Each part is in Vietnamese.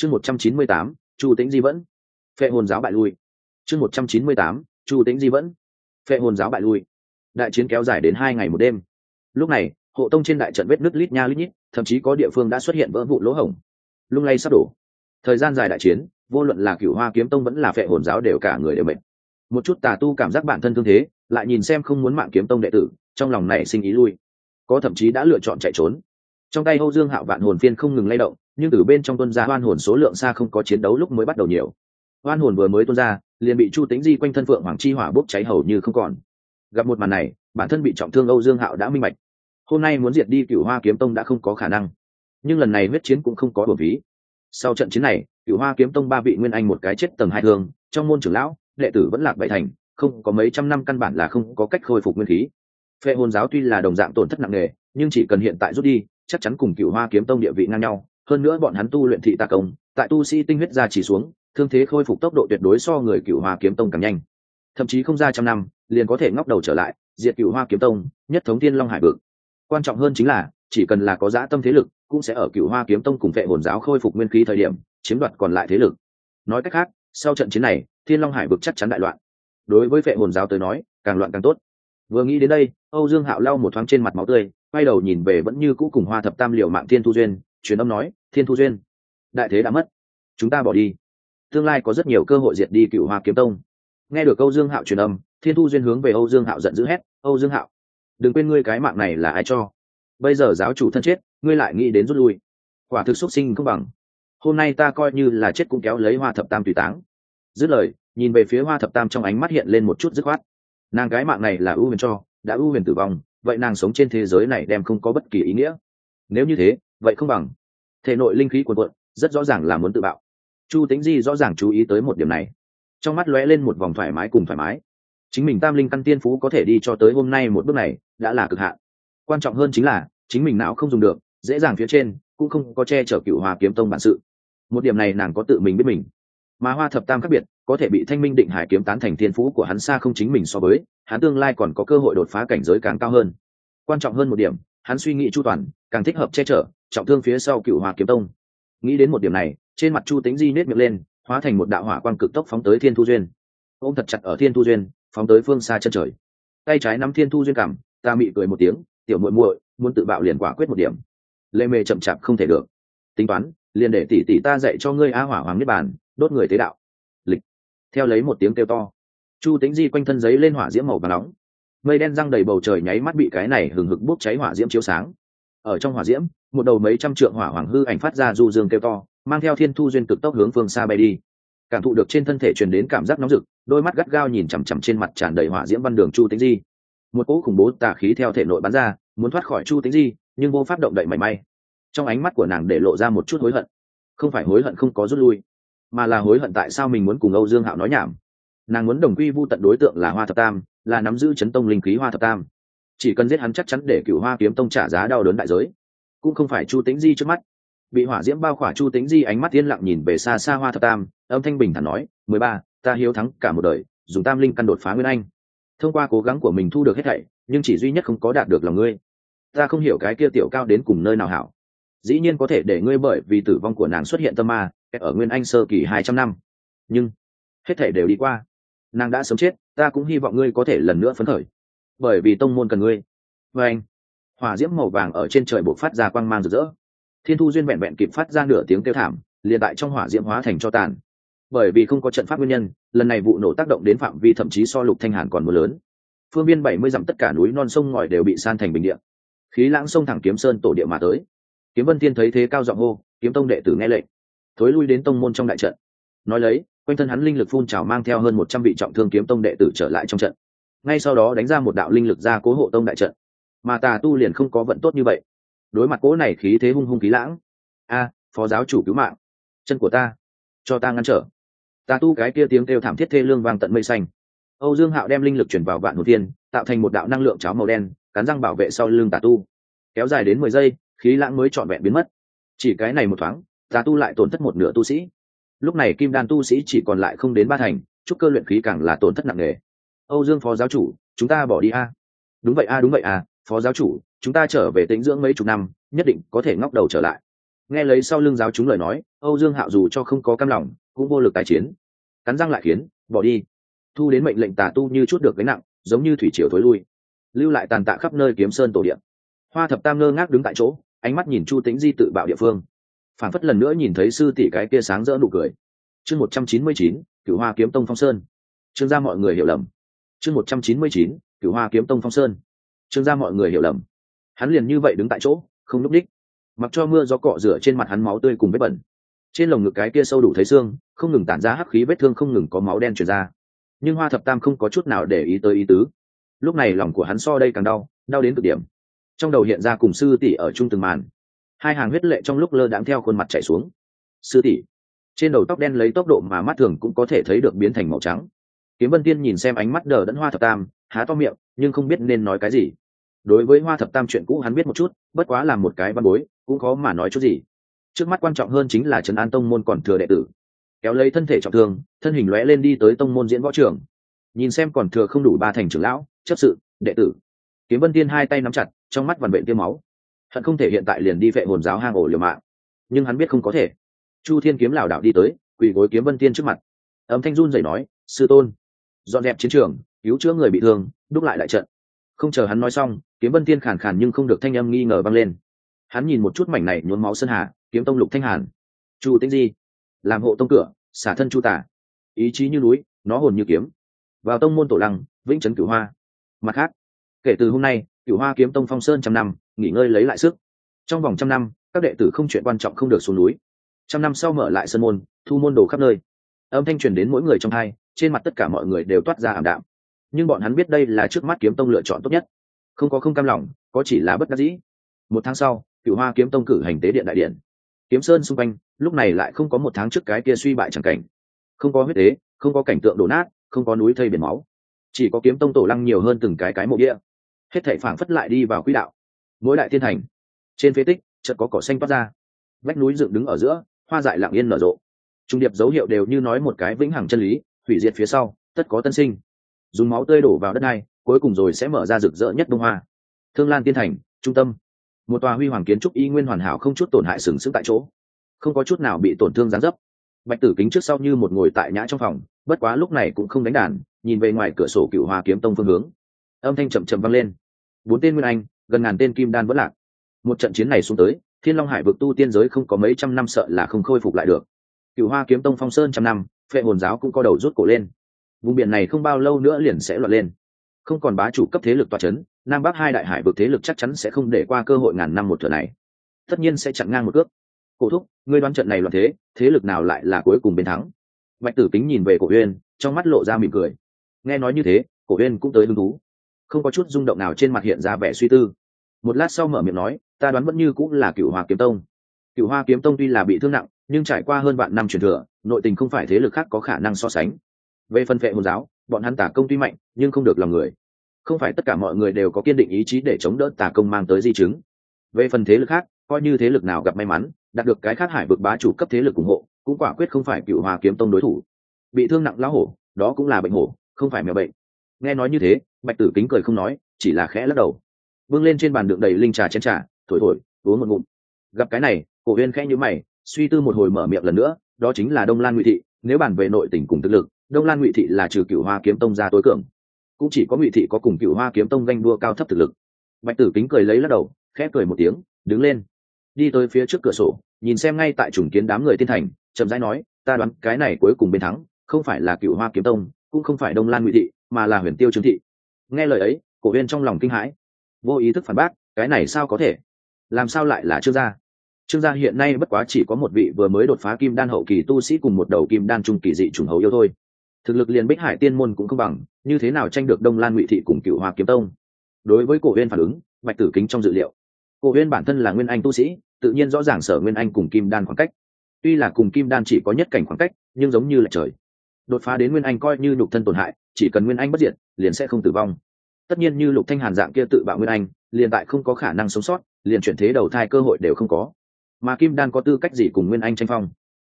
chương một trăm chín mươi tám, chu tĩnh di vẫn. Phệ hồn giáo bại lui. Chương một trăm chín mươi tám, chu tĩnh di vẫn. Phệ hồn giáo bại lui. Đại chiến kéo dài đến hai ngày một đêm. Lúc này, hộ tông trên đại trận vết nứt lít nha lít nhít, thậm chí có địa phương đã xuất hiện vỡ vụ lỗ hổng. Lung lay sắp đổ. Thời gian dài đại chiến, vô luận là cựu hoa kiếm tông vẫn là phệ hồn giáo đều cả người đều mệt. Một chút tà tu cảm giác bản thân thương thế, lại nhìn xem không muốn mạng kiếm tông đệ tử, trong lòng này sinh ý lui. Có thậm chí đã lựa chọn chạy trốn. Trong tay âu dương hạo vạn hồn phiên không ngừng lay động nhưng từ bên trong tuân gia hoan hồn số lượng xa không có chiến đấu lúc mới bắt đầu nhiều. Hoan hồn vừa mới tuân ra, liền bị chu tính di quanh thân phượng hoàng chi hỏa bốc cháy hầu như không còn. Gặp một màn này, bản thân bị trọng thương âu dương hạo đã minh bạch. Hôm nay muốn diệt đi cựu hoa kiếm tông đã không có khả năng. Nhưng lần này huyết chiến cũng không có bổn ví sau trận chiến này cựu hoa kiếm tông ba vị nguyên anh một cái chết tầng hai thương, trong môn trưởng lão, đệ tử vẫn lạc bại thành, không có mấy trăm năm căn bản là không có cách khôi phục nguyên khí. Phệ hồn giáo tuy là đồng dạng tổn thất nặng nề, nhưng chỉ cần hiện tại rút đi, chắc chắn cùng cựu hoa kiếm tông địa vị ngang nhau hơn nữa bọn hắn tu luyện thị tà công, tại tu sĩ tinh huyết ra chỉ xuống, thương thế khôi phục tốc độ tuyệt đối so người cựu hoa kiếm tông càng nhanh. Thậm chí không ra trăm năm, liền có thể ngóc đầu trở lại, diệt cựu hoa kiếm tông, nhất thống tiên long hải vực. Quan trọng hơn chính là, chỉ cần là có dã tâm thế lực, cũng sẽ ở cựu hoa kiếm tông cùng vệ hồn giáo khôi phục nguyên khí thời điểm, chiếm đoạt còn lại thế lực. Nói cách khác, sau trận chiến này, thiên long hải vực chắc chắn đại loạn. Đối với vệ hồn giáo tới nói, càng loạn càng tốt. Vừa nghĩ đến đây, âu dương hạo lau một thoáng trên mặt máu tươi, quay đầu nhìn về vẫn như cũ cùng hoa thập tam liệu mạng thiên thu duyên truyền âm nói, thiên thu duyên, đại thế đã mất, chúng ta bỏ đi. Tương lai có rất nhiều cơ hội diệt đi cựu hoa kiếm tông. Nghe được âu dương hạo truyền âm, thiên thu duyên hướng về âu dương hạo giận dữ hét, âu dương hạo, đừng quên ngươi cái mạng này là ai cho? Bây giờ giáo chủ thân chết, ngươi lại nghĩ đến rút lui. Quả thực xuất sinh không bằng. Hôm nay ta coi như là chết cũng kéo lấy hoa thập tam tùy táng. Dứt lời, nhìn về phía hoa thập tam trong ánh mắt hiện lên một chút dứt khoát. Nàng cái mạng này là ưu huyền cho, đã ưu huyền tử vong, vậy nàng sống trên thế giới này đem không có bất kỳ ý nghĩa. Nếu như thế vậy không bằng. Thể nội linh khí cuồn cuộn, rất rõ ràng là muốn tự bạo. Chu tính di rõ ràng chú ý tới một điểm này. Trong mắt lóe lên một vòng thoải mái cùng thoải mái. Chính mình tam linh căn tiên phú có thể đi cho tới hôm nay một bước này, đã là cực hạn. Quan trọng hơn chính là, chính mình não không dùng được, dễ dàng phía trên, cũng không có che chở cựu hòa kiếm tông bản sự. Một điểm này nàng có tự mình biết mình. Mà hoa thập tam khác biệt, có thể bị thanh minh định hải kiếm tán thành thiên phú của hắn xa không chính mình so với, hắn tương lai còn có cơ hội đột phá cảnh giới càng cao hơn. Quan trọng hơn một điểm, hắn suy nghĩ chu toàn, càng thích hợp che chở trọng thương phía sau cựu hòa kiếm tông. Nghĩ đến một điểm này, trên mặt chu tính di nết miệng lên, hóa thành một đạo hỏa quang cực tốc phóng tới thiên thu duyên. Ôm thật chặt ở thiên thu duyên, phóng tới phương xa chân trời. Tay trái nắm thiên thu duyên cảm ta mị cười một tiếng, tiểu muội muội, muốn tự bạo liền quả quyết một điểm. Lê mê chậm chạp không thể được. Tính toán, liền để tỷ tỷ ta dạy cho ngươi a hỏa hoàng niết bàn, đốt người tế đạo. Lịch. Theo lấy một tiếng kêu to, chu tính di quanh thân giấy lên hỏa diễm màu và nóng. Mây đen răng đầy bầu trời nháy mắt bị cái này hừng hực bốc cháy hỏa diễm chiếu sáng ở trong hỏa diễm, một đầu mấy trăm trượng hỏa hoàng hư ảnh phát ra du dương kêu to, mang theo thiên thu duyên cực tốc hướng phương xa bay đi. Cảm thụ được trên thân thể truyền đến cảm giác nóng rực, đôi mắt gắt gao nhìn chằm chằm trên mặt tràn đầy hỏa diễm văn đường chu tính di. Một cỗ khủng bố tà khí theo thể nội bắn ra, muốn thoát khỏi chu tính di, nhưng vô pháp động đậy mảy may. Trong ánh mắt của nàng để lộ ra một chút hối hận. Không phải hối hận không có rút lui, mà là hối hận tại sao mình muốn cùng âu dương hạo nói nhảm. Nàng muốn đồng quy vu tận đối tượng là hoa thập tam, là nắm giữ chấn tông linh khí hoa thập tam chỉ cần giết hắn chắc chắn để cựu hoa kiếm tông trả giá đau đớn đại giới. Cũng không phải chu tính di trước mắt. Bị hỏa diễm bao khỏa chu tính di ánh mắt yên lặng nhìn về xa xa hoa thập tam, âm thanh bình thản nói, mười ba, ta hiếu thắng cả một đời, dùng tam linh căn đột phá nguyên anh. Thông qua cố gắng của mình thu được hết thảy, nhưng chỉ duy nhất không có đạt được lòng ngươi. Ta không hiểu cái kia tiểu cao đến cùng nơi nào hảo. Dĩ nhiên có thể để ngươi bởi vì tử vong của nàng xuất hiện tâm ma ở nguyên anh sơ kỳ hai trăm năm. Nhưng, hết thể đều đi qua. Nàng đã sống chết, ta cũng hy vọng ngươi có thể lần nữa phấn khởi bởi vì tông môn cần ngươi. Và anh, hỏa diễm màu vàng ở trên trời bộc phát ra quang mang rực rỡ. Thiên thu duyên vẹn vẹn kịp phát ra nửa tiếng kêu thảm, liền tại trong hỏa diễm hóa thành cho tàn. Bởi vì không có trận pháp nguyên nhân, lần này vụ nổ tác động đến phạm vi thậm chí so lục thanh hàn còn mưa lớn. Phương biên bảy mươi dặm tất cả núi non sông ngòi đều bị san thành bình địa. Khí lãng sông thẳng kiếm sơn tổ địa mà tới. Kiếm vân thiên thấy thế cao giọng hô, kiếm tông đệ tử nghe lệnh. Thối lui đến tông môn trong đại trận. Nói lấy, quanh thân hắn linh lực phun trào mang theo hơn một trăm vị trọng thương kiếm tông đệ tử trở lại trong trận ngay sau đó đánh ra một đạo linh lực ra cố hộ tông đại trận. Mà tà tu liền không có vận tốt như vậy. Đối mặt cố này khí thế hung hung khí lãng. A, phó giáo chủ cứu mạng. Chân của ta, cho ta ngăn trở. Tà tu cái kia tiếng kêu thảm thiết thê lương vang tận mây xanh. Âu dương hạo đem linh lực chuyển vào vạn hồ thiên, tạo thành một đạo năng lượng cháo màu đen, cắn răng bảo vệ sau lưng tà tu. Kéo dài đến mười giây, khí lãng mới trọn vẹn biến mất. Chỉ cái này một thoáng, tà tu lại tổn thất một nửa tu sĩ. Lúc này kim đan tu sĩ chỉ còn lại không đến ba thành chúc cơ luyện khí càng là tổn thất nặng nề âu dương phó giáo chủ, chúng ta bỏ đi a. Đúng vậy a, đúng vậy a, phó giáo chủ, chúng ta trở về tĩnh dưỡng mấy chục năm, nhất định có thể ngóc đầu trở lại. Nghe lấy sau lưng giáo chúng lời nói, âu dương hạo dù cho không có cam lòng, cũng vô lực tài chiến. Cắn răng lại khiến, bỏ đi. Thu đến mệnh lệnh tà tu như chút được gánh nặng, giống như thủy triều thối lui. Lưu lại tàn tạ khắp nơi kiếm sơn tổ điện hoa thập tam ngơ ngác đứng tại chỗ, ánh mắt nhìn chu tính di tự bạo địa phương. Phản phất lần nữa nhìn thấy sư tỷ cái kia sáng rỡ nụ cười. Chương một trăm chín mươi chín cựu hoa kiếm tông phong sơn. Trương gia mọi người hiểu lầm chương một trăm chín mươi chín hoa kiếm tông phong sơn. Trương gia mọi người hiểu lầm. Hắn liền như vậy đứng tại chỗ, không núp đích. Mặc cho mưa gió cọ rửa trên mặt hắn máu tươi cùng vết bẩn. Trên lồng ngực cái kia sâu đủ thấy xương, không ngừng tản ra hắc khí vết thương không ngừng có máu đen chuyển ra. Nhưng hoa thập tam không có chút nào để ý tới ý tứ. Lúc này lòng của hắn so đây càng đau đau đến cực điểm. Trong đầu hiện ra cùng sư tỷ ở chung từng màn. Hai hàng huyết lệ trong lúc lơ đãng theo khuôn mặt chảy xuống. Sư tỷ, trên đầu tóc đen lấy tốc độ mà mắt thường cũng có thể thấy được biến thành màu trắng kiếm vân tiên nhìn xem ánh mắt đờ đẫn hoa thập tam, há to miệng, nhưng không biết nên nói cái gì. Đối với hoa thập tam chuyện cũ hắn biết một chút, bất quá là một cái văn bối, cũng khó mà nói chút gì. Trước mắt quan trọng hơn chính là trấn an tông môn còn thừa đệ tử. Kéo lấy thân thể trọng thương, thân hình lóe lên đi tới tông môn diễn võ trường. Nhìn xem còn thừa không đủ ba thành trưởng lão, chấp sự, đệ tử. Kiếm vân tiên hai tay nắm chặt, trong mắt vằn bệnh tiêm máu. Hận không thể hiện tại liền đi vệ hồn giáo hang ổ liều mạng. Nhưng hắn biết không có thể. Chu thiên kiếm lảo đạo đi tới, quỳ gối kiếm vân tiên trước mặt. Âm thanh run rẩy nói, sư tôn dọn dẹp chiến trường, cứu chữa người bị thương, đúc lại đại trận. Không chờ hắn nói xong, kiếm vân tiên khàn khàn nhưng không được thanh âm nghi ngờ vang lên. Hắn nhìn một chút mảnh này nhuốm máu sơn hà, kiếm tông lục thanh hàn. Chu tĩnh di, làm hộ tông cửa, xả thân chu tả. Ý chí như núi, nó hồn như kiếm. Vào tông môn tổ lăng, vĩnh trấn cửu hoa. Mặt khác, kể từ hôm nay, cửu hoa kiếm tông phong sơn trăm năm, nghỉ ngơi lấy lại sức. Trong vòng trăm năm, các đệ tử không chuyện quan trọng không được xuống núi. Trăm năm sau mở lại sân môn, thu môn đồ khắp nơi. Âm thanh truyền đến mỗi người trong hai trên mặt tất cả mọi người đều toát ra ảm đạm. Nhưng bọn hắn biết đây là trước mắt kiếm tông lựa chọn tốt nhất. Không có không cam lòng, có chỉ là bất đắc dĩ. Một tháng sau cựu hoa kiếm tông cử hành tế điện đại điện. Kiếm sơn xung quanh, lúc này lại không có một tháng trước cái kia suy bại chẳng cảnh. Không có huyết tế không có cảnh tượng đổ nát, không có núi thây biển máu. Chỉ có kiếm tông tổ lăng nhiều hơn từng cái cái mộ địa. Hết thảy phảng phất lại đi vào quỹ đạo. Mỗi đại thiên thành, trên phế tích, chợt có cỏ xanh toát ra. Vách núi dựng đứng ở giữa, hoa dại lặng yên nở rộ. Trung điệp dấu hiệu đều như nói một cái vĩnh hằng chân lý hủy diệt phía sau, tất có tân sinh. Dùng máu tươi đổ vào đất này, cuối cùng rồi sẽ mở ra rực rỡ nhất đông hoa. Thương lan tiên thành, trung tâm. Một tòa huy hoàng kiến trúc y nguyên hoàn hảo không chút tổn hại sừng sững tại chỗ. Không có chút nào bị tổn thương gián dấp. Bạch tử kính trước sau như một ngồi tại nhã trong phòng, bất quá lúc này cũng không đánh đàn, nhìn về ngoài cửa sổ cựu hoa kiếm tông phương hướng. Âm thanh chậm chậm vang lên. Bốn tên nguyên anh, gần ngàn tên kim đan vẫn lạc. Một trận chiến này xuống tới, thiên long hải vực tu tiên giới không có mấy trăm năm sợ là không khôi phục lại được. Cựu hoa kiếm tông phong sơn trăm năm phệ hồn giáo cũng có đầu rút cổ lên. Vùng biển này không bao lâu nữa liền sẽ loạn lên. Không còn bá chủ cấp thế lực toa c h ấ n nam bắc hai đại hải vực thế lực chắc chắn sẽ không để qua cơ hội ngàn năm một thừa này. Tất nhiên sẽ chặn ngang một cước. Cổ thúc, ngươi đoán trận này loạn thế thế lực nào lại là cuối cùng bên thắng? Bạch tử kính nhìn về cổ huyên trong mắt lộ ra mỉm cười. Nghe nói như thế, cổ huyên cũng tới hứng thú. Không có chút rung động nào trên mặt hiện ra vẻ suy tư. Một lát sau mở miệng nói, ta đoán vẫn như cũng là cựu hoa kiếm tông. Cựu hoa kiếm tông tuy là bị thương nặng, nhưng trải qua hơn vạn năm truyền thừa nội tình không phải thế lực khác có khả năng so sánh. Về phần vệ hồn giáo, bọn hắn tả công tuy mạnh, nhưng không được lòng người. Không phải tất cả mọi người đều có kiên định ý chí để chống đỡ tả công mang tới di chứng. Về phần thế lực khác, coi như thế lực nào gặp may mắn, đạt được cái khác hải vực bá chủ cấp thế lực ủng hộ, cũng quả quyết không phải cựu hòa kiếm tông đối thủ. Bị thương nặng lão hổ, đó cũng là bệnh hổ, không phải mèo bệnh. Nghe nói như thế, bạch tử kính cười không nói, chỉ là khẽ lắc đầu. Bưng lên trên bàn đựng đầy linh trà chén trà, thổi thổi, uống một ngụm. Gặp cái này, cổ huyên khẽ nhíu mày, suy tư một hồi mở miệng lần nữa đó chính là đông lan ngụy thị, nếu bàn về nội tình cùng thực lực, đông lan ngụy thị là trừ cựu hoa kiếm tông ra tối cường. Cũng chỉ có ngụy thị có cùng cựu hoa kiếm tông ganh đua cao thấp thực lực. Bạch tử kính cười lấy lắc đầu, khẽ cười một tiếng, đứng lên. Đi tới phía trước cửa sổ, nhìn xem ngay tại chủng kiến đám người tiên thành, chậm rãi nói, ta đoán cái này cuối cùng bên thắng, không phải là cựu hoa kiếm tông, cũng không phải đông lan ngụy thị, mà là huyền tiêu trương thị. Nghe lời ấy, cổ viên trong lòng kinh hãi. Vô ý thức phản bác, cái này sao có thể? Làm sao lại là trương gia? Trương gia hiện nay bất quá chỉ có một vị vừa mới đột phá kim đan hậu kỳ tu sĩ cùng một đầu kim đan trung kỳ dị trùng hầu yêu thôi. Thực lực liền bích hải tiên môn cũng không bằng, như thế nào tranh được đông lan ngụy thị cùng cựu hoa kiếm tông? Đối với cổ huyên phản ứng, bạch tử kính trong dự liệu, cổ huyên bản thân là nguyên anh tu sĩ, tự nhiên rõ ràng sở nguyên anh cùng kim đan khoảng cách. Tuy là cùng kim đan chỉ có nhất cảnh khoảng cách, nhưng giống như là trời. Đột phá đến nguyên anh coi như nhục thân tổn hại, chỉ cần nguyên anh bất diệt, liền sẽ không tử vong. Tất nhiên như lục thanh hàn dạng kia tự bạo nguyên anh, liền tại không có khả năng sống sót, liền chuyển thế đầu thai cơ hội đều không có mà kim đan có tư cách gì cùng nguyên anh tranh phong?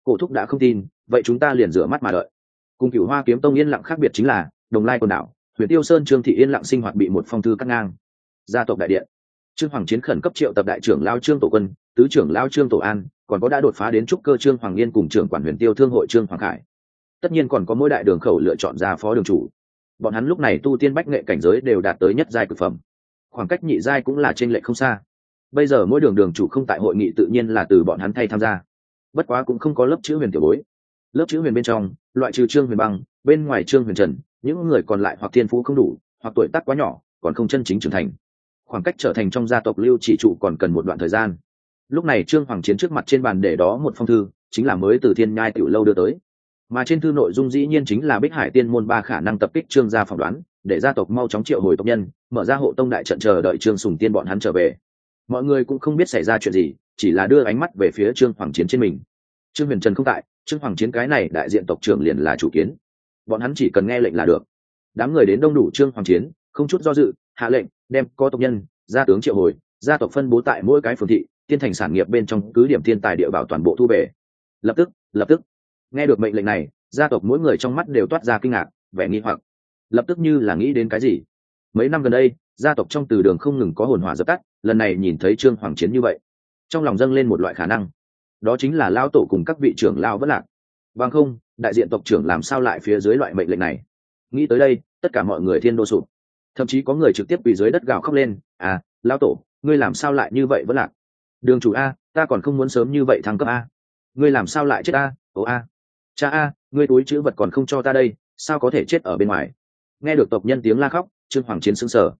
Cổ thúc đã không tin, vậy chúng ta liền rửa mắt mà đợi. Cùng cựu hoa kiếm tông yên lặng khác biệt chính là, đồng lai quần đảo huyện tiêu sơn trương thị yên lặng sinh hoạt bị một phong thư cắt ngang. Gia tộc đại điện. Trương hoàng chiến khẩn cấp triệu tập đại trưởng lao trương tổ quân, tứ trưởng lao trương tổ an, còn có đã đột phá đến trúc cơ trương hoàng yên cùng trưởng quản huyền tiêu thương hội trương hoàng khải. Tất nhiên còn có mỗi đại đường khẩu lựa chọn ra phó đường chủ. Bọn hắn lúc này tu tiên bách nghệ cảnh giới đều đạt tới nhất giai cực phẩm. Khoảng cách nhị giai cũng là trên lệ không xa bây giờ mỗi đường đường chủ không tại hội nghị tự nhiên là từ bọn hắn thay tham gia. Bất quá cũng không có lớp chữ huyền tiểu bối. Lớp chữ huyền bên trong, loại trừ trương huyền băng, bên ngoài trương huyền trần, những người còn lại hoặc thiên phú không đủ, hoặc tuổi tác quá nhỏ, còn không chân chính trưởng thành. Khoảng cách trở thành trong gia tộc lưu chỉ trụ còn cần một đoạn thời gian. Lúc này trương hoàng chiến trước mặt trên bàn để đó một phong thư, chính là mới từ thiên nhai tiểu lâu đưa tới. Mà trên thư nội dung dĩ nhiên chính là bích hải tiên môn ba khả năng tập kích trương gia phỏng đoán, để gia tộc mau chóng triệu hồi tộc nhân, mở ra hộ tông đại trận chờ đợi trương sùng tiên bọn hắn trở về mọi người cũng không biết xảy ra chuyện gì, chỉ là đưa ánh mắt về phía trương hoàng chiến trên mình. Trương huyền trần không tại, trương hoàng chiến cái này đại diện tộc trưởng liền là chủ kiến. Bọn hắn chỉ cần nghe lệnh là được. Đám người đến đông đủ trương hoàng chiến, không chút do dự, hạ lệnh, đem có tộc nhân, gia tướng triệu hồi, gia tộc phân bố tại mỗi cái phường thị, tiên thành sản nghiệp bên trong cứ điểm thiên tài địa bảo toàn bộ thu về. Lập tức lập tức. Nghe được mệnh lệnh này, gia tộc mỗi người trong mắt đều toát ra kinh ngạc, vẻ nghi hoặc. Lập tức như là nghĩ đến cái gì? Mấy năm gần đây, gia tộc trong từ đường không ngừng có hồn hỏa dập tắt lần này nhìn thấy trương hoàng chiến như vậy, trong lòng dâng lên một loại khả năng. Đó chính là lao tổ cùng các vị trưởng lao vất lạc. Bằng không, đại diện tộc trưởng làm sao lại phía dưới loại mệnh lệnh này? Nghĩ tới đây, tất cả mọi người thiên đô sụp. Thậm chí có người trực tiếp bị dưới đất gào khóc lên à lao tổ, ngươi làm sao lại như vậy vẫn lạc? Đường chủ a, ta còn không muốn sớm như vậy thăng cấp a. Ngươi làm sao lại chết a? Ố a. Cha a, ngươi túi chữ vật còn không cho ta đây, sao có thể chết ở bên ngoài? Nghe được tộc nhân tiếng la khóc, trương hoàng chiến xứng sở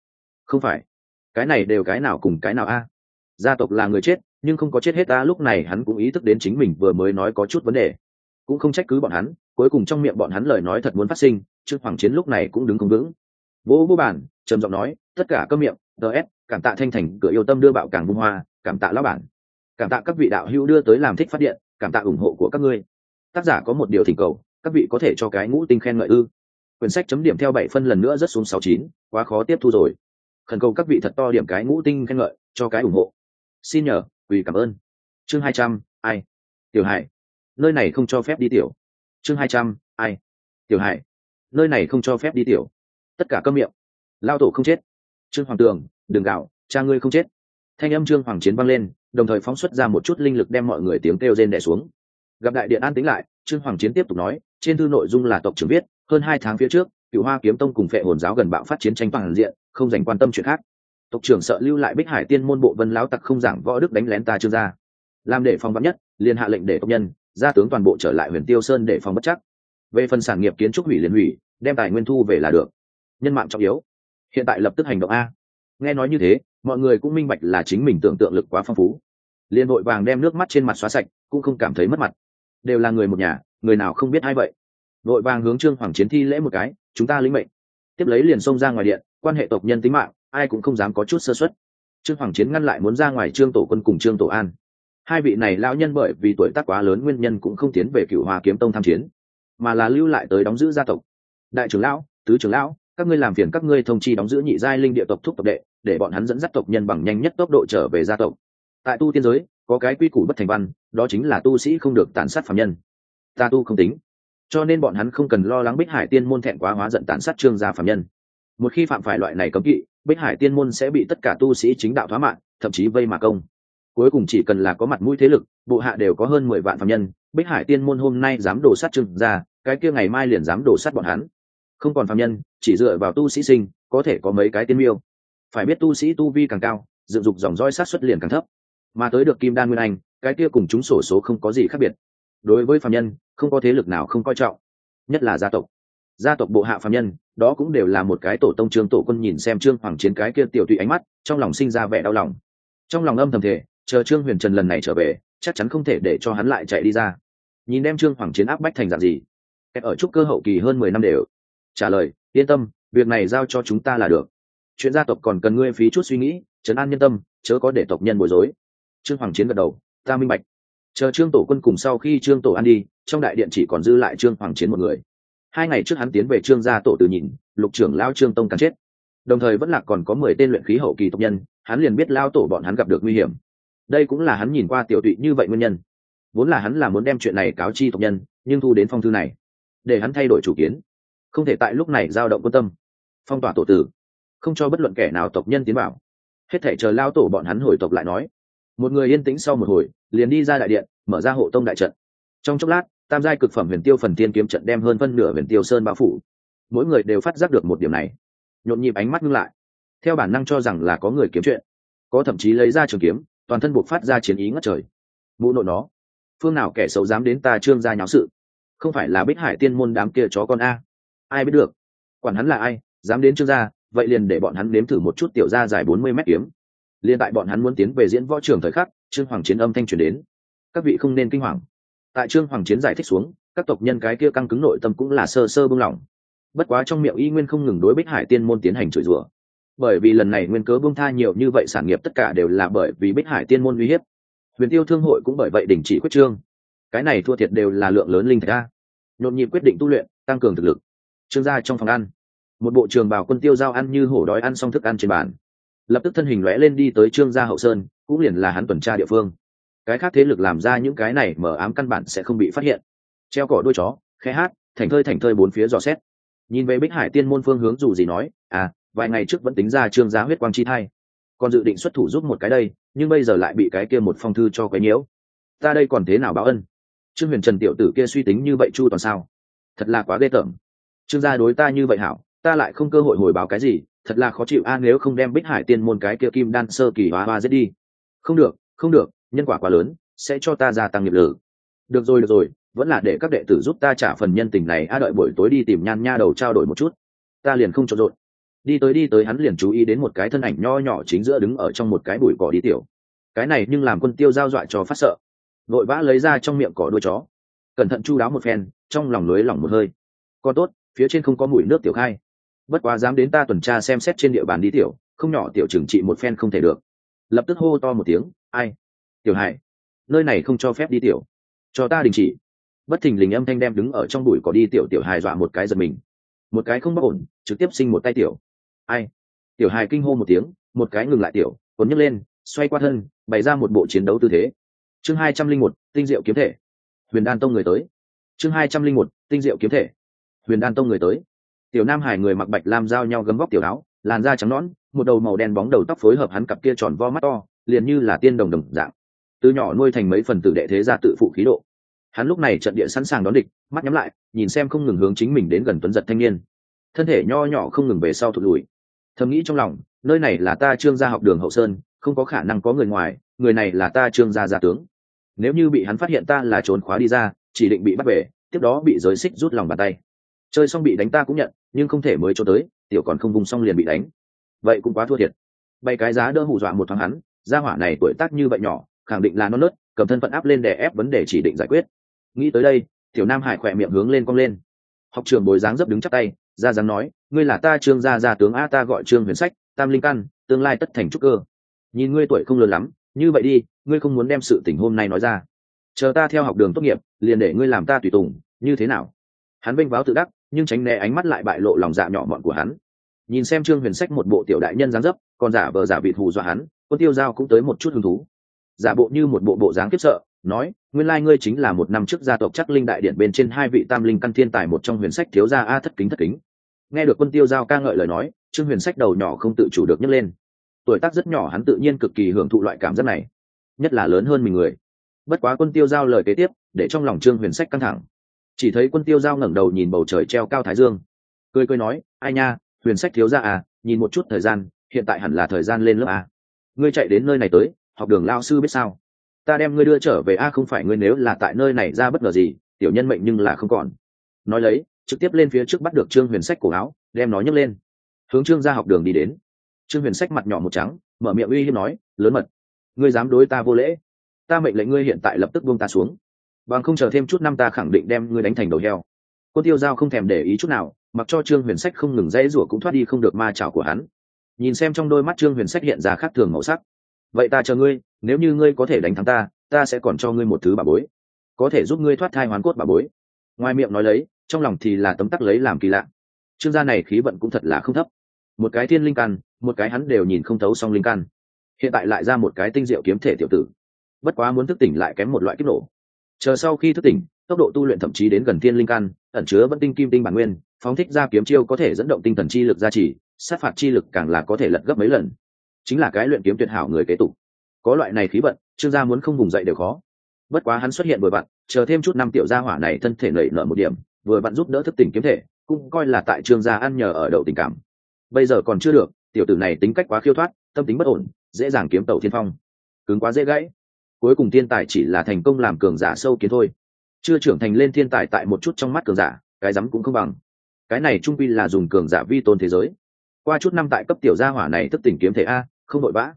không phải cái này đều cái nào cùng cái nào a? Gia tộc là người chết, nhưng không có chết hết ta lúc này hắn cũng ý thức đến chính mình vừa mới nói có chút vấn đề. Cũng không trách cứ bọn hắn, cuối cùng trong miệng bọn hắn lời nói thật muốn phát sinh trương hoàng chiến lúc này cũng đứng không vững. Vỗ vô bản, trầm giọng nói, tất cả các miệng ts cảm tạ thanh thành, cửa yêu tâm đưa bạo càng bung hoa, cảm tạ lão bản. Cảm tạ các vị đạo hữu đưa tới làm thích phát điện, cảm tạ ủng hộ của các ngươi. Tác giả có một điều thỉnh cầu, các vị có thể cho cái ngũ tinh khen ngợi ư. Quyển sách chấm điểm theo bảy phân lần nữa rất xuống sáu chín, quá khó tiếp thu rồi khẩn cầu các vị thật to điểm cái ngũ tinh khen ngợi, cho cái ủng hộ. Xin nhờ vì cảm ơn. Chương hai trăm, ai? Tiểu hải. Nơi này không cho phép đi tiểu. Chương hai trăm, ai? Tiểu hải. Nơi này không cho phép đi tiểu. Tất cả cơm miệng. Lao tổ không chết. Trương hoàng tường, đừng gạo, cha ngươi không chết. Thanh âm trương hoàng chiến vang lên, đồng thời phóng xuất ra một chút linh lực đem mọi người tiếng kêu rên đẻ xuống. Gặp đại điện an tính lại, trương hoàng chiến tiếp tục nói, trên thư nội dung là tộc trưởng viết, hơn hai tháng phía trước cựu hoa kiếm tông cùng phệ hồn giáo gần bạo phát chiến tranh toàn diện, không dành quan tâm chuyện khác. Tộc trưởng sợ lưu lại bích hải tiên môn bộ vân lão tặc không giảng võ đức đánh lén ta trương gia làm để phòng vắn nhất, liền hạ lệnh để tộc nhân, gia tướng toàn bộ trở lại huyền tiêu sơn để phòng bất chắc. Về phần sản nghiệp kiến trúc hủy liền hủy, đem tài nguyên thu về là được. Nhân mạng trọng yếu. Hiện tại lập tức hành động a. Nghe nói như thế, mọi người cũng minh bạch là chính mình tưởng tượng lực quá phong phú. Liền vội vàng đem nước mắt trên mặt xóa sạch, cũng không cảm thấy mất mặt. Đều là người một nhà, người nào không biết ai vậy? Vội vàng hướng trương hoàng chiến thi lễ một cái, chúng ta lĩnh mệnh. Tiếp lấy liền xông ra ngoài điện, quan hệ tộc nhân tính mạng, ai cũng không dám có chút sơ xuất trương hoàng chiến ngăn lại muốn ra ngoài trương tổ quân cùng trương tổ an. Hai vị này lão nhân bởi vì tuổi tác quá lớn nguyên nhân cũng không tiến về cựu hòa kiếm tông tham chiến, mà là lưu lại tới đóng giữ gia tộc. Đại trưởng lão, tứ trưởng lão, các ngươi làm phiền các ngươi thông chi đóng giữ nhị giai linh địa tộc thúc tộc đệ, để bọn hắn dẫn dắt tộc nhân bằng nhanh nhất tốc độ trở về gia tộc. Tại tu tiên giới, có cái quy củ bất thành văn, đó chính là tu sĩ không được tàn sát phạm nhân. Ta tu không tính cho nên bọn hắn không cần lo lắng bích hải tiên môn thẹn quá hóa giận tàn sát trương gia phạm nhân. Một khi phạm phải loại này cấm kỵ, bích hải tiên môn sẽ bị tất cả tu sĩ chính đạo thoá mạng, thậm chí vây mà công. Cuối cùng chỉ cần là có mặt mũi thế lực, bộ hạ đều có hơn mười vạn phạm nhân, bích hải tiên môn hôm nay dám đổ sát trương gia, cái kia ngày mai liền dám đổ sát bọn hắn. Không còn phạm nhân, chỉ dựa vào tu sĩ sinh, có thể có mấy cái tiên miêu. Phải biết tu sĩ tu vi càng cao, dựng dục dòng roi sát xuất liền càng thấp. Mà tới được kim đan nguyên anh, cái kia cùng chúng sổ số không có gì khác biệt. Đối với phạm nhân không có thế lực nào không coi trọng. Nhất là gia tộc. Gia tộc bộ hạ phạm nhân, đó cũng đều là một cái tổ tông trương tổ quân nhìn xem trương hoàng chiến cái kia tiểu tụy ánh mắt, trong lòng sinh ra vẻ đau lòng. Trong lòng âm thầm thể chờ trương huyền trần lần này trở về, chắc chắn không thể để cho hắn lại chạy đi ra. Nhìn đem trương hoàng chiến áp bách thành dạng gì ở trúc cơ hậu kỳ hơn mười năm đều. Trả lời, yên tâm, việc này giao cho chúng ta là được. Chuyện gia tộc còn cần ngươi phí chút suy nghĩ, trấn an nhân tâm, chớ có để tộc nhân bối rối. Trương hoàng chiến gật đầu, ta minh bạch chờ trương tổ quân cùng sau khi trương tổ ăn đi, trong đại điện chỉ còn dư lại trương hoàng chiến một người. Hai ngày trước hắn tiến về trương gia tổ từ nhìn, lục trưởng lao trương tông càng chết. Đồng thời vẫn là còn có mười tên luyện khí hậu kỳ tộc nhân, hắn liền biết lao tổ bọn hắn gặp được nguy hiểm. Đây cũng là hắn nhìn qua tiểu tụy như vậy nguyên nhân. Vốn là hắn là muốn đem chuyện này cáo chi tộc nhân, nhưng thu đến phong thư này, để hắn thay đổi chủ kiến. Không thể tại lúc này giao động quan tâm. Phong tỏa tổ tử. Không cho bất luận kẻ nào tộc nhân tiến bảo hết thể chờ lao tổ bọn hắn hồi tộc lại nói. Một người yên tĩnh sau một hồi liền đi ra đại điện, mở ra hộ tông đại trận. Trong chốc lát, tam giai cực phẩm huyền tiêu phần tiên kiếm trận đem hơn phân nửa huyền tiêu sơn bao phủ. Mỗi người đều phát giác được một điểm này. Nhộn nhịp ánh mắt ngưng lại. Theo bản năng cho rằng là có người kiếm chuyện. Có thậm chí lấy ra trường kiếm, toàn thân buộc phát ra chiến ý ngất trời. Mụ nội nó, phương nào kẻ xấu dám đến ta trương gia nháo sự? Không phải là bích hải tiên môn đám kia chó con a? Ai biết được? Quản hắn là ai, dám đến trương gia, vậy liền để bọn hắn nếm thử một chút tiểu gia dài bốn mươi mét kiếm. Liền tại bọn hắn muốn tiến về diễn võ trường thời khắc trương hoàng chiến âm thanh truyền đến. Các vị không nên kinh hoàng. Tại trương hoàng chiến giải thích xuống, các tộc nhân cái kia căng cứng nội tâm cũng là sơ sơ bưng lỏng bất quá trong miệng y nguyên không ngừng đối bích hải tiên môn tiến hành chửi rủa. Bởi vì lần này nguyên cớ bông tha nhiều như vậy sản nghiệp tất cả đều là bởi vì bích hải tiên môn uy hiếp. Huyền tiêu thương hội cũng bởi vậy đình chỉ quyết trương. Cái này thua thiệt đều là lượng lớn linh thạch a. Nhộn nhịp quyết định tu luyện, tăng cường thực lực. Trương gia trong phòng ăn. Một bộ trường bào quân tiêu giao ăn như hổ đói ăn xong thức ăn trên bàn lập tức thân hình lóe lên đi tới trương gia hậu sơn, cũng liền là hắn tuần tra địa phương. Cái khác thế lực làm ra những cái này mở ám căn bản sẽ không bị phát hiện. Treo cỏ đuôi chó, khe hát, thành thơi thành thơi bốn phía dò xét. Nhìn về bích hải tiên môn phương hướng dù gì nói à vài ngày trước vẫn tính ra trương gia huyết quang chi thai. Còn dự định xuất thủ giúp một cái đây, nhưng bây giờ lại bị cái kia một phong thư cho quấy nhiễu. Ta đây còn thế nào báo ân? Trương huyền trần tiểu tử kia suy tính như vậy chu toàn sao? Thật là quá ghê tởm. Trương gia đối ta như vậy hảo, ta lại không cơ hội hồi báo cái gì thật là khó chịu a, nếu không đem bích hải tiên môn cái kia kim đan sơ kỳ hóa hoa giết đi. Không được không được, nhân quả quá lớn, sẽ cho ta gia tăng nghiệp lử được rồi được rồi, vẫn là để các đệ tử giúp ta trả phần nhân tình này a, đợi buổi tối đi tìm nhan nha đầu trao đổi một chút. Ta liền không trộn rộn. Đi tới đi tới hắn liền chú ý đến một cái thân ảnh nho nhỏ chính giữa đứng ở trong một cái bụi cỏ đi tiểu. Cái này nhưng làm quân tiêu giao dọa cho phát sợ. Vội vã lấy ra trong miệng cỏ đuôi chó. Cẩn thận chu đáo một phen, trong lòng lưới lỏng một hơi. Còn tốt, phía trên không có mùi nước tiểu khai bất quá dám đến ta tuần tra xem xét trên địa bàn đi tiểu, không nhỏ tiểu trừng trị một phen không thể được. Lập tức hô to một tiếng, ai? Tiểu hải, nơi này không cho phép đi tiểu. Cho ta đình chỉ. Bất thình lình âm thanh đem đứng ở trong bụi có đi tiểu tiểu hài dọa một cái giật mình. Một cái không bất ổn, trực tiếp sinh một tay tiểu. Ai? Tiểu hài kinh hô một tiếng, một cái ngừng lại tiểu, cuốn nhấc lên, xoay qua thân, bày ra một bộ chiến đấu tư thế. Chương hai trăm linh một, tinh diệu kiếm thể. Huyền đan tông người tới. Chương hai trăm linh một, tinh diệu kiếm thể. Huyền đan tông người tới tiểu nam hải người mặc bạch lam giao nhau gấm vóc tiểu áo, làn da trắng nõn, một đầu màu đen bóng đầu tóc phối hợp hắn cặp kia tròn vo mắt to, liền như là tiên đồng đồng dạng. Từ nhỏ nuôi thành mấy phần tử đệ thế gia tự phụ khí độ. Hắn lúc này trận địa sẵn sàng đón địch, mắt nhắm lại, nhìn xem không ngừng hướng chính mình đến gần tuấn giật thanh niên. Thân thể nho nhỏ không ngừng về sau thụt lùi. Thầm nghĩ trong lòng, nơi này là ta trương gia học đường hậu sơn, không có khả năng có người ngoài, người này là ta trương gia gia tướng. Nếu như bị hắn phát hiện ta là trốn khóa đi ra, chỉ định bị bắt về, tiếp đó bị giới xích rút lòng bàn tay. Chơi xong bị đánh ta cũng nhận nhưng không thể mới cho tới, tiểu còn không vùng xong liền bị đánh. Vậy cũng quá thua thiệt. Bay cái giá đỡ hù dọa một thoáng hắn, gia hỏa này tuổi tác như vậy nhỏ, khẳng định là non nớt, cầm thân phận áp lên để ép vấn đề chỉ định giải quyết. Nghĩ tới đây, tiểu nam hải khỏe miệng hướng lên cong lên. Học trường bồi dáng dấp đứng chắc tay, ra dáng nói, ngươi là ta trương gia gia tướng a, ta gọi trương huyền sách, tam linh căn, tương lai tất thành trúc cơ. Nhìn ngươi tuổi không lớn lắm, như vậy đi, ngươi không muốn đem sự tình hôm nay nói ra. Chờ ta theo học đường tốt nghiệp, liền để ngươi làm ta tùy tùng, như thế nào? Hắn vênh váo tự đắc, nhưng tránh né ánh mắt lại bại lộ lòng dạ nhỏ mọn của hắn. Nhìn xem trương huyền sách một bộ tiểu đại nhân dáng dấp còn giả vờ giả vịt hù dọa hắn, quân tiêu giao cũng tới một chút hứng thú. Giả bộ như một bộ bộ dáng kiếp sợ, nói, nguyên lai ngươi chính là một năm trước gia tộc chắc linh đại điện bên trên hai vị tam linh căn thiên tài một trong huyền sách thiếu gia a thất kính thất kính. Nghe được quân tiêu giao ca ngợi lời nói, trương huyền sách đầu nhỏ không tự chủ được nhấc lên. Tuổi tác rất nhỏ hắn tự nhiên cực kỳ hưởng thụ loại cảm giác này, nhất là lớn hơn mình người. Bất quá quân tiêu giao lời kế tiếp, để trong lòng trương huyền sách căng thẳng chỉ thấy quân tiêu giao ngẩng đầu nhìn bầu trời treo cao thái dương. Cười cười nói, ai nha, huyền sách thiếu ra à nhìn một chút thời gian, hiện tại hẳn là thời gian lên lớp à. ngươi chạy đến nơi này tới, học đường lao sư biết sao? Ta đem ngươi đưa trở về a không phải ngươi nếu là tại nơi này ra bất ngờ gì, tiểu nhân mệnh nhưng là không còn. Nói lấy, trực tiếp lên phía trước bắt được trương huyền sách cổ áo, đem nó nhấc lên. Hướng trương ra học đường đi đến. Trương huyền sách mặt nhỏ một trắng, mở miệng uy hiếp nói, lớn mật, ngươi dám đối ta vô lễ. Ta mệnh lệnh ngươi hiện tại lập tức buông ta xuống bằng không chờ thêm chút năm ta khẳng định đem ngươi đánh thành đầu heo. Quân tiêu giao không thèm để ý chút nào, mặc cho trương huyền sách không ngừng dãy rủa cũng thoát đi không được ma trảo của hắn. Nhìn xem trong đôi mắt trương huyền sách hiện ra khác thường màu sắc. Vậy ta chờ ngươi, nếu như ngươi có thể đánh thắng ta ta sẽ còn cho ngươi một thứ bà bối. Có thể giúp ngươi thoát thai hoán cốt bà bối. Ngoài miệng nói lấy, trong lòng thì là tấm tắc lấy làm kỳ lạ. Trương gia này khí vận cũng thật là không thấp. Một cái thiên linh căn, một cái hắn đều nhìn không thấu song linh căn. Hiện tại lại ra một cái tinh diệu kiếm thể tiểu tử. Bất quá muốn thức tỉnh lại kém một loại kích nổ chờ sau khi thức tỉnh, tốc độ tu luyện thậm chí đến gần thiên linh căn, ẩn chứa vẫn tinh kim tinh bản nguyên, phóng thích ra kiếm chiêu có thể dẫn động tinh thần chi lực gia trì, sát phạt chi lực càng là có thể lật gấp mấy lần. Chính là cái luyện kiếm tuyệt hảo người kế tục. Có loại này khí vận, trương gia muốn không vùng dậy đều khó. Bất quá hắn xuất hiện vừa vặn, chờ thêm chút năm tiểu gia hỏa này thân thể nảy nở một điểm, vừa vặn giúp đỡ thức tỉnh kiếm thể, cũng coi là tại trương gia ăn nhờ ở đậu tình cảm. Bây giờ còn chưa được, tiểu tử này tính cách quá khiêu thoát, tâm tính bất ổn, dễ dàng kiếm tàu thiên phong. Cứng quá dễ gãy cuối cùng thiên tài chỉ là thành công làm cường giả sâu kiến thôi. Chưa trưởng thành lên thiên tài tại một chút trong mắt cường giả, cái rắm cũng không bằng. Cái này trung quy là dùng cường giả vi tôn thế giới. Qua chút năm tại cấp tiểu gia hỏa này thức tỉnh kiếm thể a, không vội vã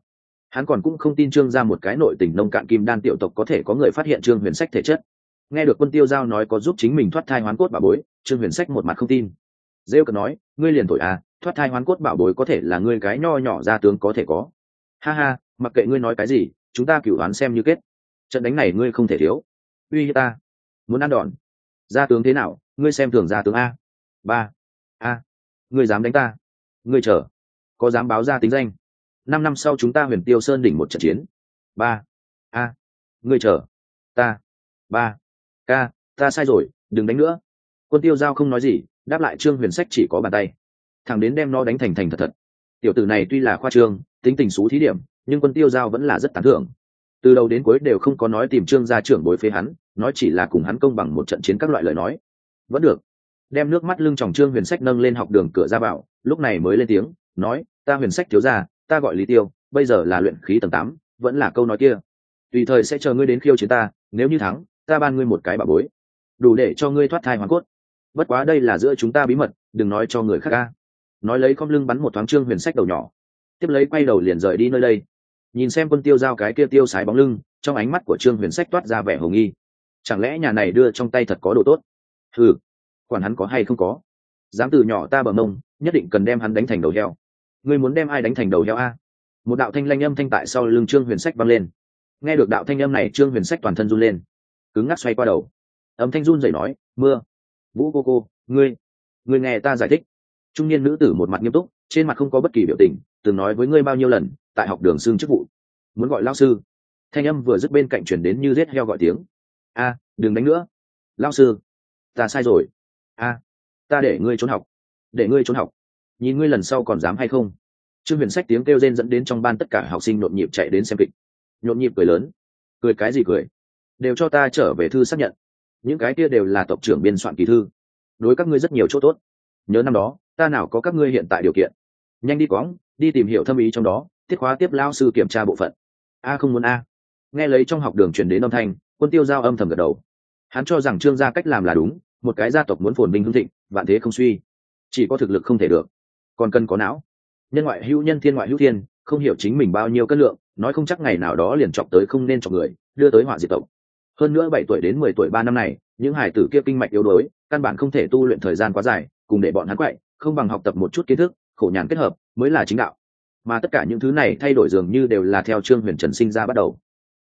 hắn còn cũng không tin trương ra một cái nội tình nông cạn kim đan tiểu tộc có thể có người phát hiện trương huyền sách thể chất. Nghe được quân tiêu giao nói có giúp chính mình thoát thai hoán cốt bảo bối, trương huyền sách một mặt không tin. Rêu cần nói, ngươi liền thổi à thoát thai hoán cốt bảo bối có thể là ngươi cái nho nhỏ ra tướng có thể có. Ha ha, mặc kệ ngươi nói cái gì chúng ta cửu đoán xem như kết. Trận đánh này ngươi không thể thiếu. Uy hiếp ta. Muốn ăn đòn. Gia tướng thế nào? Ngươi xem thường gia tướng a. Ba. A. Ngươi dám đánh ta. Ngươi chờ. Có dám báo ra tính danh. Năm năm sau chúng ta huyền tiêu sơn đỉnh một trận chiến. Ba. A. Ngươi chờ. Ta. Ba. Ca ta sai rồi, đừng đánh nữa. Quân tiêu giao không nói gì, đáp lại trương huyền sách chỉ có bàn tay. Thằng đến đem nó đánh thành thành thật thật. Tiểu tử này tuy là khoa trương, tính tình xú thí điểm nhưng quân tiêu giao vẫn là rất tán thưởng. Từ đầu đến cuối đều không có nói tìm trương gia trưởng bối phế hắn, nói chỉ là cùng hắn công bằng một trận chiến các loại lời nói. Vẫn được. Đem nước mắt lưng chòng trương huyền sách nâng lên học đường cửa ra vào, lúc này mới lên tiếng, nói, ta huyền sách thiếu ra ta gọi lý tiêu, bây giờ là luyện khí tầng tám, vẫn là câu nói kia. Tùy thời sẽ chờ ngươi đến khiêu chiến ta, nếu như thắng, ta ban ngươi một cái bà bối. Đủ để cho ngươi thoát thai hoàn cốt. Bất quá đây là giữa chúng ta bí mật, đừng nói cho người khác ca nói lấy con lưng bắn một thoáng trương huyền sách đầu nhỏ. Tiếp lấy quay đầu liền rời đi nơi đây nhìn xem quân tiêu giao cái kia tiêu sái bóng lưng, trong ánh mắt của trương huyền sách toát ra vẻ hồng nghi. Chẳng lẽ nhà này đưa trong tay thật có đồ tốt? Ừ quản hắn có hay không có. Dám từ nhỏ ta bờ mông, nhất định cần đem hắn đánh thành đầu heo. Ngươi muốn đem ai đánh thành đầu heo a? Một đạo thanh lanh âm thanh tại sau lưng trương huyền sách vang lên. Nghe được đạo thanh âm này, trương huyền sách toàn thân run lên. Cứng ngắc xoay qua đầu. Âm thanh run dậy nói, mưa, vũ cô cô, ngươi ngươi nghe ta giải thích. Trung niên nữ tử một mặt nghiêm túc, trên mặt không có bất kỳ biểu tình, từng nói với ngươi bao nhiêu lần tại học đường xương chức vụ. Muốn gọi lao sư. Thanh âm vừa dứt bên cạnh chuyển đến như rết heo gọi tiếng. A, đừng đánh nữa. Lao sư, ta sai rồi. A, ta để ngươi trốn học. Để ngươi trốn học. Nhìn ngươi lần sau còn dám hay không? Trương huyền sách tiếng kêu rên dẫn đến trong ban tất cả học sinh nhộn nhịp chạy đến xem kịch. Nhộn nhịp cười lớn. Cười cái gì cười? Đều cho ta trở về thư xác nhận. Những cái kia đều là tộc trưởng biên soạn kỳ thư. Đối các ngươi rất nhiều chỗ tốt. Nhớ năm đó, ta nào có các ngươi hiện tại điều kiện. Nhanh đi quõng, đi tìm hiểu thâm ý trong đó tiết khóa tiếp lao sư kiểm tra bộ phận. A không muốn a. Nghe lấy trong học đường truyền đến âm thanh, quân tiêu giao âm thầm gật đầu. Hắn cho rằng trương gia cách làm là đúng, một cái gia tộc muốn phồn binh hưng thịnh, vạn thế không suy. Chỉ có thực lực không thể được. Còn cần có não. Nhân ngoại hữu nhân, thiên ngoại hữu thiên, không hiểu chính mình bao nhiêu cân lượng, nói không chắc ngày nào đó liền chọc tới không nên chọc người, đưa tới họa diệt tộc. Hơn nữa bảy tuổi đến mười tuổi ba năm này, những hải tử kia kinh mạch yếu đuối, căn bản không thể tu luyện thời gian quá dài, cùng để bọn hắn quậy, không bằng học tập một chút kiến thức, khổ nhàn kết hợp, mới là chính đạo mà tất cả những thứ này thay đổi dường như đều là theo trương huyền trần sinh ra bắt đầu.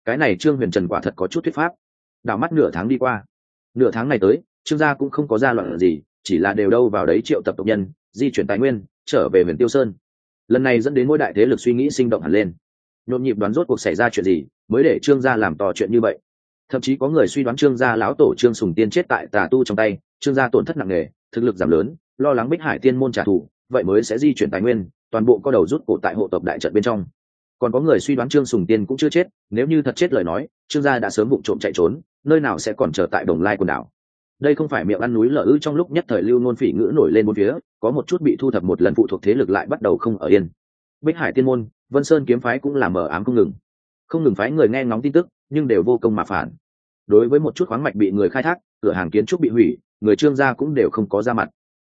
Cái này trương huyền trần quả thật có chút thuyết pháp. Đảo mắt nửa tháng đi qua. Nửa tháng này tới, trương gia cũng không có gia loạn gì, chỉ là đều đâu vào đấy triệu tập tộc nhân, di chuyển tài nguyên, trở về huyện tiêu sơn. Lần này dẫn đến mỗi đại thế lực suy nghĩ sinh động hẳn lên. Nhộn nhịp đoán rốt cuộc xảy ra chuyện gì, mới để trương gia làm to chuyện như vậy. Thậm chí có người suy đoán trương gia lão tổ trương sùng tiên chết tại tà tu trong tay, trương gia tổn thất nặng nề, thực lực giảm lớn, lo lắng bích hải tiên môn trả thù vậy mới sẽ di chuyển tài nguyên, toàn bộ có đầu rút cổ tại hộ tộc đại trận bên trong. Còn có người suy đoán trương sùng tiên cũng chưa chết, nếu như thật chết lời nói, trương gia đã sớm vụ trộm chạy trốn, nơi nào sẽ còn chờ tại đồng lai quần đảo. Đây không phải miệng ăn núi lở ư trong lúc nhất thời lưu nôn phỉ ngữ nổi lên một phía, có một chút bị thu thập một lần phụ thuộc thế lực lại bắt đầu không ở yên. Bích hải tiên môn, vân sơn kiếm phái cũng làm mờ ám không ngừng. Không ngừng phái người nghe ngóng tin tức, nhưng đều vô công mà phản. Đối với một chút khoáng mạch bị người khai thác, cửa hàng kiến trúc bị hủy, người trương gia cũng đều không có ra mặt.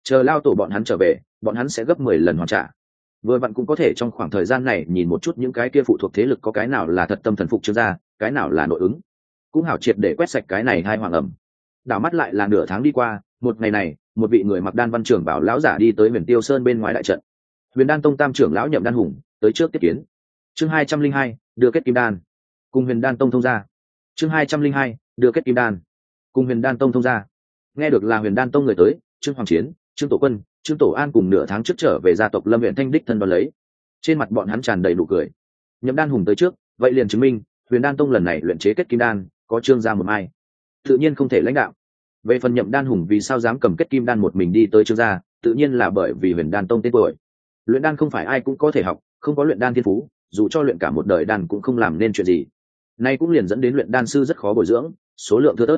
Chờ lao tổ bọn hắn trở về bọn hắn sẽ gấp mười lần hoàn trả. Vừa vặn cũng có thể trong khoảng thời gian này nhìn một chút những cái kia phụ thuộc thế lực có cái nào là thật tâm thần phục trương gia cái nào là nội ứng. Cũng hảo triệt để quét sạch cái này hai hoàng ẩm. Đảo mắt lại là nửa tháng đi qua, một ngày này, một vị người mặc đan văn trưởng bảo lão giả đi tới huyền tiêu sơn bên ngoài đại trận. Huyền đan tông tam trưởng lão nhậm đan hùng, tới trước tiếp kiến. Chương hai trăm linh hai, đưa kết kim đan. Cùng huyền đan tông thông ra chương hai trăm linh hai, đưa kết kim đan. Cùng huyền đan tông thông ra nghe được là huyền đan tông người tới, trương hoàng chiến trương tổ quân, trương tổ an cùng nửa tháng trước trở về gia tộc lâm huyện thanh đích thân đón lấy. Trên mặt bọn hắn tràn đầy nụ cười. Nhậm đan hùng tới trước, vậy liền chứng minh, huyền đan tông lần này luyện chế kết kim đan, có trương gia một mai. Tự nhiên không thể lãnh đạo. Về phần nhậm đan hùng vì sao dám cầm kết kim đan một mình đi tới trương gia, tự nhiên là bởi vì huyền đan tông tên tuổi. Luyện đan không phải ai cũng có thể học, không có luyện đan thiên phú, dù cho luyện cả một đời đan cũng không làm nên chuyện gì. Nay cũng liền dẫn đến luyện đan sư rất khó bồi dưỡng, số lượng thưa tớt.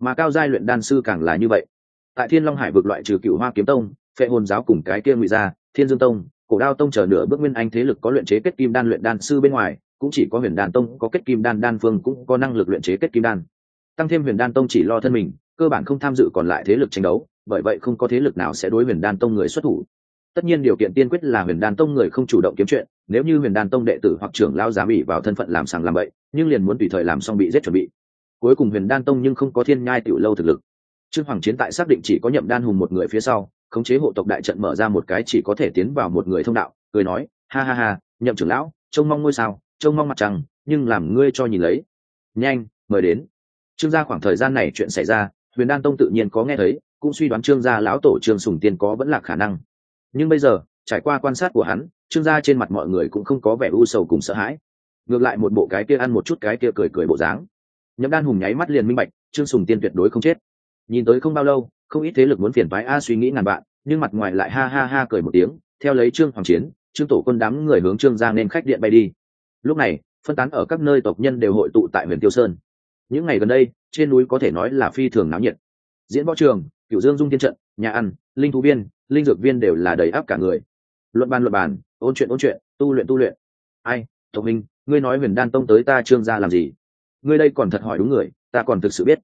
mà cao giai luyện đan sư càng là như vậy tại thiên long hải vực loại trừ cựu hoa kiếm tông, phệ hồn giáo cùng cái kia ngụy gia, thiên dương tông, cổ đao tông chờ nửa bước nguyên anh thế lực có luyện chế kết kim đan luyện đan sư bên ngoài, cũng chỉ có huyền đan tông có kết kim đan đan phương cũng có năng lực luyện chế kết kim đan. Tăng thêm huyền đan tông chỉ lo thân mình, cơ bản không tham dự còn lại thế lực tranh đấu, bởi vậy không có thế lực nào sẽ đối huyền đan tông người xuất thủ. Tất nhiên điều kiện tiên quyết là huyền đan tông người không chủ động kiếm chuyện, nếu như huyền đan tông đệ tử hoặc trưởng lao dám bị vào thân phận làm sàng làm bậy, nhưng liền muốn tùy thời làm xong bị giết chuẩn bị. Cuối cùng huyền đan tông nhưng không có thiên nhai tiểu lâu thực lực trương hoàng chiến tại xác định chỉ có nhậm đan hùng một người phía sau, khống chế hộ tộc đại trận mở ra một cái chỉ có thể tiến vào một người thông đạo, cười nói, ha ha ha, nhậm trưởng lão, trông mong ngôi sao, trông mong mặt trăng, nhưng làm ngươi cho nhìn lấy. Nhanh, mời đến. Trương gia khoảng thời gian này chuyện xảy ra, huyền đan tông tự nhiên có nghe thấy, cũng suy đoán trương gia lão tổ trương sùng tiên có vẫn là khả năng. Nhưng bây giờ, trải qua quan sát của hắn, trương gia trên mặt mọi người cũng không có vẻ u sầu cùng sợ hãi. Ngược lại một bộ cái kia ăn một chút cái kia cười cười bộ dáng. Nhậm đan hùng nháy mắt liền minh bạch, trương sùng tiên tuyệt đối không chết nhìn tới không bao lâu, không ít thế lực muốn phiền phái a suy nghĩ ngàn bạn nhưng mặt ngoài lại ha ha ha cười một tiếng, theo lấy trương hoàng chiến, trương tổ quân đám người hướng trương giang nên khách điện bay đi. Lúc này, phân tán ở các nơi tộc nhân đều hội tụ tại huyện tiêu sơn. Những ngày gần đây, trên núi có thể nói là phi thường náo nhiệt. Diễn võ trường cựu dương dung tiên trận, nhà ăn, linh thú viên, linh dược viên đều là đầy áp cả người. Luận bàn luận bàn, ôn chuyện ôn chuyện, tu luyện tu luyện. Ai, tộc minh, ngươi nói huyền đan tông tới ta trương gia làm gì? Ngươi đây còn thật hỏi đúng người, ta còn thực sự biết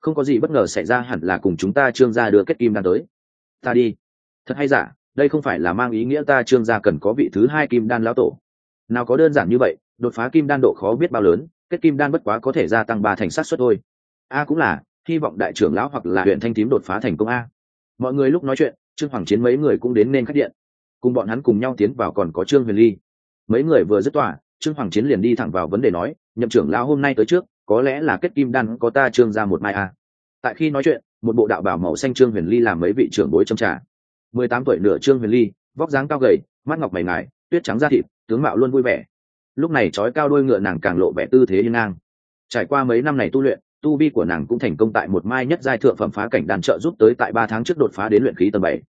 không có gì bất ngờ xảy ra hẳn là cùng chúng ta trương gia đưa kết kim đan tới. Ta đi. Thật hay giả, đây không phải là mang ý nghĩa ta trương gia cần có vị thứ hai kim đan lão tổ. Nào có đơn giản như vậy, đột phá kim đan độ khó biết bao lớn, kết kim đan bất quá có thể gia tăng ba thành sát suất thôi. A cũng là, hy vọng đại trưởng lão hoặc là huyện thanh tím đột phá thành công a. Mọi người lúc nói chuyện, trương hoàng chiến mấy người cũng đến nên khách điện. Cùng bọn hắn cùng nhau tiến vào còn có trương huyền ly. Mấy người vừa dứt tỏa trương hoàng chiến liền đi thẳng vào vấn đề nói, nhậm trưởng lão hôm nay tới trước có lẽ là kết kim đan có ta trương ra một mai a. Tại khi nói chuyện, một bộ đạo bảo màu xanh trương huyền ly làm mấy vị trưởng bối trong trà. Mười tám tuổi nửa trương huyền ly, vóc dáng cao gầy, mắt ngọc mày ngài, tuyết trắng da thịt, tướng mạo luôn vui vẻ. Lúc này trói cao đôi ngựa nàng càng lộ vẻ tư thế hiên ngang. Trải qua mấy năm này tu luyện, tu vi của nàng cũng thành công tại một mai nhất giai thượng phẩm phá cảnh đàn trợ giúp tới tại ba tháng trước đột phá đến luyện khí tầng bảy.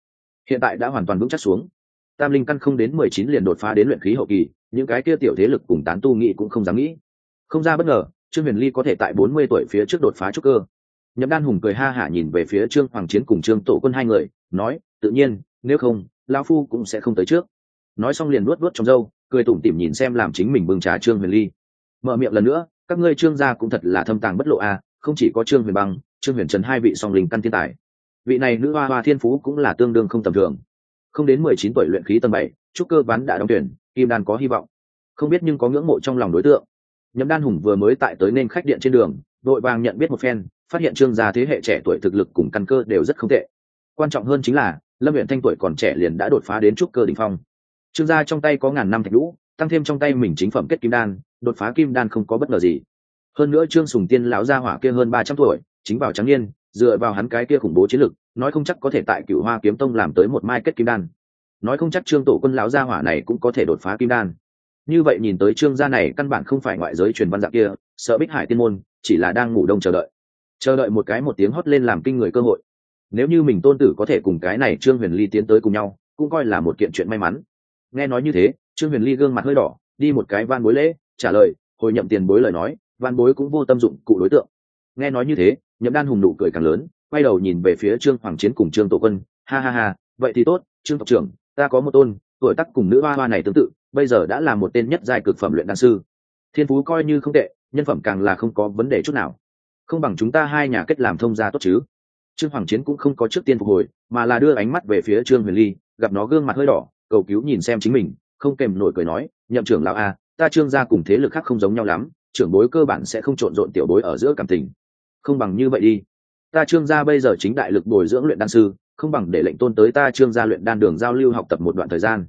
Hiện tại đã hoàn toàn vững chắc xuống. Tam linh căn không đến mười chín liền đột phá đến luyện khí hậu kỳ, những cái kia tiểu thế lực cùng tán tu nghị cũng không dám nghĩ. Không ra bất ngờ trương huyền ly có thể tại bốn mươi tuổi phía trước đột phá trúc cơ. Nhậm đan hùng cười ha hả nhìn về phía trương hoàng chiến cùng trương tổ quân hai người, nói, tự nhiên, nếu không lao phu cũng sẽ không tới trước. Nói xong liền luốt luốt trong râu, cười tủm tỉm nhìn xem làm chính mình bưng trà trương huyền ly. Mở miệng lần nữa, các ngươi trương gia cũng thật là thâm tàng bất lộ a, không chỉ có trương huyền băng, trương huyền trần hai vị song linh căn thiên tài. Vị này nữ hoa hoa thiên phú cũng là tương đương không tầm thường. Không đến mười chín tuổi luyện khí tầng bảy, trúc cơ ván đã đóng tuyển, kim đan có hy vọng. Không biết nhưng có ngưỡng mộ trong lòng đối tượng nhậm đan hùng vừa mới tại tới nên khách điện trên đường, đội vàng nhận biết một phen, phát hiện trương gia thế hệ trẻ tuổi thực lực cùng căn cơ đều rất không tệ. Quan trọng hơn chính là, lâm huyện thanh tuổi còn trẻ liền đã đột phá đến trúc cơ đ ỉ n h phong. Trương gia trong tay có ngàn năm thạch lũ tăng thêm trong tay mình chính phẩm kết kim đan, đột phá kim đan không có bất ngờ gì. Hơn nữa trương sùng tiên lão gia hỏa kia hơn ba trăm tuổi, chính vào trắng niên, dựa vào hắn cái kia khủng bố chiến lực, nói không chắc có thể tại cựu hoa kiếm tông làm tới một mai kết kim đan. Nói không chắc trương tổ quân lão gia hỏa này cũng có thể đột phá kim đan như vậy nhìn tới trương gia này căn bản không phải ngoại giới truyền văn dạng kia, sợ bích hải tiên môn, chỉ là đang ngủ đông chờ đợi. Chờ đợi một cái một tiếng hót lên làm kinh người cơ hội. Nếu như mình tôn tử có thể cùng cái này trương huyền ly tiến tới cùng nhau, cũng coi là một kiện chuyện may mắn. Nghe nói như thế, trương huyền ly gương mặt hơi đỏ, đi một cái van bối lễ, trả lời, hồi nhậm tiền bối lời nói, van bối cũng vô tâm dụng cụ đối tượng. Nghe nói như thế, nhậm đan hùng nụ cười càng lớn, quay đầu nhìn về phía trương hoàng chiến cùng trương tổ quân. Ha ha ha, vậy thì tốt, trương tộc trưởng, ta có một tôn, tuổi tắc cùng nữ hoa hoa này tương tự bây giờ đã là một tên nhất giai cực phẩm luyện đan sư. Thiên phú coi như không tệ, nhân phẩm càng là không có vấn đề chút nào. Không bằng chúng ta hai nhà kết làm thông gia tốt chứ. Trương hoàng chiến cũng không có trước tiên phục hồi, mà là đưa ánh mắt về phía trương huyền ly, gặp nó gương mặt hơi đỏ, cầu cứu nhìn xem chính mình, không kèm nổi cười nói, nhậm trưởng lão a, ta trương gia cùng thế lực khác không giống nhau lắm, trưởng bối cơ bản sẽ không trộn rộn tiểu bối ở giữa cảm tình. Không bằng như vậy đi. Ta trương gia bây giờ chính đại lực bồi dưỡng luyện đan sư, không bằng để lệnh tôn tới ta trương gia luyện đan đường giao lưu học tập một đoạn thời gian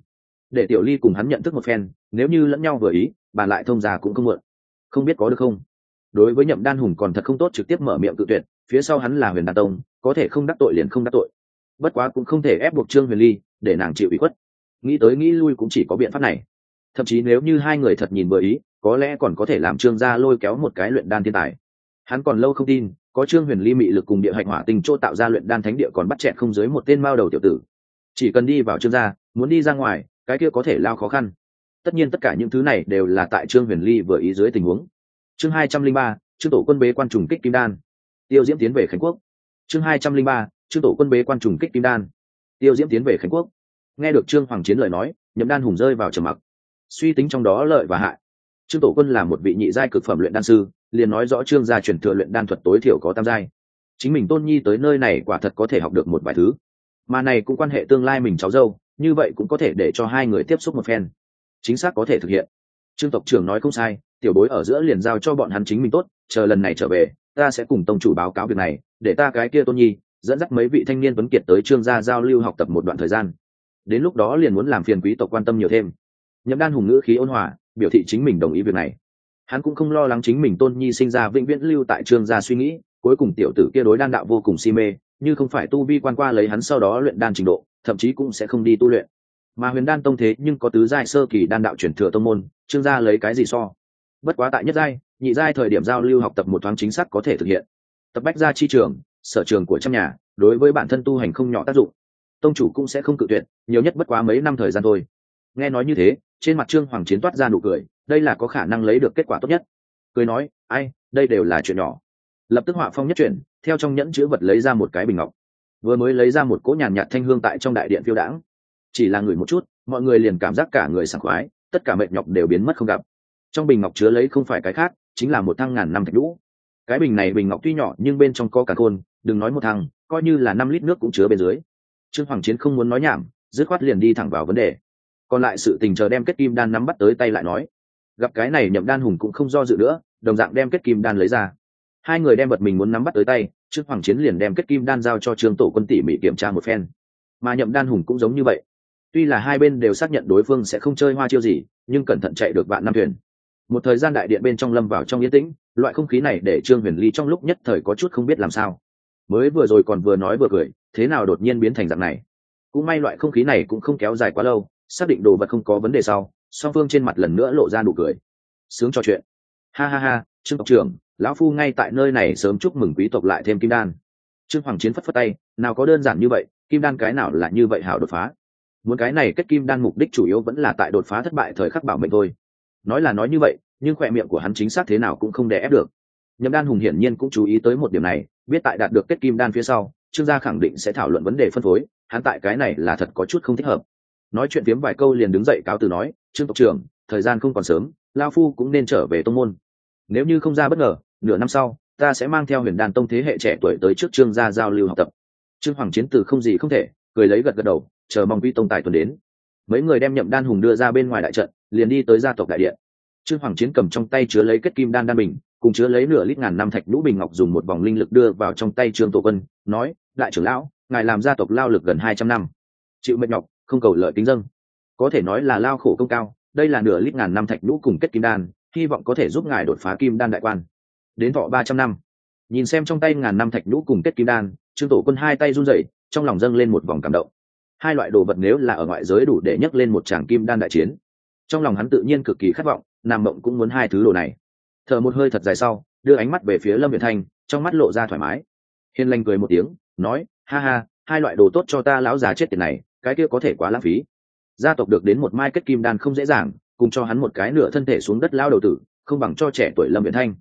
để tiểu ly cùng hắn nhận thức một phen, nếu như lẫn nhau vừa ý bàn lại thông gia cũng không mượn. Không biết có được không? Đối với nhậm đan hùng còn thật không tốt trực tiếp mở miệng tự tuyệt, phía sau hắn là huyền đan tông, có thể không đắc tội liền không đắc tội. Bất quá cũng không thể ép buộc trương huyền ly, để nàng chịu ý khuất. Nghĩ tới nghĩ lui cũng chỉ có biện pháp này. Thậm chí nếu như hai người thật nhìn vừa ý, có lẽ còn có thể làm trương gia lôi kéo một cái luyện đan thiên tài. Hắn còn lâu không tin, có trương huyền ly mị lực cùng địa hạch hỏa tình chỗ tạo ra luyện đan thánh địa còn bắt chẹn không dưới một tên mao đầu tiểu tử. Chỉ cần đi vào trương gia, muốn đi ra ngoài cái kia có thể lao khó khăn. Tất nhiên tất cả những thứ này đều là tại trương huyền ly vừa ý dưới tình huống. Chương hai trăm linh ba, trương tổ quân bế quan trùng kích kim đan. Tiêu diễm tiến về khánh quốc. Chương hai trăm linh ba, trương tổ quân bế quan trùng kích kim đan. Tiêu diễm tiến về khánh quốc. Nghe được trương hoàng chiến lời nói, nhậm đan hùng rơi vào trầm mặc. Suy tính trong đó lợi và hại. Trương tổ quân là một vị nhị giai cực phẩm luyện đan sư, liền nói rõ trương gia truyền thừa luyện đan thuật tối thiểu có tam giai. Chính mình tôn nhi tới nơi này quả thật có thể học được một vài thứ. Mà này cũng quan hệ tương lai mình cháu dâu như vậy cũng có thể để cho hai người tiếp xúc một phen. Chính xác có thể thực hiện. Trương tộc trưởng nói không sai, tiểu bối ở giữa liền giao cho bọn hắn chính mình tốt, chờ lần này trở về, ta sẽ cùng tông chủ báo cáo việc này, để ta cái kia tôn nhi, dẫn dắt mấy vị thanh niên vấn kiệt tới trương gia giao lưu học tập một đoạn thời gian. Đến lúc đó liền muốn làm phiền quý tộc quan tâm nhiều thêm. Nhậm đan hùng ngữ khí ôn hòa, biểu thị chính mình đồng ý việc này. Hắn cũng không lo lắng chính mình tôn nhi sinh ra vĩnh viễn lưu tại trương gia suy nghĩ, cuối cùng tiểu tử kia đối đan đạo vô cùng si mê, như không phải tu vi quan qua lấy hắn sau đó luyện đan trình độ thậm chí cũng sẽ không đi tu luyện. Mà huyền đan tông thế nhưng có tứ giai sơ kỳ đan đạo chuyển thừa tông môn, trương gia lấy cái gì so? Bất quá tại nhất giai, nhị giai thời điểm giao lưu học tập một thoáng chính xác có thể thực hiện. Tập bách gia chi trường, sở trường của trong nhà, đối với bản thân tu hành không nhỏ tác dụng. Tông chủ cũng sẽ không cự tuyệt, nhiều nhất bất quá mấy năm thời gian thôi. Nghe nói như thế, trên mặt trương hoàng chiến toát ra nụ cười, đây là có khả năng lấy được kết quả tốt nhất. Cười nói, ai, đây đều là chuyện nhỏ. Lập tức họa phong nhất chuyển, theo trong nhẫn chữ vật lấy ra một cái bình ngọc vừa mới lấy ra một cỗ nhàn nhạt thanh hương tại trong đại điện phiêu đãng. Chỉ là người một chút, mọi người liền cảm giác cả người sảng khoái, tất cả mệt nhọc đều biến mất không gặp. Trong bình ngọc chứa lấy không phải cái khác, chính là một thăng ngàn năm thạch lũ cái bình này bình ngọc tuy nhỏ, nhưng bên trong có cả khôn đừng nói một thăng, coi như là năm lít nước cũng chứa bên dưới. Trương hoàng chiến không muốn nói nhảm, dứt khoát liền đi thẳng vào vấn đề. Còn lại sự tình chờ đem kết kim đan nắm bắt tới tay lại nói. Gặp cái này nhậm đan hùng cũng không do dự nữa, đồng dạng đem kết kim đan lấy ra hai người đem vật mình muốn nắm bắt tới tay trương hoàng chiến liền đem kết kim đan giao cho trương tổ quân tỉ mỉ kiểm tra một phen. Mà nhậm đan hùng cũng giống như vậy. Tuy là hai bên đều xác nhận đối phương sẽ không chơi hoa chiêu gì, nhưng cẩn thận chạy được vạn năm thuyền. Một thời gian đại điện bên trong lâm vào trong yên tĩnh, loại không khí này để trương huyền ly trong lúc nhất thời có chút không biết làm sao. Mới vừa rồi còn vừa nói vừa cười, thế nào đột nhiên biến thành dạng này? Cũng may loại không khí này cũng không kéo dài quá lâu, xác định đồ vật không có vấn đề sau, song phương trên mặt lần nữa lộ ra nụ cười. Sướng trò chuyện. Ha ha ha, trương tộc trưởng lão phu ngay tại nơi này sớm chúc mừng quý tộc lại thêm kim đan. Trương hoàng chiến phất phất tay, nào có đơn giản như vậy, kim đan cái nào là như vậy hảo đột phá? Muốn cái này kết kim đan mục đích chủ yếu vẫn là tại đột phá thất bại thời khắc bảo mệnh thôi. Nói là nói như vậy, nhưng khỏe miệng của hắn chính xác thế nào cũng không đè ép được. Nhậm đan hùng hiển nhiên cũng chú ý tới một điểm này, biết tại đạt được kết kim đan phía sau, trương gia khẳng định sẽ thảo luận vấn đề phân phối, hắn tại cái này là thật có chút không thích hợp. Nói chuyện phiếm vài câu liền đứng dậy cáo từ nói, trương tộc trưởng, thời gian không còn sớm lao phu cũng nên trở về tông môn. Nếu như không ra bất ngờ nửa năm sau, ta sẽ mang theo huyền đàn tông thế hệ trẻ tuổi tới trước trương gia giao lưu học tập. Trương hoàng chiến từ không gì không thể, cười lấy gật gật đầu, chờ mong quy tông tài tuần đến. Mấy người đem nhậm đan hùng đưa ra bên ngoài đại trận, liền đi tới gia tộc đại điện. Trương hoàng chiến cầm trong tay chứa lấy kết kim đan đan bình, cùng chứa lấy nửa lít ngàn năm thạch lũ bình ngọc dùng một vòng linh lực đưa vào trong tay trương tổ quân, nói, đại trưởng lão, ngài làm gia tộc lao lực gần hai trăm năm. Chịu mệt nhọc, không cầu lợi kính dâng có thể nói là lao khổ công cao, đây là nửa lít ngàn năm thạch lũ cùng kết kim đan, hy vọng có thể giúp ngài đột phá kim đan đại quan đến thọ ba trăm năm. Nhìn xem trong tay ngàn năm thạch nhũ cùng kết kim đan, trương tổ quân hai tay run rẩy, trong lòng dâng lên một vòng cảm động. Hai loại đồ vật nếu là ở ngoại giới đủ để nhấc lên một tràng kim đan đại chiến, trong lòng hắn tự nhiên cực kỳ khát vọng, nam mộng cũng muốn hai thứ đồ này. Thở một hơi thật dài sau, đưa ánh mắt về phía lâm việt thanh, trong mắt lộ ra thoải mái. Hiền lành cười một tiếng, nói, ha ha, hai loại đồ tốt cho ta lão già chết tiền này, cái kia có thể quá lãng phí. Gia tộc được đến một mai kết kim đan không dễ dàng, cùng cho hắn một cái nửa thân thể xuống đất lao đầu tử, không bằng cho trẻ tuổi lâm viện thanh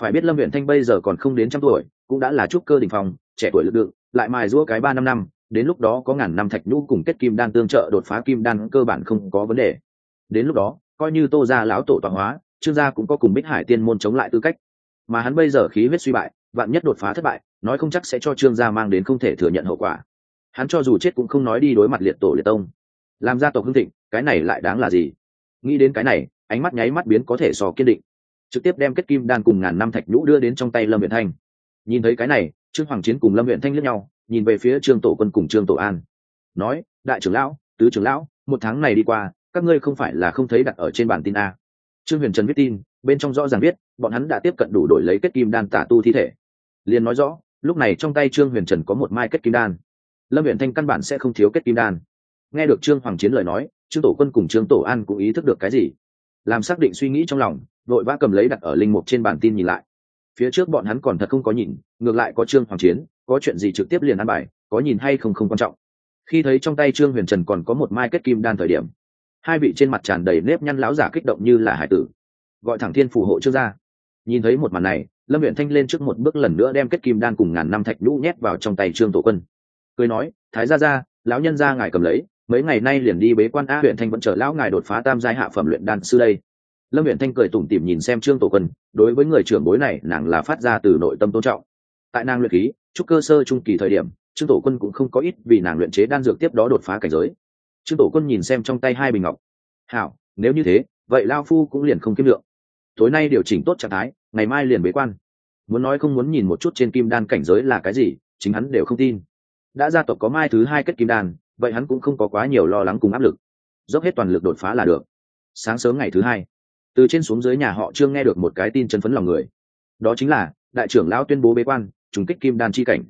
phải biết lâm viện thanh bây giờ còn không đến trăm tuổi, cũng đã là trúc cơ đình phòng trẻ tuổi lực lượng, lại mài giũa cái ba năm năm, đến lúc đó có ngàn năm thạch nhũ cùng kết kim đan tương trợ đột phá kim đan cơ bản không có vấn đề. Đến lúc đó, coi như tô gia lão tổ tọa hóa, trương gia cũng có cùng bích hải tiên môn chống lại tư cách. Mà hắn bây giờ khí huyết suy bại, vạn nhất đột phá thất bại, nói không chắc sẽ cho trương gia mang đến không thể thừa nhận hậu quả. Hắn cho dù chết cũng không nói đi đối mặt liệt tổ liệt tông. Làm gia tộc hưng thịnh, cái này lại đáng là gì? Nghĩ đến cái này, ánh mắt nháy mắt biến có thể so kiên định trực tiếp đem kết kim đan cùng ngàn năm thạch nhũ đưa đến trong tay lâm huyện thanh. Nhìn thấy cái này, trương hoàng chiến cùng lâm huyện thanh lẫn nhau, nhìn về phía trương tổ quân cùng trương tổ an. Nói, đại trưởng lão, tứ trưởng lão, một tháng này đi qua, các ngươi không phải là không thấy đặt ở trên bản tin a. Trương huyền trần viết tin, bên trong rõ ràng biết bọn hắn đã tiếp cận đủ đổi lấy kết kim đan tả tu thi thể. Liền nói rõ, lúc này trong tay trương huyền trần có một mai kết kim đan. Lâm huyện thanh căn bản sẽ không thiếu kết kim đan. Nghe được trương hoàng chiến lời nói, trương tổ quân cùng trương tổ an cũng ý thức được cái gì. Làm xác định suy nghĩ trong lòng đội vã cầm lấy đặt ở linh mục trên bản tin nhìn lại. Phía trước bọn hắn còn thật không có nhìn, ngược lại có trương hoàng chiến, có chuyện gì trực tiếp liền ăn bài, có nhìn hay không không quan trọng. Khi thấy trong tay trương huyền trần còn có một mai kết kim đan thời điểm, hai vị trên mặt tràn đầy nếp nhăn láo giả kích động như là hải tử. Gọi thẳng thiên phù hộ trước ra. Nhìn thấy một màn này, lâm huyện thanh lên trước một bước lần nữa đem kết kim đan cùng ngàn năm thạch nhũ nhét vào trong tay trương tổ quân. Cười nói, thái gia gia, lão nhân gia ngài cầm lấy, mấy ngày nay liền đi bế quan a huyện thanh vẫn chờ lão ngài đột phá tam giai hạ phẩm luyện đan sư đây lâm viện thanh cười tủm tỉm nhìn xem trương tổ quân, đối với người trưởng bối này, nàng là phát ra từ nội tâm tôn trọng. Tại nàng luyện khí, trúc cơ sơ trung kỳ thời điểm, trương tổ quân cũng không có ít vì nàng luyện chế đan dược tiếp đó đột phá cảnh giới. Trương tổ quân nhìn xem trong tay hai bình ngọc. Hảo, nếu như thế, vậy lao phu cũng liền không kiếm lượng tối nay điều chỉnh tốt trạng thái, ngày mai liền bế quan. Muốn nói không muốn nhìn một chút trên kim đan cảnh giới là cái gì, chính hắn đều không tin. Đã gia tộc có mai thứ hai kết kim đan, vậy hắn cũng không có quá nhiều lo lắng cùng áp lực. Dốc hết toàn lực đột phá là được. Sáng sớm ngày thứ hai từ trên xuống dưới nhà họ trương nghe được một cái tin chân phấn lòng người. Đó chính là, đại trưởng lão tuyên bố bế quan, trùng kích kim đan chi cảnh.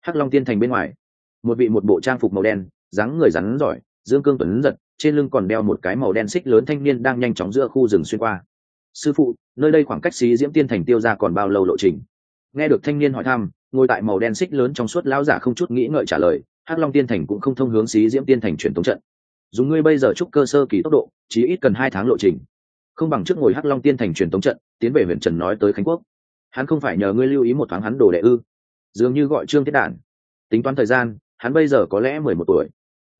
Hắc long tiên thành bên ngoài. Một vị một bộ trang phục màu đen, dáng người rắn giỏi, dương cương tuấn giật, trên lưng còn đeo một cái màu đen xích lớn thanh niên đang nhanh chóng giữa khu rừng xuyên qua. Sư phụ, nơi đây khoảng cách xí diễm tiên thành tiêu ra còn bao lâu lộ trình? Nghe được thanh niên hỏi thăm, ngồi tại màu đen xích lớn trong suốt lão giả không chút nghĩ ngợi trả lời, hắc long tiên thành cũng không thông hướng xí diễm tiên thành truyền thống trận. Dùng ngươi bây giờ trúc cơ sơ kỳ tốc độ chỉ ít cần hai tháng lộ trình không bằng trước ngồi hắc long tiên thành truyền tống trận, tiến về huyện trần nói tới khánh quốc. Hắn không phải nhờ ngươi lưu ý một thoáng hắn đồ đệ ư? Dường như gọi trương thiết đản. Tính toán thời gian, hắn bây giờ có lẽ mười một tuổi.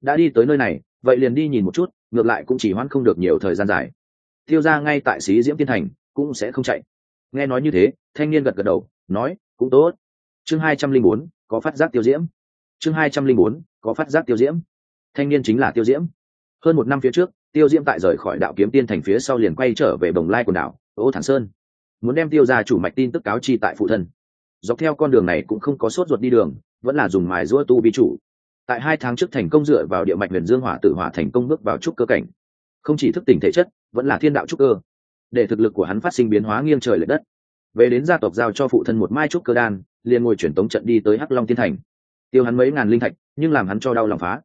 Đã đi tới nơi này, vậy liền đi nhìn một chút, ngược lại cũng chỉ hoãn không được nhiều thời gian dài. Tiêu ra ngay tại xí diễm tiên thành, cũng sẽ không chạy. Nghe nói như thế, thanh niên gật gật đầu, nói, cũng tốt. Chương hai trăm linh bốn, có phát giác tiêu diễm. Chương hai trăm linh bốn, có phát giác tiêu diễm. Thanh niên chính là tiêu diễm. Hơn một năm phía trước tiêu diễm tại rời khỏi đạo kiếm tiên thành phía sau liền quay trở về bồng lai quần đảo, ô thản sơn. Muốn đem tiêu ra chủ mạch tin tức cáo chi tại phụ thân. Dọc theo con đường này cũng không có sốt ruột đi đường, vẫn là dùng mài giũa tu vi chủ. Tại hai tháng trước thành công dựa vào địa mạch huyền dương hỏa tử hỏa thành công bước vào trúc cơ cảnh. Không chỉ thức tỉnh thể chất, vẫn là thiên đạo trúc cơ. Để thực lực của hắn phát sinh biến hóa nghiêng trời l ệ đất. Về đến gia tộc giao cho phụ thân một mai trúc cơ đan, liền ngồi truyền tống trận đi tới hắc long tiên thành. Tiêu hắn mấy ngàn linh thạch, nhưng làm hắn cho đau lòng phá.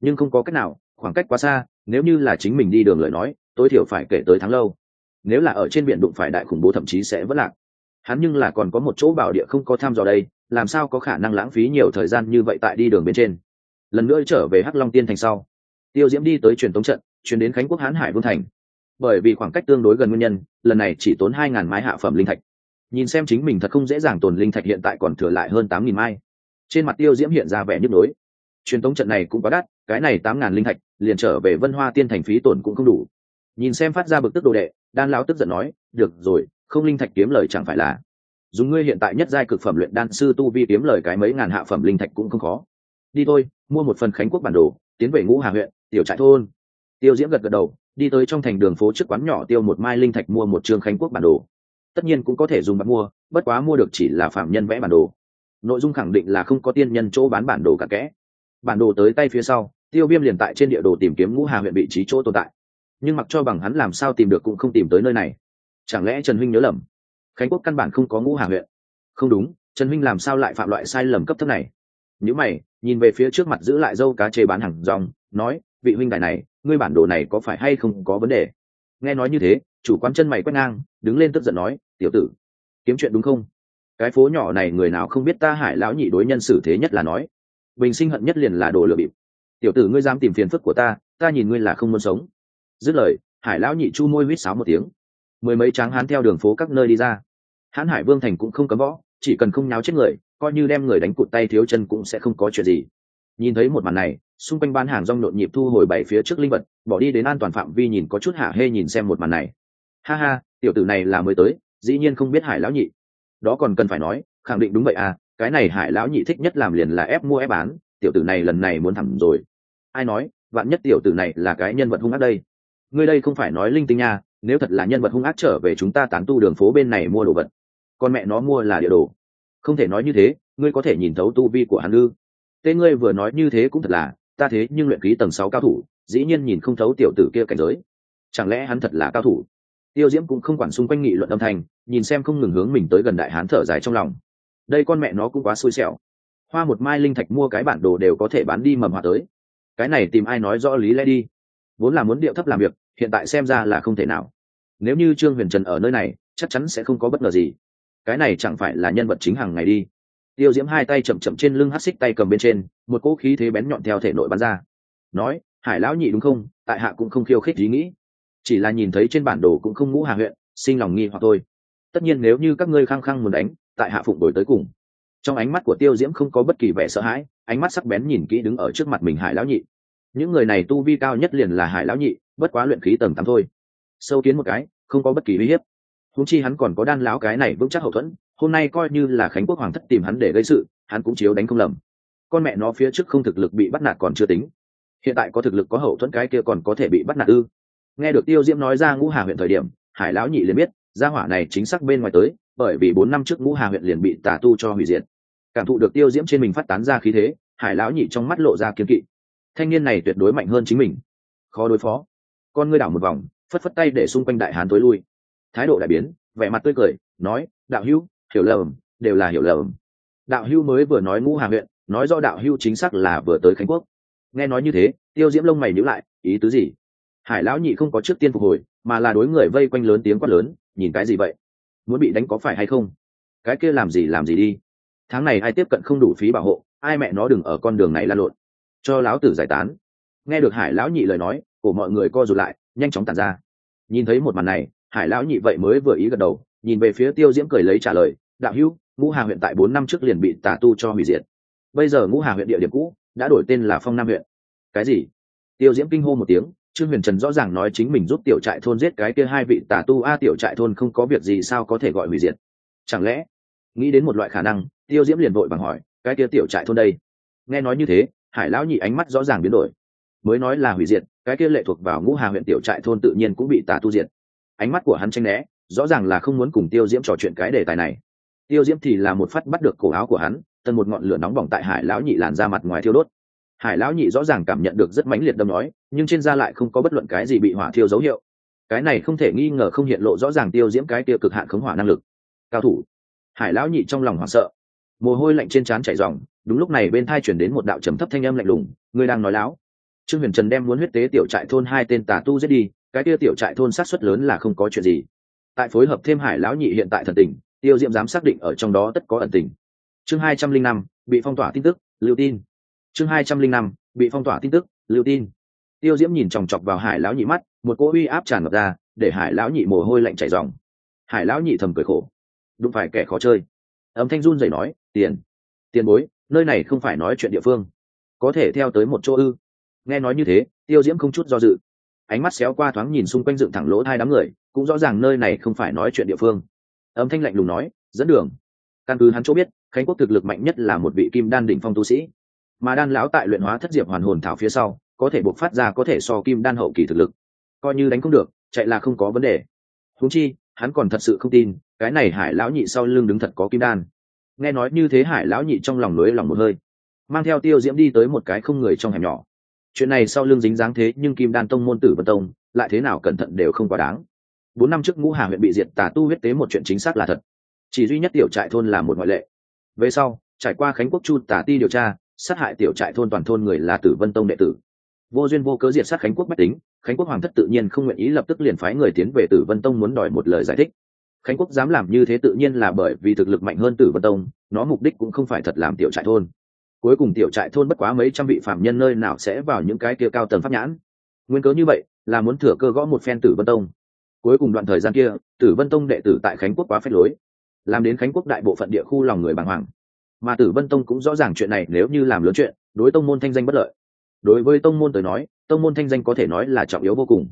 Nhưng không có cách nào, khoảng cách quá xa nếu như là chính mình đi đường lời nói, tối thiểu phải kể tới tháng lâu. Nếu là ở trên biển đụng phải đại khủng bố thậm chí sẽ vất lạc. Hắn nhưng là còn có một chỗ bảo địa không có tham dò đây, làm sao có khả năng lãng phí nhiều thời gian như vậy tại đi đường bên trên? Lần nữa trở về hắc long tiên thành sau. Tiêu diễm đi tới truyền tống trận, chuyển đến khánh quốc hán hải vương thành. Bởi vì khoảng cách tương đối gần nguyên nhân, lần này chỉ tốn hai ngàn mái hạ phẩm linh thạch. Nhìn xem chính mình thật không dễ dàng tồn linh thạch hiện tại còn thừa lại hơn tám nghìn mai. Trên mặt tiêu diễm hiện ra vẻ nhức nhối truyền tống trận này cũng quá đắt, cái này tám ngàn linh thạch, liền trở về vân hoa tiên thành phí tổn cũng không đủ. Nhìn xem phát ra bực tức đồ đệ, đan lão tức giận nói, được rồi, không linh thạch kiếm lời chẳng phải là dùng ngươi hiện tại nhất giai cực phẩm luyện đan sư tu vi kiếm lời cái mấy ngàn hạ phẩm linh thạch cũng không khó. Đi thôi, mua một phần khánh quốc bản đồ, tiến về ngũ hà huyện, tiểu trại thôn. Tiêu diễm gật gật đầu, đi tới trong thành đường phố trước quán nhỏ tiêu một mai linh thạch mua một trường khánh quốc bản đồ. Tất nhiên cũng có thể dùng bạc mua, bất quá mua được chỉ là phạm nhân vẽ bản đồ. Nội dung khẳng định là không có tiên nhân chỗ bán bản đồ cả kẽ bản đồ tới tay phía sau, tiêu viêm liền tại trên địa đồ tìm kiếm ngũ hà huyện vị trí chỗ tồn tại. Nhưng mặc cho bằng hắn làm sao tìm được cũng không tìm tới nơi này. Chẳng lẽ trần huynh nhớ lầm? Khánh quốc căn bản không có ngũ hà huyện. Không đúng, trần huynh làm sao lại phạm loại sai lầm cấp thấp này? Nhữ mày, nhìn về phía trước mặt giữ lại dâu cá chê bán hàng rong, nói, vị huynh đại này, ngươi bản đồ này có phải hay không có vấn đề? Nghe nói như thế, chủ quán chân mày quét ngang, đứng lên tức giận nói, tiểu tử, kiếm chuyện đúng không? Cái phố nhỏ này người nào không biết ta hải lão nhị đối nhân xử thế nhất là nói bình sinh hận nhất liền là đồ lừa bịp. Tiểu tử ngươi dám tìm phiền phức của ta ta nhìn ngươi là không muốn sống. Dứt lời, hải lão nhị chu môi huýt sáo một tiếng. Mười mấy tráng hán theo đường phố các nơi đi ra. Hán hải vương thành cũng không cấm võ, chỉ cần không nháo chết người, coi như đem người đánh cụt tay thiếu chân cũng sẽ không có chuyện gì. Nhìn thấy một màn này, xung quanh bán hàng rong nhộn nhịp thu hồi bảy phía trước linh vật, bỏ đi đến an toàn phạm vi nhìn có chút hạ hê nhìn xem một màn này. Ha ha, tiểu tử này là mới tới, dĩ nhiên không biết hải lão nhị. Đó còn cần phải nói, khẳng định đúng vậy à cái này hải lão nhị thích nhất làm liền là ép mua ép bán, tiểu tử này lần này muốn thẳng rồi. Ai nói, vạn nhất tiểu tử này là cái nhân vật hung ác đây? Ngươi đây không phải nói linh tinh nha, nếu thật là nhân vật hung ác trở về chúng ta tán tu đường phố bên này mua đồ vật, con mẹ nó mua là địa đồ. Không thể nói như thế, ngươi có thể nhìn thấu tu vi của hắn ư? Tên ngươi vừa nói như thế cũng thật là, ta thế nhưng luyện khí tầng sáu cao thủ, dĩ nhiên nhìn không thấu tiểu tử kia cảnh giới. Chẳng lẽ hắn thật là cao thủ? Tiêu diễm cũng không quản xung quanh nghị luận âm thanh, nhìn xem không ngừng hướng mình tới gần đại hán thở dài trong lòng đây con mẹ nó cũng quá xui xẻo. Hoa một mai linh thạch mua cái bản đồ đều có thể bán đi mầm hòa tới. Cái này tìm ai nói rõ lý lẽ đi. Vốn là muốn điệu thấp làm việc, hiện tại xem ra là không thể nào. Nếu như trương huyền trần ở nơi này, chắc chắn sẽ không có bất ngờ gì. Cái này chẳng phải là nhân vật chính hàng ngày đi. Tiêu diễm hai tay chậm chậm trên lưng hát xích tay cầm bên trên, một cỗ khí thế bén nhọn theo thể nội bắn ra. Nói, hải lão nhị đúng không? Tại hạ cũng không khiêu khích ý nghĩ. Chỉ là nhìn thấy trên bản đồ cũng không ngũ hà huyện sinh lòng nghi hoặc thôi. Tất nhiên nếu như các ngươi khăng khăng muốn đánh tại hạ phụng đổi tới cùng. Trong ánh mắt của tiêu diễm không có bất kỳ vẻ sợ hãi, ánh mắt sắc bén nhìn kỹ đứng ở trước mặt mình hải lão nhị. Những người này tu vi cao nhất liền là hải lão nhị, bất quá luyện khí tầng tám thôi. Sâu kiến một cái, không có bất kỳ uy hiếp. Húng chi hắn còn có đan lão cái này vững chắc hậu thuẫn, hôm nay coi như là khánh quốc hoàng thất tìm hắn để gây sự, hắn cũng chiếu đánh không lầm. Con mẹ nó phía trước không thực lực bị bắt nạt còn chưa tính. Hiện tại có thực lực có hậu thuẫn cái kia còn có thể bị bắt nạt ư? Nghe được tiêu diễm nói ra ngũ hà huyện thời điểm, hải lão nhị liền biết, gia hỏa này chính xác bên ngoài tới bởi vì bốn năm trước ngũ hà huyện liền bị tà tu cho hủy diệt. Cảm thụ được tiêu diễm trên mình phát tán ra khí thế, hải lão nhị trong mắt lộ ra kiếm kỵ. Thanh niên này tuyệt đối mạnh hơn chính mình. Khó đối phó. Con ngươi đảo một vòng, phất phất tay để xung quanh đại hán tối lui. Thái độ đại biến, vẻ mặt tươi cười, nói, đạo hữu, hiểu lầm, đều là hiểu lầm. Đạo hữu mới vừa nói ngũ hà huyện, nói do đạo hữu chính xác là vừa tới khánh quốc. Nghe nói như thế, tiêu diễm lông mày nhíu lại, ý tứ gì? Hải lão nhị không có trước tiên phục hồi, mà là đối người vây quanh lớn tiếng quát lớn, nhìn cái gì vậy? Muốn bị đánh có phải hay không? Cái kia làm gì làm gì đi? Tháng này ai tiếp cận không đủ phí bảo hộ, ai mẹ nó đừng ở con đường này la lộn. Cho lão tử giải tán. Nghe được hải lão nhị lời nói của mọi người co rụt lại, nhanh chóng tàn ra. Nhìn thấy một màn này, hải lão nhị vậy mới vừa ý gật đầu, nhìn về phía tiêu diễm cười lấy trả lời, đạo hữu, ngũ hà huyện tại bốn năm trước liền bị tà tu cho hủy diệt. Bây giờ ngũ hà huyện địa điểm cũ, đã đổi tên là phong nam huyện. Cái gì? Tiêu diễm kinh hô một tiếng trương huyền trần rõ ràng nói chính mình giúp tiểu trại thôn giết cái kia hai vị tà tu, a, tiểu trại thôn không có việc gì sao có thể gọi hủy diệt? Chẳng lẽ, nghĩ đến một loại khả năng, tiêu diễm liền vội bằng hỏi, cái kia tiểu trại thôn đây? Nghe nói như thế, hải lão nhị ánh mắt rõ ràng biến đổi. Mới nói là hủy diệt, cái kia lệ thuộc vào ngũ hà huyện tiểu trại thôn tự nhiên cũng bị tà tu diệt. Ánh mắt của hắn tranh né, rõ ràng là không muốn cùng tiêu diễm trò chuyện cái đề tài này. Tiêu diễm thì là một phát bắt được cổ áo của hắn tân một ngọn lửa nóng bỏng tại hải lão nhị làn ra mặt ngoài thiêu đốt hải lão nhị rõ ràng cảm nhận được rất mãnh liệt đâm nói, nhưng trên da lại không có bất luận cái gì bị hỏa thiêu dấu hiệu. Cái này không thể nghi ngờ không hiện lộ rõ ràng tiêu diễm cái tiêu cực hạn khống hỏa năng lực. Cao thủ. Hải lão nhị trong lòng hoảng sợ. Mồ hôi lạnh trên trán chảy ròng, đúng lúc này bên thai chuyển đến một đạo trầm thấp thanh âm lạnh lùng người đang nói láo. Trương huyền trần đem muốn huyết tế tiểu trại thôn hai tên tà tu giết đi, cái kia tiểu trại thôn sát xuất lớn là không có chuyện gì. Tại phối hợp thêm hải lão nhị hiện tại thần tình, tiêu diệm dám xác định ở trong đó tất có ẩn tình. Chương hai trăm linh năm, bị phong tỏa tin tức, lưu tin chương hai trăm linh năm, bị phong tỏa tin tức, lưu tin. Tiêu diễm nhìn chòng chọc vào hải lão nhị mắt, một cỗ uy áp tràn ngập ra, để hải lão nhị mồ hôi lạnh chảy dòng hải lão nhị thầm cười khổ. Đụng phải kẻ khó chơi. Âm thanh run rẩy nói, tiền tiền bối, nơi này không phải nói chuyện địa phương. Có thể theo tới một chỗ ư? Nghe nói như thế, tiêu diễm không chút do dự. Ánh mắt xéo qua thoáng nhìn xung quanh dựng thẳng lỗ hai đám người, cũng rõ ràng nơi này không phải nói chuyện địa phương. Âm thanh lạnh lùng nói, dẫn đường. Căn cứ hắn chỗ biết, khánh quốc thực lực mạnh nhất là một vị kim đan đỉnh phong tu sĩ mà đan lão tại luyện hóa thất diệp hoàn hồn thảo phía sau, có thể buộc phát ra có thể so kim đan hậu kỳ thực lực. Coi như đánh không được, chạy là không có vấn đề. Húng chi, hắn còn thật sự không tin, cái này hải lão nhị sau lưng đứng thật có kim đan. Nghe nói như thế hải lão nhị trong lòng nối lòng một hơi, mang theo tiêu diễm đi tới một cái không người trong hẻm nhỏ. Chuyện này sau lưng dính dáng thế nhưng kim đan tông môn tử vân tông, lại thế nào cẩn thận đều không quá đáng. Bốn năm trước ngũ hà huyện bị diệt tà tu huyết tế một chuyện chính xác là thật. Chỉ duy nhất tiểu trại thôn là một ngoại lệ. Về sau, trải qua khánh quốc chu tả ti điều tra sát hại tiểu trại thôn toàn thôn người là tử vân tông đệ tử. Vô duyên vô cớ diệt sát khánh quốc bách tính, khánh quốc hoàng thất tự nhiên không nguyện ý lập tức liền phái người tiến về tử vân tông muốn đòi một lời giải thích. Khánh quốc dám làm như thế tự nhiên là bởi vì thực lực mạnh hơn tử vân tông, nó mục đích cũng không phải thật làm tiểu trại thôn. Cuối cùng tiểu trại thôn bất quá mấy trăm vị phạm nhân nơi nào sẽ vào những cái kia cao tầng pháp nhãn. Nguyên cớ như vậy là muốn thừa cơ gõ một phen tử vân tông. Cuối cùng đoạn thời gian kia, tử vân tông đệ tử tại khánh quốc quá phép lối, làm đến khánh quốc đại bộ phận địa khu lòng người bàng hoàng mà tử vân tông cũng rõ ràng chuyện này, nếu như làm lớn chuyện, đối tông môn thanh danh bất lợi. Đối với tông môn tới nói, tông môn thanh danh có thể nói là trọng yếu vô cùng.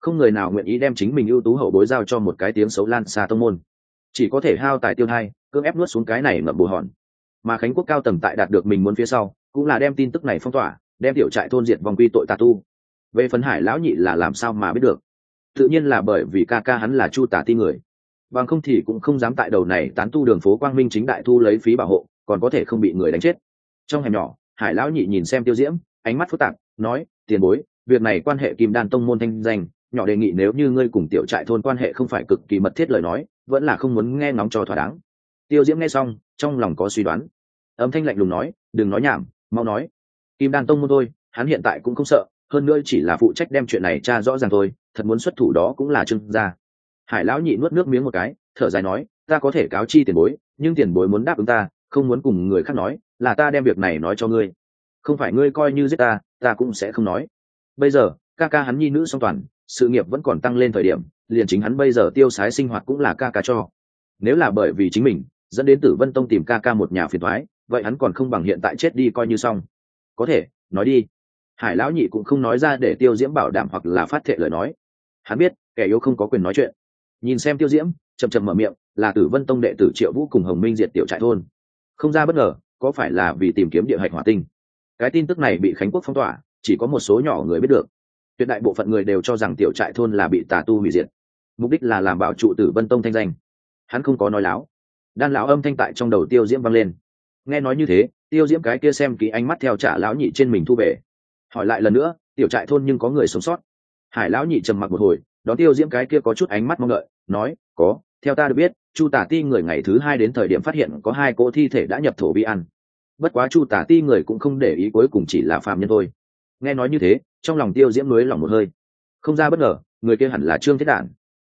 Không người nào nguyện ý đem chính mình ưu tú hậu bối giao cho một cái tiếng xấu lan xa tông môn. Chỉ có thể hao tài tiêu thai, cưỡng ép nuốt xuống cái này ngậm bù hòn. Mà khánh quốc cao tầng tại đạt được mình muốn phía sau, cũng là đem tin tức này phong tỏa, đem tiểu trại thôn diệt vòng quy tội tà tu. Về phấn hải lão nhị là làm sao mà biết được? Tự nhiên là bởi vì ca ca hắn là chu tả ti người. Bằng không thì cũng không dám tại đầu này tán tu đường phố quang minh chính đại thu lấy phí bảo hộ còn có thể không bị người đánh chết. Trong hẻm nhỏ, hải lão nhị nhìn xem tiêu diễm, ánh mắt phức tạp, nói, tiền bối, việc này quan hệ kim đan tông môn thanh danh, nhỏ đề nghị nếu như ngươi cùng tiểu trại thôn quan hệ không phải cực kỳ mật thiết lời nói, vẫn là không muốn nghe ngóng cho thỏa đáng. Tiêu diễm nghe xong, trong lòng có suy đoán. Âm thanh lạnh lùng nói, đừng nói nhảm, mau nói. Kim đan tông môn thôi, hắn hiện tại cũng không sợ, hơn nữa chỉ là phụ trách đem chuyện này tra rõ ràng thôi, thật muốn xuất thủ đó cũng là trưng gia. Hải lão nhị nuốt nước miếng một cái, thở dài nói, ta có thể cáo chi tiền bối, nhưng tiền bối muốn đáp ứng ta không muốn cùng người khác nói, là ta đem việc này nói cho ngươi. Không phải ngươi coi như giết ta ta cũng sẽ không nói. Bây giờ, ca ca hắn nhi nữ song toàn, sự nghiệp vẫn còn tăng lên thời điểm, liền chính hắn bây giờ tiêu sái sinh hoạt cũng là ca ca cho. Nếu là bởi vì chính mình, dẫn đến tử vân tông tìm ca ca một nhà phiền thoái vậy hắn còn không bằng hiện tại chết đi coi như xong. Có thể, nói đi. Hải lão nhị cũng không nói ra để tiêu diễm bảo đảm hoặc là phát thệ lời nói. Hắn biết, kẻ yếu không có quyền nói chuyện. Nhìn xem tiêu diễm, chậm chậm mở miệng, là tử vân tông đệ tử triệu vũ cùng hồng minh diệt tiểu trại thôn không ra bất ngờ, có phải là vì tìm kiếm địa hạch hỏa tinh? Cái tin tức này bị khánh quốc phong tỏa, chỉ có một số nhỏ người biết được. Tuyệt đại bộ phận người đều cho rằng tiểu trại thôn là bị tà tu hủy diệt. Mục đích là làm bảo trụ tử vân tông thanh danh. Hắn không có nói láo. Đan lão âm thanh tại trong đầu tiêu diễm vang lên. Nghe nói như thế, tiêu diễm cái kia xem ký ánh mắt theo trả lão nhị trên mình thu về. Hỏi lại lần nữa, tiểu trại thôn nhưng có người sống sót. Hải lão nhị trầm mặc một hồi, đón tiêu diễm cái kia có chút ánh mắt mong đợi, nói, có, theo ta được biết chu tả ti người ngày thứ hai đến thời điểm phát hiện có hai cỗ thi thể đã nhập thổ bi ăn bất quá chu tả ti người cũng không để ý cuối cùng chỉ là phạm nhân thôi. Nghe nói như thế, trong lòng tiêu diễm núi lòng một hơi. Không ra bất ngờ, người kia hẳn là trương thiết đản.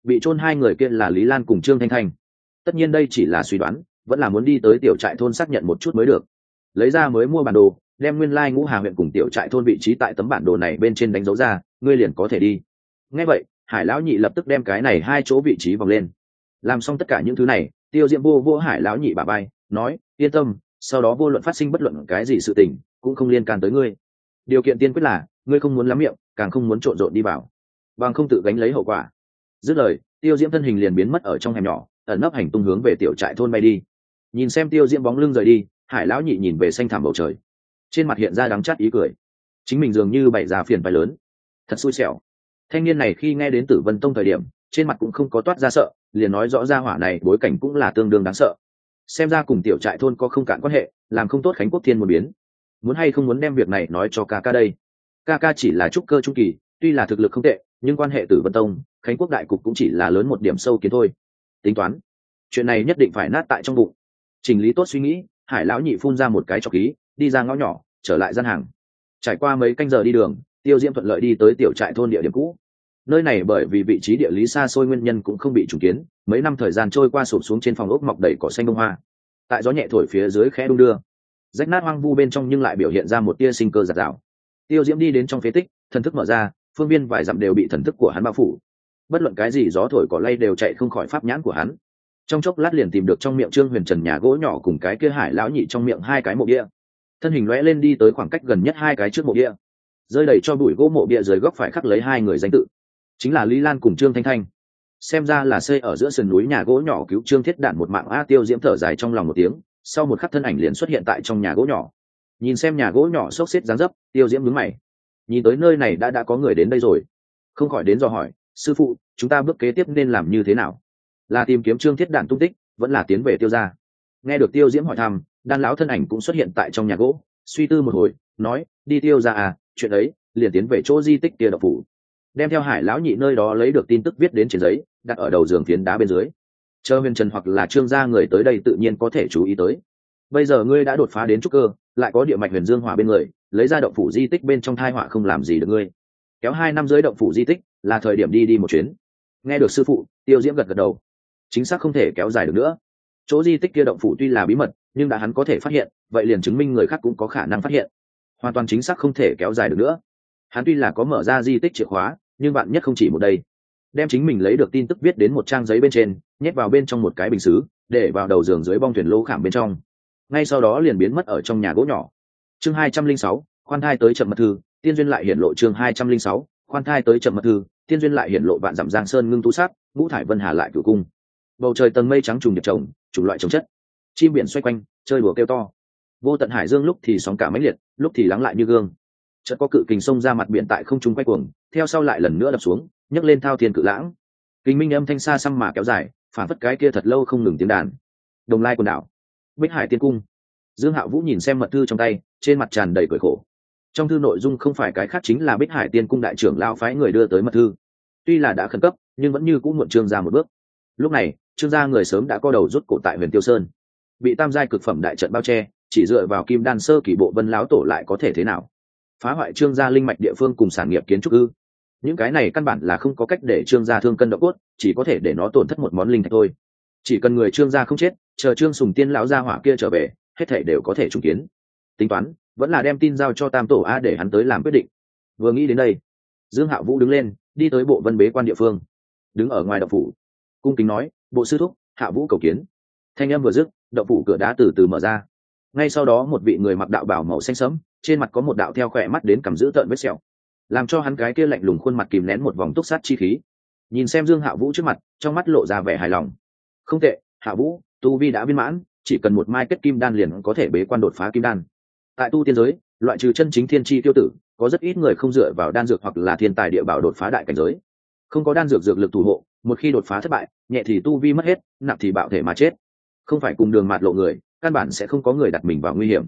Bị chôn hai người kia là lý lan cùng trương thanh thanh. Tất nhiên đây chỉ là suy đoán, vẫn là muốn đi tới tiểu trại thôn xác nhận một chút mới được. Lấy ra mới mua bản đồ, đem nguyên lai ngũ hà huyện cùng tiểu trại thôn vị trí tại tấm bản đồ này bên trên đánh dấu ra, ngươi liền có thể đi. Ngay vậy, hải lão nhị lập tức đem cái này hai chỗ vị trí vòng lên làm xong tất cả những thứ này, tiêu diệm vô vô hải lão nhị bà bay nói, yên tâm, sau đó vô luận phát sinh bất luận cái gì sự tình, cũng không liên can tới ngươi. Điều kiện tiên quyết là, ngươi không muốn lắm miệng, càng không muốn trộn rộn đi vào. Bằng không tự gánh lấy hậu quả. Dứt lời, tiêu diễm thân hình liền biến mất ở trong hẻm nhỏ, ẩn nấp hành tung hướng về tiểu trại thôn bay đi. Nhìn xem tiêu diễm bóng lưng rời đi, hải lão nhị nhìn về xanh thảm bầu trời. Trên mặt hiện ra đắng chát ý cười. Chính mình dường như bày ra phiền phái lớn. Thật xui xẻo. Thanh niên này khi nghe đến tử vân tông thời điểm trên mặt cũng không có toát ra sợ, liền nói rõ ra hỏa này bối cảnh cũng là tương đương đáng sợ. Xem ra cùng tiểu trại thôn có không cạn quan hệ, làm không tốt khánh quốc thiên một biến. Muốn hay không muốn đem việc này nói cho ca ca đây? Ca ca chỉ là trúc cơ trung kỳ, tuy là thực lực không tệ, nhưng quan hệ tử vân tông, khánh quốc đại cục cũng chỉ là lớn một điểm sâu kiến thôi. Tính toán, chuyện này nhất định phải nát tại trong bụng. Chỉnh lý tốt suy nghĩ, hải lão nhị phun ra một cái trọc khí, đi ra ngõ nhỏ, trở lại gian hàng. Trải qua mấy canh giờ đi đường, tiêu diễm thuận lợi đi tới tiểu trại thôn địa điểm cũ nơi này bởi vì vị trí địa lý xa xôi nguyên nhân cũng không bị trùng kiến, mấy năm thời gian trôi qua sụp xuống trên phòng ốc mọc đầy cỏ xanh đông hoa. Tại gió nhẹ thổi phía dưới khẽ đung đưa. Rách nát hoang vu bên trong nhưng lại biểu hiện ra một tia sinh cơ giạt rào. Tiêu diễm đi đến trong phế tích, thần thức mở ra, phương viên vài dặm đều bị thần thức của hắn bao phủ. Bất luận cái gì gió thổi cỏ lay đều chạy không khỏi pháp nhãn của hắn. Trong chốc lát liền tìm được trong miệng trương huyền trần nhà gỗ nhỏ cùng cái kia hải lão nhị trong miệng hai cái mộ bia. Thân hình lóe lên đi tới khoảng cách gần nhất hai cái trước mộ bia. Rơi đầy cho bụi gỗ mộ bia dưới góc phải khắc lấy hai người danh tự chính là lý lan cùng trương thanh thanh. Xem ra là xây ở giữa sườn núi nhà gỗ nhỏ cứu trương thiết đạn một mạng a tiêu diễm thở dài trong lòng một tiếng, sau một khắc thân ảnh liền xuất hiện tại trong nhà gỗ nhỏ. Nhìn xem nhà gỗ nhỏ xốc xếp dáng dấp, tiêu diễm đứng mày. Nhìn tới nơi này đã đã có người đến đây rồi. Không khỏi đến dò hỏi, sư phụ, chúng ta bước kế tiếp nên làm như thế nào? Là tìm kiếm trương thiết đạn tung tích, vẫn là tiến về tiêu ra nghe được tiêu diễm hỏi thăm, đan lão thân ảnh cũng xuất hiện tại trong nhà gỗ, suy tư một hồi, nói, đi tiêu ra à chuyện ấy liền tiến về chỗ di tích kia độc phủ đem theo hải lão nhị nơi đó lấy được tin tức viết đến trên giấy, đặt ở đầu giường phiến đá bên dưới. Chờ huyền trần hoặc là trương gia người tới đây tự nhiên có thể chú ý tới. Bây giờ ngươi đã đột phá đến trúc cơ, lại có địa mạch huyền dương hỏa bên người, lấy ra động phủ di tích bên trong thai họa không làm gì được ngươi. Kéo hai năm dưới động phủ di tích, là thời điểm đi đi một chuyến. Nghe được sư phụ, tiêu diễm gật gật đầu. Chính xác không thể kéo dài được nữa. Chỗ di tích kia động phủ tuy là bí mật, nhưng đã hắn có thể phát hiện, vậy liền chứng minh người khác cũng có khả năng phát hiện. Hoàn toàn chính xác không thể kéo dài được nữa. Hắn tuy là có mở ra di tích chìa khóa nhưng bạn nhất không chỉ một đây. Đem chính mình lấy được tin tức viết đến một trang giấy bên trên, nhét vào bên trong một cái bình xứ, để vào đầu giường dưới bong thuyền lô khảm bên trong. Ngay sau đó liền biến mất ở trong nhà gỗ nhỏ. Chương hai trăm linh sáu, khoan thai tới chậm mật thư, tiên duyên lại hiện lộ chương hai trăm linh sáu, khoan thai tới chậm mật thư, tiên duyên lại hiện lộ vạn dặm giang sơn ngưng tú sắc, ngũ thải vân hà lại cửu cung. Bầu trời tầng mây trắng trùng điệp trồng, chủng loại trồng chất. Chim biển xoay quanh, chơi đùa kêu to. Vô tận hải dương lúc thì sóng cả máy liệt, lúc thì lắng lại như gương chợt có cự kình sông ra mặt biển tại không trung quay cuồng, theo sau lại lần nữa đập xuống, nhấc lên thao thiên cự lãng. Kinh minh âm thanh xa xăm mà kéo dài, phản phất cái kia thật lâu không ngừng tiếng đàn. Đồng lai quần đảo, bích hải tiên cung. Dương hạo vũ nhìn xem mật thư trong tay, trên mặt tràn đầy cười khổ. Trong thư nội dung không phải cái khác chính là bích hải tiên cung đại trưởng lao phái người đưa tới mật thư. Tuy là đã khẩn cấp, nhưng vẫn như cũng muộn trương ra một bước. Lúc này, trương gia người sớm đã co đầu rút cổ tại huyền tiêu sơn. Bị tam giai cực phẩm đại trận bao che, chỉ dựa vào kim đan sơ kỷ bộ vân láo tổ lại có thể thế nào? Phá hoại trương gia linh mạch địa phương cùng sản nghiệp kiến trúc ư? Những cái này căn bản là không có cách để trương gia thương cân độ cốt, chỉ có thể để nó tổn thất một món linh thạch thôi. Chỉ cần người trương gia không chết, chờ trương sùng tiên lão gia hỏa kia trở về, hết thể đều có thể trùng kiến. Tính toán, vẫn là đem tin giao cho tam tổ a để hắn tới làm quyết định. Vừa nghĩ đến đây, dương hạ vũ đứng lên, đi tới bộ vân bế quan địa phương. Đứng ở ngoài đậu phủ, cung kính nói, bộ sư thúc, hạ vũ cầu kiến. Thanh âm vừa dứt đậu phủ cửa đá từ từ mở ra. Ngay sau đó một vị người mặc đạo bảo màu xanh sẫm trên mặt có một đạo theo khỏe mắt đến cầm giữ tợn vết sẹo, làm cho hắn cái kia lạnh lùng khuôn mặt kìm nén một vòng túc sát chi khí. Nhìn xem dương hạ vũ trước mặt, trong mắt lộ ra vẻ hài lòng. Không tệ, hạ vũ, tu vi đã viên mãn, chỉ cần một mai kết kim đan liền có thể bế quan đột phá kim đan. Tại tu tiên giới, loại trừ chân chính thiên tri tiêu tử, có rất ít người không dựa vào đan dược hoặc là thiên tài địa bảo đột phá đại cảnh giới. Không có đan dược dược lực thủ hộ, một khi đột phá thất bại, nhẹ thì tu vi mất hết, nặng thì bạo thể mà chết. Không phải cùng đường mạt lộ người, căn bản sẽ không có người đặt mình vào nguy hiểm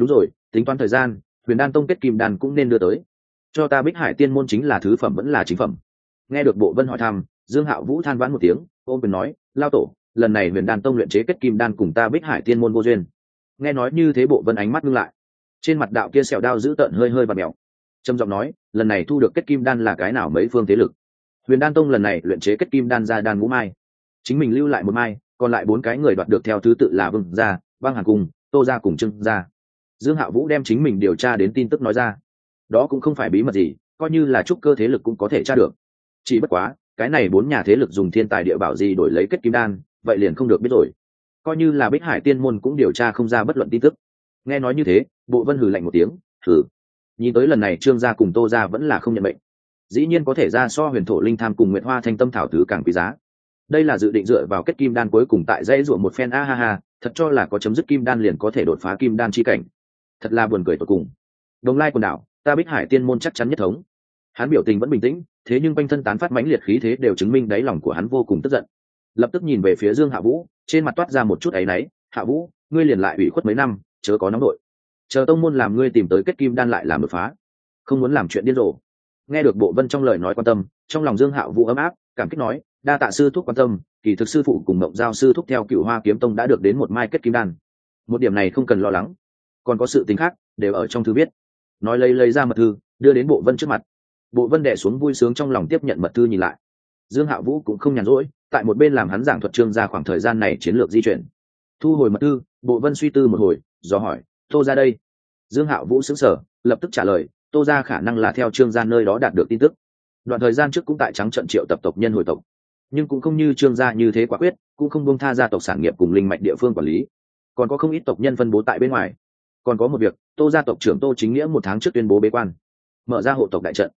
đúng rồi, tính toán thời gian, huyền đan tông kết kim đan cũng nên đưa tới. Cho ta bích hải tiên môn chính là thứ phẩm vẫn là chính phẩm. Nghe được bộ vân hỏi thăm, dương hạo vũ than vãn một tiếng ôm quyền nói, lao tổ, lần này huyền đan tông luyện chế kết kim đan cùng ta bích hải tiên môn vô duyên. Nghe nói như thế bộ vân ánh mắt ngưng lại. Trên mặt đạo kia sẹo đao giữ tợn hơi hơi và mèo. Trầm giọng nói, lần này thu được kết kim đan là cái nào mấy phương thế lực? Huyền đan tông lần này luyện chế kết kim đan ra đan ngũ mai. Chính mình lưu lại một mai, còn lại bốn cái người đoạt được theo thứ tự là vương gia băng hàng cung, tô gia cùng trưng gia dương hạ vũ đem chính mình điều tra đến tin tức nói ra. Đó cũng không phải bí mật gì, coi như là trúc cơ thế lực cũng có thể tra được. Chỉ bất quá, cái này bốn nhà thế lực dùng thiên tài địa bảo gì đổi lấy kết kim đan, vậy liền không được biết rồi. Coi như là bích hải tiên môn cũng điều tra không ra bất luận tin tức. Nghe nói như thế, bộ vân hử lạnh một tiếng thử nhìn tới lần này trương gia cùng tô gia vẫn là không nhận bệnh dĩ nhiên có thể ra so huyền thổ linh tham cùng nguyệt hoa thanh tâm thảo thứ càng quý giá. Đây là dự định dựa vào kết kim đan cuối cùng tại dãy ruộng một phen, a ha ha, thật cho là có chấm dứt kim đan liền có thể đột phá kim đan chi cảnh thật là buồn cười tột cùng. Đồng lai quần đảo, ta bích hải tiên môn chắc chắn nhất thống. Hắn biểu tình vẫn bình tĩnh, thế nhưng quanh thân tán phát mãnh liệt khí thế đều chứng minh đáy lòng của hắn vô cùng tức giận. Lập tức nhìn về phía dương hạ vũ, trên mặt toát ra một chút áy náy. Hạ vũ, ngươi liền lại ủy khuất mấy năm, chớ có nóng đội. Chờ tông môn làm ngươi tìm tới kết kim đan lại làm đột phá. Không muốn làm chuyện điên rồ. Nghe được bộ vân trong lời nói quan tâm, trong lòng dương hạ vũ ấm áp, cảm kích nói, đa tạ sư thúc quan tâm, kỳ thực sư phụ cùng mộng giao sư thúc theo cựu hoa kiếm tông đã được đến một mai kết kim đan. Một điểm này không cần lo lắng còn có sự tính khác, đều ở trong thư viết. Nói lấy lấy ra mật thư, đưa đến bộ vân trước mặt. Bộ vân đẻ xuống vui sướng trong lòng tiếp nhận mật thư nhìn lại. Dương hạ vũ cũng không nhàn rỗi, tại một bên làm hắn giảng thuật trương ra khoảng thời gian này chiến lược di chuyển. Thu hồi mật thư, bộ vân suy tư một hồi, do hỏi, tô ra đây? Dương hạ vũ xứng sở lập tức trả lời, tô ra khả năng là theo trương gia nơi đó đạt được tin tức. Đoạn thời gian trước cũng tại trắng trận triệu tập tộc nhân hồi tộc. Nhưng cũng không như trương gia như thế quả quyết, cũng không bông tha gia tộc sản nghiệp cùng linh mạch địa phương quản lý. Còn có không ít tộc nhân phân bố tại bên ngoài còn có một việc, tô gia tộc trưởng tô chính nghĩa một tháng trước tuyên bố bế quan. Mở ra hộ tộc đại trận.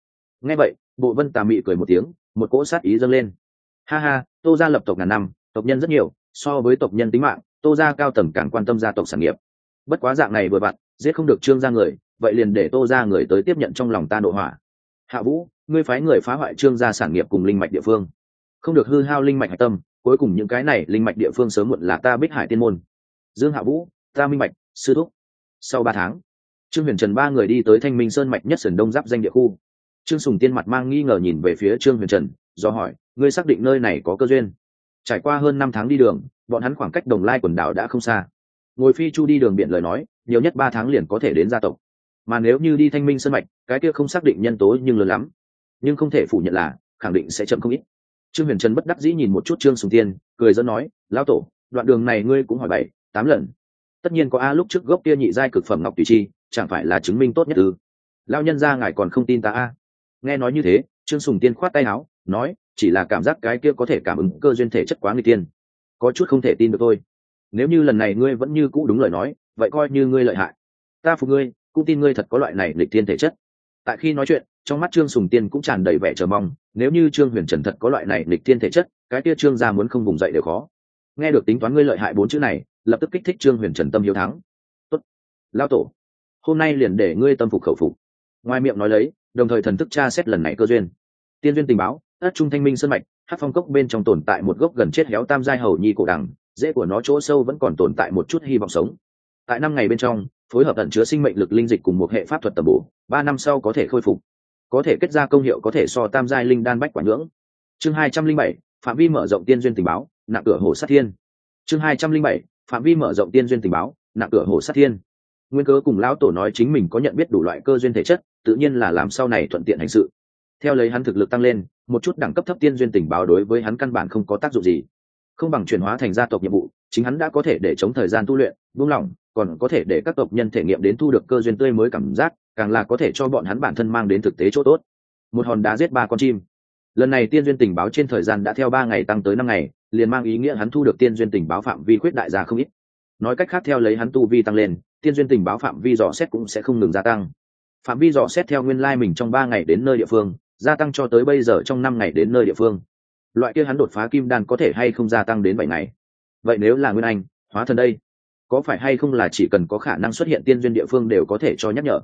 Nghe vậy, bộ vân tà mị cười một tiếng, một cỗ sát ý dâng lên. Ha ha, tô gia lập tộc ngàn năm, tộc nhân rất nhiều, so với tộc nhân tính mạng, tô gia cao tầng càng quan tâm gia tộc sản nghiệp. Bất quá dạng này vừa vặn, giết không được trương gia người, vậy liền để tô gia người tới tiếp nhận trong lòng ta nội hỏa. Hạ vũ, ngươi phái người phá hoại trương gia sản nghiệp cùng linh mạch địa phương. Không được hư hao linh mạch hạch tâm, cuối cùng những cái này linh mạch địa phương sớm muộn là ta bích hải tiên môn. Dương hạ vũ, ta minh mạch sư thúc sau ba tháng, trương huyền trần ba người đi tới thanh minh sơn mạch nhất sườn đông giáp danh địa khu. Trương sùng tiên mặt mang nghi ngờ nhìn về phía trương huyền trần, do hỏi, ngươi xác định nơi này có cơ duyên? Trải qua hơn năm tháng đi đường, bọn hắn khoảng cách đồng lai quần đảo đã không xa. Ngồi phi chu đi đường biển lời nói, nhiều nhất ba tháng liền có thể đến gia tộc. Mà nếu như đi thanh minh sơn mạch, cái kia không xác định nhân tố nhưng lớn lắm. Nhưng không thể phủ nhận là, khẳng định sẽ chậm không ít. Trương huyền trần bất đắc dĩ nhìn một chút trương sùng tiên, cười dẫn nói, lão tổ, đoạn đường này ngươi cũng hỏi bảy, tám lần tất nhiên có a lúc trước gốc kia nhị giai cực phẩm ngọc tùy chi, chẳng phải là chứng minh tốt nhất ư? Lao nhân ra ngài còn không tin ta a. Nghe nói như thế, trương sùng tiên khoát tay áo, nói, chỉ là cảm giác cái kia có thể cảm ứng cơ duyên thể chất quá người tiên. Có chút không thể tin được tôi nếu như lần này ngươi vẫn như cũ đúng lời nói, vậy coi như ngươi lợi hại. Ta phục ngươi, cũng tin ngươi thật có loại này lịch thiên thể chất. Tại khi nói chuyện, trong mắt trương sùng tiên cũng tràn đầy vẻ chờ mong, nếu như trương huyền trần thật có loại này lịch thiên thể chất, cái kia trương gia muốn không vùng dậy đều khó. Nghe được tính toán ngươi lợi hại bốn chữ này lập tức kích thích trương huyền trần tâm hiếu thắng. Tốt lao tổ, hôm nay liền để ngươi tâm phục khẩu phục. Ngoài miệng nói lấy, đồng thời thần thức tra xét lần này cơ duyên. Tiên duyên tình báo, ất trung thanh minh sơn mạch, hát phong cốc bên trong tồn tại một gốc gần chết héo tam giai hầu nhi cổ đẳng, dễ của nó chỗ sâu vẫn còn tồn tại một chút hy vọng sống. Tại năm ngày bên trong, phối hợp tận chứa sinh mệnh lực linh dịch cùng một hệ pháp thuật tầm bổ, ba năm sau có thể khôi phục. Có thể kết ra công hiệu có thể so tam giai linh đan bách quả nhưỡng chương hai trăm linh bảy, phạm vi mở rộng tiên duyên tình báo nặng cửa hồ sát thiên. Chương hai trăm linh bảy phạm vi mở rộng tiên duyên tình báo nặng cửa hồ sát thiên. Nguyên cớ cùng lão tổ nói chính mình có nhận biết đủ loại cơ duyên thể chất, tự nhiên là làm sau này thuận tiện hành sự. Theo lấy hắn thực lực tăng lên, một chút đẳng cấp thấp tiên duyên tình báo đối với hắn căn bản không có tác dụng gì. Không bằng chuyển hóa thành gia tộc nhiệm vụ, chính hắn đã có thể để chống thời gian tu luyện, buông lỏng, còn có thể để các tộc nhân thể nghiệm đến thu được cơ duyên tươi mới cảm giác, càng là có thể cho bọn hắn bản thân mang đến thực tế chỗ tốt. Một hòn đá giết ba con chim. Lần này tiên duyên tình báo trên thời gian đã theo ba ngày tăng tới năm ngày liền mang ý nghĩa hắn thu được tiên duyên tình báo phạm vi khuyết đại gia không ít. Nói cách khác theo lấy hắn tu vi tăng lên, tiên duyên tình báo phạm vi dò xét cũng sẽ không ngừng gia tăng. Phạm vi dò xét theo nguyên lai mình trong ba ngày đến nơi địa phương, gia tăng cho tới bây giờ trong năm ngày đến nơi địa phương. Loại kia hắn đột phá kim đan có thể hay không gia tăng đến bảy ngày? Vậy nếu là nguyên anh, hóa thần đây, có phải hay không là chỉ cần có khả năng xuất hiện tiên duyên địa phương đều có thể cho nhắc nhở?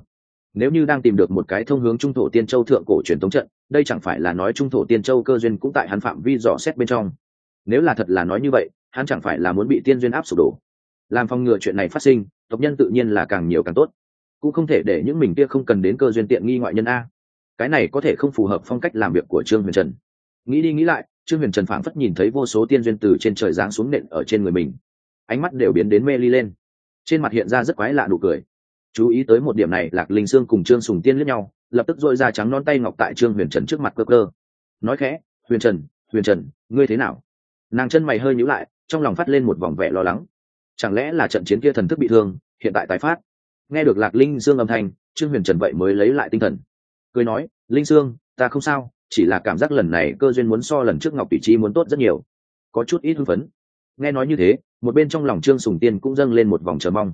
Nếu như đang tìm được một cái thông hướng trung thổ tiên châu thượng cổ truyền thống trận, đây chẳng phải là nói trung thổ tiên châu cơ duyên cũng tại hắn phạm vi dò xét bên trong nếu là thật là nói như vậy, hắn chẳng phải là muốn bị tiên duyên áp sụp đổ. Làm phòng ngừa chuyện này phát sinh, tộc nhân tự nhiên là càng nhiều càng tốt. Cũng không thể để những mình kia không cần đến cơ duyên tiện nghi ngoại nhân a. Cái này có thể không phù hợp phong cách làm việc của trương huyền trần. Nghĩ đi nghĩ lại, trương huyền trần phảng phất nhìn thấy vô số tiên duyên từ trên trời giáng xuống nện ở trên người mình. Ánh mắt đều biến đến mê ly lên. Trên mặt hiện ra rất quái lạ nụ cười. Chú ý tới một điểm này, lạc linh sương cùng trương sùng tiên lướt nhau, lập tức dội ra trắng non tay ngọc tại trương huyền trần trước mặt cơ cơ. Nói khẽ, huyền trần huyền trần, ngươi thế nào? Nàng chân mày hơi nhíu lại trong lòng phát lên một vòng vẻ lo lắng. Chẳng lẽ là trận chiến kia thần thức bị thương hiện tại tái phát? Nghe được lạc linh dương âm thanh trương huyền trần vậy mới lấy lại tinh thần. Cười nói linh dương, ta không sao chỉ là cảm giác lần này cơ duyên muốn so lần trước ngọc tỷ chi muốn tốt rất nhiều. Có chút ít hưng phấn. Nghe nói như thế một bên trong lòng trương sùng tiên cũng dâng lên một vòng chờ mong.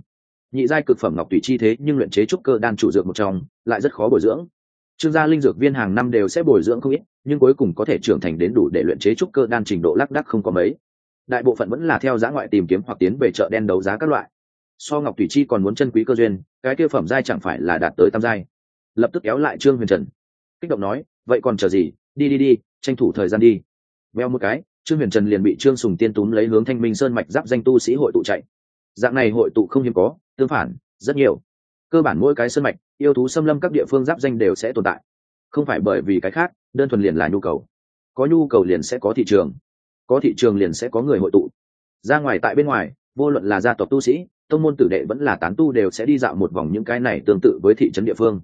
Nhị giai cực phẩm ngọc tùy chi thế nhưng luyện chế trúc cơ đan chủ dược một trong lại rất khó bồi dưỡng trương gia linh dược viên hàng năm đều sẽ bồi dưỡng không ít, nhưng cuối cùng có thể trưởng thành đến đủ để luyện chế trúc cơ đan trình độ lác đắc không có mấy. Đại bộ phận vẫn là theo giá ngoại tìm kiếm hoặc tiến về chợ đen đấu giá các loại. So ngọc thủy chi còn muốn chân quý cơ duyên, cái tiêu phẩm giai chẳng phải là đạt tới tam giai. Lập tức kéo lại trương huyền trần. Kích động nói, vậy còn chờ gì? Đi đi đi, tranh thủ thời gian đi. Veo một cái, trương huyền trần liền bị trương sùng tiên túm lấy hướng thanh minh sơn mạch giáp danh tu sĩ hội tụ chạy. Dạng này hội tụ không hiếm có, tương phản, rất nhiều cơ bản mỗi cái sơn mạch, yêu thú xâm lâm các địa phương giáp danh đều sẽ tồn tại. Không phải bởi vì cái khác, đơn thuần liền là nhu cầu. Có nhu cầu liền sẽ có thị trường. Có thị trường liền sẽ có người hội tụ. Ra ngoài tại bên ngoài, vô luận là gia tộc tu sĩ, tông môn tử đệ vẫn là tán tu đều sẽ đi dạo một vòng những cái này tương tự với thị trấn địa phương.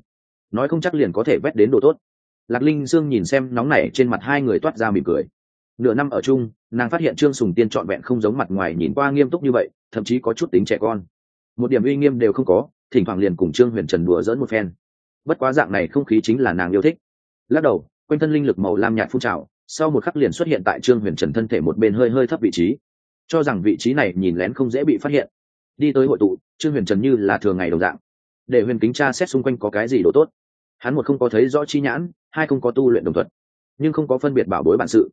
Nói không chắc liền có thể vét đến đồ tốt. Lạc linh dương nhìn xem nóng nảy trên mặt hai người toát ra mỉm cười. Nửa năm ở chung, nàng phát hiện trương sùng tiên trọn vẹn không giống mặt ngoài nhìn qua nghiêm túc như vậy, thậm chí có chút tính trẻ con. Một điểm uy nghiêm đều không có thỉnh thoảng liền cùng trương huyền trần đùa dỡn một phen. Bất quá dạng này không khí chính là nàng yêu thích. Lắc đầu, quanh thân linh lực màu lam nhạt phun trào, sau một khắc liền xuất hiện tại trương huyền trần thân thể một bên hơi hơi thấp vị trí. Cho rằng vị trí này nhìn lén không dễ bị phát hiện. Đi tới hội tụ, trương huyền trần như là thường ngày đồng dạng. Để huyền kính tra xét xung quanh có cái gì đồ tốt. Hắn một không có thấy rõ chi nhãn, hai không có tu luyện đồng thuận, nhưng không có phân biệt bảo bối bản sự.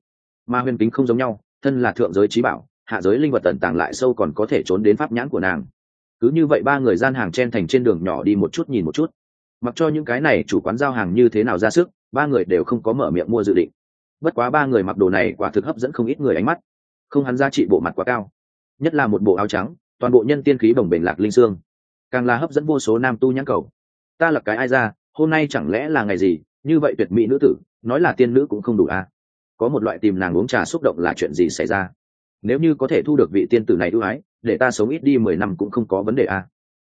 Mà huyền kính không giống nhau, thân là thượng giới trí bảo, hạ giới linh vật tận tàng lại sâu còn có thể trốn đến pháp nhãn của nàng cứ như vậy ba người gian hàng chen thành trên đường nhỏ đi một chút nhìn một chút. Mặc cho những cái này chủ quán giao hàng như thế nào ra sức, ba người đều không có mở miệng mua dự định. Bất quá ba người mặc đồ này quả thực hấp dẫn không ít người ánh mắt. Không hắn giá trị bộ mặt quá cao. Nhất là một bộ áo trắng, toàn bộ nhân tiên khí bồng bềnh lạc linh xương. Càng là hấp dẫn vô số nam tu nhãn cầu. Ta là cái ai ra, hôm nay chẳng lẽ là ngày gì, như vậy tuyệt mỹ nữ tử, nói là tiên nữ cũng không đủ à. Có một loại tìm nàng uống trà xúc động là chuyện gì xảy ra? Nếu như có thể thu được vị tiên tử này ưu ái, để ta sống ít đi mười năm cũng không có vấn đề à.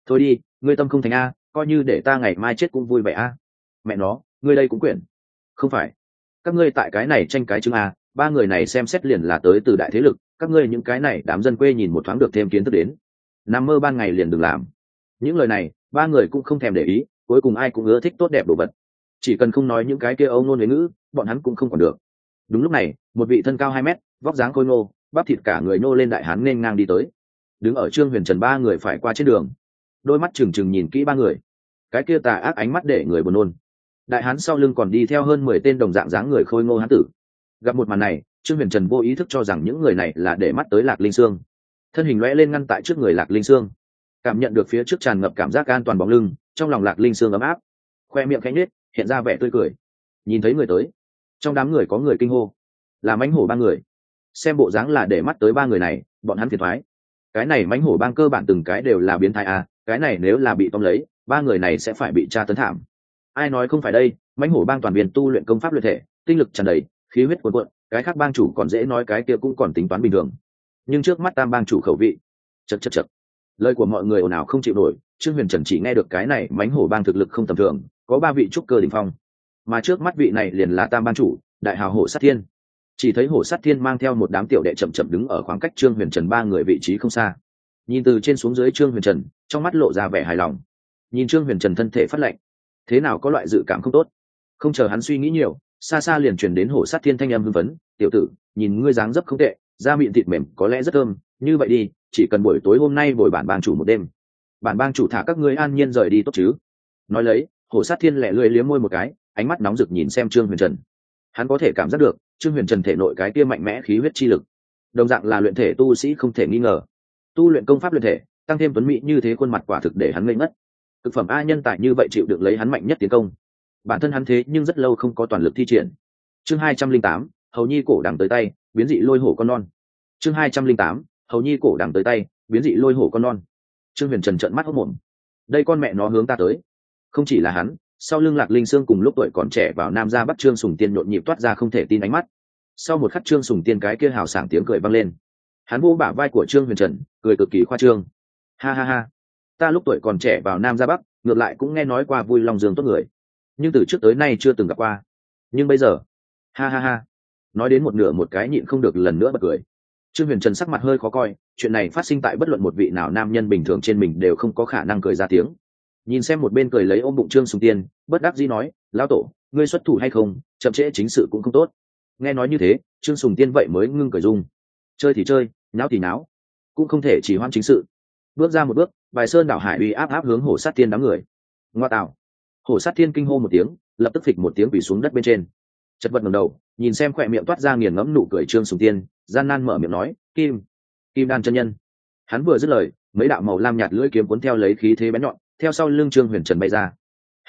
thôi đi, ngươi tâm không thành a, coi như để ta ngày mai chết cũng vui vẻ a. Mẹ nó, ngươi đây cũng quyển. Không phải. Các ngươi tại cái này tranh cái chứng a, ba người này xem xét liền là tới từ đại thế lực, các ngươi những cái này đám dân quê nhìn một thoáng được thêm kiến thức đến. Nằm mơ ban ngày liền đừng làm. Những lời này, ba người cũng không thèm để ý, cuối cùng ai cũng ưa thích tốt đẹp đồ vật. Chỉ cần không nói những cái kia âu ngôn huế ngữ, bọn hắn cũng không còn được. Đúng lúc này, một vị thân cao hai mét, vóc dáng khôi ngô bắp thịt cả người nô lên đại hán nên ngang đi tới. Đứng ở trương huyền trần ba người phải qua trên đường. Đôi mắt trừng trừng nhìn kỹ ba người. Cái kia tà ác ánh mắt để người buồn nôn. Đại hán sau lưng còn đi theo hơn mười tên đồng dạng dáng người khôi ngô hán tử. Gặp một màn này, trương huyền trần vô ý thức cho rằng những người này là để mắt tới lạc linh sương. Thân hình lõe lên ngăn tại trước người lạc linh sương. Cảm nhận được phía trước tràn ngập cảm giác an toàn bóng lưng, trong lòng lạc linh sương ấm áp. Khoe miệng cánh nết hiện ra vẻ tươi cười. Nhìn thấy người tới, trong đám người có người kinh hô. Làm anh hổ ba người xem bộ dáng là để mắt tới ba người này, bọn hắn phiền thoái. Cái này mánh hổ bang cơ bản từng cái đều là biến thái à cái này nếu là bị tóm lấy, ba người này sẽ phải bị tra tấn thảm. Ai nói không phải đây mánh hổ bang toàn viên tu luyện công pháp luyện thể, tinh lực tràn đầy, khí huyết cuồn cuộn, cái khác bang chủ còn dễ nói cái kia cũng còn tính toán bình thường. Nhưng trước mắt tam bang chủ khẩu vị, chật chật chật. Lời của mọi người ồn ào không chịu nổi, trương huyền trần chỉ nghe được cái này mánh hổ bang thực lực không tầm thường, có ba vị trúc cơ đình phong. Mà trước mắt vị này liền là tam bang chủ, đại hào hổ sát thiên chỉ thấy hổ sát thiên mang theo một đám tiểu đệ chậm chậm đứng ở khoảng cách trương huyền trần ba người vị trí không xa nhìn từ trên xuống dưới trương huyền trần trong mắt lộ ra vẻ hài lòng nhìn trương huyền trần thân thể phát lệnh thế nào có loại dự cảm không tốt không chờ hắn suy nghĩ nhiều xa xa liền truyền đến hổ sát thiên thanh âm hưng phấn tiểu tử nhìn ngươi dáng dấp không tệ da miệng thịt mềm có lẽ rất thơm như vậy đi chỉ cần buổi tối hôm nay bồi bản bang chủ một đêm bản bang chủ thả các ngươi an nhiên rời đi tốt chứ nói lấy hổ sát thiên lẹ lưỡi liếm môi một cái ánh mắt nóng rực nhìn xem trương huyền trần hắn có thể cảm giác được, trương huyền trần thể nội cái kia mạnh mẽ khí huyết chi lực. Đồng dạng là luyện thể tu sĩ không thể nghi ngờ. Tu luyện công pháp luyện thể, tăng thêm tuấn mỹ như thế khuôn mặt quả thực để hắn ngây ngất. Thực phẩm a nhân tài như vậy chịu được lấy hắn mạnh nhất tiến công. Bản thân hắn thế nhưng rất lâu không có toàn lực thi triển. Chương hai trăm linh tám, hầu nhi cổ đằng tới tay, biến dị lôi hổ con non. Chương hai trăm linh tám, hầu nhi cổ đằng tới tay, biến dị lôi hổ con non. Trương huyền trần trợn mắt hốc mồm. Đây con mẹ nó hướng ta tới. Không chỉ là hắn sau lưng lạc linh sương cùng lúc tuổi còn trẻ vào nam ra bắt trương sùng tiên nhộn nhịp toát ra không thể tin ánh mắt. Sau một khắc trương sùng tiên cái kia hào sảng tiếng cười vang lên. Hắn vô bả vai của trương huyền trần, cười cực kỳ khoa trương. Ha ha ha. Ta lúc tuổi còn trẻ vào nam ra bắc, ngược lại cũng nghe nói qua vui lòng dương tốt người. Nhưng từ trước tới nay chưa từng gặp qua. Nhưng bây giờ, ha ha ha. Nói đến một nửa một cái nhịn không được lần nữa bật cười. Trương huyền trần sắc mặt hơi khó coi, chuyện này phát sinh tại bất luận một vị nào nam nhân bình thường trên mình đều không có khả năng cười ra tiếng nhìn xem một bên cười lấy ôm bụng trương sùng tiên, bất đắc dĩ nói, lão tổ, ngươi xuất thủ hay không, chậm trễ chính sự cũng không tốt. Nghe nói như thế, trương sùng tiên vậy mới ngưng cười dung chơi thì chơi náo thì náo cũng không thể chỉ hoan chính sự. Bước ra một bước, bài sơn đảo hải uy áp áp hướng hổ sát tiên đám người. Ngoa tạo. Hổ sát thiên kinh hô một tiếng, lập tức phịch một tiếng quỳ xuống đất bên trên. Chật vật ngầm đầu, nhìn xem khỏe miệng toát ra nghiền ngẫm nụ cười trương sùng tiên, gian nan mở miệng nói, kim kim đan chân nhân. Hắn vừa dứt lời, mấy đạo màu lam nhạt lưỡi kiếm cuốn theo lấy khí thế bén nhọn theo sau lưng trương huyền trần bay ra.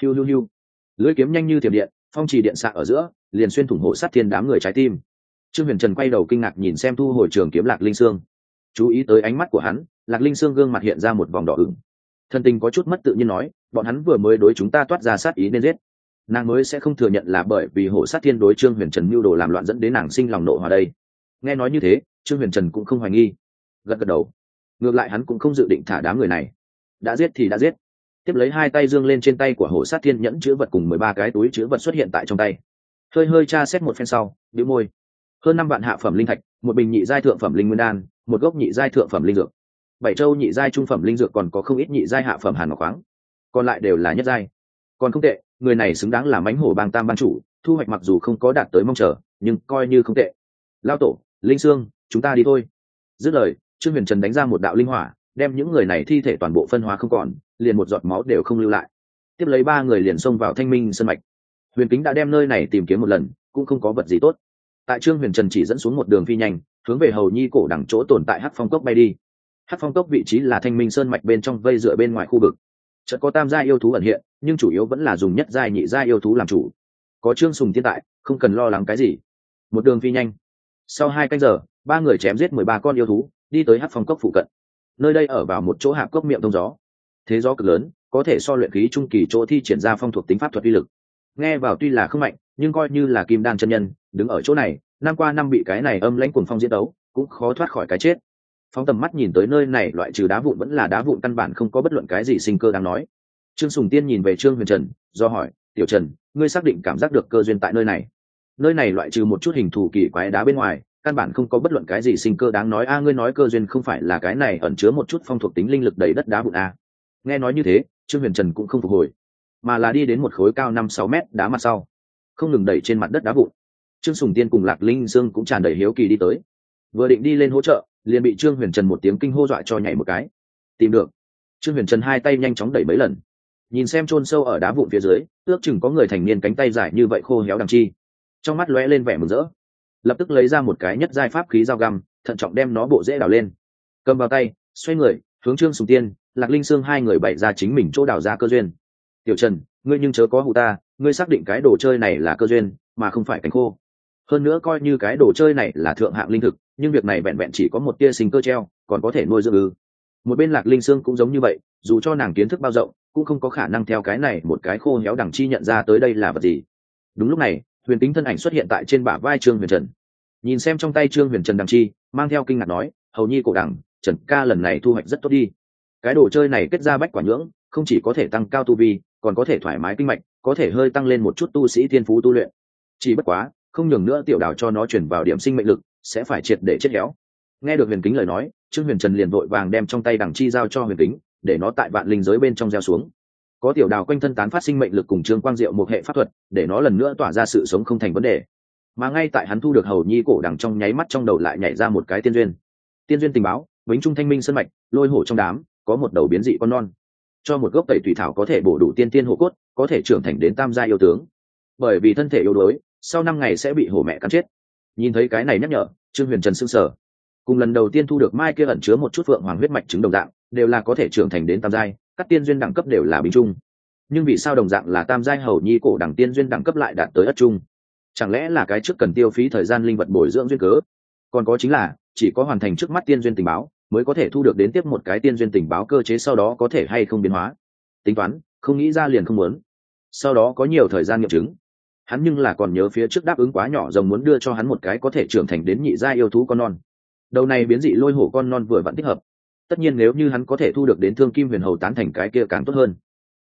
Hiu hiu hiu. Lưỡi kiếm nhanh như thiểm điện, phong trì điện xạ ở giữa, liền xuyên thủng hộ sát thiên đám người trái tim. Trương huyền trần quay đầu kinh ngạc nhìn xem thu hồi trường kiếm lạc linh sương. Chú ý tới ánh mắt của hắn, lạc linh sương gương mặt hiện ra một vòng đỏ ửng. Thân tình có chút mất tự nhiên nói, bọn hắn vừa mới đối chúng ta toát ra sát ý nên giết. Nàng mới sẽ không thừa nhận là bởi vì hộ sát thiên đối trương huyền trần mưu đồ làm loạn dẫn đến nàng sinh lòng nộ hòa đây. Nghe nói như thế, trương huyền trần cũng không hoài nghi. Gật gật đầu. Ngược lại hắn cũng không dự định thả đám người này. Đã giết thì đã giết tiếp lấy hai tay dương lên trên tay của hổ sát thiên nhẫn chữ vật cùng mười ba cái túi chữ vật xuất hiện tại trong tay. Hơi hơi tra xét một phen sau đĩu môi. Hơn năm vạn hạ phẩm linh thạch, một bình nhị giai thượng phẩm linh nguyên đan, một gốc nhị giai thượng phẩm linh dược. Bảy châu nhị giai trung phẩm linh dược còn có không ít nhị giai hạ phẩm hàn ngọc khoáng. Còn lại đều là nhất giai. Còn không tệ, người này xứng đáng là mánh hổ bang tam ban chủ, thu hoạch mặc dù không có đạt tới mong chờ, nhưng coi như không tệ. Lao tổ, linh sương, chúng ta đi thôi. Dứt lời, trương huyền trần đánh ra một đạo linh hỏa, đem những người này thi thể toàn bộ phân hóa không còn liền một giọt máu đều không lưu lại. Tiếp lấy ba người liền xông vào thanh minh sân mạch. Huyền kính đã đem nơi này tìm kiếm một lần, cũng không có vật gì tốt. Tại trương huyền trần chỉ dẫn xuống một đường phi nhanh, hướng về hầu nhi cổ đẳng chỗ tồn tại hát phong cốc bay đi. Hát phong cốc vị trí là thanh minh sơn mạch bên trong vây dựa bên ngoài khu vực. Chợt có tam gia yêu thú ẩn hiện, nhưng chủ yếu vẫn là dùng nhất gia nhị gia yêu thú làm chủ. Có trương sùng thiên tại, không cần lo lắng cái gì. Một đường phi nhanh. Sau hai canh giờ, ba người chém giết mười ba con yêu thú, đi tới hát phong cốc phụ cận. Nơi đây ở vào một chỗ hạp cốc miệng thông gió thế gió cực lớn, có thể so luyện khí trung kỳ chỗ thi triển ra phong thuộc tính pháp thuật uy lực. Nghe vào tuy là không mạnh, nhưng coi như là kim đan chân nhân, đứng ở chỗ này, năm qua năm bị cái này âm lãnh cuồng phong diễn đấu cũng khó thoát khỏi cái chết. Phóng tầm mắt nhìn tới nơi này, loại trừ đá vụn vẫn là đá vụn căn bản không có bất luận cái gì sinh cơ đáng nói. Trương sùng tiên nhìn về trương huyền trần, do hỏi, tiểu trần, ngươi xác định cảm giác được cơ duyên tại nơi này? Nơi này loại trừ một chút hình thù kỳ quái đá bên ngoài, căn bản không có bất luận cái gì sinh cơ đáng nói. A, ngươi nói cơ duyên không phải là cái này, ẩn chứa một chút phong thuộc tính linh lực đầy đất đá vụn a nghe nói như thế, trương huyền trần cũng không phục hồi, mà là đi đến một khối cao năm sáu mét đá mặt sau, không ngừng đẩy trên mặt đất đá vụn. Trương sùng tiên cùng lạc linh dương cũng tràn đầy hiếu kỳ đi tới. Vừa định đi lên hỗ trợ, liền bị trương huyền trần một tiếng kinh hô dọa cho nhảy một cái. Tìm được. Trương huyền trần hai tay nhanh chóng đẩy mấy lần. Nhìn xem chôn sâu ở đá vụn phía dưới, ước chừng có người thành niên cánh tay dài như vậy khô héo đằng chi. Trong mắt lóe lên vẻ mừng rỡ. Lập tức lấy ra một cái nhất giai pháp khí dao găm, thận trọng đem nó bộ dễ đào lên. Cầm vào tay, xoay người, hướng trương sùng tiên lạc linh sương hai người bày ra chính mình chỗ đào ra cơ duyên. Tiểu trần, ngươi nhưng chớ có hụ ta, ngươi xác định cái đồ chơi này là cơ duyên, mà không phải cánh khô. Hơn nữa coi như cái đồ chơi này là thượng hạng linh thực, nhưng việc này vẹn vẹn chỉ có một tia sinh cơ treo, còn có thể nuôi dưỡng ư. Một bên lạc linh sương cũng giống như vậy, dù cho nàng kiến thức bao rộng, cũng không có khả năng theo cái này một cái khô héo đằng chi nhận ra tới đây là vật gì. Đúng lúc này, huyền tính thân ảnh xuất hiện tại trên bả vai trương huyền trần. Nhìn xem trong tay trương huyền trần đằng chi, mang theo kinh ngạc nói, hầu nhi cổ đằng trần ca lần này thu hoạch rất tốt đi cái đồ chơi này kết ra bách quả nhưỡng, không chỉ có thể tăng cao tu vi, còn có thể thoải mái kinh mạch, có thể hơi tăng lên một chút tu sĩ thiên phú tu luyện. Chỉ bất quá, không nhường nữa tiểu đào cho nó chuyển vào điểm sinh mệnh lực, sẽ phải triệt để chết héo. Nghe được huyền kính lời nói, trương huyền trần liền vội vàng đem trong tay đằng chi giao cho huyền kính, để nó tại vạn linh giới bên trong gieo xuống. Có tiểu đào quanh thân tán phát sinh mệnh lực cùng trương quang diệu một hệ pháp thuật, để nó lần nữa tỏa ra sự sống không thành vấn đề. Mà ngay tại hắn thu được hầu nhi cổ đằng trong nháy mắt trong đầu lại nhảy ra một cái tiên duyên. Tiên duyên tình báo bính trung thanh minh sân mạch, lôi hổ trong đám có một đầu biến dị con non. Cho một gốc tẩy thủy thảo có thể bổ đủ tiên tiên hộ cốt, có thể trưởng thành đến tam gia yêu tướng. Bởi vì thân thể yếu đuối, sau năm ngày sẽ bị hổ mẹ cắn chết. Nhìn thấy cái này nhắc nhở, trương huyền trần sưng sở cùng lần đầu tiên thu được mai kia ẩn chứa một chút phượng hoàng huyết mạch trứng đồng dạng, đều là có thể trưởng thành đến tam giai, các tiên duyên đẳng cấp đều là bình trung. Nhưng vì sao đồng dạng là tam giai hầu nhi cổ đẳng tiên duyên đẳng cấp lại đạt tới ất trung? Chẳng lẽ là cái trước cần tiêu phí thời gian linh vật bồi dưỡng duyên cớ? Còn có chính là, chỉ có hoàn thành trước mắt tiên duyên tình báo mới có thể thu được đến tiếp một cái tiên duyên tình báo cơ chế sau đó có thể hay không biến hóa. Tính toán, không nghĩ ra liền không muốn. Sau đó có nhiều thời gian nghiệm chứng. Hắn nhưng là còn nhớ phía trước đáp ứng quá nhỏ rồng muốn đưa cho hắn một cái có thể trưởng thành đến nhị gia yêu thú con non. Đầu này biến dị lôi hổ con non vừa vặn thích hợp. Tất nhiên nếu như hắn có thể thu được đến thương kim huyền hầu tán thành cái kia càng tốt hơn.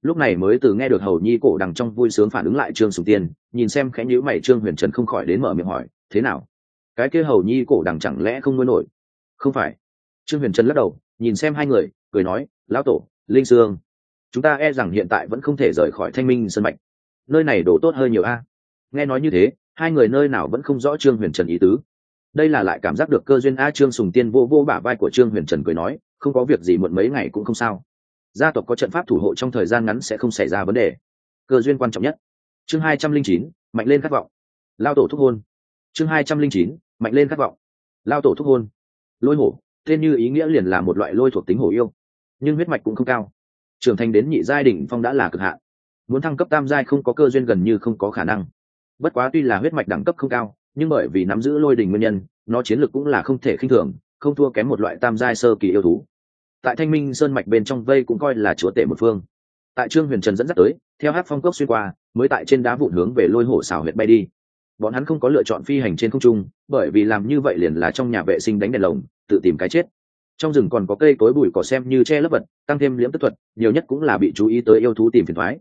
Lúc này mới từ nghe được hầu nhi cổ đằng trong vui sướng phản ứng lại trương sùng tiên, nhìn xem khẽ nhữ mày trương huyền trần không khỏi đến mở miệng hỏi, thế nào? Cái kia hầu nhi cổ đằng chẳng lẽ không nuôi nổi? Không phải trương huyền trần lắc đầu, nhìn xem hai người, cười nói, lão tổ, linh sương, chúng ta e rằng hiện tại vẫn không thể rời khỏi thanh minh sân mạch. Nơi này đổ tốt hơi nhiều a. Nghe nói như thế, hai người nơi nào vẫn không rõ trương huyền trần ý tứ. Đây là lại cảm giác được cơ duyên a trương sùng tiên vô vô bả vai của trương huyền trần cười nói, không có việc gì muộn mấy ngày cũng không sao. Gia tộc có trận pháp thủ hộ trong thời gian ngắn sẽ không xảy ra vấn đề. Cơ duyên quan trọng nhất. Chương hai trăm linh chín, mạnh lên khát vọng. Lao tổ thúc hôn. Chương hai trăm linh chín, mạnh lên khát vọng. Lao tổ thúc hôn. Lôi hổ tên như ý nghĩa liền là một loại lôi thuộc tính hổ yêu, nhưng huyết mạch cũng không cao. Trưởng thành đến nhị giai đỉnh phong đã là cực hạn. Muốn thăng cấp tam giai không có cơ duyên gần như không có khả năng. Bất quá tuy là huyết mạch đẳng cấp không cao, nhưng bởi vì nắm giữ lôi đình nguyên nhân, nó chiến lược cũng là không thể khinh thường, không thua kém một loại tam giai sơ kỳ yêu thú. Tại thanh minh sơn mạch bên trong vây cũng coi là chúa tể một phương. Tại trương huyền trần dẫn dắt tới, theo hát phong cốc xuyên qua, mới tại trên đá vụn hướng về lôi hổ xào huyệt bay đi. Bọn hắn không có lựa chọn phi hành trên không trung, bởi vì làm như vậy liền là trong nhà vệ sinh đánh đèn lồng tự tìm cái chết. Trong rừng còn có cây cối bụi cỏ xem như che lấp vật, tăng thêm liễm tức thuật, nhiều nhất cũng là bị chú ý tới yêu thú tìm phiền thoái.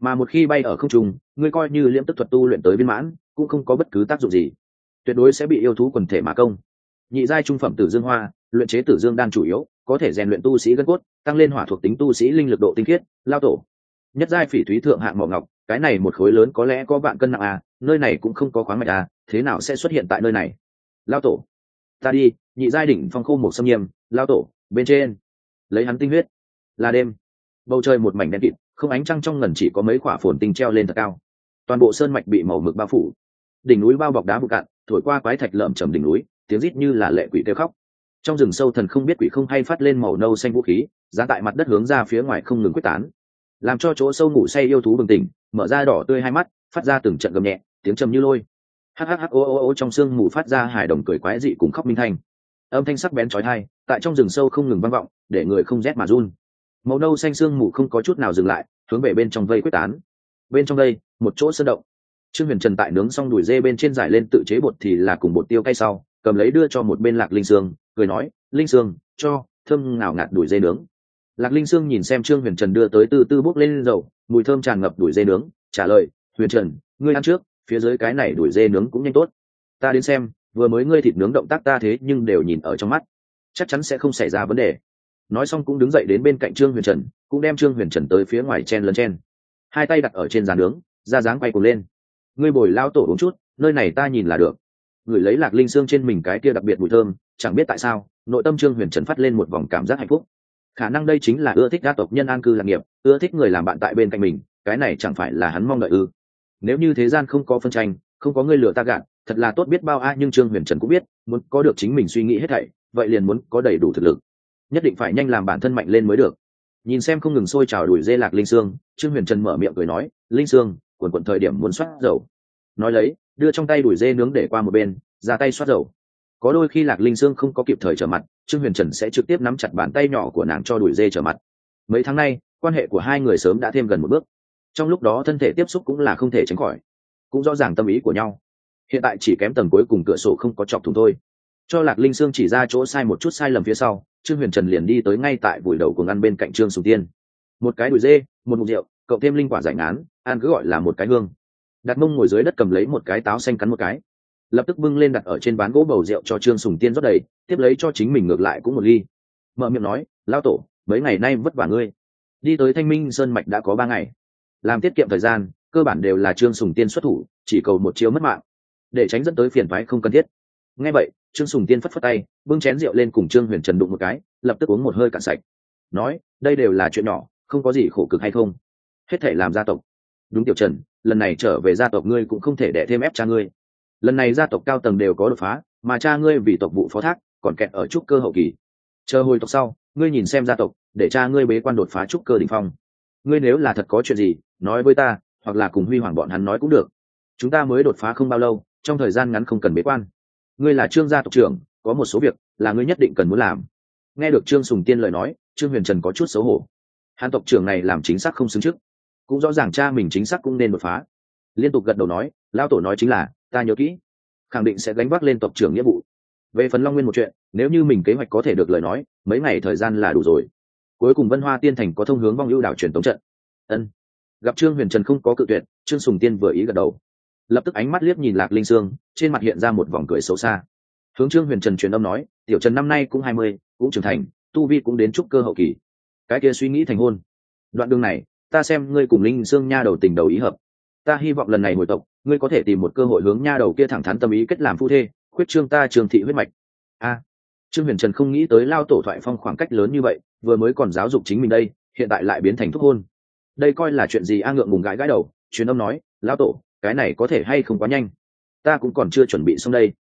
Mà một khi bay ở không trung, ngươi coi như liễm tức thuật tu luyện tới viên mãn, cũng không có bất cứ tác dụng gì. Tuyệt đối sẽ bị yêu thú quần thể mà công. Nhị giai trung phẩm tử dương hoa, luyện chế tử dương đan chủ yếu, có thể rèn luyện tu sĩ gân cốt, tăng lên hỏa thuộc tính tu sĩ linh lực độ tinh khiết, lao tổ. Nhất giai phỉ thúy thượng hạng mỏ ngọc, cái này một khối lớn có lẽ có vạn cân nặng à nơi này cũng không có khoáng mạch à thế nào sẽ xuất hiện tại nơi này? Lao tổ, ta đi nhị giai đỉnh phong khô một xâm nghiêm lao tổ, bên trên. Lấy hắn tinh huyết. Là đêm. Bầu trời một mảnh đen kịt, không ánh trăng trong ngần chỉ có mấy quả phồn tinh treo lên thật cao. Toàn bộ sơn mạch bị màu mực bao phủ. Đỉnh núi bao bọc đá vụ cạn, thổi qua quái thạch lợm chầm đỉnh núi, tiếng rít như là lệ quỷ kêu khóc. Trong rừng sâu thần không biết quỷ không hay phát lên màu nâu xanh vũ khí, giá tại mặt đất hướng ra phía ngoài không ngừng quyết tán. Làm cho chỗ sâu ngủ say yêu thú bừng tỉnh, mở ra đỏ tươi hai mắt, phát ra từng trận gầm nhẹ, tiếng trầm như lôi. Hhh ô ô ô, trong sương mù phát ra hài đồng cười quái dị cùng khóc minh thanh âm thanh sắc bén trói thai, tại trong rừng sâu không ngừng vang vọng, để người không rét mà run. Màu nâu xanh sương mù không có chút nào dừng lại, hướng về bên trong vây quyết tán. Bên trong đây, một chỗ sơn động. Trương huyền trần tại nướng xong đùi dê bên trên giải lên tự chế bột thì là cùng bột tiêu cay sau, cầm lấy đưa cho một bên lạc linh sương, cười nói, linh sương, cho, thơm ngào ngạt đùi dê nướng. Lạc linh sương nhìn xem trương huyền trần đưa tới từ tư bốc lên dầu, mùi thơm tràn ngập đùi dê nướng, trả lời, huyền trần, ngươi ăn trước, phía dưới cái này đùi dê nướng cũng nhanh tốt. Ta đến xem vừa mới ngươi thịt nướng động tác ta thế nhưng đều nhìn ở trong mắt. Chắc chắn sẽ không xảy ra vấn đề. Nói xong cũng đứng dậy đến bên cạnh trương huyền trần, cũng đem trương huyền trần tới phía ngoài chen lấn chen. Hai tay đặt ở trên giàn nướng, ra dáng quay cùng lên. Ngươi bồi lao tổ uống chút, nơi này ta nhìn là được. Người lấy lạc linh xương trên mình cái kia đặc biệt mùi thơm, chẳng biết tại sao, nội tâm trương huyền trần phát lên một vòng cảm giác hạnh phúc. Khả năng đây chính là ưa thích gia tộc nhân an cư lạc nghiệp, ưa thích người làm bạn tại bên cạnh mình, cái này chẳng phải là hắn mong đợi ư? Nếu như thế gian không có phân tranh, không có người lừa ta gạt thật là tốt biết bao a, nhưng trương huyền trần cũng biết, muốn có được chính mình suy nghĩ hết thảy, vậy liền muốn có đầy đủ thực lực. Nhất định phải nhanh làm bản thân mạnh lên mới được. Nhìn xem không ngừng sôi trào đuổi dê lạc linh sương, trương huyền trần mở miệng cười nói, linh sương, quần quần thời điểm muốn soát dầu. Nói lấy, đưa trong tay đuổi dê nướng để qua một bên, ra tay soát dầu. Có đôi khi lạc linh sương không có kịp thời trở mặt, trương huyền trần sẽ trực tiếp nắm chặt bàn tay nhỏ của nàng cho đuổi dê trở mặt. Mấy tháng nay, quan hệ của hai người sớm đã thêm gần một bước. Trong lúc đó thân thể tiếp xúc cũng là không thể tránh khỏi. Cũng rõ ràng tâm ý của nhau hiện tại chỉ kém tầng cuối cùng cửa sổ không có chọc thủng thôi. Cho lạc linh sương chỉ ra chỗ sai một chút sai lầm phía sau, trương huyền trần liền đi tới ngay tại vùi đầu cùng ăn bên cạnh trương sùng tiên. Một cái đùi dê, một mục rượu cậu thêm linh quả giải ngán, ăn cứ gọi là một cái hương. Đặt mông ngồi dưới đất cầm lấy một cái táo xanh cắn một cái. Lập tức bưng lên đặt ở trên bán gỗ bầu rượu cho trương sùng tiên rót đầy, tiếp lấy cho chính mình ngược lại cũng một ly. Mở miệng nói lao tổ, mấy ngày nay vất vả ngươi. Đi tới thanh minh sơn mạch đã có ba ngày. Làm tiết kiệm thời gian, cơ bản đều là trương sùng tiên xuất thủ, chỉ cầu một chiếu mất mạng để tránh dẫn tới phiền thoái không cần thiết. Nghe vậy, trương sùng tiên phất phất tay, bưng chén rượu lên cùng trương huyền trần đụng một cái, lập tức uống một hơi cạn sạch. Nói, đây đều là chuyện nhỏ, không có gì khổ cực hay không? Hết thể làm gia tộc. Đúng tiểu trần, lần này trở về gia tộc ngươi cũng không thể đẻ thêm ép cha ngươi. Lần này gia tộc cao tầng đều có đột phá, mà cha ngươi vì tộc vụ phó thác, còn kẹt ở trúc cơ hậu kỳ. Chờ hồi tộc sau, ngươi nhìn xem gia tộc, để cha ngươi bế quan đột phá trúc cơ đ ỉ n h phong. Ngươi nếu là thật có chuyện gì, nói với ta, hoặc là cùng huy hoàng bọn hắn nói cũng được. Chúng ta mới đột phá không bao lâu trong thời gian ngắn không cần bế quan. Ngươi là trương gia tộc trưởng, có một số việc là ngươi nhất định cần muốn làm. Nghe được trương sùng tiên lời nói, trương huyền trần có chút xấu hổ. Hàn tộc trưởng này làm chính xác không xứng trước. Cũng rõ ràng cha mình chính xác cũng nên đột phá. Liên tục gật đầu nói lao tổ nói chính là, ta nhớ kỹ. Khẳng định sẽ gánh vác lên tộc trưởng nghĩa vụ. Về phần long nguyên một chuyện, nếu như mình kế hoạch có thể được lời nói, mấy ngày thời gian là đủ rồi. Cuối cùng vân hoa tiên thành có thông hướng vong ưu đảo truyền tống trận. Ân. Gặp trương huyền trần không có cự tuyệt, trương sùng tiên vừa ý gật đầu lập tức ánh mắt liếc nhìn lạc linh sương, trên mặt hiện ra một vòng cười xấu xa. Hướng trương huyền trần truyền âm nói, tiểu trần năm nay cũng hai mươi, cũng trưởng thành, tu vi cũng đến trúc cơ hậu kỳ. Cái kia suy nghĩ thành hôn. Đoạn đường này, ta xem ngươi cùng linh sương nha đầu tình đầu ý hợp. Ta hy vọng lần này hồi tộc, ngươi có thể tìm một cơ hội hướng nha đầu kia thẳng thắn tâm ý kết làm phu thê, khuyết trương ta trường thị huyết mạch. A. Trương huyền trần không nghĩ tới lao tổ thoại phong khoảng cách lớn như vậy, vừa mới còn giáo dục chính mình đây, hiện tại lại biến thành thúc hôn. Đây coi là chuyện gì a ngượng ngùng gãi gãi đầu, truyền âm nói, lao tổ cái này có thể hay không quá nhanh? Ta cũng còn chưa chuẩn bị xong đây.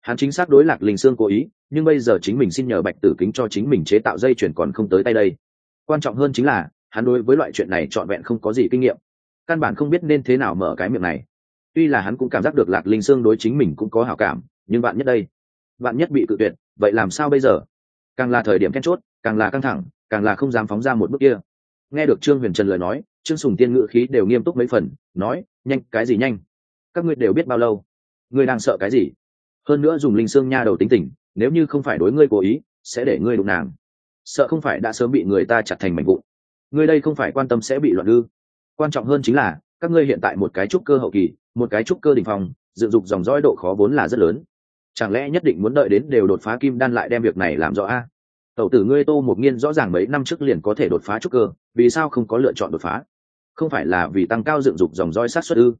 Hắn chính xác đối lạc linh sương cố ý, nhưng bây giờ chính mình xin nhờ bạch tử kính cho chính mình chế tạo dây chuyển còn không tới tay đây. Quan trọng hơn chính là, hắn đối với loại chuyện này trọn vẹn không có gì kinh nghiệm. Căn bản không biết nên thế nào mở cái miệng này. Tuy là hắn cũng cảm giác được lạc linh sương đối chính mình cũng có hảo cảm, nhưng bạn nhất đây, bạn nhất bị cự tuyệt, vậy làm sao bây giờ? Càng là thời điểm then chốt, càng là căng thẳng, càng là không dám phóng ra một bước kia. Nghe được trương huyền trần lời nói trương sùng tiên ngự khí đều nghiêm túc mấy phần nói nhanh cái gì nhanh? Các ngươi đều biết bao lâu? Ngươi đang sợ cái gì? Hơn nữa dùng linh xương nha đầu tính tình nếu như không phải đối ngươi cố ý sẽ để ngươi đụng nàng. Sợ không phải đã sớm bị người ta chặt thành mảnh vụn. Ngươi đây không phải quan tâm sẽ bị loạn ư? Quan trọng hơn chính là các ngươi hiện tại một cái trúc cơ hậu kỳ một cái trúc cơ đỉnh phòng, dự dục dòng dõi độ khó vốn là rất lớn. Chẳng lẽ nhất định muốn đợi đến đều đột phá kim đan lại đem việc này làm rõ a? Tẩu tử ngươi tô một nghiên rõ ràng mấy năm trước liền có thể đột phá trúc cơ vì sao không có lựa chọn đột phá? Không phải là vì tăng cao dựng dục dòng roi sát xuất ư?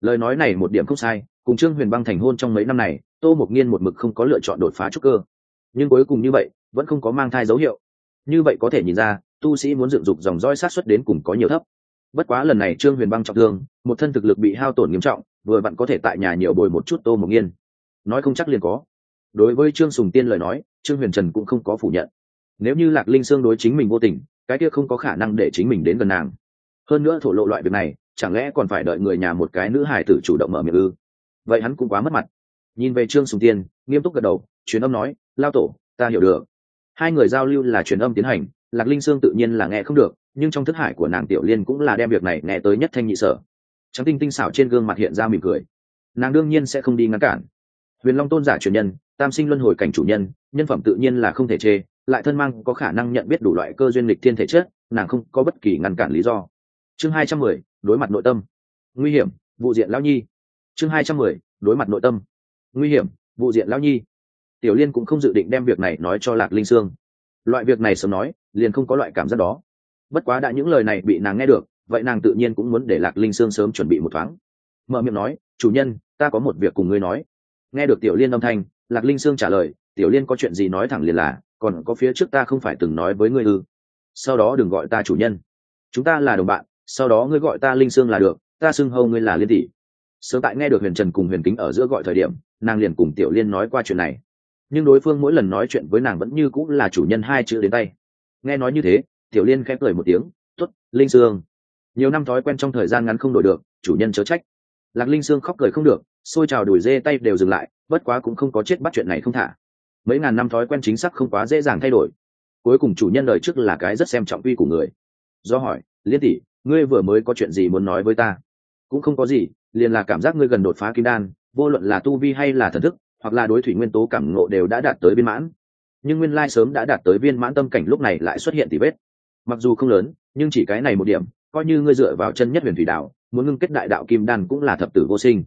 Lời nói này một điểm không sai, cùng trương huyền băng thành hôn trong mấy năm này, tô mục nghiên một mực không có lựa chọn đột phá trúc cơ. Nhưng cuối cùng như vậy, vẫn không có mang thai dấu hiệu. Như vậy có thể nhìn ra, tu sĩ muốn dựng dục dòng roi sát xuất đến cùng có nhiều thấp. Bất quá lần này trương huyền băng trọng thương, một thân thực lực bị hao tổn nghiêm trọng, vừa vặn có thể tại nhà nhiều bồi một chút tô mục nghiên. Nói không chắc liền có. Đối với trương sùng tiên lời nói, trương huyền trần cũng không có phủ nhận. Nếu như lạc linh sương đối chính mình vô tình, cái kia không có khả năng để chính mình đến gần nàng hơn nữa thổ lộ loại việc này, chẳng lẽ còn phải đợi người nhà một cái nữ hải tử chủ động mở miệng ư? Vậy hắn cũng quá mất mặt. Nhìn về trương sùng tiên, nghiêm túc gật đầu, truyền âm nói, lao tổ, ta hiểu được. Hai người giao lưu là truyền âm tiến hành, lạc linh sương tự nhiên là nghe không được, nhưng trong thức hải của nàng tiểu liên cũng là đem việc này nghe tới nhất thanh nhị sở. Trắng tinh tinh xảo trên gương mặt hiện ra mỉm cười. Nàng đương nhiên sẽ không đi ngăn cản. Huyền long tôn giả truyền nhân, tam sinh luân hồi cảnh chủ nhân nhân phẩm tự nhiên là không thể chê, lại thân mang có khả năng nhận biết đủ loại cơ duyên lịch thiên thể chất, nàng không có bất kỳ ngăn cản lý do chương hai trăm mười, đối mặt nội tâm. Nguy hiểm, vụ diện lão nhi. Chương hai trăm mười, đối mặt nội tâm. Nguy hiểm, vụ diện lão nhi. Tiểu liên cũng không dự định đem việc này nói cho lạc linh sương. Loại việc này sớm nói, liền không có loại cảm giác đó. Bất quá đã những lời này bị nàng nghe được, vậy nàng tự nhiên cũng muốn để lạc linh sương sớm chuẩn bị một thoáng. Mở miệng nói, chủ nhân, ta có một việc cùng ngươi nói. Nghe được tiểu liên âm thanh, lạc linh sương trả lời, tiểu liên có chuyện gì nói thẳng liền là, còn có phía trước ta không phải từng nói với ngươi ư. Sau đó đừng gọi ta chủ nhân. Chúng ta là đồng bạn sau đó ngươi gọi ta linh sương là được, ta xưng hâu ngươi là liên tỷ. Sớm tại nghe được huyền trần cùng huyền kính ở giữa gọi thời điểm, nàng liền cùng tiểu liên nói qua chuyện này. Nhưng đối phương mỗi lần nói chuyện với nàng vẫn như cũng là chủ nhân hai chữ đến tay. Nghe nói như thế, tiểu liên khẽ cười một tiếng t ố t linh sương. Nhiều năm thói quen trong thời gian ngắn không đổi được, chủ nhân chớ trách. Lạc linh sương khóc cười không được, xôi trào đùi dê tay đều dừng lại, bất quá cũng không có chết bắt chuyện này không thả. Mấy ngàn năm thói quen chính xác không quá dễ dàng thay đổi. Cuối cùng chủ nhân đời trước là cái rất xem trọng uy của người. Do hỏi, liên tỷ ngươi vừa mới có chuyện gì muốn nói với ta? Cũng không có gì, liền là cảm giác ngươi gần đột phá kim đan, vô luận là tu vi hay là thần thức, hoặc là đối thủy nguyên tố cảm ngộ đều đã đạt tới viên mãn. Nhưng nguyên lai sớm đã đạt tới viên mãn tâm cảnh lúc này lại xuất hiện tỷ vết. Mặc dù không lớn, nhưng chỉ cái này một điểm, coi như ngươi dựa vào chân nhất huyền thủy đạo, muốn ngưng kết đại đạo kim đan cũng là thập tử vô sinh.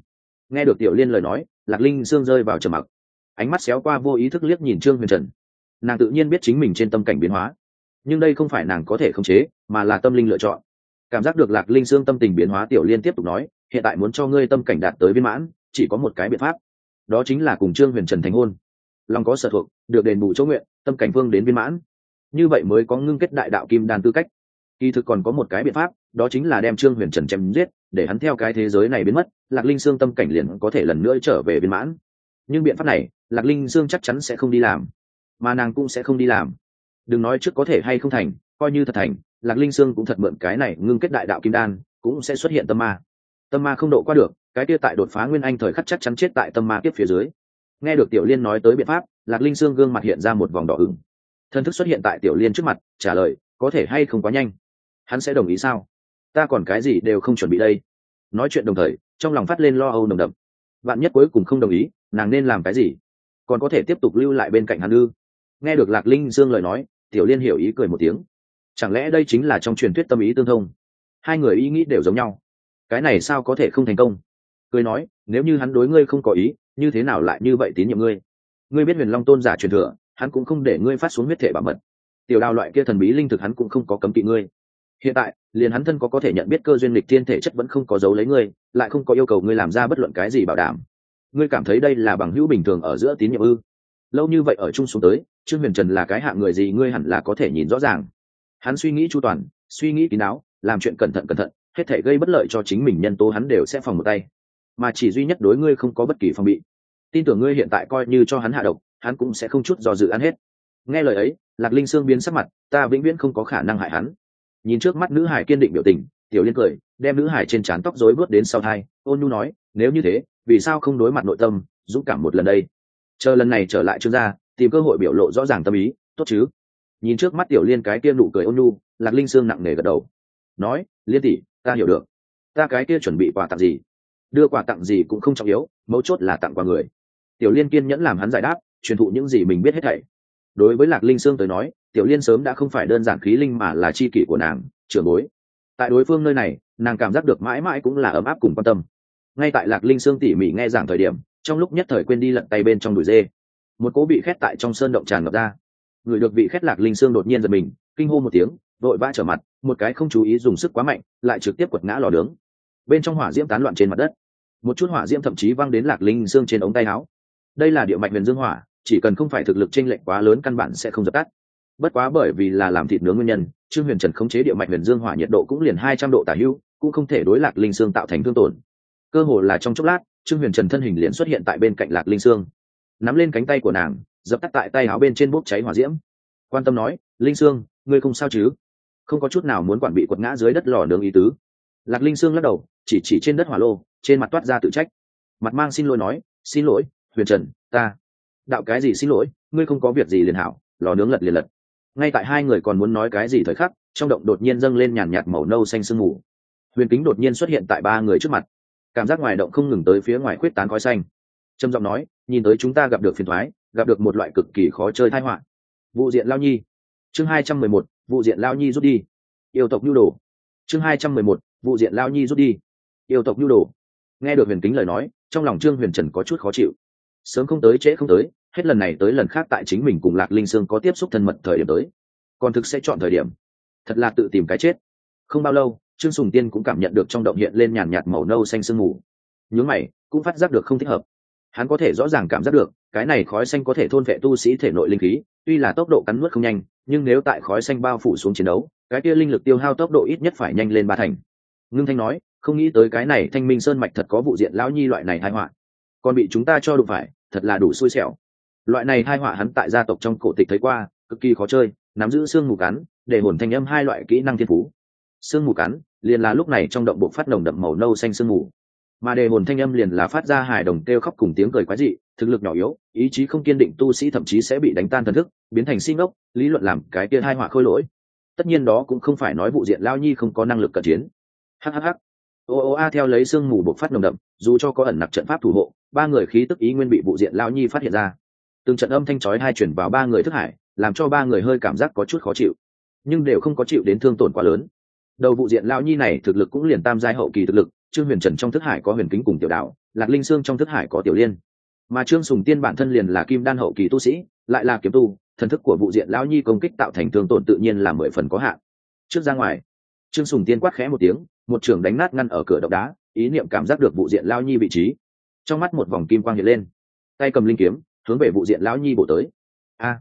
Nghe được tiểu liên lời nói, lạc linh xương rơi vào trầm mặc. Ánh mắt xéo qua vô ý thức liếc nhìn trương huyền trần. Nàng tự nhiên biết chính mình trên tâm cảnh biến hóa. Nhưng đây không phải nàng có thể khống chế, mà là tâm linh lựa chọn cảm giác được lạc linh xương tâm tình biến hóa tiểu liên tiếp tục nói, hiện tại muốn cho ngươi tâm cảnh đạt tới viên mãn, chỉ có một cái biện pháp. Đó chính là cùng trương huyền trần thành hôn. Lòng có sở thuộc, được đền bù chỗ nguyện, tâm cảnh phương đến viên mãn. Như vậy mới có ngưng kết đại đạo kim đàn tư cách. Kỳ thực còn có một cái biện pháp, đó chính là đem trương huyền trần chém giết, để hắn theo cái thế giới này biến mất, lạc linh xương tâm cảnh liền có thể lần nữa trở về viên mãn. Nhưng biện pháp này, lạc linh xương chắc chắn sẽ không đi làm, mà nàng cũng sẽ không đi làm. Đừng nói trước có thể hay không thành coi như thật thành, lạc linh sương cũng thật mượn cái này ngưng kết đại đạo kim đan, cũng sẽ xuất hiện tâm ma. Tâm ma không độ qua được, cái kia tại đột phá nguyên anh thời khắc chắc chắn chết tại tâm ma tiếp phía dưới. Nghe được tiểu liên nói tới biện pháp, lạc linh sương gương mặt hiện ra một vòng đỏ ửng. Thân thức xuất hiện tại tiểu liên trước mặt, trả lời, có thể hay không quá nhanh? Hắn sẽ đồng ý sao? Ta còn cái gì đều không chuẩn bị đây. Nói chuyện đồng thời, trong lòng phát lên lo âu nồng đậm. Bạn nhất cuối cùng không đồng ý, nàng nên làm cái gì? Còn có thể tiếp tục lưu lại bên cạnh hắn ư? Nghe được lạc linh dương lời nói, tiểu liên hiểu ý cười một tiếng chẳng lẽ đây chính là trong truyền thuyết tâm ý tương thông? Hai người ý nghĩ đều giống nhau. Cái này sao có thể không thành công? Cười nói, nếu như hắn đối ngươi không có ý, như thế nào lại như vậy tín nhiệm ngươi? Ngươi biết huyền long tôn giả truyền thừa, hắn cũng không để ngươi phát xuống huyết thể bảo mật. Tiểu đào loại kia thần bí linh thực hắn cũng không có cấm kỵ ngươi. Hiện tại, liền hắn thân có có thể nhận biết cơ duyên lịch thiên thể chất vẫn không có dấu lấy ngươi, lại không có yêu cầu ngươi làm ra bất luận cái gì bảo đảm. Ngươi cảm thấy đây là bằng hữu bình thường ở giữa tín nhiệm ư? Lâu như vậy ở chung xuống tới, trương huyền trần là cái hạng người gì ngươi hẳn là có thể nhìn rõ ràng hắn suy nghĩ chu toàn, suy nghĩ kín đáo, làm chuyện cẩn thận cẩn thận, hết thể gây bất lợi cho chính mình nhân tố hắn đều sẽ phòng một tay. Mà chỉ duy nhất đối ngươi không có bất kỳ phòng bị. Tin tưởng ngươi hiện tại coi như cho hắn hạ độc, hắn cũng sẽ không chút do dự ăn hết. Nghe lời ấy, lạc linh sương biến sắc mặt, ta vĩnh viễn không có khả năng hại hắn. Nhìn trước mắt nữ hải kiên định biểu tình, tiểu liên cười, đem nữ hải trên trán tóc rối bước đến sau thai, ôn nhu nói, nếu như thế, vì sao không đối mặt nội tâm, dũng cảm một lần đây? Chờ lần này trở lại trương gia, tìm cơ hội biểu lộ rõ ràng tâm ý, tốt chứ? Nhìn trước mắt tiểu liên cái kia nụ cười ôn nhu, lạc linh sương nặng nề gật đầu. Nói, liên tỷ, ta hiểu được. Ta cái kia chuẩn bị quà tặng gì? Đưa quà tặng gì cũng không trọng yếu, mấu chốt là tặng quà người. Tiểu liên kiên nhẫn làm hắn giải đáp, truyền thụ những gì mình biết hết thảy. Đối với lạc linh sương tới nói, tiểu liên sớm đã không phải đơn giản khí linh mà là c h i kỷ của nàng, trưởng bối. Tại đối phương nơi này, nàng cảm giác được mãi mãi cũng là ấm áp cùng quan tâm. Ngay tại lạc linh sương tỉ mỉ nghe giảng thời điểm, trong lúc nhất thời quên đi lận tay bên trong đùi dê, một cố bị khét tại trong sơn động tràn ngập ra người được vị khét lạc linh xương đột nhiên giật mình, kinh hô một tiếng, vội vã trở mặt, một cái không chú ý dùng sức quá mạnh, lại trực tiếp quật ngã lò nướng. Bên trong hỏa diễm tán loạn trên mặt đất. Một chút hỏa diễm thậm chí văng đến lạc linh xương trên ống tay áo. Đây là địa mạch huyền dương hỏa, chỉ cần không phải thực lực chênh lệch quá lớn căn bản sẽ không dập tắt. Bất quá bởi vì là làm thịt nướng nguyên nhân, trương huyền trần khống chế địa mạch huyền dương hỏa nhiệt độ cũng liền hai trăm độ tả hưu cũng không thể đối lạc linh xương tạo thành thương tổn. Cơ hồ là trong chốc lát, trương huyền trần thân hình liền xuất hiện tại bên cạnh lạc linh xương. Nắm lên cánh tay của nàng dập tắt tại tay áo bên trên bốc cháy hỏa diễm. Quan tâm nói, linh sương, ngươi không sao chứ? Không có chút nào muốn quản bị quật ngã dưới đất lò nướng ý tứ. Lạc linh sương lắc đầu, chỉ chỉ trên đất hỏa lô, trên mặt toát ra tự trách. Mặt mang xin lỗi nói, xin lỗi, huyền trần, ta. Đạo cái gì xin lỗi? Ngươi không có việc gì liền hảo, lò nướng lật liền lật. Ngay tại hai người còn muốn nói cái gì thời khắc, trong động đột nhiên dâng lên nhàn nhạt màu nâu xanh sương mù. Huyền kính đột nhiên xuất hiện tại ba người trước mặt. Cảm giác ngoài động không ngừng tới phía ngoài khuyết tán khói xanh. Trầm giọng nói nhìn tới chúng ta gặp được phiền thoái, gặp được một loại cực kỳ khó chơi thai họa. Vụ diện lao nhi. Chương hai trăm mười một, vụ diện lao nhi rút đi. Yêu tộc nhu đồ. Chương hai trăm mười một, vụ diện lao nhi rút đi. Yêu tộc nhu đồ. Nghe được huyền kính lời nói, trong lòng trương huyền trần có chút khó chịu. Sớm không tới trễ không tới, hết lần này tới lần khác tại chính mình cùng lạc linh sương có tiếp xúc thân mật thời điểm tới. Còn thực sẽ chọn thời điểm. Thật là tự tìm cái chết. Không bao lâu, trương sùng tiên cũng cảm nhận được trong động hiện lên nhàn nhạt màu nâu xanh sương mù. Nhớ mày, cũng phát giác được không thích hợp hắn có thể rõ ràng cảm giác được, cái này khói xanh có thể thôn vệ tu sĩ thể nội linh khí, tuy là tốc độ cắn nuốt không nhanh, nhưng nếu tại khói xanh bao phủ xuống chiến đấu, cái kia linh lực tiêu hao tốc độ ít nhất phải nhanh lên ba thành. Ngưng thanh nói, không nghĩ tới cái này thanh minh sơn mạch thật có vụ diện lão nhi loại này thai họa. Còn bị chúng ta cho đụng phải, thật là đủ xui xẻo. Loại này thai họa hắn tại gia tộc trong cổ tịch thấy qua, cực kỳ khó chơi, nắm giữ xương mù cắn, để hồn thanh âm hai loại kỹ năng thiên phú. Xương mù cắn, liền là lúc này trong động bộ phát nồng đậm màu nâu xanh xương mù mà đề hồn thanh âm liền là phát ra hài đồng kêu khóc cùng tiếng cười quái dị, thực lực nhỏ yếu, ý chí không kiên định tu sĩ thậm chí sẽ bị đánh tan thần thức, biến thành sinh ốc lý luận làm cái kia hai họa khôi lỗi. Tất nhiên đó cũng không phải nói vụ diện lao nhi không có năng lực cận chiến. Hhh ô ô a theo lấy sương mù bộc phát nồng đậm, dù cho có ẩn nặc trận pháp thủ hộ, ba người khí tức ý nguyên bị vụ diện lao nhi phát hiện ra. Từng trận âm thanh chói hai chuyển vào ba người thức hải, làm cho ba người hơi cảm giác có chút khó chịu, nhưng đều không có chịu đến thương tổn quá lớn. Đầu vụ diện lao nhi này thực lực cũng liền tam giai hậu kỳ thực lực trương huyền trần trong thức hải có huyền kính cùng tiểu đạo, lạc linh sương trong thức hải có tiểu liên. Mà trương sùng tiên bản thân liền là kim đan hậu kỳ tu sĩ, lại là kiếm tu, thần thức của vụ diện lão nhi công kích tạo thành thương tổn tự nhiên là mười phần có hạn. Trước ra ngoài, trương sùng tiên quát khẽ một tiếng, một trường đánh nát ngăn ở cửa động đá, ý niệm cảm giác được vụ diện lao nhi vị trí. Trong mắt một vòng kim quang hiện lên. Tay cầm linh kiếm, hướng về vụ diện lão nhi bổ tới. A!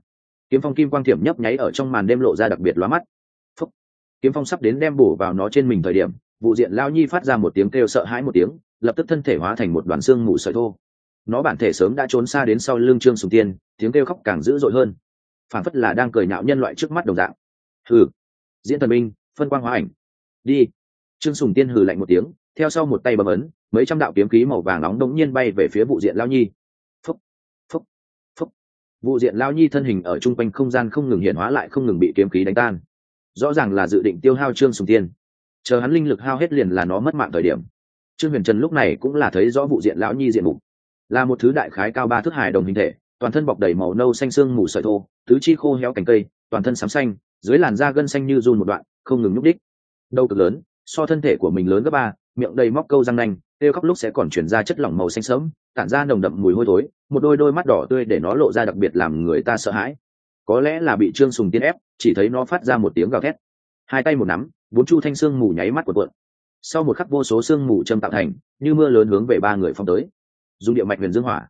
Kiếm phong kim quang thiểm nhấp nháy ở trong màn đêm lộ ra đặc biệt lóa mắt. Phúc. kiếm phong sắp đến đem bổ vào nó trên mình thời điểm vụ diện lão nhi phát ra một tiếng kêu sợ hãi một tiếng lập tức thân thể hóa thành một đoàn xương mù sợi thô. Nó bản thể sớm đã trốn xa đến sau lưng trương sùng tiên tiếng kêu khóc càng dữ dội hơn. Phản phất là đang cười nhạo nhân loại trước mắt đồng dạng. Hừ. Diễn thần minh, phân quang hóa ảnh. Đi. Trương sùng tiên hừ lạnh một tiếng theo sau một tay bấm ấn mấy trăm đạo kiếm khí màu vàng nóng đống nhiên bay về phía vụ diện lao nhi. Phúc phúc phúc. Vụ diện lao nhi thân hình ở chung quanh không gian không ngừng hiện hóa lại không ngừng bị kiếm khí đánh tan. Rõ ràng là dự định tiêu hao trương sùng tiên chờ hắn linh lực hao hết liền là nó mất mạng thời điểm. Trương huyền trần lúc này cũng là thấy rõ vụ diện lão nhi diện mục. Là một thứ đại khái cao ba thước hài đồng hình thể, toàn thân bọc đầy màu nâu xanh xương mù sợi thô, tứ chi khô héo cành cây, toàn thân sám xanh, dưới làn da gân xanh như run một đoạn, không ngừng nhúc đích đầu cực lớn, so thân thể của mình lớn gấp ba, miệng đầy móc câu răng nanh, kêu khóc lúc sẽ còn chuyển ra chất lỏng màu xanh sớm tản ra nồng đậm mùi hôi thối, một đôi đôi mắt đỏ tươi để nó lộ ra đặc biệt làm người ta sợ hãi. Có lẽ là bị trương sùng tiên ép, chỉ thấy nó phát ra một tiếng gào thét. Hai tay một nắm bốn chu thanh xương mù nháy mắt của cuộn. Sau một khắc vô số xương mù châm tạo thành, như mưa lớn hướng về ba người phong tới. Dùng địa mạch huyền dương hỏa.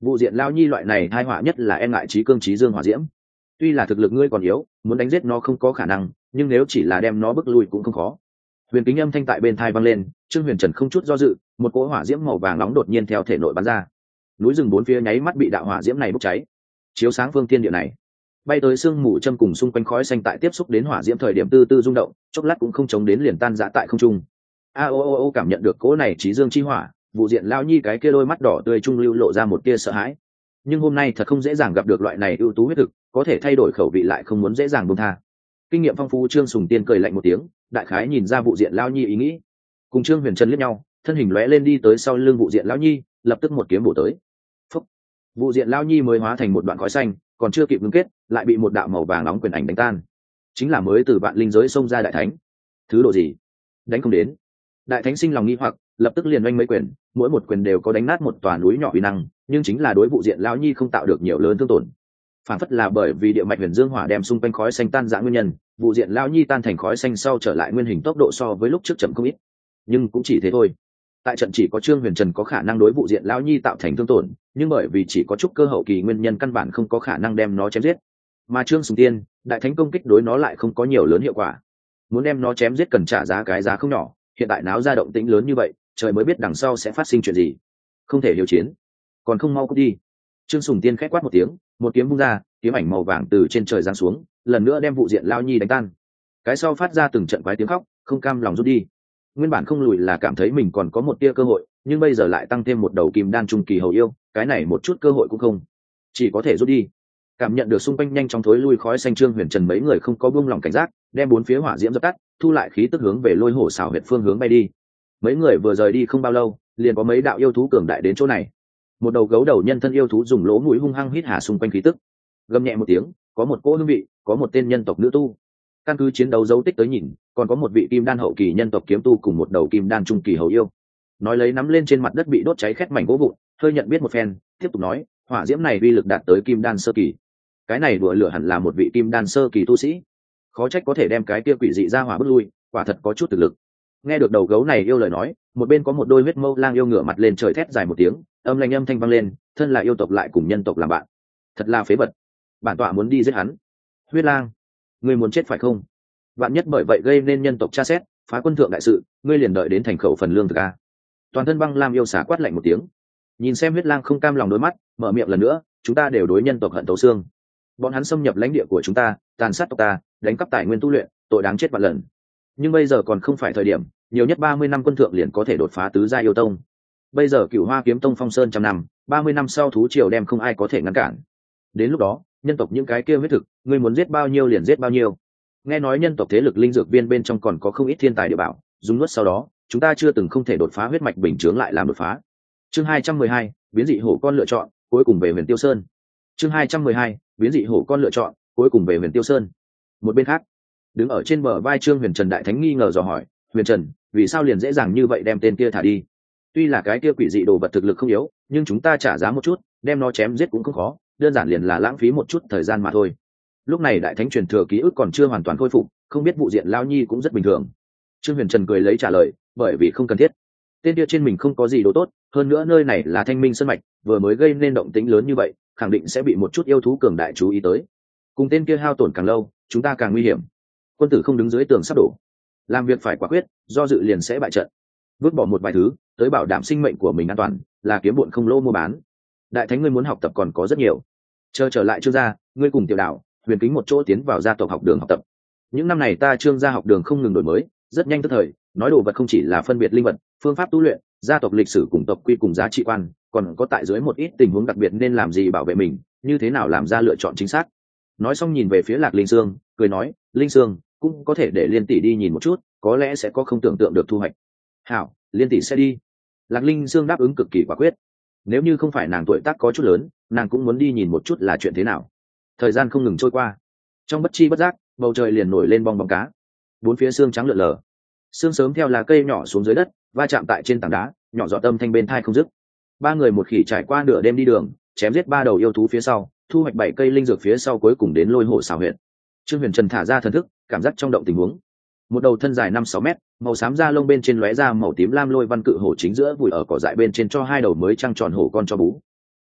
Vụ diện lao nhi loại này hai hỏa nhất là e ngại trí cương trí dương hỏa diễm. Tuy là thực lực ngươi còn yếu, muốn đánh giết nó không có khả năng, nhưng nếu chỉ là đem nó bước lui cũng không khó. Huyền kính âm thanh tại bên thai vang lên, trương huyền trần không chút do dự, một cỗ hỏa diễm màu vàng nóng đột nhiên theo thể nội bắn ra. Núi rừng bốn phía nháy mắt bị đạo hỏa diễm này bốc cháy. Chiếu sáng phương tiên địa này bay tới sương mù châm cùng xung quanh khói xanh tại tiếp xúc đến hỏa diễm thời điểm tư tư rung động, chốc lát cũng không chống đến liền tan giã tại không trung. A o o o cảm nhận được cỗ này trí dương chi hỏa, vụ diện lao nhi cái kia đôi mắt đỏ tươi trung lưu lộ ra một tia sợ hãi. Nhưng hôm nay thật không dễ dàng gặp được loại này ưu tú huyết thực, có thể thay đổi khẩu vị lại không muốn dễ dàng buông tha. Kinh nghiệm phong phú trương sùng tiên cười lạnh một tiếng, đại khái nhìn ra vụ diện lao nhi ý nghĩ. Cùng trương huyền trần liếc nhau, thân hình lóe lên đi tới sau lưng vụ diện lao nhi, lập tức một kiếm bổ tới. Phúc. vụ diện lao nhi mới hóa thành một đoạn khói xanh còn chưa kịp ngưng kết, lại bị một đạo màu vàng nóng quyền ảnh đánh tan. Chính là mới từ vạn linh giới xông ra đại thánh. Thứ độ gì? Đánh không đến. Đại thánh sinh lòng nghi hoặc, lập tức liền oanh mấy quyền, mỗi một quyền đều có đánh nát một tòa núi nhỏ uy năng, nhưng chính là đối vụ diện lão nhi không tạo được nhiều lớn thương tổn. Phản phất là bởi vì địa mạch huyền dương hỏa đem xung quanh khói xanh tan dã nguyên nhân, vụ diện lão nhi tan thành khói xanh sau trở lại nguyên hình tốc độ so với lúc trước chậm không ít. Nhưng cũng chỉ thế thôi. Tại trận chỉ có trương huyền trần có khả năng đối vụ diện lão nhi tạo thành thương tổn nhưng bởi vì chỉ có chút cơ hậu kỳ nguyên nhân căn bản không có khả năng đem nó chém giết. Mà trương sùng tiên, đại thánh công kích đối nó lại không có nhiều lớn hiệu quả. Muốn đem nó chém giết cần trả giá cái giá không nhỏ, hiện tại náo ra động tĩnh lớn như vậy, trời mới biết đằng sau sẽ phát sinh chuyện gì. Không thể liều chiến, còn không mau cút đi. Trương sùng tiên khét quát một tiếng, một kiếm bung ra, kiếm ảnh màu vàng từ trên trời giáng xuống, lần nữa đem vụ diện lao nhi đánh tan. Cái sau phát ra từng trận quái tiếng khóc, không cam lòng rút đi. Nguyên bản không lùi là cảm thấy mình còn có một tia cơ hội nhưng bây giờ lại tăng thêm một đầu kim đan trung kỳ hầu yêu, cái này một chút cơ hội cũng không. Chỉ có thể rút đi. Cảm nhận được xung quanh nhanh chóng thối lui khói xanh trương huyền trần mấy người không có buông lòng cảnh giác, đem bốn phía hỏa diễm dập tắt, thu lại khí tức hướng về lôi hổ xảo huyệt phương hướng bay đi. Mấy người vừa rời đi không bao lâu, liền có mấy đạo yêu thú cường đại đến chỗ này. Một đầu gấu đầu nhân thân yêu thú dùng lỗ mũi hung hăng hít hà xung quanh khí tức. Gầm nhẹ một tiếng, có một cỗ hương vị, có một tên nhân tộc nữ tu. Căn cứ chiến đấu dấu tích tới nhìn, còn có một vị kim đan hậu kỳ nhân tộc kiếm tu cùng một đầu kim đan trung kỳ hầu yêu nói lấy nắm lên trên mặt đất bị đốt cháy khét mảnh gỗ vụn, hơi nhận biết một phen, tiếp tục nói, hỏa diễm này uy lực đạt tới kim đan sơ kỳ. Cái này đùa lửa hẳn là một vị kim đan sơ kỳ tu sĩ. Khó trách có thể đem cái kia quỷ dị ra hỏa bước lui, quả thật có chút thực lực. Nghe được đầu gấu này yêu lời nói, một bên có một đôi huyết mâu lang yêu ngửa mặt lên trời thét dài một tiếng, âm lanh âm thanh vang lên, thân là yêu tộc lại cùng nhân tộc làm bạn. Thật là phế vật. Bản tọa muốn đi giết hắn. Huyết lang, ngươi muốn chết phải không? Bạn nhất bởi vậy gây nên nhân tộc tra xét, phá quân thượng đại sự, ngươi liền đợi đến thành khẩu phần lương thực a toàn thân băng lam yêu xả quát lạnh một tiếng. Nhìn xem huyết lang không cam lòng đôi mắt, mở miệng lần nữa, chúng ta đều đối nhân tộc hận tấu xương. Bọn hắn xâm nhập lãnh địa của chúng ta, tàn sát tộc ta, đánh cắp tài nguyên tu luyện, tội đáng chết vạn lần. Nhưng bây giờ còn không phải thời điểm, nhiều nhất ba mươi năm quân thượng liền có thể đột phá tứ gia yêu tông. Bây giờ cựu hoa kiếm tông phong sơn trăm năm, ba mươi năm sau thú triều đem không ai có thể ngăn cản. Đến lúc đó, nhân tộc những cái kia huyết thực, ngươi muốn giết bao nhiêu liền giết bao nhiêu. Nghe nói nhân tộc thế lực linh dược viên bên trong còn có không ít thiên tài địa bảo, dùng nuốt sau đó chúng ta chưa từng không thể đột phá huyết mạch bình chướng lại làm đột phá. Chương hai trăm mười hai, biến dị hổ con lựa chọn, cuối cùng về huyền tiêu sơn. Chương hai trăm mười hai, biến dị hổ con lựa chọn, cuối cùng về huyền tiêu sơn. Một bên khác, đứng ở trên bờ vai trương huyền trần đại thánh nghi ngờ dò hỏi, huyền trần, vì sao liền dễ dàng như vậy đem tên kia thả đi? Tuy là cái kia quỷ dị đồ vật thực lực không yếu, nhưng chúng ta trả giá một chút, đem nó chém giết cũng không khó, đơn giản liền là lãng phí một chút thời gian mà thôi. Lúc này đại thánh truyền thừa ký ức còn chưa hoàn toàn khôi phục, không biết vụ diện lao nhi cũng rất bình thường. Trương huyền trần cười lấy trả lời bởi vì không cần thiết. Tên kia trên mình không có gì đồ tốt, hơn nữa nơi này là thanh minh sân mạch, vừa mới gây nên động tĩnh lớn như vậy, khẳng định sẽ bị một chút yêu thú cường đại chú ý tới. Cùng tên kia hao tổn càng lâu, chúng ta càng nguy hiểm. Quân tử không đứng dưới tường sắp đổ. Làm việc phải quả quyết, do dự liền sẽ bại trận. Vứt bỏ một vài thứ, tới bảo đảm sinh mệnh của mình an toàn, là kiếm bụn không lô mua bán. Đại thánh ngươi muốn học tập còn có rất nhiều. Chờ trở lại trương gia, ngươi cùng tiểu đạo, huyền kính một chỗ tiến vào gia tộc học đường học tập. Những năm này ta trương gia học đường không ngừng đổi mới, rất nhanh tức thời nói đồ vật không chỉ là phân biệt linh vật, phương pháp tu luyện, gia tộc lịch sử cùng tộc quy cùng giá trị quan, còn có tại dưới một ít tình huống đặc biệt nên làm gì bảo vệ mình, như thế nào làm ra lựa chọn chính xác. Nói xong nhìn về phía lạc linh sương, cười nói, linh sương, cũng có thể để liên tỷ đi nhìn một chút, có lẽ sẽ có không tưởng tượng được thu hoạch. Hảo, liên tỷ sẽ đi. Lạc linh sương đáp ứng cực kỳ quả quyết. Nếu như không phải nàng tuổi tác có chút lớn, nàng cũng muốn đi nhìn một chút là chuyện thế nào. Thời gian không ngừng trôi qua. Trong bất chi bất giác, bầu trời liền nổi lên bong bóng cá. Bốn phía xương trắng lượn lờ xương sớm theo lá cây nhỏ xuống dưới đất, va chạm tại trên tảng đá, nhỏ dọ tâm thanh bên thai không dứt. Ba người một khỉ trải qua nửa đêm đi đường, chém giết ba đầu yêu thú phía sau, thu hoạch bảy cây linh dược phía sau cuối cùng đến lôi hổ xào huyện trương huyền trần thả ra thần thức, cảm giác trong động tình huống. Một đầu thân dài năm sáu mét, màu xám da lông bên trên lóe ra màu tím lam lôi văn cự hổ chính giữa vùi ở cỏ dại bên trên cho hai đầu mới trăng tròn hổ con cho bú.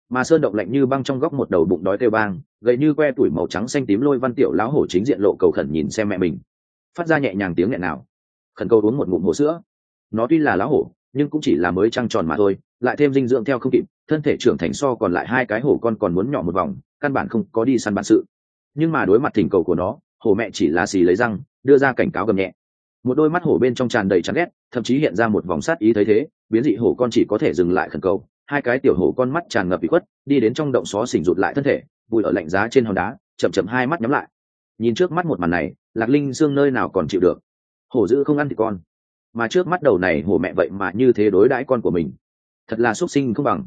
Mà sơn động lạnh như băng trong góc một đầu bụng đói kêu bang, gậy như que tuổi màu trắng xanh tím lôi văn tiểu lão hổ chính diện lộ cầu khẩn nhìn xem mẹ mình. Phát ra nhẹ nhàng tiếng nghẹn nào khẩn cầu uống một ngụm hổ sữa. Nó tuy là lá hổ, nhưng cũng chỉ là mới trăng tròn mà thôi, lại thêm dinh dưỡng theo không kịp, thân thể trưởng thành so còn lại hai cái hổ con còn muốn nhỏ một vòng, căn bản không có đi săn bản sự. Nhưng mà đối mặt thỉnh cầu của nó, hổ mẹ chỉ là xì lấy răng, đưa ra cảnh cáo gầm nhẹ. Một đôi mắt hổ bên trong tràn đầy chán ghét, thậm chí hiện ra một vòng sát ý thấy thế, biến dị hổ con chỉ có thể dừng lại khẩn cầu. Hai cái tiểu hổ con mắt tràn ngập bị khuất, đi đến trong động xó xỉnh rụt lại thân thể bùi ở lạnh giá trên hòn đá, chậm chậm hai mắt nhắm lại. Nhìn trước mắt một màn này, lạc linh xương nơi nào còn chịu được? Hổ dữ không ăn thì con. Mà trước mắt đầu này hổ mẹ vậy mà như thế đối đãi con của mình. Thật là xuất sinh không bằng.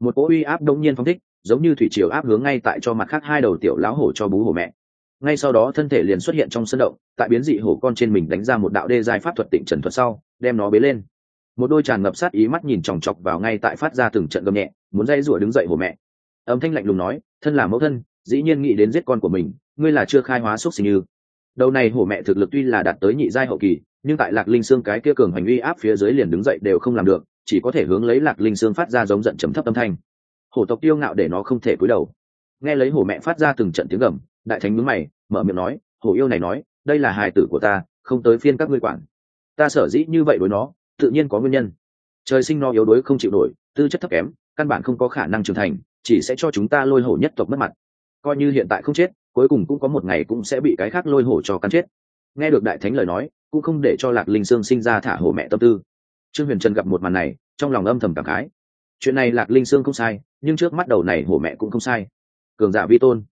Một cỗ uy áp đông nhiên phong thích, giống như thủy triều áp hướng ngay tại cho mặt khác hai đầu tiểu lão hổ cho bú hổ mẹ. Ngay sau đó thân thể liền xuất hiện trong sân động, tại biến dị hổ con trên mình đánh ra một đạo đê dài pháp thuật tịnh trần thuật sau, đem nó bế lên. Một đôi tràn ngập sát ý mắt nhìn chòng chọc vào ngay tại phát ra từng trận gầm nhẹ, muốn dây rủa đứng dậy hổ mẹ. Âm thanh lạnh lùng nói, thân là mẫu thân, dĩ nhiên nghĩ đến giết con của mình, ngươi là chưa khai hóa xúc sinh như đầu này hổ mẹ thực lực tuy là đạt tới nhị giai hậu kỳ, nhưng tại lạc linh xương cái kia cường hành uy áp phía dưới liền đứng dậy đều không làm được, chỉ có thể hướng lấy lạc linh xương phát ra giống giận chấm thấp âm thanh. Hổ tộc tiêu ngạo để nó không thể cúi đầu. Nghe lấy hổ mẹ phát ra từng trận tiếng gầm, đại thánh mướn mày, mở miệng nói, hổ yêu này nói, đây là hài tử của ta, không tới phiên các ngươi quản. Ta sở dĩ như vậy đối nó, tự nhiên có nguyên nhân. Trời sinh nó yếu đuối không chịu nổi, tư chất thấp kém, căn bản không có khả năng trưởng thành, chỉ sẽ cho chúng ta lôi hổ nhất tộc mất mặt. Coi như hiện tại không chết cuối cùng cũng có một ngày cũng sẽ bị cái khác lôi hổ cho cắn chết. Nghe được đại thánh lời nói, cũng không để cho lạc linh sương sinh ra thả hổ mẹ tâm tư. Trương huyền trần gặp một màn này, trong lòng âm thầm cảm khái. Chuyện này lạc linh sương không sai, nhưng trước mắt đầu này hổ mẹ cũng không sai. Cường giả vi tôn,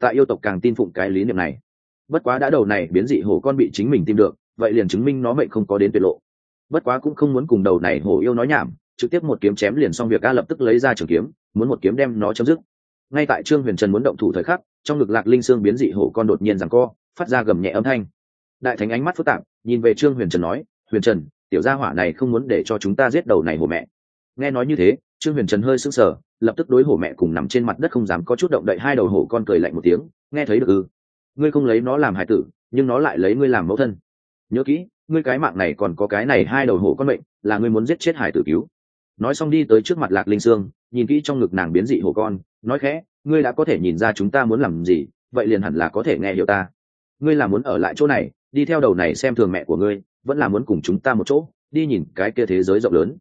tại yêu tộc càng tin phụng cái lý niệm này. Bất quá đã đầu này biến dị hổ con bị chính mình tìm được, vậy liền chứng minh nó mệnh không có đến tuyệt lộ. Bất quá cũng không muốn cùng đầu này hổ yêu nói nhảm, trực tiếp một kiếm chém liền xong việc, a lập tức lấy ra trường kiếm, muốn một kiếm đem nó chấm dứt. Ngay tại trương huyền trần muốn động thủ thời khắc trong ngực lạc linh xương biến dị hổ con đột nhiên rằng co, phát ra gầm nhẹ âm thanh. Đại thánh ánh mắt phức tạp, nhìn về trương huyền trần nói, huyền trần, tiểu gia hỏa này không muốn để cho chúng ta giết đầu này hổ mẹ. Nghe nói như thế, trương huyền trần hơi sững sờ, lập tức đối hổ mẹ cùng nằm trên mặt đất không dám có chút động đậy hai đầu hổ con cười lạnh một tiếng, nghe thấy được ư? Ngươi không lấy nó làm hải tử, nhưng nó lại lấy ngươi làm mẫu thân. Nhớ kỹ, ngươi cái mạng này còn có cái này hai đầu hổ con mệnh, là ngươi muốn giết chết hải tử cứu. Nói xong đi tới trước mặt lạc linh sương nhìn kỹ trong ngực nàng biến dị hổ con, nói khẽ, ngươi đã có thể nhìn ra chúng ta muốn làm gì, vậy liền hẳn là có thể nghe hiểu ta. Ngươi là muốn ở lại chỗ này, đi theo đầu này xem thường mẹ của ngươi, vẫn là muốn cùng chúng ta một chỗ, đi nhìn cái kia thế giới rộng lớn.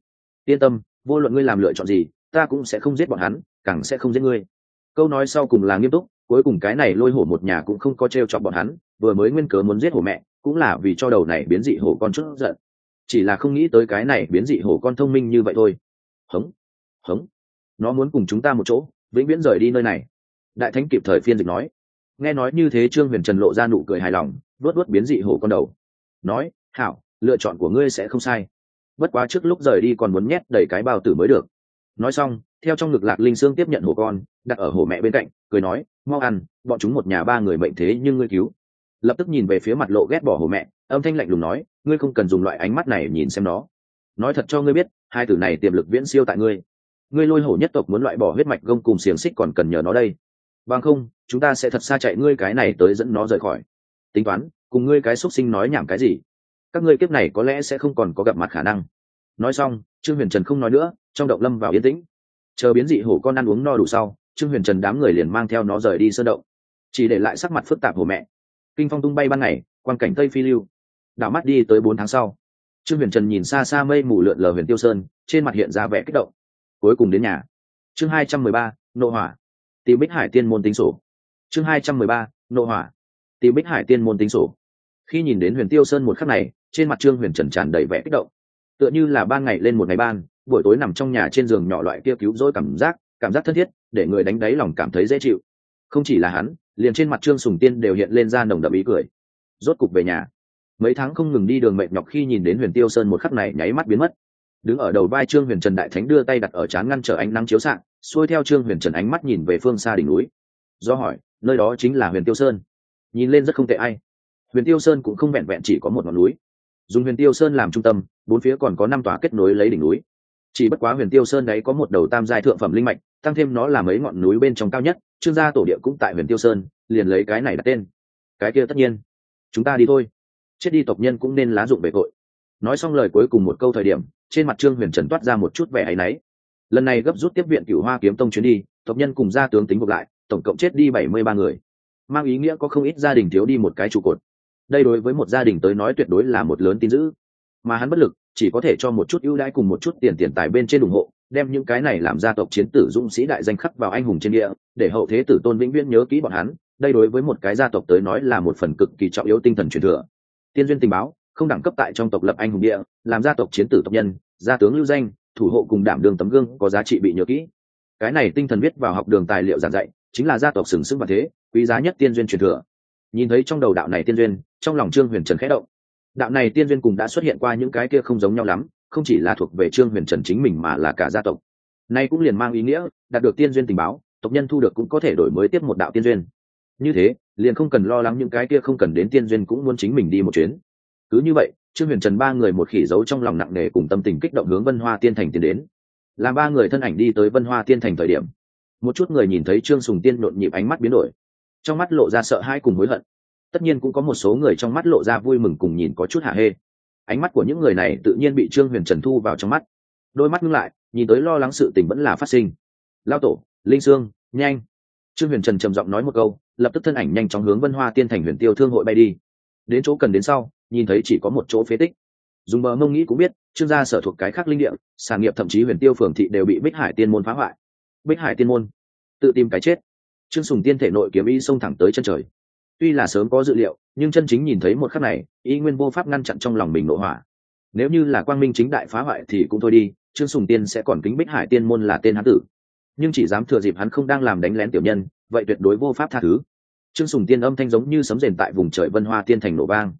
Yên tâm, vô luận ngươi làm lựa chọn gì, ta cũng sẽ không giết bọn hắn, càng sẽ không giết ngươi. Câu nói sau cùng là nghiêm túc, cuối cùng cái này lôi hổ một nhà cũng không có t r e o chọc bọn hắn, vừa mới nguyên cớ muốn giết hổ mẹ, cũng là vì cho đầu này biến dị hổ con chút giận. Chỉ là không nghĩ tới cái này biến dị hổ con thông minh như vậy thôi. Hống hống nó muốn cùng chúng ta một chỗ, vĩnh viễn rời đi nơi này. Đại thánh kịp thời phiên dịch nói. Nghe nói như thế, trương huyền trần lộ ra nụ cười hài lòng vớt vớt biến dị hổ con đầu. Nói, hảo, lựa chọn của ngươi sẽ không sai. Bất quá trước lúc rời đi còn muốn nhét đầy cái bao tử mới được. Nói xong, theo trong ngực lạc linh sương tiếp nhận hổ con, đặt ở hổ mẹ bên cạnh, cười nói, mau ăn, bọn chúng một nhà ba người mệnh thế nhưng ngươi cứu. Lập tức nhìn về phía mặt lộ ghét bỏ hổ mẹ, âm thanh lạnh lùng nói, ngươi không cần dùng loại ánh mắt này nhìn xem nó. Nói thật cho ngươi biết, hai tử này tiềm lực viễn siêu tại ngươi ngươi lôi hổ nhất tộc muốn loại bỏ huyết mạch gông cùng xiềng xích còn cần nhờ nó đây. Bằng không, chúng ta sẽ thật xa chạy ngươi cái này tới dẫn nó rời khỏi. Tính toán, cùng ngươi cái x sinh nói nhảm cái gì? Các ngươi kiếp này có lẽ sẽ không còn có gặp mặt khả năng. Nói xong, trương huyền trần không nói nữa, trong động lâm vào yên tĩnh. Chờ biến dị hổ con ăn uống no đủ sau, trương huyền trần đám người liền mang theo nó rời đi sơn động. Chỉ để lại sắc mặt phức tạp hồ mẹ. Kinh phong tung bay ban ngày quan cảnh tây phi lưu. Đảo mắt đi tới bốn tháng sau. Trương huyền trần nhìn xa xa mây mù lượn lờ huyền tiêu sơn, trên mặt hiện ra vẻ kích động cuối cùng đến nhà. Chương hai trăm mười ba, nộ hỏa. Tìm bích hải tiên môn tính sổ. Chương hai trăm mười ba, nộ hỏa. Tìm bích hải tiên môn tính sổ. Khi nhìn đến huyền tiêu sơn một khắc này, trên mặt trương huyền trần tràn đầy vẻ kích động. Tựa như là ban ngày lên một ngày ban, buổi tối nằm trong nhà trên giường nhỏ loại kia cứu rỗi cảm giác cảm giác thân thiết, để người đánh đáy lòng cảm thấy dễ chịu. Không chỉ là hắn, liền trên mặt trương sùng tiên đều hiện lên ra nồng đậm ý cười. Rốt cục về nhà. Mấy tháng không ngừng đi đường mệt nhọc khi nhìn đến huyền tiêu sơn một khắc này nháy mắt biến mất đứng ở đầu vai trương huyền trần đại thánh đưa tay đặt ở trán ngăn trở ánh nắng chiếu s xuôi theo trương huyền trần ánh mắt nhìn về phương xa đỉnh núi. Do hỏi, nơi đó chính là huyền tiêu sơn. Nhìn lên rất không tệ ai. Huyền tiêu sơn cũng không vẹn vẹn chỉ có một ngọn núi. Dùng huyền tiêu sơn làm trung tâm, bốn phía còn có năm tòa kết nối lấy đỉnh núi. Chỉ bất quá huyền tiêu sơn đấy có một đầu tam giai thượng phẩm linh mạch, tăng thêm nó là mấy ngọn núi bên trong cao nhất, trương gia tổ địa cũng tại huyền tiêu sơn, liền lấy cái này đặt tên. Cái kia tất nhiên. Chúng ta đi thôi. Chết đi tộc nhân cũng nên lá dụng về tội nói xong lời cuối cùng một câu thời điểm, trên mặt trương huyền trần toát ra một chút vẻ áy náy. Lần này gấp rút tiếp viện cựu hoa kiếm tông chuyến đi, tộc nhân cùng gia tướng tính gộp lại, tổng cộng chết đi bảy mươi ba người. Mang ý nghĩa có không ít gia đình thiếu đi một cái trụ cột. Đây đối với một gia đình tới nói tuyệt đối là một lớn tin dữ. Mà hắn bất lực, chỉ có thể cho một chút ưu đãi cùng một chút tiền tiền tài bên trên ủng hộ, đem những cái này làm gia tộc chiến tử dũng sĩ đại danh khắc vào anh hùng trên địa, để hậu thế tử tôn vĩnh viễn nhớ kỹ bọn hắn. Đây đối với một cái gia tộc tới nói là một phần cực kỳ trọng yếu tinh thần truyền thừa. Tiên duyên tình báo không đẳng cấp tại trong tộc lập anh hùng địa, làm gia tộc chiến tử tộc nhân, gia tướng lưu danh, thủ hộ cùng đảm đường tấm gương có giá trị bị nhớ kỹ. Cái này tinh thần viết vào học đường tài liệu giảng dạy, chính là gia tộc sừng sững và thế, quý giá nhất tiên duyên truyền thừa. Nhìn thấy trong đầu đạo này tiên duyên, trong lòng trương huyền trần khẽ động. Đạo này tiên duyên cùng đã xuất hiện qua những cái kia không giống nhau lắm, không chỉ là thuộc về trương huyền trần chính mình mà là cả gia tộc. Nay cũng liền mang ý nghĩa, đạt được tiên duyên tình báo, tộc nhân thu được cũng có thể đổi mới tiếp một đạo tiên duyên. Như thế, liền không cần lo lắng những cái kia không cần đến tiên duyên cũng muốn chính mình đi một chuyến cứ như vậy, trương huyền trần ba người một khỉ giấu trong lòng nặng nề cùng tâm tình kích động hướng vân hoa tiên thành tiến đến. Làm ba người thân ảnh đi tới vân hoa tiên thành thời điểm, một chút người nhìn thấy trương sùng tiên nhộn nhịp ánh mắt biến đổi. Trong mắt lộ ra sợ hãi cùng hối hận. Tất nhiên cũng có một số người trong mắt lộ ra vui mừng cùng nhìn có chút hạ hê. Ánh mắt của những người này tự nhiên bị trương huyền trần thu vào trong mắt. Đôi mắt ngưng lại, nhìn tới lo lắng sự tình vẫn là phát sinh. Lao tổ, linh sương, nhanh. Trương huyền trần trầm giọng nói một câu, lập tức thân ảnh nhanh chóng hướng vân hoa tiên thành huyền tiêu thương hội bay đi. Đến chỗ cần đến sau nhìn thấy chỉ có một chỗ phế tích. Dùng bờ mông nghĩ cũng biết, trương gia sở thuộc cái khác linh địa sản nghiệp thậm chí huyền tiêu phường thị đều bị bích hải tiên môn phá hoại. Bích hải tiên môn, tự tìm cái chết. Trương sùng tiên thể nội kiếm y xông thẳng tới chân trời. Tuy là sớm có dự liệu, nhưng chân chính nhìn thấy một khắc này, y nguyên vô pháp ngăn chặn trong lòng mình nội hỏa nếu như là quang minh chính đại phá hoại thì cũng thôi đi, trương sùng tiên sẽ còn kính bích hải tiên môn là tên hán tử. Nhưng chỉ dám thừa dịp hắn không đang làm đánh lén tiểu nhân, vậy tuyệt đối vô pháp tha thứ. Trương sùng tiên âm thanh giống như sấm rền tại vùng trời vân hoa tiên thành nổ vang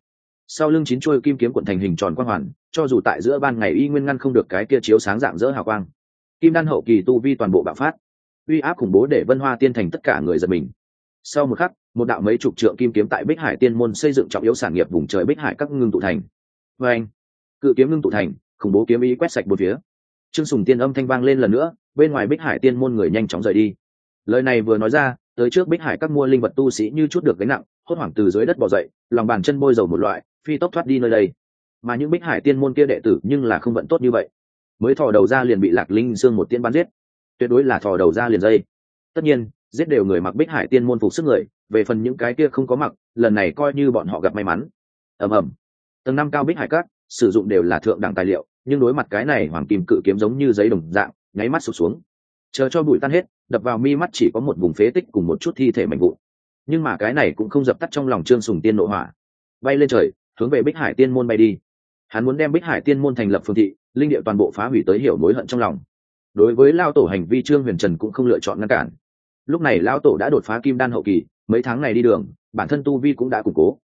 sau lưng chín chuôi kim kiếm quận thành hình tròn quang hoàn, cho dù tại giữa ban ngày y nguyên ngăn không được cái kia chiếu sáng dạng dỡ hào quang. Kim đan hậu kỳ tu vi toàn bộ bạo phát, uy áp khủng bố để vân hoa tiên thành tất cả người giật mình. Sau một khắc, một đạo mấy chục trượng kim kiếm tại bích hải tiên môn xây dựng trọng yếu sản nghiệp vùng trời bích hải các ngưng tụ thành. Vê anh, cự kiếm ngưng tụ thành, khủng bố kiếm ý quét sạch bốn phía. Trương sùng tiên âm thanh vang lên lần nữa, bên ngoài bích hải tiên môn người nhanh chóng rời đi. Lời này vừa nói ra, tới trước bích hải các mua linh vật tu sĩ như chút được gánh nặng, hốt hoảng từ dưới đất bỏ dậy, lòng bàn chân bôi dầu một loại phi tốc thoát đi nơi đây. Mà những bích hải tiên môn kia đệ tử nhưng là không vận tốt như vậy. Mới thò đầu ra liền bị lạc linh xương một tiên bắn giết. Tuyệt đối là thò đầu ra liền dây. Tất nhiên, giết đều người mặc bích hải tiên môn phục sức người, về phần những cái kia không có mặc, lần này coi như bọn họ gặp may mắn. Ầm ầm. Tầng năm cao bích hải cát sử dụng đều là thượng đẳng tài liệu, nhưng đối mặt cái này hoàng kim cự kiếm giống như giấy đồng dạng, nháy mắt sụt xuống. Chờ cho bụi tan hết, đập vào mi mắt chỉ có một vùng phế tích cùng một chút thi thể mạnh vụn. Nhưng mà cái này cũng không dập tắt trong lòng trương sùng tiên nội hỏa bay lên trời hướng về bích hải tiên môn bay đi. Hắn muốn đem bích hải tiên môn thành lập phương thị, linh địa toàn bộ phá hủy tới hiểu mối hận trong lòng. Đối với lao tổ hành vi trương huyền trần cũng không lựa chọn ngăn cản. Lúc này lao tổ đã đột phá kim đan hậu kỳ, mấy tháng này đi đường, bản thân tu vi cũng đã củng cố.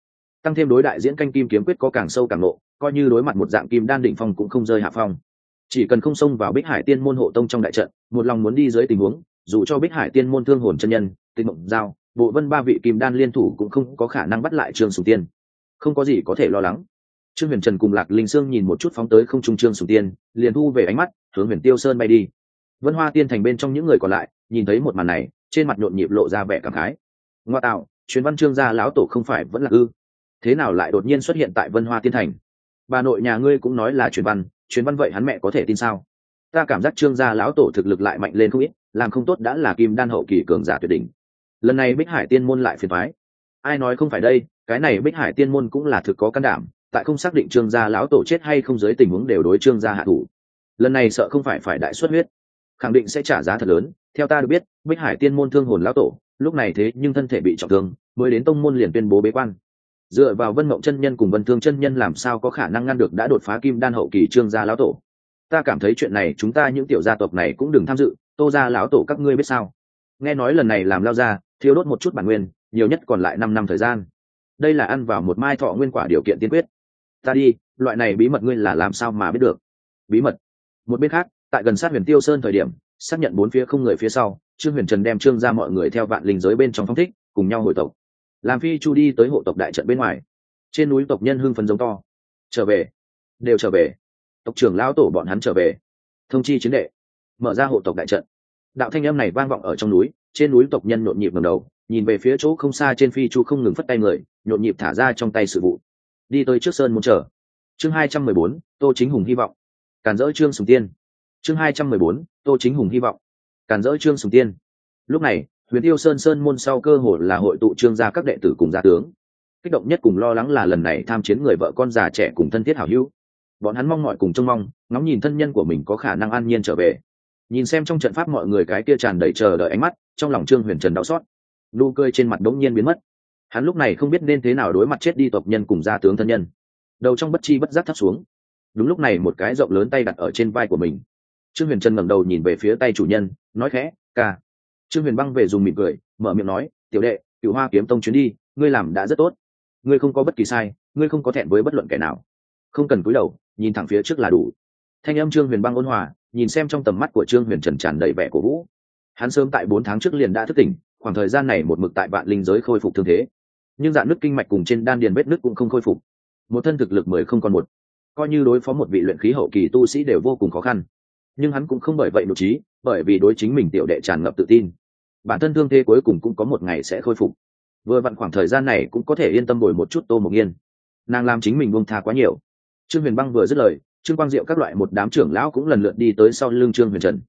Tăng thêm đối đại diễn canh kim kiếm quyết có càng sâu càng nộ coi như đối mặt một dạng kim đan đỉnh phong cũng không rơi hạ phong. Chỉ cần không xông vào bích hải tiên môn hộ tông trong đại trận, một lòng muốn đi dưới tình huống, dù cho bích hải tiên môn thương hồn chân nhân, tinh mộng giao, bộ vân ba vị kim đan liên thủ cũng không có khả năng bắt lại trương sùng tiên không có gì có thể lo lắng. Trương huyền trần cùng lạc linh sương nhìn một chút phóng tới không trung trương sùng tiên, liền thu về ánh mắt, hướng huyền tiêu sơn bay đi. Vân hoa tiên thành bên trong những người còn lại, nhìn thấy một màn này, trên mặt nhộn nhịp lộ ra vẻ cảm khái. Ngoa tạo chuyến văn trương gia lão tổ không phải vẫn là ư? Thế nào lại đột nhiên xuất hiện tại vân hoa tiên thành? Bà nội nhà ngươi cũng nói là truyền văn truyền văn vậy hắn mẹ có thể tin sao? Ta cảm giác trương gia lão tổ thực lực lại mạnh lên không ít, làm không tốt đã là kim đan hậu kỳ cường giả tuyệt đỉnh. Lần này bích hải tiên môn lại phiền thoái ai nói không phải đây? Cái này bích hải tiên môn cũng là thực có can đảm, tại không xác định trương gia lão tổ chết hay không dưới tình huống đều đối trương gia hạ thủ. Lần này sợ không phải phải đại xuất huyết, khẳng định sẽ trả giá thật lớn. Theo ta được biết, bích hải tiên môn thương hồn lão tổ, lúc này thế nhưng thân thể bị trọng thương, mới đến tông môn liền tuyên bố bế quan. Dựa vào vân mộng chân nhân cùng vân thương chân nhân làm sao có khả năng ngăn được đã đột phá kim đan hậu kỳ trương gia lão tổ? Ta cảm thấy chuyện này chúng ta những tiểu gia tộc này cũng đừng tham dự, tô gia lão tổ các ngươi biết sao? Nghe nói lần này làm lao ra, thiếu đốt một chút bản nguyên, nhiều nhất còn lại năm năm thời gian đây là ăn vào một mai thọ nguyên quả điều kiện tiên quyết. Ta đi, loại này bí mật ngươi là làm sao mà biết được? Bí mật. Một bên khác, tại gần sát huyền tiêu sơn thời điểm, xác nhận bốn phía không người phía sau, trương huyền trần đem trương ra mọi người theo vạn linh giới bên trong phong thích, cùng nhau hội tộc. Làm phi chu đi tới hộ tộc đại trận bên ngoài. Trên núi tộc nhân hưng phấn giống to. Trở về. Đều trở về. Tộc trưởng lão tổ bọn hắn trở về. Thông chi chiến đệ. Mở ra hộ tộc đại trận. Đạo thanh âm này vang vọng ở trong núi, trên núi tộc nhân nhộn nhịp ngầm đầu nhìn về phía chỗ không xa trên phi chu không ngừng phất tay người, nhộn nhịp thả ra trong tay sự vụ. Đi tới trước sơn muốn chờ. Chương hai trăm mười bốn, tô chính hùng hy vọng. Càn dỡ trương sùng tiên. Chương hai trăm mười bốn, tô chính hùng hy vọng. Càn dỡ trương sùng tiên. Lúc này, huyền tiêu sơn sơn môn sau cơ hội là hội tụ trương gia các đệ tử cùng gia tướng. Kích động nhất cùng lo lắng là lần này tham chiến người vợ con già trẻ cùng thân thiết hảo hữu. Bọn hắn mong mọi cùng trông mong, ngóng nhìn thân nhân của mình có khả năng an nhiên trở về. Nhìn xem trong trận pháp mọi người cái kia tràn đầy chờ đợi ánh mắt, trong lòng trương huyền trần đau xót nụ cười trên mặt đống nhiên biến mất. Hắn lúc này không biết nên thế nào đối mặt chết đi tộc nhân cùng gia tướng thân nhân. Đầu trong bất chi bất giác thắt xuống. Đúng lúc này một cái rộng lớn tay đặt ở trên vai của mình. Trương huyền trần ngẩng đầu nhìn về phía tay chủ nhân, nói khẽ, ca. Trương huyền băng về dùng mỉm cười, mở miệng nói, tiểu đệ cựu hoa kiếm tông chuyến đi, ngươi làm đã rất tốt. Ngươi không có bất kỳ sai, ngươi không có thẹn với bất luận kẻ nào. Không cần cúi đầu, nhìn thẳng phía trước là đủ. Thanh âm trương huyền băng ôn hòa, nhìn xem trong tầm mắt của trương huyền trần tràn đầy vẻ của vũ. Hắn sớm tại bốn tháng trước liền đã thức tỉnh khoảng thời gian này một mực tại vạn linh giới khôi phục thương thế. Nhưng dạng nứt kinh mạch cùng trên đan điền vết nứt cũng không khôi phục. Một thân thực lực mười không còn một. Coi như đối phó một vị luyện khí hậu kỳ tu sĩ đều vô cùng khó khăn. Nhưng hắn cũng không bởi vậy nội trí, bởi vì đối chính mình tiểu đệ tràn ngập tự tin. Bản thân thương thế cuối cùng cũng có một ngày sẽ khôi phục. Vừa vặn khoảng thời gian này cũng có thể yên tâm bồi một chút tô mộc yên nàng làm chính mình buông tha quá nhiều. Trương huyền băng vừa dứt lời, trương quang diệu các loại một đám trưởng lão cũng lần lượt đi tới sau lưng trương huyền trần.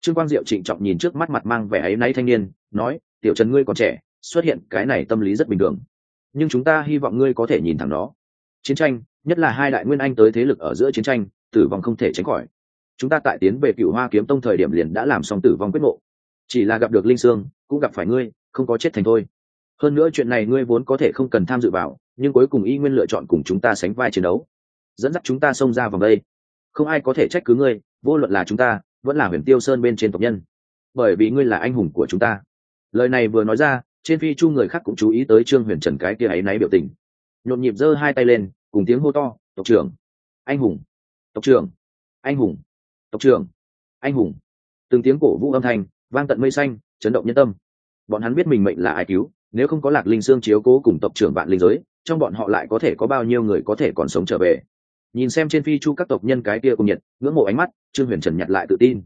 Trương quang diệu trịnh trọng nhìn trước mắt mặt mang vẻ ấy náy thanh niên, nói tiểu trần ngươi còn trẻ, xuất hiện cái này tâm lý rất bình thường. Nhưng chúng ta hy vọng ngươi có thể nhìn thẳng nó. Chiến tranh, nhất là hai đại nguyên anh tới thế lực ở giữa chiến tranh, tử vong không thể tránh khỏi. Chúng ta tại tiến về cựu hoa kiếm tông thời điểm liền đã làm xong tử vong quyết mộ. chỉ là gặp được linh sương, cũng gặp phải ngươi, không có chết thành thôi. Hơn nữa chuyện này ngươi vốn có thể không cần tham dự vào, nhưng cuối cùng y nguyên lựa chọn cùng chúng ta sánh vai chiến đấu. Dẫn dắt chúng ta xông ra vòng đây. Không ai có thể trách cứ ngươi, vô luận là chúng ta, vẫn là huyền tiêu sơn bên trên tộc nhân. Bởi vì ngươi là anh hùng của chúng ta lời này vừa nói ra, trên phi chu người khác cũng chú ý tới trương huyền trần cái kia ấy náy biểu tình. Nhộn nhịp giơ hai tay lên, cùng tiếng hô to, tộc trưởng, anh hùng, tộc trưởng, anh hùng, tộc trưởng, anh hùng. Từng tiếng cổ vũ âm thanh, vang tận mây xanh, chấn động nhân tâm. Bọn hắn biết mình mệnh là ai cứu, nếu không có lạc linh sương chiếu cố cùng tộc trưởng vạn linh giới, trong bọn họ lại có thể có bao nhiêu người có thể còn sống trở về. Nhìn xem trên phi chu các tộc nhân cái kia cùng nhiệt, ngưỡng mộ ánh mắt, trương huyền trần nhặt lại tự tin.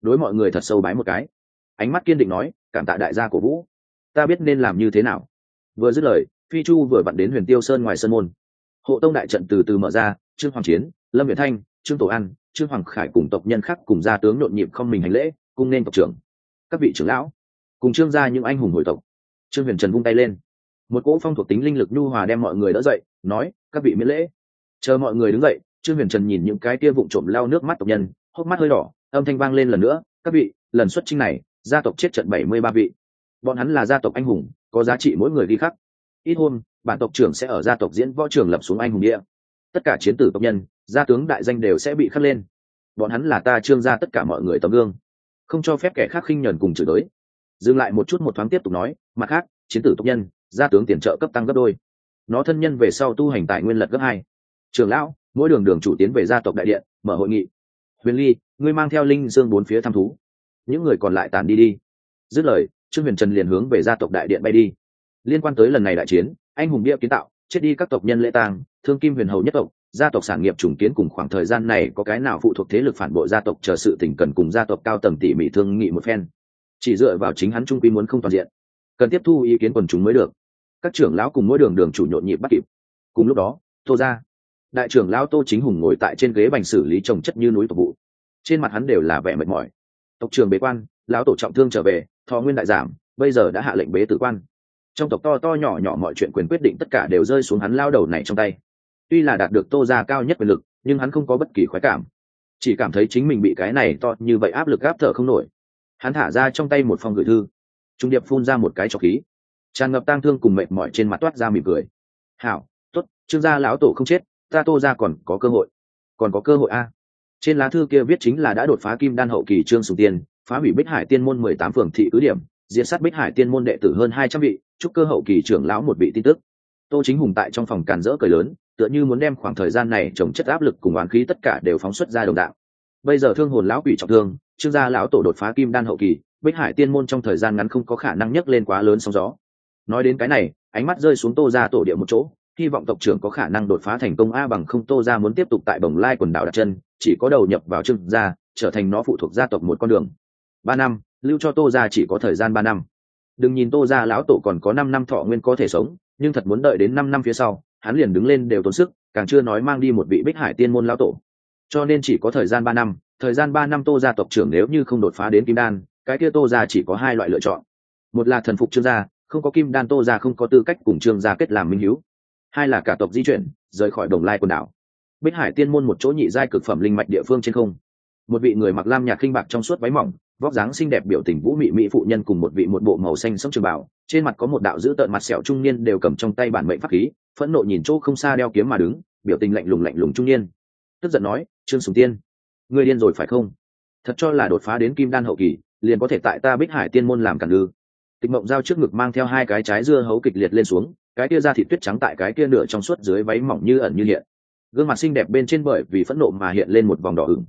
Đối mọi người thật sâu bái một cái. Ánh mắt kiên định nói cảm tạ đại gia của vũ. Ta biết nên làm như thế nào. Vừa dứt lời, phi chu vừa vặn đến huyền tiêu sơn ngoài sân môn. Hộ tông đại trận từ từ mở ra, trương hoàng chiến, lâm việt thanh, trương tổ an, trương hoàng khải cùng tộc nhân khác cùng gia tướng nhộn nhịp không mình hành lễ, cùng nên tộc trưởng, các vị trưởng lão, cùng trương gia những anh hùng hồi tộc. Trương huyền trần vung tay lên. Một cỗ phong thuộc tính linh lực nhu hòa đem mọi người đỡ dậy, nói, các vị miễn lễ. Chờ mọi người đứng dậy, trương huyền trần nhìn những cái kia vụn trộm lao nước mắt tộc nhân, hốc mắt hơi đỏ, âm thanh vang lên lần nữa, các vị, lần xuất trinh này gia tộc chết trận bảy mươi ba vị. Bọn hắn là gia tộc anh hùng, có giá trị mỗi người đi khắc. Ít hôm, bản tộc trưởng sẽ ở gia tộc diễn võ trường lập xuống anh hùng địa. Tất cả chiến tử tộc nhân, gia tướng đại danh đều sẽ bị khắc lên. Bọn hắn là ta trương gia tất cả mọi người tấm gương. Không cho phép kẻ khác khinh nhẫn cùng chửi tới dừng lại một chút một thoáng tiếp tục nói, mặt khác, chiến tử tộc nhân, gia tướng tiền trợ cấp tăng gấp đôi. Nó thân nhân về sau tu hành tài nguyên lật gấp hai. Trường lão, mỗi đường đường chủ tiến về gia tộc đại điện, mở hội nghị. Huyền ly, ngươi mang theo linh dương bốn phía thăm thú những người còn lại tàn đi đi. Dứt lời, trương huyền trần liền hướng về gia tộc đại điện bay đi. Liên quan tới lần này đại chiến, anh hùng bia kiến tạo, chết đi các tộc nhân lễ tang, thương kim huyền hầu nhất tộc, gia tộc sản nghiệp trùng kiến cùng khoảng thời gian này có cái nào phụ thuộc thế lực phản bội gia tộc chờ sự tỉnh cần cùng gia tộc cao tầng tỉ mỉ thương nghị một phen. Chỉ dựa vào chính hắn trung quy muốn không toàn diện. Cần tiếp thu ý kiến quần chúng mới được. Các trưởng lão cùng mỗi đường đường chủ nhộn nhịp bắt kịp. Cùng lúc đó, tô ra đại trưởng lão tô chính hùng ngồi tại trên ghế bành xử lý trồng chất như núi tộc vụ. Trên mặt hắn đều là vẻ mệt mỏi tộc trường bế quan, lão tổ trọng thương trở về, thọ nguyên đại giảm, bây giờ đã hạ lệnh bế tử quan. Trong tộc to to nhỏ nhỏ mọi chuyện quyền quyết định tất cả đều rơi xuống hắn lao đầu này trong tay. Tuy là đạt được tô ra cao nhất quyền lực, nhưng hắn không có bất kỳ khoái cảm. Chỉ cảm thấy chính mình bị cái này to như vậy áp lực gáp thở không nổi. Hắn thả ra trong tay một phong gửi thư. Trung điệp phun ra một cái trọc khí. Tràn ngập tang thương cùng mệt mỏi trên mặt toát ra mỉm cười. Hảo t ố t trương gia lão tổ không chết, ta tô ra còn có cơ hội. Còn có cơ hội a trên lá thư kia viết chính là đã đột phá kim đan hậu kỳ trương sùng tiên, phá hủy bích hải tiên môn mười tám phường thị cứ điểm diễn sát bích hải tiên môn đệ tử hơn hai trăm vị, chúc cơ hậu kỳ trưởng lão một vị tin tức. Tô chính hùng tại trong phòng càn rỡ cười lớn, tựa như muốn đem khoảng thời gian này trồng chất áp lực cùng oán khí tất cả đều phóng xuất ra đồng đạo. Bây giờ thương hồn lão quỷ trọng thương, trương gia lão tổ đột phá kim đan hậu kỳ, bích hải tiên môn trong thời gian ngắn không có khả năng nhấc lên quá lớn sóng gió. Nói đến cái này, ánh mắt rơi xuống tô ra tổ địa một chỗ hy vọng tộc trưởng có khả năng đột phá thành công a bằng không tô ra muốn tiếp tục tại bồng lai quần đảo đặt chân, chỉ có đầu nhập vào trương gia, trở thành nó phụ thuộc gia tộc một con đường. Ba năm, lưu cho tô ra chỉ có thời gian ba năm. Đừng nhìn tô ra lão tổ còn có năm năm thọ nguyên có thể sống, nhưng thật muốn đợi đến năm năm phía sau, hắn liền đứng lên đều tốn sức, càng chưa nói mang đi một vị bích hải tiên môn lão tổ. Cho nên chỉ có thời gian ba năm, thời gian ba năm tô ra tộc trưởng nếu như không đột phá đến kim đan, cái kia tô ra chỉ có hai loại lựa chọn. Một là thần phục trương gia, không có kim đan tô ra không có tư cách cùng trương gia kết làm minh hữu hai là cả tộc di chuyển, rời khỏi đồng lai quần đảo. Bích hải tiên môn một chỗ nhị giai cực phẩm linh mạch địa phương trên không. Một vị người mặc lam nhạt khinh bạc trong suốt váy mỏng, vóc dáng xinh đẹp biểu tình vũ mị mỹ phụ nhân cùng một vị một bộ màu xanh sống trường bảo trên mặt có một đạo dữ tợn mặt sẹo trung niên đều cầm trong tay bản mệnh pháp khí, phẫn nộ nhìn chỗ không xa đeo kiếm mà đứng, biểu tình lạnh lùng lạnh lùng trung niên. Tức giận nói, trương sùng tiên, ngươi điên rồi phải không? Thật cho là đột phá đến kim đan hậu kỳ, liền có thể tại ta bích hải tiên môn làm cản lư tịch mộng giao trước ngực mang theo hai cái trái dưa hấu kịch liệt lên xuống cái kia ra thịt tuyết trắng tại cái kia nửa trong suốt dưới váy mỏng như ẩn như hiện. Gương mặt xinh đẹp bên trên bởi vì phẫn nộ mà hiện lên một vòng đỏ ửng,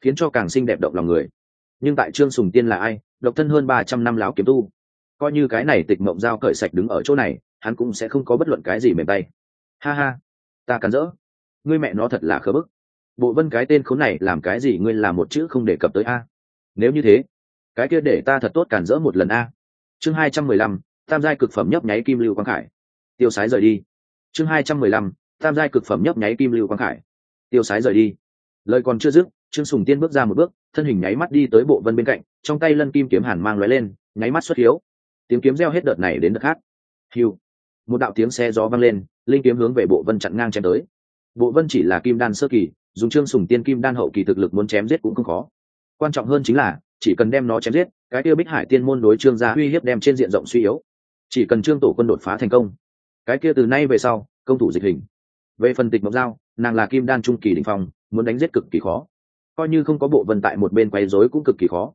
khiến cho càng xinh đẹp động lòng người. Nhưng tại trương sùng tiên là ai? Độc thân hơn ba trăm năm láo kiếm tu. Coi như cái này tịch mộng dao cởi sạch đứng ở chỗ này, hắn cũng sẽ không có bất luận cái gì mềm tay. Ha ha, ta cắn rỡ. Ngươi mẹ nó thật là khớ bức. Bộ vân cái tên khốn này làm cái gì ngươi làm một chữ không đề cập tới a? Nếu như thế, cái kia để ta thật tốt cản rỡ một lần a. Chương hai trăm mười lăm, tam giai cực phẩm nhấp nháy kim lưu quang khải tiêu sái rời đi. Chương hai trăm mười lăm, tam giai cực phẩm nhấp nháy kim lưu quang khải. Tiêu sái rời đi. Lời còn chưa dứt, trương sùng tiên bước ra một bước, thân hình nháy mắt đi tới bộ vân bên cạnh, trong tay lân kim kiếm hàn mang lóe lên, nháy mắt xuất hiếu. Tiếng kiếm reo hết đợt này đến đợt khác. Hiu một đạo tiếng xe gió vang lên, linh kiếm hướng về bộ vân chặn ngang chém tới. Bộ vân chỉ là kim đan sơ kỳ, dùng trương sùng tiên kim đan hậu kỳ thực lực muốn chém giết cũng không khó. Quan trọng hơn chính là, chỉ cần đem nó chém giết, cái tiêu bích hải tiên môn đối trương gia uy hiếp đem trên diện rộng suy yếu. Chỉ cần trương tổ quân đột phá thành công cái kia từ nay về sau, công thủ dịch hình. Về phần tịch mộc giao nàng là kim đan trung kỳ đình phong, muốn đánh giết cực kỳ khó. Coi như không có bộ vân tại một bên quay rối cũng cực kỳ khó.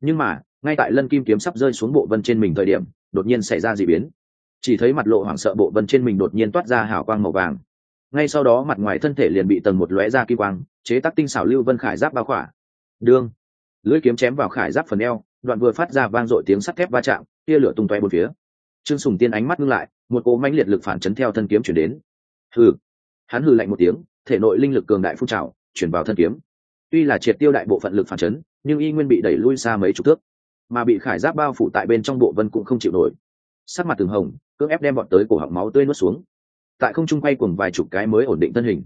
Nhưng mà, ngay tại lân kim kiếm sắp rơi xuống bộ vân trên mình thời điểm, đột nhiên xảy ra d ị biến. Chỉ thấy mặt lộ hoảng sợ bộ vân trên mình đột nhiên toát ra hào quang màu vàng. Ngay sau đó mặt ngoài thân thể liền bị tầng một lóe ra kim quang, chế tác tinh xảo lưu vân khải giáp bao khỏa. Đương, lưỡi kiếm chém vào khải giáp phần eo, đoạn vừa phát ra vang dội tiếng sắt thép va chạm, tia lửa tung toe bốn phía. Trương sùng tiên ánh mắt ngưng lại một cỗ mãnh liệt lực phản chấn theo thân kiếm chuyển đến. Hừ. Hắn hừ lạnh một tiếng, thể nội linh lực cường đại phun trào, chuyển vào thân kiếm. Tuy là triệt tiêu đại bộ phận lực phản chấn, nhưng y nguyên bị đẩy lui xa mấy chục thước. Mà bị khải giáp bao phủ tại bên trong bộ vân cũng không chịu nổi. Sắc mặt từng hồng, cưỡng ép đem bọn tới cổ họng máu tươi nuốt xuống. Tại không trung quay cùng vài chục cái mới ổn định thân hình.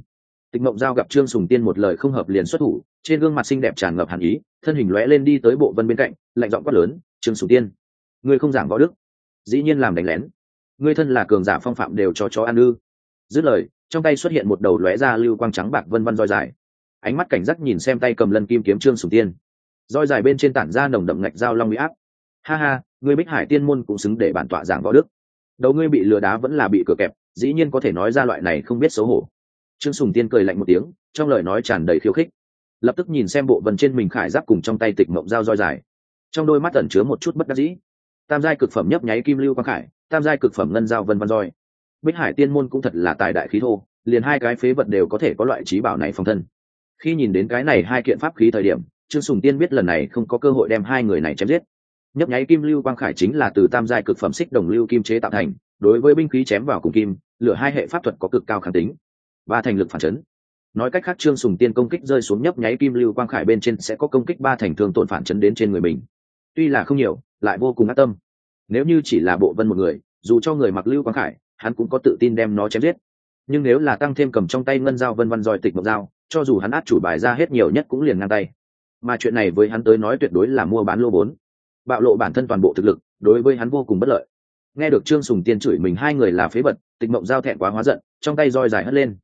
Tịch mộng giao gặp trương sùng tiên một lời không hợp liền xuất thủ, trên gương mặt xinh đẹp tràn ngập hàn ý, thân hình lóe lên đi tới bộ vân bên cạnh, lạnh giọng quát lớn, trương sùng tiên, ngươi không giảng võ đức, dĩ nhiên làm đánh lén ngươi thân là cường giả phong phạm đều cho chó ăn ư? Dứt lời, trong tay xuất hiện một đầu lóe ra lưu quang trắng bạc vân vân roi dài. Ánh mắt cảnh giác nhìn xem tay cầm lân kim kiếm trương sùng tiên. Roi dài bên trên tản ra nồng đậm ngạch dao long bị áp. Ha ha, ngươi bích hải tiên môn cũng xứng để bản tọa giảng võ đức. Đầu ngươi bị lừa đá vẫn là bị cửa kẹp, dĩ nhiên có thể nói ra loại này không biết xấu hổ. Trương sùng tiên cười lạnh một tiếng, trong lời nói tràn đầy khiêu khích. Lập tức nhìn xem bộ vần trên mình khải giáp cùng trong tay tịch mộng dao roi dài. Trong đôi mắt ẩn chứa một chút bất đắc dĩ. Tam giai cực phẩm nhấp nháy kim lưu quang khải tam giai cực phẩm ngân dao vân văn roi. Bích hải tiên môn cũng thật là tài đại khí thô, liền hai cái phế vật đều có thể có loại trí bảo này phòng thân. Khi nhìn đến cái này hai kiện pháp khí thời điểm, trương sùng tiên biết lần này không có cơ hội đem hai người này chém giết. Nhấp nháy kim lưu quang khải chính là từ tam giai cực phẩm xích đồng lưu kim chế tạo thành, đối với binh khí chém vào cùng kim, lửa hai hệ pháp thuật có cực cao kháng tính. Và thành lực phản chấn. Nói cách khác trương sùng tiên công kích rơi xuống nhấp nháy kim lưu quang khải bên trên sẽ có công kích ba thành thương tổn phản chấn đến trên người mình. Tuy là không nhiều, lại vô cùng ác tâm nếu như chỉ là bộ vân một người, dù cho người mặc lưu quang khải, hắn cũng có tự tin đem nó chém giết. Nhưng nếu là tăng thêm cầm trong tay ngân dao vân văn roi tịch mộc dao, cho dù hắn át chủ bài ra hết nhiều nhất cũng liền ngang tay. Mà chuyện này với hắn tới nói tuyệt đối là mua bán lô bốn. Bạo lộ bản thân toàn bộ thực lực, đối với hắn vô cùng bất lợi. Nghe được trương sùng tiên chửi mình hai người là phế vật, tịch mộng giao thẹn quá hóa giận, trong tay roi dài hất lên.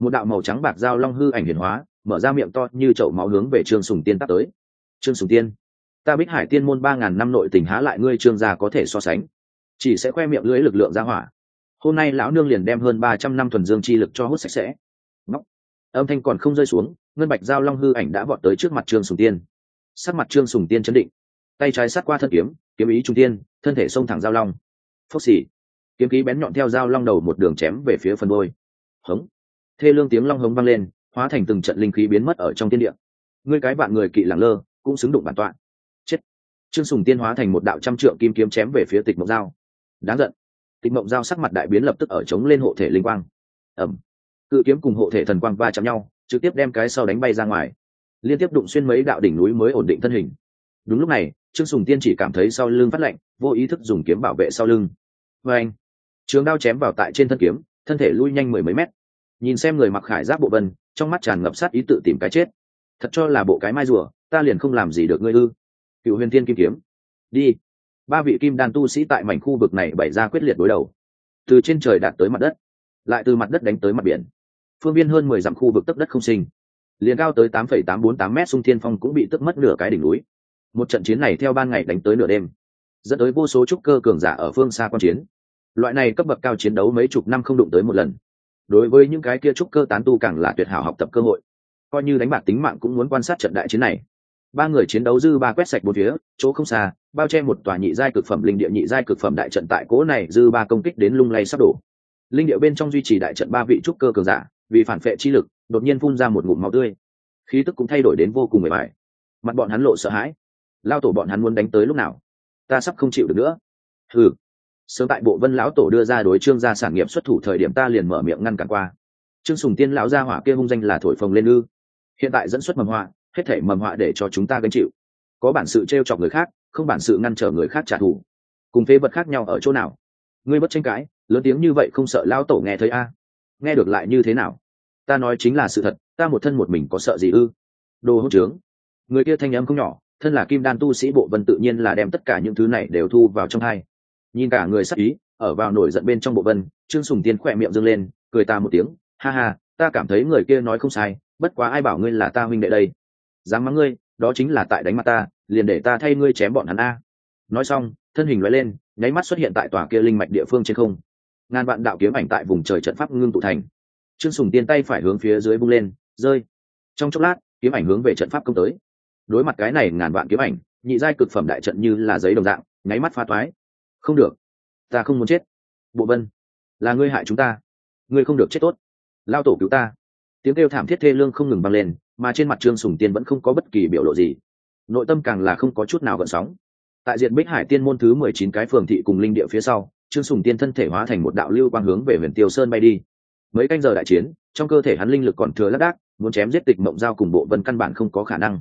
Một đạo màu trắng bạc dao long hư ảnh hiển hóa, mở ra miệng to như chậu máu hướng về trương sùng tiên tắt tới. Trương sùng tiên ta bích hải tiên môn ba ngàn năm nội tình há lại ngươi trương gia có thể so sánh. Chỉ sẽ khoe miệng lưỡi lực lượng ra hỏa. Hôm nay lão nương liền đem hơn ba trăm năm thuần dương chi lực cho hút sạch sẽ. Ngóc. Âm thanh còn không rơi xuống, ngân bạch giao long hư ảnh đã vọt tới trước mặt trương sùng tiên. Sắc mặt trương sùng tiên chấn định. Tay trái sát qua thân kiếm kiếm ý trung tiên, thân thể xông thẳng giao long. Phốc xì. Kiếm khí bén nhọn theo giao long đầu một đường chém về phía phần đôi hống. Thê lương tiếng long hống vang lên, hóa thành từng trận linh khí biến mất ở trong thiên địa. Ngươi cái bạn người kỵ lẳng lơ, cũng xứng đụng bản tọa trương sùng tiên hóa thành một đạo trăm trượng kim kiếm chém về phía tịch mộng giao. Đáng giận. Tịch mộng giao sắc mặt đại biến lập tức ở chống lên hộ thể linh quang. Ẩm cự kiếm cùng hộ thể thần quang va chạm nhau, trực tiếp đem cái sau đánh bay ra ngoài. Liên tiếp đụng xuyên mấy đạo đỉnh núi mới ổn định thân hình. Đúng lúc này, trương sùng tiên chỉ cảm thấy sau lưng phát lạnh, vô ý thức dùng kiếm bảo vệ sau lưng. Vê anh, trường đao chém vào tại trên thân kiếm, thân thể lui nhanh mười mấy mét. Nhìn xem người mặc khải giáp bộ vân, trong mắt tràn ngập sát ý tự tìm cái chết. Thật cho là bộ cái mai rùa, ta liền không làm gì được ngươi ư cựu huyền thiên kim kiếm. Đi. Ba vị kim đan tu sĩ tại mảnh khu vực này bày ra quyết liệt đối đầu. Từ trên trời đạt tới mặt đất, lại từ mặt đất đánh tới mặt biển. Phương viên hơn mười dặm khu vực tấp đất không sinh. Liền cao tới tám phẩy tám bốn tám m sung thiên phong cũng bị tức mất nửa cái đỉnh núi. Một trận chiến này theo ban ngày đánh tới nửa đêm, dẫn tới vô số trúc cơ cường giả ở phương xa quan chiến. Loại này cấp bậc cao chiến đấu mấy chục năm không đụng tới một lần. Đối với những cái kia trúc cơ tán tu càng là tuyệt hảo học tập cơ hội. Coi như đánh bạc tính mạng cũng muốn quan sát trận đại chiến này ba người chiến đấu dư ba quét sạch bốn phía, chỗ không xa, bao che một tòa nhị giai cực phẩm linh địa, nhị giai cực phẩm đại trận tại cố này dư ba công kích đến lung lay sắp đổ. Linh địa bên trong duy trì đại trận ba vị trúc cơ cường giả, vì phản vệ chi lực, đột nhiên phun ra một ngụm máu tươi. Khí tức cũng thay đổi đến vô cùng mệt mỏi. Mặt bọn hắn lộ sợ hãi. Lao tổ bọn hắn muốn đánh tới lúc nào? Ta sắp không chịu được nữa. Ừ sớm tại bộ vân lão tổ đưa ra đối trương gia sản nghiệp xuất thủ thời điểm ta liền mở miệng ngăn cản qua. Trương sùng tiên lão gia hỏa kia hung danh là thổi phồng lên ư. Hiện tại dẫn xuất mầm họa hết thể mầm họa để cho chúng ta gánh chịu. Có bản sự t r e o chọc người khác, không bản sự ngăn trở người khác trả thù. Cùng phế vật khác nhau ở chỗ nào? Ngươi bất tranh cãi, lớn tiếng như vậy không sợ lao tổ nghe thấy a? Nghe được lại như thế nào? Ta nói chính là sự thật, ta một thân một mình có sợ gì ư? Đồ hỗn trướng. Người kia thanh âm không nhỏ, thân là kim đan tu sĩ bộ vân tự nhiên là đem tất cả những thứ này đều thu vào trong hai. Nhìn cả người sắc ý, ở vào nổi giận bên trong bộ vân, trương sùng tiên khỏe miệng dâng lên, cười ta một tiếng, ha ha, ta cảm thấy người kia nói không sai, bất quá ai bảo ngươi là ta huynh đệ đây? Dám mắng ngươi, đó chính là tại đánh mặt ta, liền để ta thay ngươi chém bọn hắn a. Nói xong, thân hình loại lên, nháy mắt xuất hiện tại tòa kia linh mạch địa phương trên không. Ngàn vạn đạo kiếm ảnh tại vùng trời trận pháp ngưng tụ thành. Trương sùng tiên tay phải hướng phía dưới bung lên, rơi. Trong chốc lát, kiếm ảnh hướng về trận pháp công tới. Đối mặt cái này ngàn vạn kiếm ảnh, nhị giai cực phẩm đại trận như là giấy đồng dạng, nháy mắt pha toái. Không được. Ta không muốn chết. Bộ vân, là ngươi hại chúng ta. Ngươi không được chết tốt. Lao tổ cứu ta. Tiếng kêu thảm thiết thê lương không ngừng băng lên mà trên mặt trương sùng tiên vẫn không có bất kỳ biểu lộ gì. Nội tâm càng là không có chút nào gợn sóng. Tại diện bích hải tiên môn thứ mười chín cái phường thị cùng linh địa phía sau, trương sùng tiên thân thể hóa thành một đạo lưu quang hướng về huyện tiêu sơn bay đi. Mấy canh giờ đại chiến, trong cơ thể hắn linh lực còn thừa lác đác, muốn chém giết tịch mộng giao cùng bộ vân căn bản không có khả năng.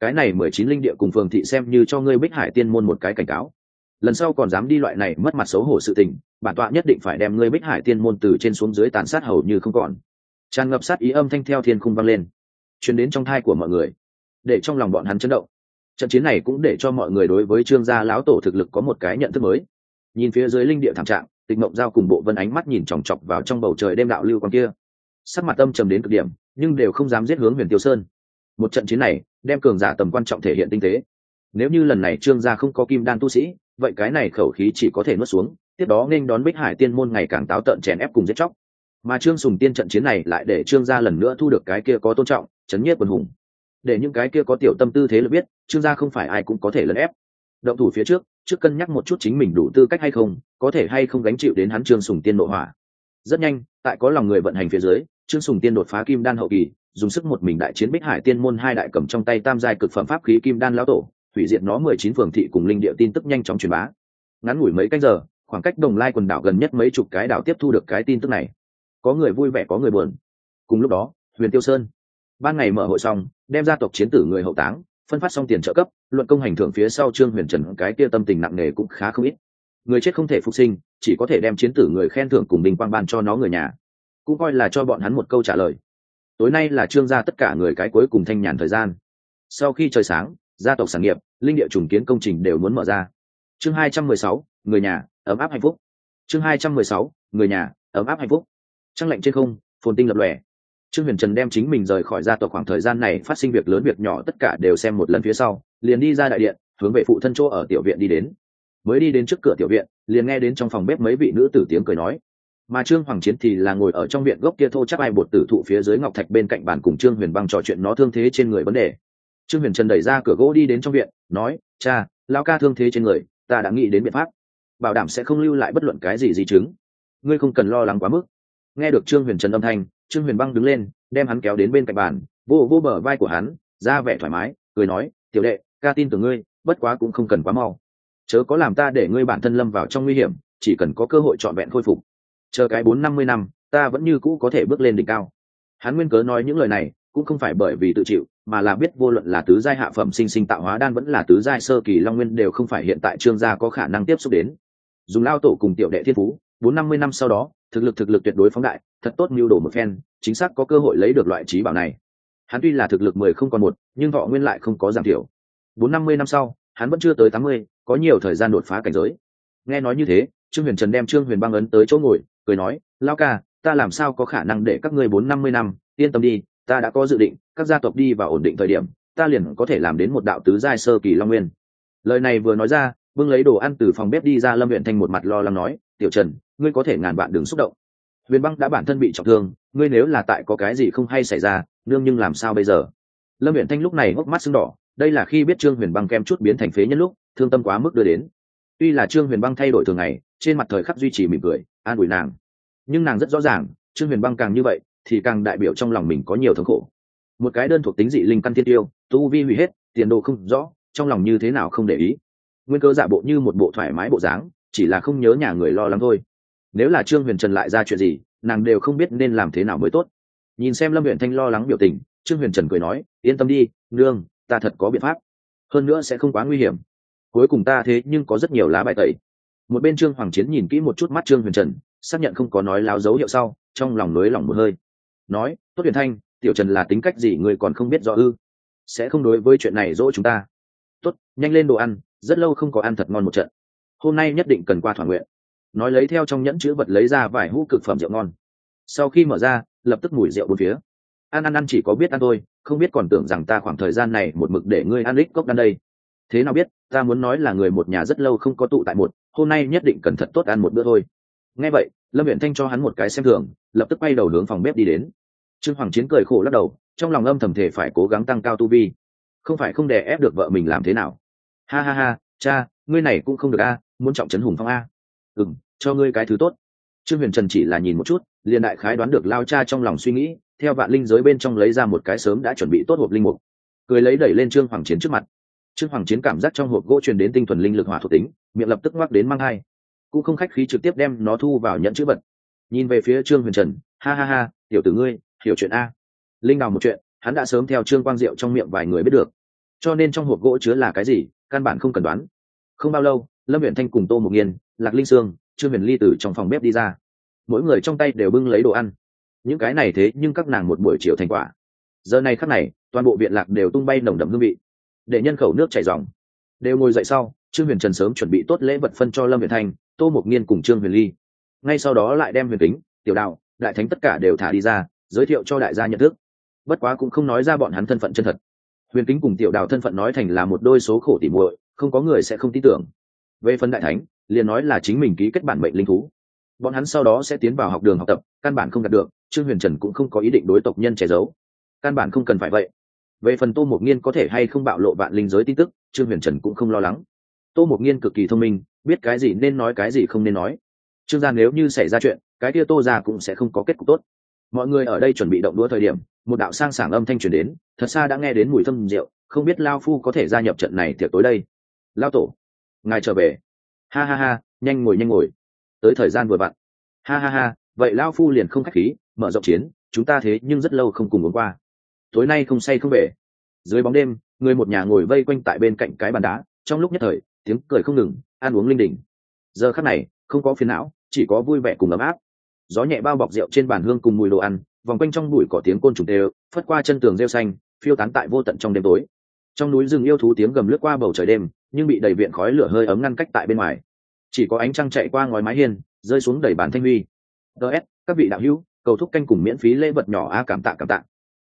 Cái này mười chín linh địa cùng phường thị xem như cho ngươi bích hải tiên môn một cái cảnh cáo. Lần sau còn dám đi loại này mất mặt xấu hổ sự tình, bản tọa nhất định phải đem ngươi bích hải tiên môn từ trên xuống dưới tàn sát hầu như không còn. Tràn ngập sát ý âm thanh theo thiên khung vang lên chuyển đến trong thai của mọi người, để trong lòng bọn hắn chấn động. Trận chiến này cũng để cho mọi người đối với trương gia lão tổ thực lực có một cái nhận thức mới. Nhìn phía dưới linh địa thảm trạng, tịch mộng giao cùng bộ vân ánh mắt nhìn chòng chọc vào trong bầu trời đêm đạo lưu con kia. Sắc mặt tâm trầm đến cực điểm, nhưng đều không dám giết hướng huyền tiêu sơn. Một trận chiến này, đem cường giả tầm quan trọng thể hiện tinh tế. Nếu như lần này trương gia không có kim đan tu sĩ, vậy cái này khẩu khí chỉ có thể nuốt xuống, tiếp đó nên đón bích hải tiên môn ngày càng táo tợn chèn ép cùng giết chóc. Mà trương sùng tiên trận chiến này lại để trương gia lần nữa thu được cái kia có tôn trọng chấn nhiếp quần hùng. Để những cái kia có tiểu tâm tư thế lực biết, trương gia không phải ai cũng có thể lấn ép. Động thủ phía trước trước cân nhắc một chút chính mình đủ tư cách hay không, có thể hay không gánh chịu đến hắn trương sùng tiên nội hỏa rất nhanh, tại có lòng người vận hành phía dưới, trương sùng tiên đột phá kim đan hậu kỳ, dùng sức một mình đại chiến bích hải tiên môn hai đại cầm trong tay tam giai cực phẩm pháp khí kim đan lão tổ, hủy diệt nó mười chín phường thị cùng linh địa tin tức nhanh chóng truyền bá. Ngắn ngủi mấy canh giờ, khoảng cách đồng lai quần đảo gần nhất mấy chục cái đảo tiếp thu được cái tin tức này. Có người vui vẻ, có người buồn. Cùng lúc đó, huyền tiêu sơn ban ngày mở hội xong, đem gia tộc chiến tử người hậu táng, phân phát xong tiền trợ cấp, luận công hành thưởng phía sau trương huyền trần cái kia tâm tình nặng nề cũng khá không ít. Người chết không thể phục sinh, chỉ có thể đem chiến tử người khen thưởng cùng bình quang ban cho nó người nhà. Cũng coi là cho bọn hắn một câu trả lời. Tối nay là trương gia tất cả người cái cuối cùng thanh nhàn thời gian. Sau khi trời sáng, gia tộc sản nghiệp, linh địa trùng kiến công trình đều muốn mở ra. Chương hai trăm mười sáu, người nhà, ấm áp hạnh phúc. Chương hai trăm mười sáu, người nhà, ấm áp hạnh phúc. Trăng lạnh trên không, phồn tinh lập lòe trương huyền trần đem chính mình rời khỏi gia tộc khoảng thời gian này phát sinh việc lớn việc nhỏ tất cả đều xem một lần phía sau, liền đi ra đại điện, hướng về phụ thân chỗ ở tiểu viện đi đến. Mới đi đến trước cửa tiểu viện, liền nghe đến trong phòng bếp mấy vị nữ tử tiếng cười nói. Mà trương hoàng chiến thì là ngồi ở trong viện gốc kia thô chắc ai bột tử thụ phía dưới ngọc thạch bên cạnh bàn cùng trương huyền băng trò chuyện nó thương thế trên người vấn đề. Trương huyền trần đẩy ra cửa gỗ đi đến trong viện, nói, cha lao ca thương thế trên người, ta đã nghĩ đến biện pháp. Bảo đảm sẽ không lưu lại bất luận cái gì di chứng. Ngươi không cần lo lắng quá mức. Nghe được trương huyền trần âm thanh trương huyền băng đứng lên, đem hắn kéo đến bên cạnh bàn, vô vô bờ vai của hắn, ra vẻ thoải mái, cười nói, tiểu đệ ca tin tưởng ngươi, bất quá cũng không cần quá mau. Chớ có làm ta để ngươi bản thân lâm vào trong nguy hiểm, chỉ cần có cơ hội trọn vẹn khôi phục. Chờ cái bốn năm mươi năm, ta vẫn như cũ có thể bước lên đỉnh cao. Hắn nguyên cớ nói những lời này, cũng không phải bởi vì tự chịu, mà là biết vô luận là tứ giai hạ phẩm sinh sinh tạo hóa đan vẫn là tứ giai sơ kỳ long nguyên đều không phải hiện tại trương gia có khả năng tiếp xúc đến. Dùng lao tổ cùng tiểu đệ thiên phú bốn năm mươi năm sau đó, thực lực thực lực tuyệt đối phóng đại, thật tốt mưu đồ một phen, chính xác có cơ hội lấy được loại trí bảo này. Hắn tuy là thực lực mười không còn một, nhưng thọ nguyên lại không có giảm thiểu. Bốn năm mươi năm sau, hắn vẫn chưa tới tám mươi, có nhiều thời gian đột phá cảnh giới. Nghe nói như thế, trương huyền trần đem trương huyền băng ấn tới chỗ ngồi, cười nói lao ca, ta làm sao có khả năng để các ngươi bốn năm mươi năm, yên tâm đi, ta đã có dự định, các gia tộc đi vào ổn định thời điểm, ta liền có thể làm đến một đạo tứ giai sơ kỳ long nguyên. Lời này vừa nói ra, bưng lấy đồ ăn từ phòng bếp đi ra lâm huyện thanh một mặt lo lắng nói, tiểu trần ngươi có thể ngàn bạn đừng xúc động. Huyền băng đã bản thân bị trọng thương, ngươi nếu là tại có cái gì không hay xảy ra, nương nhưng làm sao bây giờ? Lâm huyện thanh lúc này hốc mắt sưng đỏ, đây là khi biết trương huyền băng kem chút biến thành phế nhân lúc, thương tâm quá mức đưa đến. Tuy là trương huyền băng thay đổi thường ngày, trên mặt thời khắc duy trì mỉm cười, an ủi nàng. Nhưng nàng rất rõ ràng, trương huyền băng càng như vậy, thì càng đại biểu trong lòng mình có nhiều thống khổ. Một cái đơn thuộc tính dị linh căn thiên tiêu, tu vi hủy hết, tiền đồ không rõ, trong lòng như thế nào không để ý. Nguyên cơ giả bộ như một bộ thoải mái bộ dáng, chỉ là không nhớ nhà người lo lắng thôi nếu là trương huyền trần lại ra chuyện gì, nàng đều không biết nên làm thế nào mới tốt. Nhìn xem lâm huyện thanh lo lắng biểu tình, trương huyền trần cười nói, yên tâm đi, nương, ta thật có biện pháp. Hơn nữa sẽ không quá nguy hiểm. Cuối cùng ta thế nhưng có rất nhiều lá bài tẩy. Một bên trương hoàng chiến nhìn kỹ một chút mắt trương huyền trần, xác nhận không có nói láo dấu hiệu sau, trong lòng nới lỏng một hơi. Nói, tốt huyền thanh, tiểu trần là tính cách gì người còn không biết rõ ư? Sẽ không đối với chuyện này dỗ chúng ta. Tốt, nhanh lên đồ ăn, rất lâu không có ăn thật ngon một trận. Hôm nay nhất định cần qua thỏa nguyện nói lấy theo trong nhẫn chữ vật lấy ra vài hũ cực phẩm rượu ngon. Sau khi mở ra, lập tức mùi rượu bốn phía. Ăn ăn ăn chỉ có biết ăn thôi, không biết còn tưởng rằng ta khoảng thời gian này một mực để ngươi ăn lít cốc đan đây. Thế nào biết, ta muốn nói là người một nhà rất lâu không có tụ tại một, hôm nay nhất định cần thật tốt ăn một bữa thôi. Nghe vậy, lâm viện thanh cho hắn một cái xem thường, lập tức quay đầu hướng phòng bếp đi đến. Trương hoàng chiến cười khổ lắc đầu, trong lòng âm thầm thể phải cố gắng tăng cao tu vi. Không phải không đè ép được vợ mình làm thế nào. Ha ha ha, cha, ngươi này cũng không được a, muốn trọng trấn hùng phong a ừ m cho ngươi cái thứ tốt. Trương huyền trần chỉ là nhìn một chút, liền đại khái đoán được lao cha trong lòng suy nghĩ, theo vạn linh giới bên trong lấy ra một cái sớm đã chuẩn bị tốt hộp linh mục. Cười lấy đẩy lên trương hoàng chiến trước mặt. Trương hoàng chiến cảm giác trong hộp gỗ truyền đến tinh thuần linh lực hỏa thuộc tính, miệng lập tức ngoắc đến mang hai cũng không khách khí trực tiếp đem nó thu vào nhận chữ vật. Nhìn về phía trương huyền trần, ha ha ha hiểu từ ngươi, hiểu chuyện a. Linh đào một chuyện, hắn đã sớm theo trương quang diệu trong miệng vài người biết được. Cho nên trong hộp gỗ chứa là cái gì, căn bản không cần đoán. Không bao lâu lâm huyện thanh cùng tô Mục nghiên, lạc linh sương, trương huyền ly từ trong phòng bếp đi ra. Mỗi người trong tay đều bưng lấy đồ ăn. Những cái này thế nhưng các nàng một buổi chiều thành quả. Giờ này khắc này, toàn bộ viện lạc đều tung bay nồng đậm hương vị. Để nhân khẩu nước chảy dòng. Đều ngồi dậy sau, trương huyền trần sớm chuẩn bị tốt lễ vật phân cho lâm huyền thanh, tô Mục nghiên cùng trương huyền ly. Ngay sau đó lại đem huyền kính, tiểu đạo, đại thánh tất cả đều thả đi ra, giới thiệu cho đại gia nhận thức. Bất quá cũng không nói ra bọn hắn thân phận chân thật. Huyền kính cùng tiểu đạo thân phận nói thành là một đôi số khổ tỉ muội, không có người sẽ không tin tưởng về phần đại thánh, liền nói là chính mình ký kết bản mệnh linh thú. Bọn hắn sau đó sẽ tiến vào học đường học tập, căn bản không đạt được, trương huyền trần cũng không có ý định đối tộc nhân che giấu. Căn bản không cần phải vậy. Về phần tô mộc nghiên có thể hay không bạo lộ vạn linh giới tin tức, trương huyền trần cũng không lo lắng. Tô mộc nghiên cực kỳ thông minh, biết cái gì nên nói cái gì không nên nói. Trương gia nếu như xảy ra chuyện, cái kia tô ra cũng sẽ không có kết cục tốt. Mọi người ở đây chuẩn bị động đũa thời điểm, một đạo sang sảng âm thanh truyền đến, thật xa đã nghe đến mùi thâm rượu, không biết lao phu có thể gia nhập trận này tiệc tối đây. Lao tổ ngài trở về. Ha ha ha, nhanh ngồi nhanh ngồi. Tới thời gian vừa vặn. Ha ha ha, vậy lao phu liền không khách khí, mở rộng chiến, chúng ta thế nhưng rất lâu không cùng uống qua. Tối nay không say không về. Dưới bóng đêm, người một nhà ngồi vây quanh tại bên cạnh cái bàn đá, trong lúc nhất thời, tiếng cười không ngừng, ăn uống linh đình. Giờ khắc này, không có phiền não, chỉ có vui vẻ cùng ấm áp. Gió nhẹ bao bọc rượu trên bàn hương cùng mùi đồ ăn, vòng quanh trong bụi cỏ tiếng côn trùng tê phất qua chân tường rêu xanh, phiêu tán tại vô tận trong đêm tối. Trong núi rừng yêu thú tiếng gầm lướt qua bầu trời đêm nhưng bị đầy viện khói lửa hơi ấm ngăn cách tại bên ngoài. Chỉ có ánh trăng chạy qua ngói mái hiên, rơi xuống đầy bàn thanh huy. Ts các vị đạo hữu, cầu thúc canh cùng miễn phí lễ vật nhỏ a, cảm tạ cảm tạ.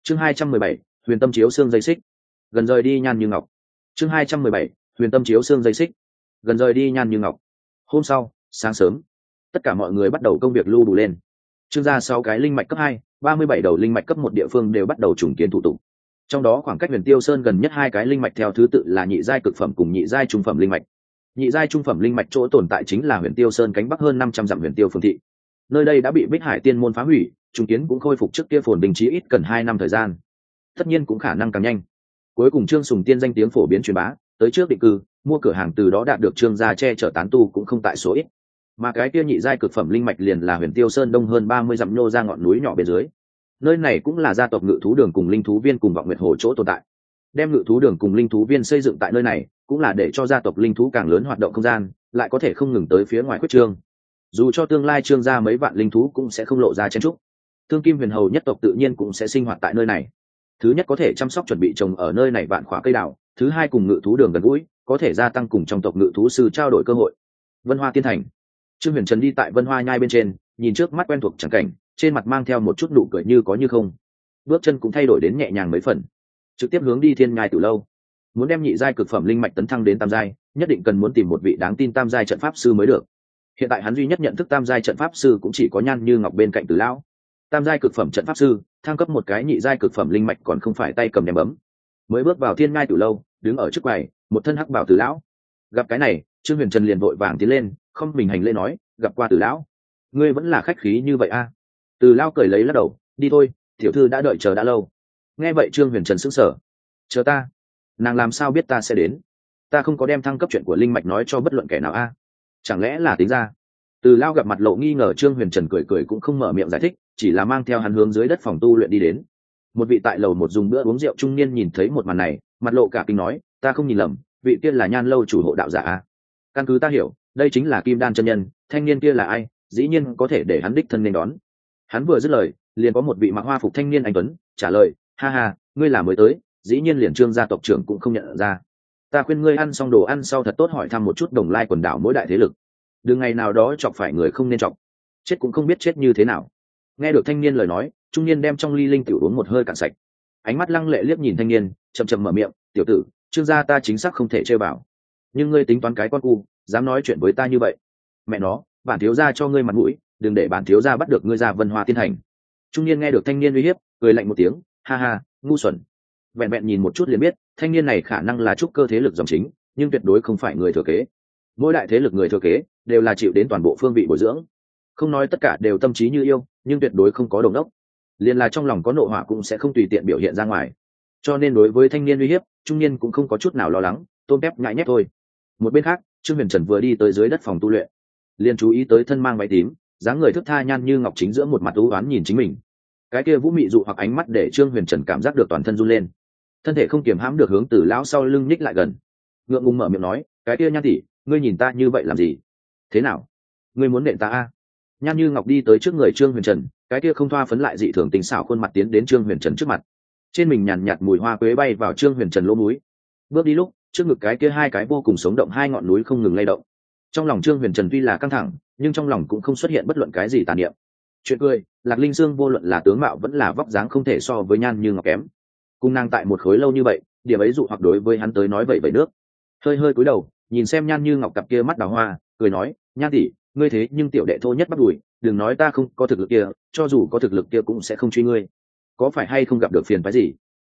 Chương hai trăm mười bảy, huyền tâm chiếu xương dây xích. Gần rời đi nhan như ngọc. Chương hai trăm mười bảy, huyền tâm chiếu xương dây xích. Gần rời đi nhan như ngọc. Hôm sau, sáng sớm, tất cả mọi người bắt đầu công việc lưu đủ lên. Trương gia sáu cái linh mạch cấp hai, ba mươi bảy đầu linh mạch cấp một địa phương đều bắt đầu trùng kiến thủ tục trong đó khoảng cách huyền tiêu sơn gần nhất hai cái linh mạch theo thứ tự là nhị giai cực phẩm cùng nhị giai trung phẩm linh mạch. Nhị giai trung phẩm linh mạch chỗ tồn tại chính là huyền tiêu sơn cánh bắc hơn năm trăm dặm huyền tiêu phương thị. Nơi đây đã bị bích hải tiên môn phá hủy trùng kiến cũng khôi phục trước kia phồn đình trí ít cần hai năm thời gian. Tất nhiên cũng khả năng càng nhanh. Cuối cùng trương sùng tiên danh tiếng phổ biến truyền bá, tới trước định cư, mua cửa hàng từ đó đạt được trương gia che chở tán tu cũng không tại số ít. Mà cái kia nhị giai cực phẩm linh mạch liền là huyền tiêu sơn đông hơn ba mươi dặm nhô ra ngọn núi nhỏ bên dưới nơi này cũng là gia tộc ngự thú đường cùng linh thú viên cùng vọng nguyệt hồ chỗ tồn tại. Đem ngự thú đường cùng linh thú viên xây dựng tại nơi này, cũng là để cho gia tộc linh thú càng lớn hoạt động không gian, lại có thể không ngừng tới phía ngoài quyết trương. Dù cho tương lai trương gia mấy vạn linh thú cũng sẽ không lộ ra chen trúc thương kim huyền hầu nhất tộc tự nhiên cũng sẽ sinh hoạt tại nơi này. Thứ nhất có thể chăm sóc chuẩn bị trồng ở nơi này vạn khỏa cây đào, thứ hai cùng ngự thú đường gần gũi, có thể gia tăng cùng trong tộc ngự thú sư trao đổi cơ hội. Vân hoa tiên thành. Trương huyền trần đi tại vân hoa nhai bên trên, nhìn trước mắt quen thuộc chẳng cảnh trên mặt mang theo một chút nụ cười như có như không. Bước chân cũng thay đổi đến nhẹ nhàng mấy phần. Trực tiếp hướng đi thiên nhai từ lâu. Muốn đem nhị giai cực phẩm linh mạch tấn thăng đến tam giai, nhất định cần muốn tìm một vị đáng tin tam giai trận pháp sư mới được. Hiện tại hắn duy nhất nhận thức tam giai trận pháp sư cũng chỉ có nhan như ngọc bên cạnh từ lão. Tam giai cực phẩm trận pháp sư, thăng cấp một cái nhị giai cực phẩm linh mạch còn không phải tay cầm đem bấm. Mới bước vào thiên ngai từ lâu, đứng ở trước quầy, một thân hắc bảo từ lão. Gặp cái này, trương huyền trần liền vội vàng tiến lên, không mình hành lễ nói, gặp qua từ lão. Ngươi vẫn là khách khí như vậy a từ Lao cười lấy lắc đầu, đi thôi, tiểu thư đã đợi chờ đã lâu. Nghe vậy trương huyền trần sững sờ. Chờ ta? Nàng làm sao biết ta sẽ đến? Ta không có đem thăng cấp chuyện của linh mạch nói cho bất luận kẻ nào a. Chẳng lẽ là tính ra? Từ lao gặp mặt lộ nghi ngờ, trương huyền trần cười cười cũng không mở miệng giải thích, chỉ là mang theo hắn hướng dưới đất phòng tu luyện đi đến. Một vị tại lầu một dùng bữa uống rượu trung niên nhìn thấy một màn này, mặt lộ cả kinh nói, ta không nhìn lầm, vị kia là nhan lâu chủ hộ đạo giả a. Căn cứ ta hiểu, đây chính là kim đan chân nhân, thanh niên kia là ai? Dĩ nhiên có thể để hắn đích thân nên đón hắn vừa dứt lời, liền có một vị mặc hoa phục thanh niên anh tuấn, trả lời, ha ha, ngươi là mới tới, dĩ nhiên liền trương gia tộc trưởng cũng không nhận ra. Ta khuyên ngươi ăn xong đồ ăn sau thật tốt hỏi thăm một chút đồng lai quần đảo mỗi đại thế lực. Đừng ngày nào đó chọc phải người không nên chọc. Chết cũng không biết chết như thế nào. Nghe được thanh niên lời nói, trung niên đem trong ly linh tiểu uống một hơi cạn sạch. Ánh mắt lăng lệ liếc nhìn thanh niên, chậm chậm mở miệng, tiểu tử, trương gia ta chính xác không thể chơi vào nhưng ngươi tính toán cái con cu, dám nói chuyện với ta như vậy. Mẹ nó, bản thiếu gia cho ngươi mặt mũi đừng để bản thiếu gia bắt được ngươi ra vân hoa tiên hành. trung niên nghe được thanh niên uy hiếp, cười lạnh một tiếng, ha ha, ngu xuẩn. Vẹn vẹn nhìn một chút liền biết, thanh niên này khả năng là trúc cơ thế lực dòng chính, nhưng tuyệt đối không phải người thừa kế. Mỗi đại thế lực người thừa kế đều là chịu đến toàn bộ phương vị bồi dưỡng. Không nói tất cả đều tâm trí như yêu, nhưng tuyệt đối không có đồng đốc. Liền là trong lòng có nộ hỏa cũng sẽ không tùy tiện biểu hiện ra ngoài. Cho nên đối với thanh niên uy hiếp, trung niên cũng không có chút nào lo lắng tôm tép ngại nhét thôi. Một bên khác, trương huyền trần vừa đi tới dưới đất phòng tu luyện, liền chú ý tới thân mang máy tím dáng người thức tha nhan như ngọc chính giữa một mặt thú oán nhìn chính mình. Cái kia vũ mị dụ hoặc ánh mắt để trương huyền trần cảm giác được toàn thân run lên. Thân thể không kiềm hãm được hướng từ lão sau lưng nhích lại gần. Ngượng ngùng mở miệng nói, cái kia nhan tỉ ngươi nhìn ta như vậy làm gì? Thế nào? Ngươi muốn nện ta a? Nhan như ngọc đi tới trước người trương huyền trần, cái kia không thoa phấn lại dị thường tình xảo khuôn mặt tiến đến trương huyền trần trước mặt. Trên mình nhàn nhạt mùi hoa quế bay vào trương huyền trần lỗ núi bước đi lúc, trước ngực cái kia hai cái vô cùng sống động hai ngọn núi không ngừng lay động trong lòng trương huyền trần tuy là căng thẳng, nhưng trong lòng cũng không xuất hiện bất luận cái gì tàn niệm. Chuyện cười, lạc linh sương vô luận là tướng mạo vẫn là vóc dáng không thể so với nhan như ngọc kém. Cung nàng tại một khối lâu như vậy, điểm ấy dụ hoặc đối với hắn tới nói vậy vậy nước. Hơi hơi cúi đầu, nhìn xem nhan như ngọc cặp kia mắt đào hoa, cười nói, nhan tỷ, ngươi thế nhưng tiểu đệ thô nhất bắt đùi, đừng nói ta không có thực lực kia, cho dù có thực lực kia cũng sẽ không truy ngươi. Có phải hay không gặp được phiền phái gì?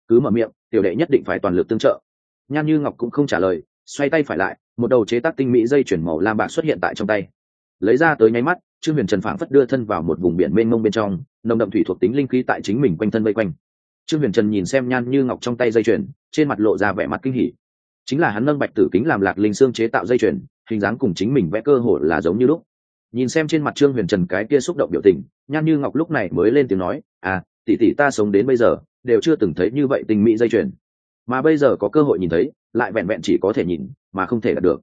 Cứ mở miệng, tiểu đệ nhất định phải toàn lực tương trợ. Nhan như ngọc cũng không trả lời xoay tay phải lại, một đầu chế tác tinh mỹ dây chuyển màu lam bạc xuất hiện tại trong tay. Lấy ra tới nháy mắt, trương huyền trần phảng phất đưa thân vào một vùng biển mênh mông bên trong, nồng đậm thủy thuộc tính linh khí tại chính mình quanh thân vây quanh. Trương huyền trần nhìn xem nhan như ngọc trong tay dây chuyền trên mặt lộ ra vẻ mặt kinh hỉ. Chính là hắn nâng bạch tử kính làm lạc linh xương chế tạo dây chuyền hình dáng cùng chính mình vẽ cơ hồ là giống như lúc. Nhìn xem trên mặt trương huyền trần cái kia xúc động biểu tình, nhan như ngọc lúc này mới lên tiếng nói à tỷ tỷ ta sống đến bây giờ, đều chưa từng thấy như vậy tình mỹ dây chuyền mà bây giờ có cơ hội nhìn thấy lại vẹn vẹn chỉ có thể nhìn, mà không thể đạt được.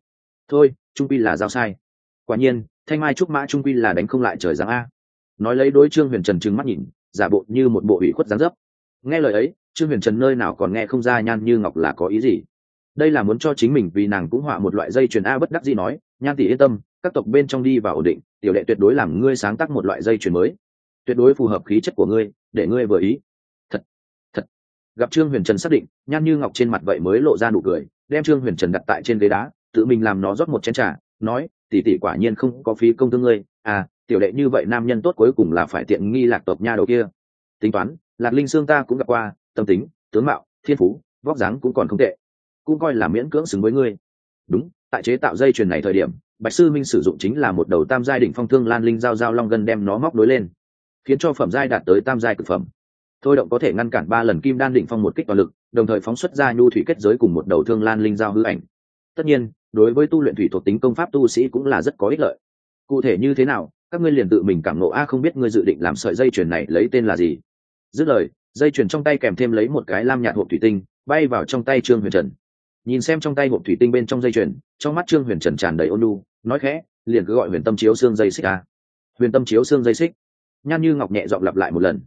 Thôi, trung quy là giao sai. Quả nhiên, thanh mai trúc mã trung quy là đánh không lại trời giáng a. Nói lấy đối trương huyền trần trừng mắt nhìn, giả bộ như một bộ ủy khuất giáng dấp. Nghe lời ấy, trương huyền trần nơi nào còn nghe không ra nhan như ngọc là có ý gì. Đây là muốn cho chính mình vì nàng cũng họa một loại dây chuyền a bất đắc gì nói, nhan tỷ yên tâm, các tộc bên trong đi vào ổn định, tiểu đệ tuyệt đối làm ngươi sáng tác một loại dây chuyền mới. Tuyệt đối phù hợp khí chất của ngươi, để ngươi vừa ý gặp trương huyền trần xác định, nhan như ngọc trên mặt vậy mới lộ ra nụ cười, đem trương huyền trần đặt tại trên ghế đá, tự mình làm nó rót một chén t r à nói, tỷ tỷ quả nhiên không có phí công thương ngươi à tiểu đệ như vậy nam nhân tốt cuối cùng là phải tiện nghi lạc tộc nha đầu kia. Tính toán, lạc linh sương ta cũng gặp qua, tâm tính, tướng mạo, thiên phú, vóc dáng cũng còn không tệ, cũng coi là miễn cưỡng xứng với ngươi. Đúng, tại chế tạo dây chuyền này thời điểm, bạch sư minh sử dụng chính là một đầu tam giai đỉnh phong thương lan linh giao giao long gân đem nó móc nối lên, khiến cho phẩm giai đạt tới tam giai cực phẩm thôi động có thể ngăn cản ba lần kim đan đỉnh phong một kích toàn lực, đồng thời phóng xuất ra nhu thủy kết giới cùng một đầu thương lan linh giao hư ảnh. Tất nhiên, đối với tu luyện thủy thuộc tính công pháp tu sĩ cũng là rất có ích lợi. Cụ thể như thế nào, các ngươi liền tự mình cảm nộ a, không biết ngươi dự định làm sợi dây chuyền này lấy tên là gì? Dứt lời, dây chuyền trong tay kèm thêm lấy một cái lam nhạt hộp thủy tinh, bay vào trong tay trương huyền trần. Nhìn xem trong tay hộp thủy tinh bên trong dây chuyền, trong mắt trương huyền trần tràn đầy ôn lu nói khẽ, liền cứ gọi huyền tâm chiếu xương dây xích a. Huyền tâm chiếu xương dây xích. Nhan như ngọc nhẹ dọn lặp lại một lần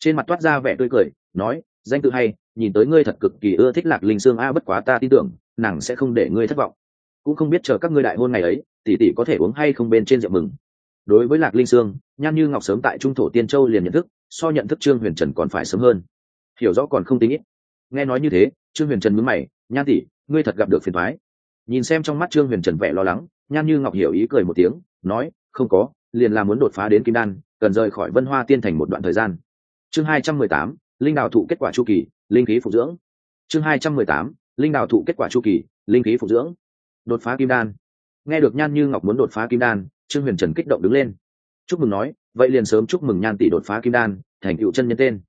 trên mặt toát ra vẻ tươi cười, nói, danh tự hay, nhìn tới ngươi thật cực kỳ ưa thích lạc linh sương a, bất quá ta tin tưởng, nàng sẽ không để ngươi thất vọng. Cũng không biết chờ các ngươi đại hôn ngày ấy, tỷ tỷ có thể uống hay không bên trên rượu mừng. Đối với lạc linh sương, nhan như ngọc sớm tại trung thổ tiên châu liền nhận thức, so nhận thức trương huyền trần còn phải sớm hơn. Hiểu rõ còn không tính ít. Nghe nói như thế, trương huyền trần mướn mày, nhan tỷ, ngươi thật gặp được phiền thoái nhìn xem trong mắt trương huyền trần vẻ lo lắng, nhan như ngọc hiểu ý cười một tiếng, nói, không có, liền là muốn đột phá đến kim đan, cần rời khỏi vân hoa tiên thành một đoạn thời gian chương hai trăm mười tám, linh đào thụ kết quả chu kỳ, linh khí phục dưỡng. Chương hai trăm mười tám, linh đào thụ kết quả chu kỳ, linh khí phục dưỡng. Đột phá kim đan. Nghe được nhan như ngọc muốn đột phá kim đan, trương huyền trần kích động đứng lên. Chúc mừng nói, vậy liền sớm chúc mừng nhan tỷ đột phá kim đan, thành cựu chân nhân tên.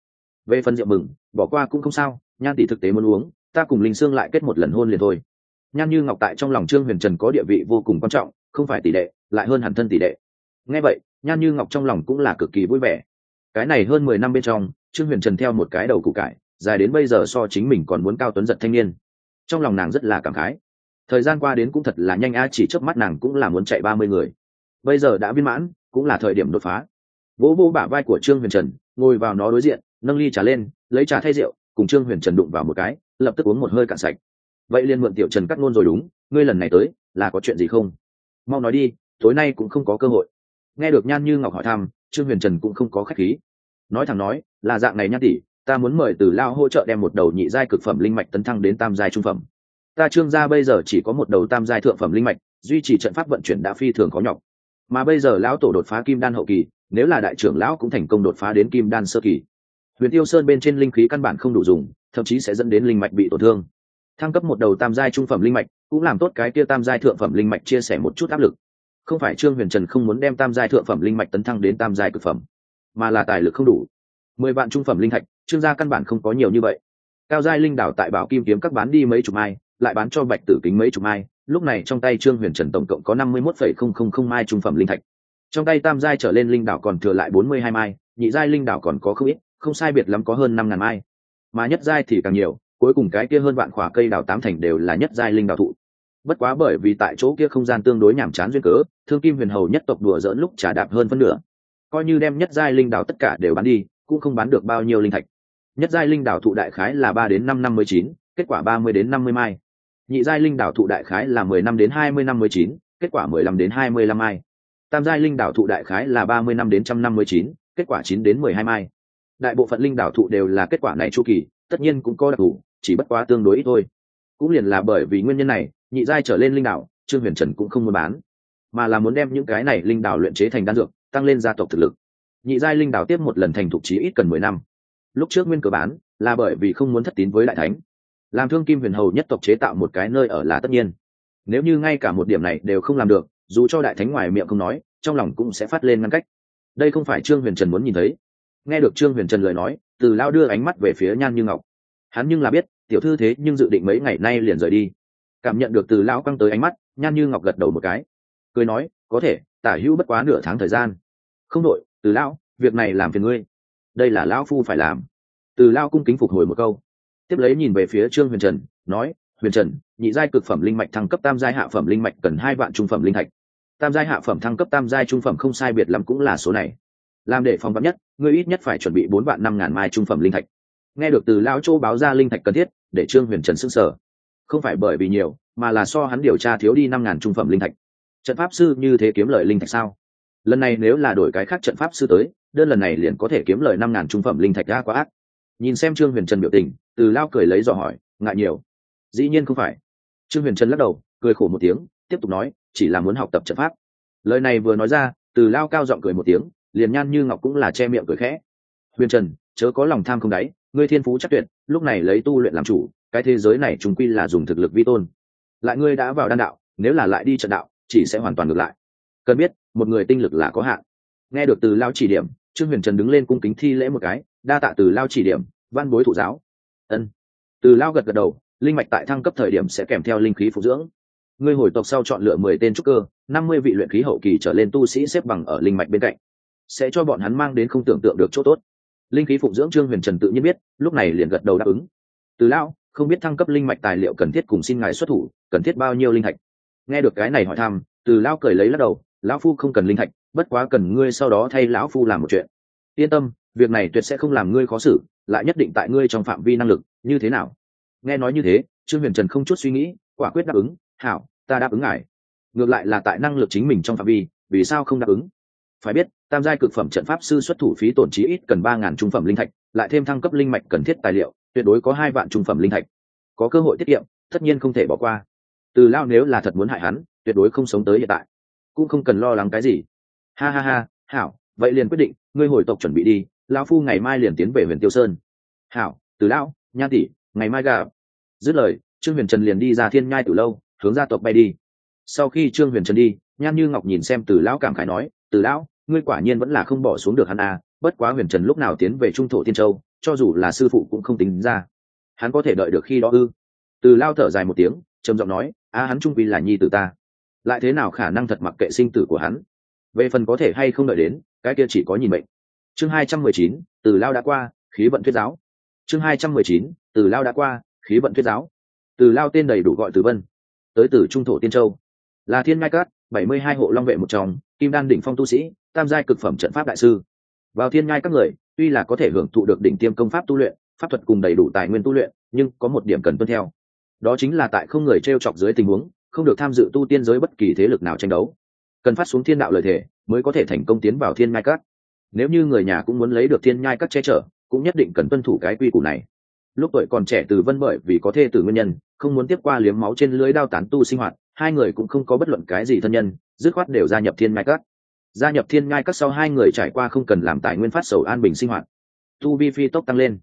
Về phần rượu mừng, bỏ qua cũng không sao, nhan tỷ thực tế muốn uống, ta cùng linh sương lại kết một lần hôn liền thôi. Nhan như ngọc tại trong lòng trương huyền trần có địa vị vô cùng quan trọng, không phải tỷ lệ lại hơn hẳn thân tỷ lệ nghe vậy, nhan như ngọc trong lòng cũng là cực kỳ vui vẻ cái này hơn mười năm bên trong, trương huyền trần theo một cái đầu cụ cải, dài đến bây giờ so chính mình còn muốn cao tuấn giật thanh niên. Trong lòng nàng rất là cảm khái. Thời gian qua đến cũng thật là nhanh a, chỉ trước mắt nàng cũng là muốn chạy ba mươi người. Bây giờ đã viên mãn, cũng là thời điểm đột phá. Vỗ vô bả vai của trương huyền trần, ngồi vào nó đối diện, nâng ly trà lên, lấy trà thay rượu, cùng trương huyền trần đụng vào một cái, lập tức uống một hơi cạn sạch. Vậy liền mượn tiểu trần cắt ngôn rồi đúng, ngươi lần này tới, là có chuyện gì không? Mau nói đi, tối nay cũng không có cơ hội. Nghe được nhan như ngọc hỏi thăm trương huyền trần cũng không có khách khí. Nói thẳng nói, là dạng này nhan tỷ, ta muốn mời từ lao hỗ trợ đem một đầu nhị giai cực phẩm linh mạch tấn thăng đến tam giai trung phẩm. Ta trương gia bây giờ chỉ có một đầu tam giai thượng phẩm linh mạch, duy trì trận pháp vận chuyển đã phi thường khó nhọc. Mà bây giờ lão tổ đột phá kim đan hậu kỳ, nếu là đại trưởng lão cũng thành công đột phá đến kim đan sơ kỳ. Huyền tiêu sơn bên trên linh khí căn bản không đủ dùng, thậm chí sẽ dẫn đến linh mạch bị tổn thương. Thăng cấp một đầu tam giai trung phẩm linh mạch, cũng làm tốt cái kia tam giai thượng phẩm linh mạch chia sẻ một chút áp lực không phải trương huyền trần không muốn đem tam giai thượng phẩm linh mạch tấn thăng đến tam giai cực phẩm, mà là tài lực không đủ. Mười vạn trung phẩm linh thạch, trương gia căn bản không có nhiều như vậy. Cao giai linh đảo tại bảo kim kiếm các bán đi mấy chục mai, lại bán cho bạch tử kính mấy chục mai, lúc này trong tay trương huyền trần tổng cộng có năm mươi mốt phẩy không không không mai trung phẩm linh thạch. Trong tay tam giai trở lên linh đảo còn thừa lại bốn mươi hai mai, nhị giai linh đảo còn có không ít, không sai biệt lắm có hơn năm ngàn mai. Mà nhất giai thì càng nhiều, cuối cùng cái kia hơn vạn khỏa cây đào tám thành đều là nhất giai linh đào thụ bất quá bởi vì tại chỗ kia không gian tương đối nhàm chán duyên cớ, thương kim huyền hầu nhất tộc đùa dỡn lúc trả đạp hơn phân nửa. Coi như đem nhất giai linh đảo tất cả đều bán đi, cũng không bán được bao nhiêu linh thạch. Nhất giai linh đảo thụ đại khái là ba đến năm năm mươi chín, kết quả ba mươi đến năm mươi mai. Nhị giai linh đảo thụ đại khái là mười năm đến hai mươi năm mươi chín, kết quả mười lăm đến hai mươi lăm mai. Tam giai linh đảo thụ đại khái là ba mươi năm đến trăm năm mươi chín, kết quả chín đến mười hai mai. Đại bộ phận linh đảo thụ đều là kết quả này chu kỳ, tất nhiên cũng có đặc thù, chỉ bất quá tương đối ít thôi cũng liền là bởi vì nguyên nhân này, nhị giai trở lên linh đảo, trương huyền trần cũng không muốn bán, mà là muốn đem những cái này linh đảo luyện chế thành đan dược, tăng lên gia tộc thực lực. Nhị giai linh đảo tiếp một lần thành thục trí ít cần mười năm. Lúc trước nguyên cơ bán là bởi vì không muốn thất tín với đại thánh. Làm thương kim huyền hầu nhất tộc chế tạo một cái nơi ở là tất nhiên. Nếu như ngay cả một điểm này đều không làm được, dù cho đại thánh ngoài miệng không nói, trong lòng cũng sẽ phát lên ngăn cách. Đây không phải trương huyền trần muốn nhìn thấy. Nghe được trương huyền trần lời nói, từ lao đưa ánh mắt về phía nhan như ngọc. Hắn nhưng là biết tiểu thư thế nhưng dự định mấy ngày nay liền rời đi. Cảm nhận được từ lão căng tới ánh mắt, nhan như ngọc gật đầu một cái. Cười nói, có thể, tả hữu bất quá nửa tháng thời gian. Không đội, từ lão, việc này làm phiền ngươi. Đây là lão phu phải làm. Từ lao cung kính phục hồi một câu. Tiếp lấy nhìn về phía trương huyền trần, nói, huyền trần, nhị giai cực phẩm linh mạch thăng cấp tam giai hạ phẩm linh mạch cần hai vạn trung phẩm linh thạch. Tam giai hạ phẩm thăng cấp tam giai trung phẩm không sai biệt lắm cũng là số này. Làm để phòng vắn nhất, ngươi ít nhất phải chuẩn bị bốn vạn năm ngàn mai trung phẩm linh thạch. Nghe được từ lão châu báo ra linh thạch cần thiết để trương huyền trần s ư n g sở không phải bởi vì nhiều, mà là so hắn điều tra thiếu đi năm ngàn trung phẩm linh thạch. Trận pháp sư như thế kiếm lời linh thạch sao? Lần này nếu là đổi cái khác trận pháp sư tới, đơn lần này liền có thể kiếm lời năm ngàn trung phẩm linh thạch ra quá ác. Nhìn xem trương huyền trần biểu tình, từ lao cười lấy dò hỏi, ngại nhiều? Dĩ nhiên không phải. Trương huyền trần lắc đầu, cười khổ một tiếng, tiếp tục nói, chỉ là muốn học tập trận pháp. Lời này vừa nói ra, từ lao cao giọng cười một tiếng, liền nhan như ngọc cũng là che miệng cười khẽ. Huyền trần, chớ có lòng tham không đáy, ngươi thiên phú chắc tuyệt lúc này lấy tu luyện làm chủ, cái thế giới này chúng quy là dùng thực lực vi tôn. Lại ngươi đã vào đan đạo, nếu là lại đi trận đạo, chỉ sẽ hoàn toàn ngược lại. Cần biết, một người tinh lực là có hạn. Nghe được từ lao chỉ điểm, trương huyền trần đứng lên cung kính thi lễ một cái, đa tạ từ lao chỉ điểm, văn bối thụ giáo. Ân. Từ lao gật gật đầu, linh mạch tại thăng cấp thời điểm sẽ kèm theo linh khí phục dưỡng. Ngươi hồi tộc sau chọn lựa mười tên trúc cơ, năm mươi vị luyện khí hậu kỳ trở lên tu sĩ xếp bằng ở linh mạch bên cạnh. Sẽ cho bọn hắn mang đến không tưởng tượng được chỗ tốt linh khí phụng dưỡng trương huyền trần tự nhiên biết, lúc này liền gật đầu đáp ứng. Từ lão, không biết thăng cấp linh mạch tài liệu cần thiết cùng xin ngài xuất thủ, cần thiết bao nhiêu linh thạch? Nghe được cái này hỏi thăm, từ lão cười lấy lắc đầu, lão phu không cần linh thạch, bất quá cần ngươi sau đó thay lão phu làm một chuyện. Yên tâm, việc này tuyệt sẽ không làm ngươi khó xử, lại nhất định tại ngươi trong phạm vi năng lực, như thế nào? Nghe nói như thế, trương huyền trần không chút suy nghĩ, quả quyết đáp ứng, hảo, ta đáp ứng ngài. Ngược lại là tại năng lực chính mình trong phạm vi, vì sao không đáp ứng? Phải biết tam giai cực phẩm trận pháp sư xuất thủ phí tổn chí ít cần ba ngàn trung phẩm linh thạch, lại thêm thăng cấp linh mạch cần thiết tài liệu, tuyệt đối có hai vạn trung phẩm linh thạch. Có cơ hội tiết kiệm, tất nhiên không thể bỏ qua. Từ lao nếu là thật muốn hại hắn, tuyệt đối không sống tới hiện tại. Cũng không cần lo lắng cái gì. Ha ha ha, hảo, vậy liền quyết định, ngươi hồi tộc chuẩn bị đi, lão phu ngày mai liền tiến về huyền tiêu sơn. Hảo, từ lão nha tỷ, ngày mai gặp. Dứt lời, trương huyền trần liền đi ra thiên nhai từ lâu, hướng gia tộc bay đi. Sau khi trương huyền trần đi, nhan như ngọc nhìn xem từ lão cảm khải nói, từ lão ngươi quả nhiên vẫn là không bỏ xuống được hắn à bất quá huyền trần lúc nào tiến về trung thổ tiên châu, cho dù là sư phụ cũng không tính ra. Hắn có thể đợi được khi đó ư? Từ lao thở dài một tiếng, trầm giọng nói, a, hắn trung quy là nhi tử ta. Lại thế nào khả năng thật mặc kệ sinh tử của hắn? Về phần có thể hay không đợi đến, cái kia chỉ có nhìn mệnh. Chương hai trăm mười chín, từ lao đã qua, khí vận thuyết giáo. Chương hai trăm mười chín, từ lao đã qua, khí vận thuyết giáo. Từ lao tên đầy đủ gọi từ vân, tới từ trung thổ tiên châu. Là thiên ngai cát bảy mươi hai hộ long vệ một trong, kim đan đỉnh phong tu sĩ, tam giai cực phẩm trận pháp đại sư. Vào thiên ngai các người, tuy là có thể hưởng thụ được đỉnh tiêm công pháp tu luyện, pháp thuật cùng đầy đủ tài nguyên tu luyện, nhưng có một điểm cần tuân theo. Đó chính là tại không người t r e o chọc dưới tình huống, không được tham dự tu tiên giới bất kỳ thế lực nào tranh đấu. Cần phát xuống thiên đạo lời thể mới có thể thành công tiến vào thiên ngai các. Nếu như người nhà cũng muốn lấy được thiên nhai các che chở, cũng nhất định cần tuân thủ cái quy củ này. Lúc tuổi còn trẻ từ vân bởi vì có thê tử nguyên nhân, không muốn tiếp qua liếm máu trên lưới đao tán tu sinh hoạt hai người cũng không có bất luận cái gì thân nhân, dứt khoát đều gia nhập thiên ngai các. Gia nhập thiên ngai các sau hai người trải qua không cần làm tài nguyên phát sầu an bình sinh hoạt. Tu vi phi tốc tăng lên.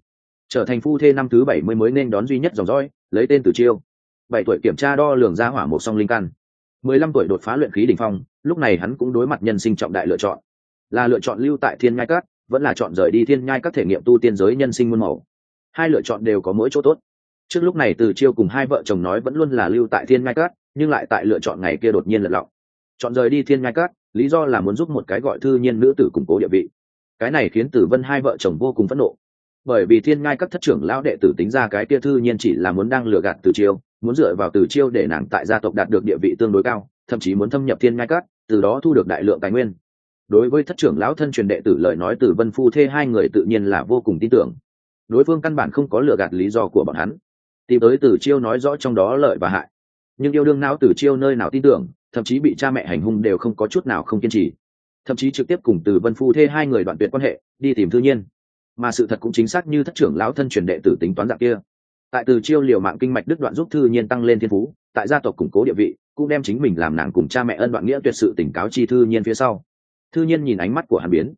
Trở thành phu thê năm thứ bảy mươi mới nên đón duy nhất dòng dõi, lấy tên từ chiêu. Bảy tuổi kiểm tra đo lường ra hỏa một song linh căn. Mười lăm tuổi đột phá luyện khí đ ỉ n h phong, lúc này hắn cũng đối mặt nhân sinh trọng đại lựa chọn. Là lựa chọn lưu tại thiên ngai các, vẫn là chọn rời đi thiên ngai các thể nghiệm tu tiên giới nhân sinh muôn màu. Hai lựa chọn đều có mỗi chỗ tốt trước lúc này từ chiêu cùng hai vợ chồng nói vẫn luôn là lưu tại thiên ngai cát, nhưng lại tại lựa chọn ngày kia đột nhiên lật lọng. Chọn rời đi thiên ngai cát, lý do là muốn giúp một cái gọi thư nhiên nữ tử củng cố địa vị. Cái này khiến tử vân hai vợ chồng vô cùng phẫn nộ. Bởi vì thiên ngai các thất trưởng lão đệ tử tính ra cái kia thư nhiên chỉ là muốn đang lừa gạt từ chiêu, muốn dựa vào từ chiêu để nàng tại gia tộc đạt được địa vị tương đối cao, thậm chí muốn thâm nhập thiên ngai các từ đó thu được đại lượng tài nguyên. Đối với thất trưởng lão thân truyền đệ tử lời nói từ vân phu thê hai người tự nhiên là vô cùng tin tưởng. Đối phương căn bản không có lừa gạt lý do của bọn hắn tìm tới từ chiêu nói rõ trong đó lợi và hại. Nhưng yêu đương não từ chiêu nơi nào tin tưởng, thậm chí bị cha mẹ hành hung đều không có chút nào không kiên trì. Thậm chí trực tiếp cùng từ vân phu thê hai người đoạn tuyệt quan hệ, đi tìm thư nhiên. Mà sự thật cũng chính xác như thất trưởng lão thân truyền đệ tử tính toán dạng kia. Tại từ chiêu liều mạng kinh mạch đức đoạn giúp thư nhiên tăng lên thiên phú, tại gia tộc củng cố địa vị, cũng đem chính mình làm nàng cùng cha mẹ ân đoạn nghĩa tuyệt sự tỉnh cáo chi thư nhiên phía sau. Thư nhiên nhìn ánh mắt của hàn biến.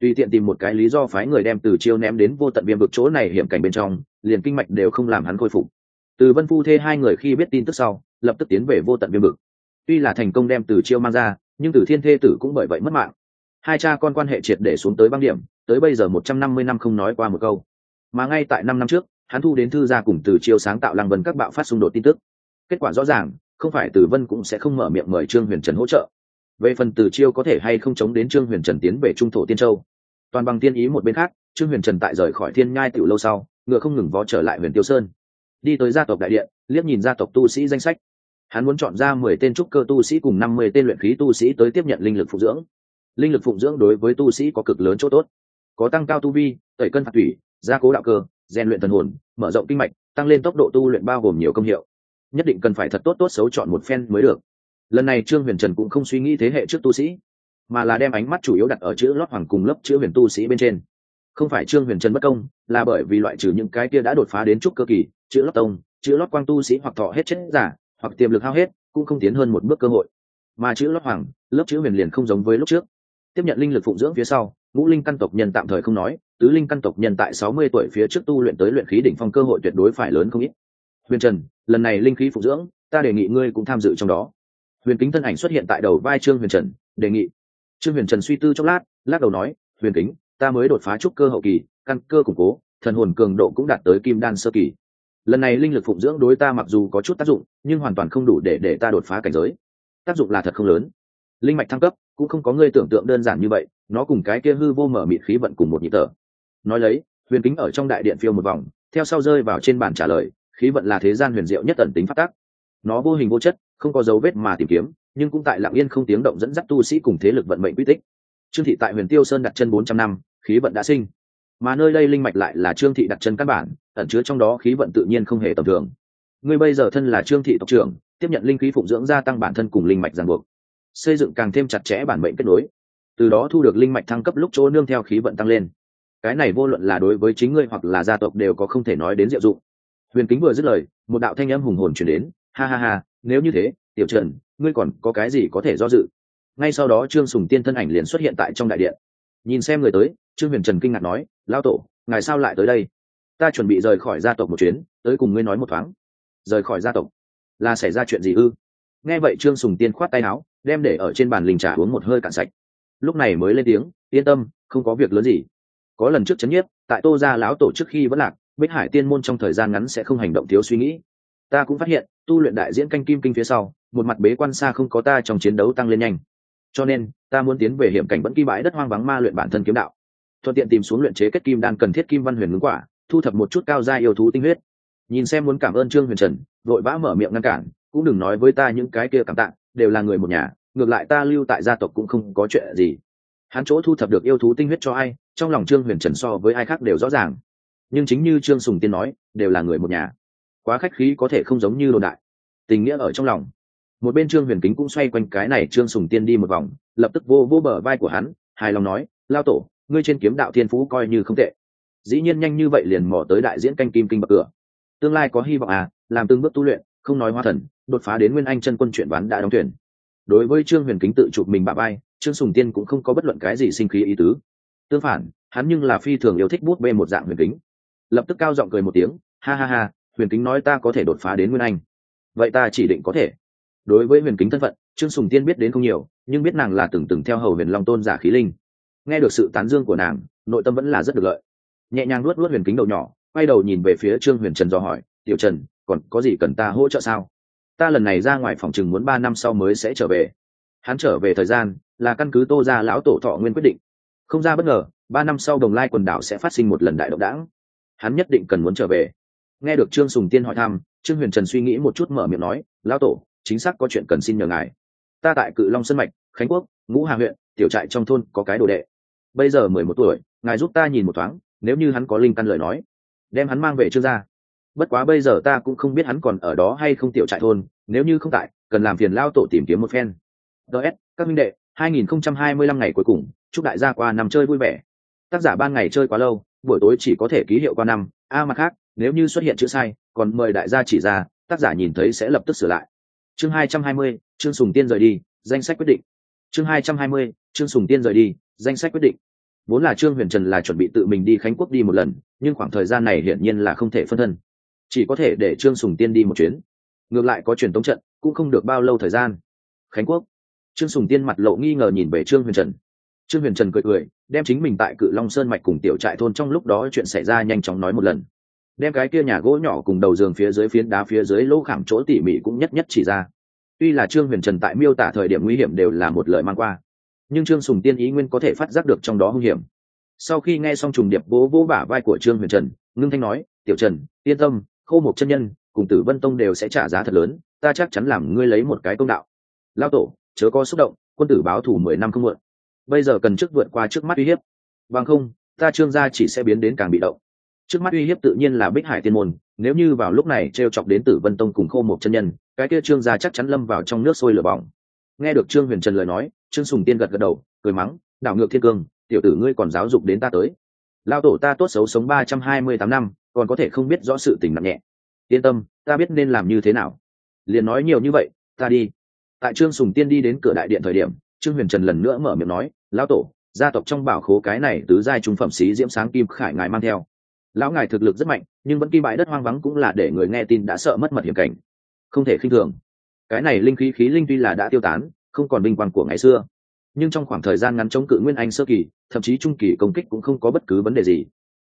Tùy tiện tìm một cái lý do phái người đem từ chiêu ném đến vô tận viêm vực chỗ này hiểm cảnh bên trong liền kinh mạch đều không làm hắn khôi phục. Từ vân phu thê hai người khi biết tin tức sau, lập tức tiến về vô tận viêm vực. Tuy là thành công đem từ chiêu mang ra, nhưng từ thiên thê tử cũng bởi vậy mất mạng. Hai cha con quan hệ triệt để xuống tới băng điểm, tới bây giờ một trăm năm mươi năm không nói qua một câu. Mà ngay tại năm năm trước, hắn thu đến thư gia cùng từ chiêu sáng tạo lăng vân các bạo phát xung đột tin tức. Kết quả rõ ràng, không phải từ vân cũng sẽ không mở miệng mời trương huyền trần hỗ trợ. Về phần từ chiêu có thể hay không chống đến trương huyền trần tiến về trung thổ tiên châu? Toàn bằng tiên ý một bên khác, trương huyền trần tại rời khỏi thiên nhai tiểu lâu sau ngựa không ngừng vó trở lại huyền tiêu sơn. Đi tới gia tộc đại điện, liếc nhìn gia tộc tu sĩ danh sách. Hắn muốn chọn ra mười tên trúc cơ tu sĩ cùng năm mươi tên luyện khí tu sĩ tới tiếp nhận linh lực phụng dưỡng. Linh lực phụng dưỡng đối với tu sĩ có cực lớn chỗ tốt. Có tăng cao tu vi, tẩy cân phạt thủy, gia cố đạo cơ, rèn luyện thần hồn, mở rộng kinh mạch, tăng lên tốc độ tu luyện bao gồm nhiều công hiệu. Nhất định cần phải thật tốt tốt xấu chọn một phen mới được. Lần này trương huyền trần cũng không suy nghĩ thế hệ trước tu sĩ, mà là đem ánh mắt chủ yếu đặt ở chữ lót hoàng cùng lớp chữ huyền tu sĩ bên trên không phải trương huyền trần bất công, là bởi vì loại trừ những cái kia đã đột phá đến trúc cơ kỳ, chữ lót tông, chữ lót quang tu sĩ hoặc thọ hết chết giả, hoặc tiềm lực hao hết, cũng không tiến hơn một bước cơ hội. Mà chữ lót hoàng, lớp chữ huyền liền không giống với lúc trước. Tiếp nhận linh lực phụng dưỡng phía sau, ngũ linh căn tộc nhân tạm thời không nói, tứ linh căn tộc nhân tại sáu mươi tuổi phía trước tu luyện tới luyện khí đỉnh phong cơ hội tuyệt đối phải lớn không ít. Huyền trần, lần này linh khí phụng dưỡng, ta đề nghị ngươi cũng tham dự trong đó. Huyền kính thân ảnh xuất hiện tại đầu vai trương huyền trần, đề nghị. Trương huyền trần suy tư chốc lát lát đầu nói, huyền kính ta mới đột phá trúc cơ hậu kỳ, căn cơ củng cố, thần hồn cường độ cũng đạt tới kim đan sơ kỳ. Lần này linh lực phụng dưỡng đối ta mặc dù có chút tác dụng, nhưng hoàn toàn không đủ để để ta đột phá cảnh giới. Tác dụng là thật không lớn. Linh mạch thăng cấp, cũng không có ngươi tưởng tượng đơn giản như vậy, nó cùng cái kia hư vô mở mịt khí vận cùng một nhịp thở. Nói lấy, huyền kính ở trong đại điện phiêu một vòng, theo sau rơi vào trên bàn trả lời, khí vận là thế gian huyền diệu nhất tần tính phát tác. Nó vô hình vô chất, không có dấu vết mà tìm kiếm, nhưng cũng tại lặng yên không tiếng động dẫn dắt tu sĩ cùng thế lực vận mệnh quy tích. Trương thị tại huyền tiêu sơn đặt chân bốn trăm năm khí vận đã sinh. Mà nơi đây linh mạch lại là trương thị đặt chân căn bản, ẩn chứa trong đó khí vận tự nhiên không hề tầm thường. Ngươi bây giờ thân là trương thị tộc trưởng, tiếp nhận linh khí phụng dưỡng gia tăng bản thân cùng linh mạch ràng buộc. Xây dựng càng thêm chặt chẽ bản mệnh kết nối. Từ đó thu được linh mạch thăng cấp lúc chỗ nương theo khí vận tăng lên. Cái này vô luận là đối với chính ngươi hoặc là gia tộc đều có không thể nói đến diệu dụng. Huyền kính vừa dứt lời, một đạo thanh âm hùng hồn chuyển đến. Ha ha ha, nếu như thế, tiểu trần, ngươi còn có cái gì có thể do dự? Ngay sau đó trương sùng tiên thân ảnh liền xuất hiện tại trong đại điện nhìn xem người tới, trương huyền trần kinh ngạc nói lao tổ, ngài sao lại tới đây? Ta chuẩn bị rời khỏi gia tộc một chuyến, tới cùng ngươi nói một thoáng. Rời khỏi gia tộc? Là xảy ra chuyện gì ư? Nghe vậy trương sùng tiên khoát tay áo, đem để ở trên bàn linh trà uống một hơi cạn sạch. Lúc này mới lên tiếng, yên tâm, không có việc lớn gì. Có lần trước chấn nhiếp, tại tô gia lão tổ trước khi vẫn lạc, bích hải tiên môn trong thời gian ngắn sẽ không hành động thiếu suy nghĩ. Ta cũng phát hiện, tu luyện đại diễn canh kim kinh phía sau, một mặt bế quan xa không có ta trong chiến đấu tăng lên nhanh cho nên, ta muốn tiến về hiểm cảnh vẫn kỳ bãi đất hoang vắng ma luyện bản thân kiếm đạo. Thuận tiện tìm xuống luyện chế kết kim đan cần thiết kim văn huyền ngưng quả, thu thập một chút cao gia yêu thú tinh huyết. Nhìn xem muốn cảm ơn trương huyền trần, vội vã mở miệng ngăn cản, cũng đừng nói với ta những cái kia cảm tạng đều là người một nhà, ngược lại ta lưu tại gia tộc cũng không có chuyện gì. Hắn chỗ thu thập được yêu thú tinh huyết cho ai, trong lòng trương huyền trần so với ai khác đều rõ ràng. Nhưng chính như trương sùng tiên nói, đều là người một nhà. Quá khách khí có thể không giống như đồn đại. Tình nghĩa ở trong lòng một bên trương huyền kính cũng xoay quanh cái này trương sùng tiên đi một vòng, lập tức vô vô bờ vai của hắn, hài lòng nói, lao tổ, ngươi trên kiếm đạo thiên phú coi như không tệ. Dĩ nhiên nhanh như vậy liền mò tới đại diễn canh kim kinh bậc cửa. Tương lai có hy vọng à làm từng bước tu luyện, không nói hoa thần, đột phá đến nguyên anh chân quân chuyện bán đã đóng tuyển đối với trương huyền kính tự chụp mình bà bay trương sùng tiên cũng không có bất luận cái gì sinh khí ý tứ. Tương phản, hắn nhưng là phi thường yêu thích bút bê một dạng huyền kính. Lập tức cao giọng cười một tiếng, ha ha ha, huyền kính nói ta có thể đột phá đến nguyên anh. Vậy ta chỉ định có thể đối với huyền kính thân phận, trương sùng tiên biết đến không nhiều, nhưng biết nàng là từng từng theo hầu huyền long tôn giả khí linh. Nghe được sự tán dương của nàng, nội tâm vẫn là rất được lợi. Nhẹ nhàng nuốt nuốt huyền kính đầu nhỏ, quay đầu nhìn về phía trương huyền trần do hỏi, tiểu trần, còn có gì cần ta hỗ trợ sao? Ta lần này ra ngoài phòng chừng muốn ba năm sau mới sẽ trở về. Hắn trở về thời gian, là căn cứ tô ra lão tổ thọ nguyên quyết định. Không ra bất ngờ, ba năm sau đồng lai quần đảo sẽ phát sinh một lần đại động đảng. Hắn nhất định cần muốn trở về. Nghe được trương sùng tiên hỏi thăm, trương huyền trần suy nghĩ một chút mở miệng nói, lão tổ chính xác có chuyện cần xin nhờ ngài. Ta tại cự long sân mạch, khánh quốc, ngũ hà huyện, tiểu trại trong thôn có cái đồ đệ. Bây giờ mười một tuổi, ngài giúp ta nhìn một thoáng, nếu như hắn có linh căn lời nói, đem hắn mang về trương gia bất quá bây giờ ta cũng không biết hắn còn ở đó hay không tiểu trại thôn, nếu như không tại, cần làm phiền lao tổ tìm kiếm một phen. Ts các minh đệ 2025 ngày cuối cùng, chúc đại gia qua năm chơi vui vẻ. Tác giả ban ngày chơi quá lâu, buổi tối chỉ có thể ký hiệu qua năm. A, mặt khác, nếu như xuất hiện chữ sai, còn mời đại gia chỉ ra, tác giả nhìn thấy sẽ lập tức sửa lại chương 220, trương sùng tiên rời đi danh sách quyết định. Chương 220, trương sùng tiên rời đi danh sách quyết định. Vốn là trương huyền trần là chuẩn bị tự mình đi khánh quốc đi một lần nhưng khoảng thời gian này hiển nhiên là không thể phân thân. Chỉ có thể để trương sùng tiên đi một chuyến. Ngược lại có truyền tống trận cũng không được bao lâu thời gian. Khánh quốc. Trương sùng tiên mặt lộ nghi ngờ nhìn về trương huyền trần. Trương huyền trần cười cười đem chính mình tại cự long sơn mạch cùng tiểu trại thôn trong lúc đó chuyện xảy ra nhanh chóng nói một lần đem cái kia nhà gỗ nhỏ cùng đầu giường phía dưới phiến đá phía dưới lỗ khảm chỗ tỉ mỉ cũng nhất nhất chỉ ra. Tuy là trương huyền trần tại miêu tả thời điểm nguy hiểm đều là một lời mang qua, nhưng trương sùng tiên ý nguyên có thể phát giác được trong đó hung hiểm. Sau khi nghe xong trùng điệp bố vỗ bả vai của trương huyền trần, ngưng thanh nói, tiểu trần, yên tâm, khô một chân nhân, cùng tử vân tông đều sẽ trả giá thật lớn, ta chắc chắn làm ngươi lấy một cái công đạo. Lao tổ, chớ có xúc động, quân tử báo thù mười năm không muộn. Bây giờ cần trước vượt qua trước mắt uy hiếp. Bằng không, ta trương gia chỉ sẽ biến đến càng bị động trước mắt uy hiếp tự nhiên là bích hải tiên môn, nếu như vào lúc này t r e o chọc đến tử vân tông cùng khô một chân nhân, cái kia trương gia chắc chắn lâm vào trong nước sôi lửa bỏng. Nghe được trương huyền trần lời nói, trương sùng tiên gật gật đầu, cười mắng, đảo ngược thiên cương, tiểu tử ngươi còn giáo dục đến ta tới. Lao tổ ta tốt xấu sống ba trăm hai mươi tám năm, còn có thể không biết rõ sự tình nặng nhẹ. Yên tâm, ta biết nên làm như thế nào. Liền nói nhiều như vậy, ta đi. Tại trương sùng tiên đi đến cửa đại điện thời điểm, trương huyền trần lần nữa mở miệng nói lão tổ, gia tộc trong bảo khố cái này tứ giai trung phẩm xí diễm sáng kim khải ngài mang theo lão ngài thực lực rất mạnh, nhưng vẫn kim bãi đất hoang vắng cũng là để người nghe tin đã sợ mất mật hiểm cảnh. Không thể khinh thường. Cái này linh khí khí linh tuy là đã tiêu tán, không còn vinh quang của ngày xưa. Nhưng trong khoảng thời gian ngắn chống cự nguyên anh sơ kỳ, thậm chí trung kỳ công kích cũng không có bất cứ vấn đề gì.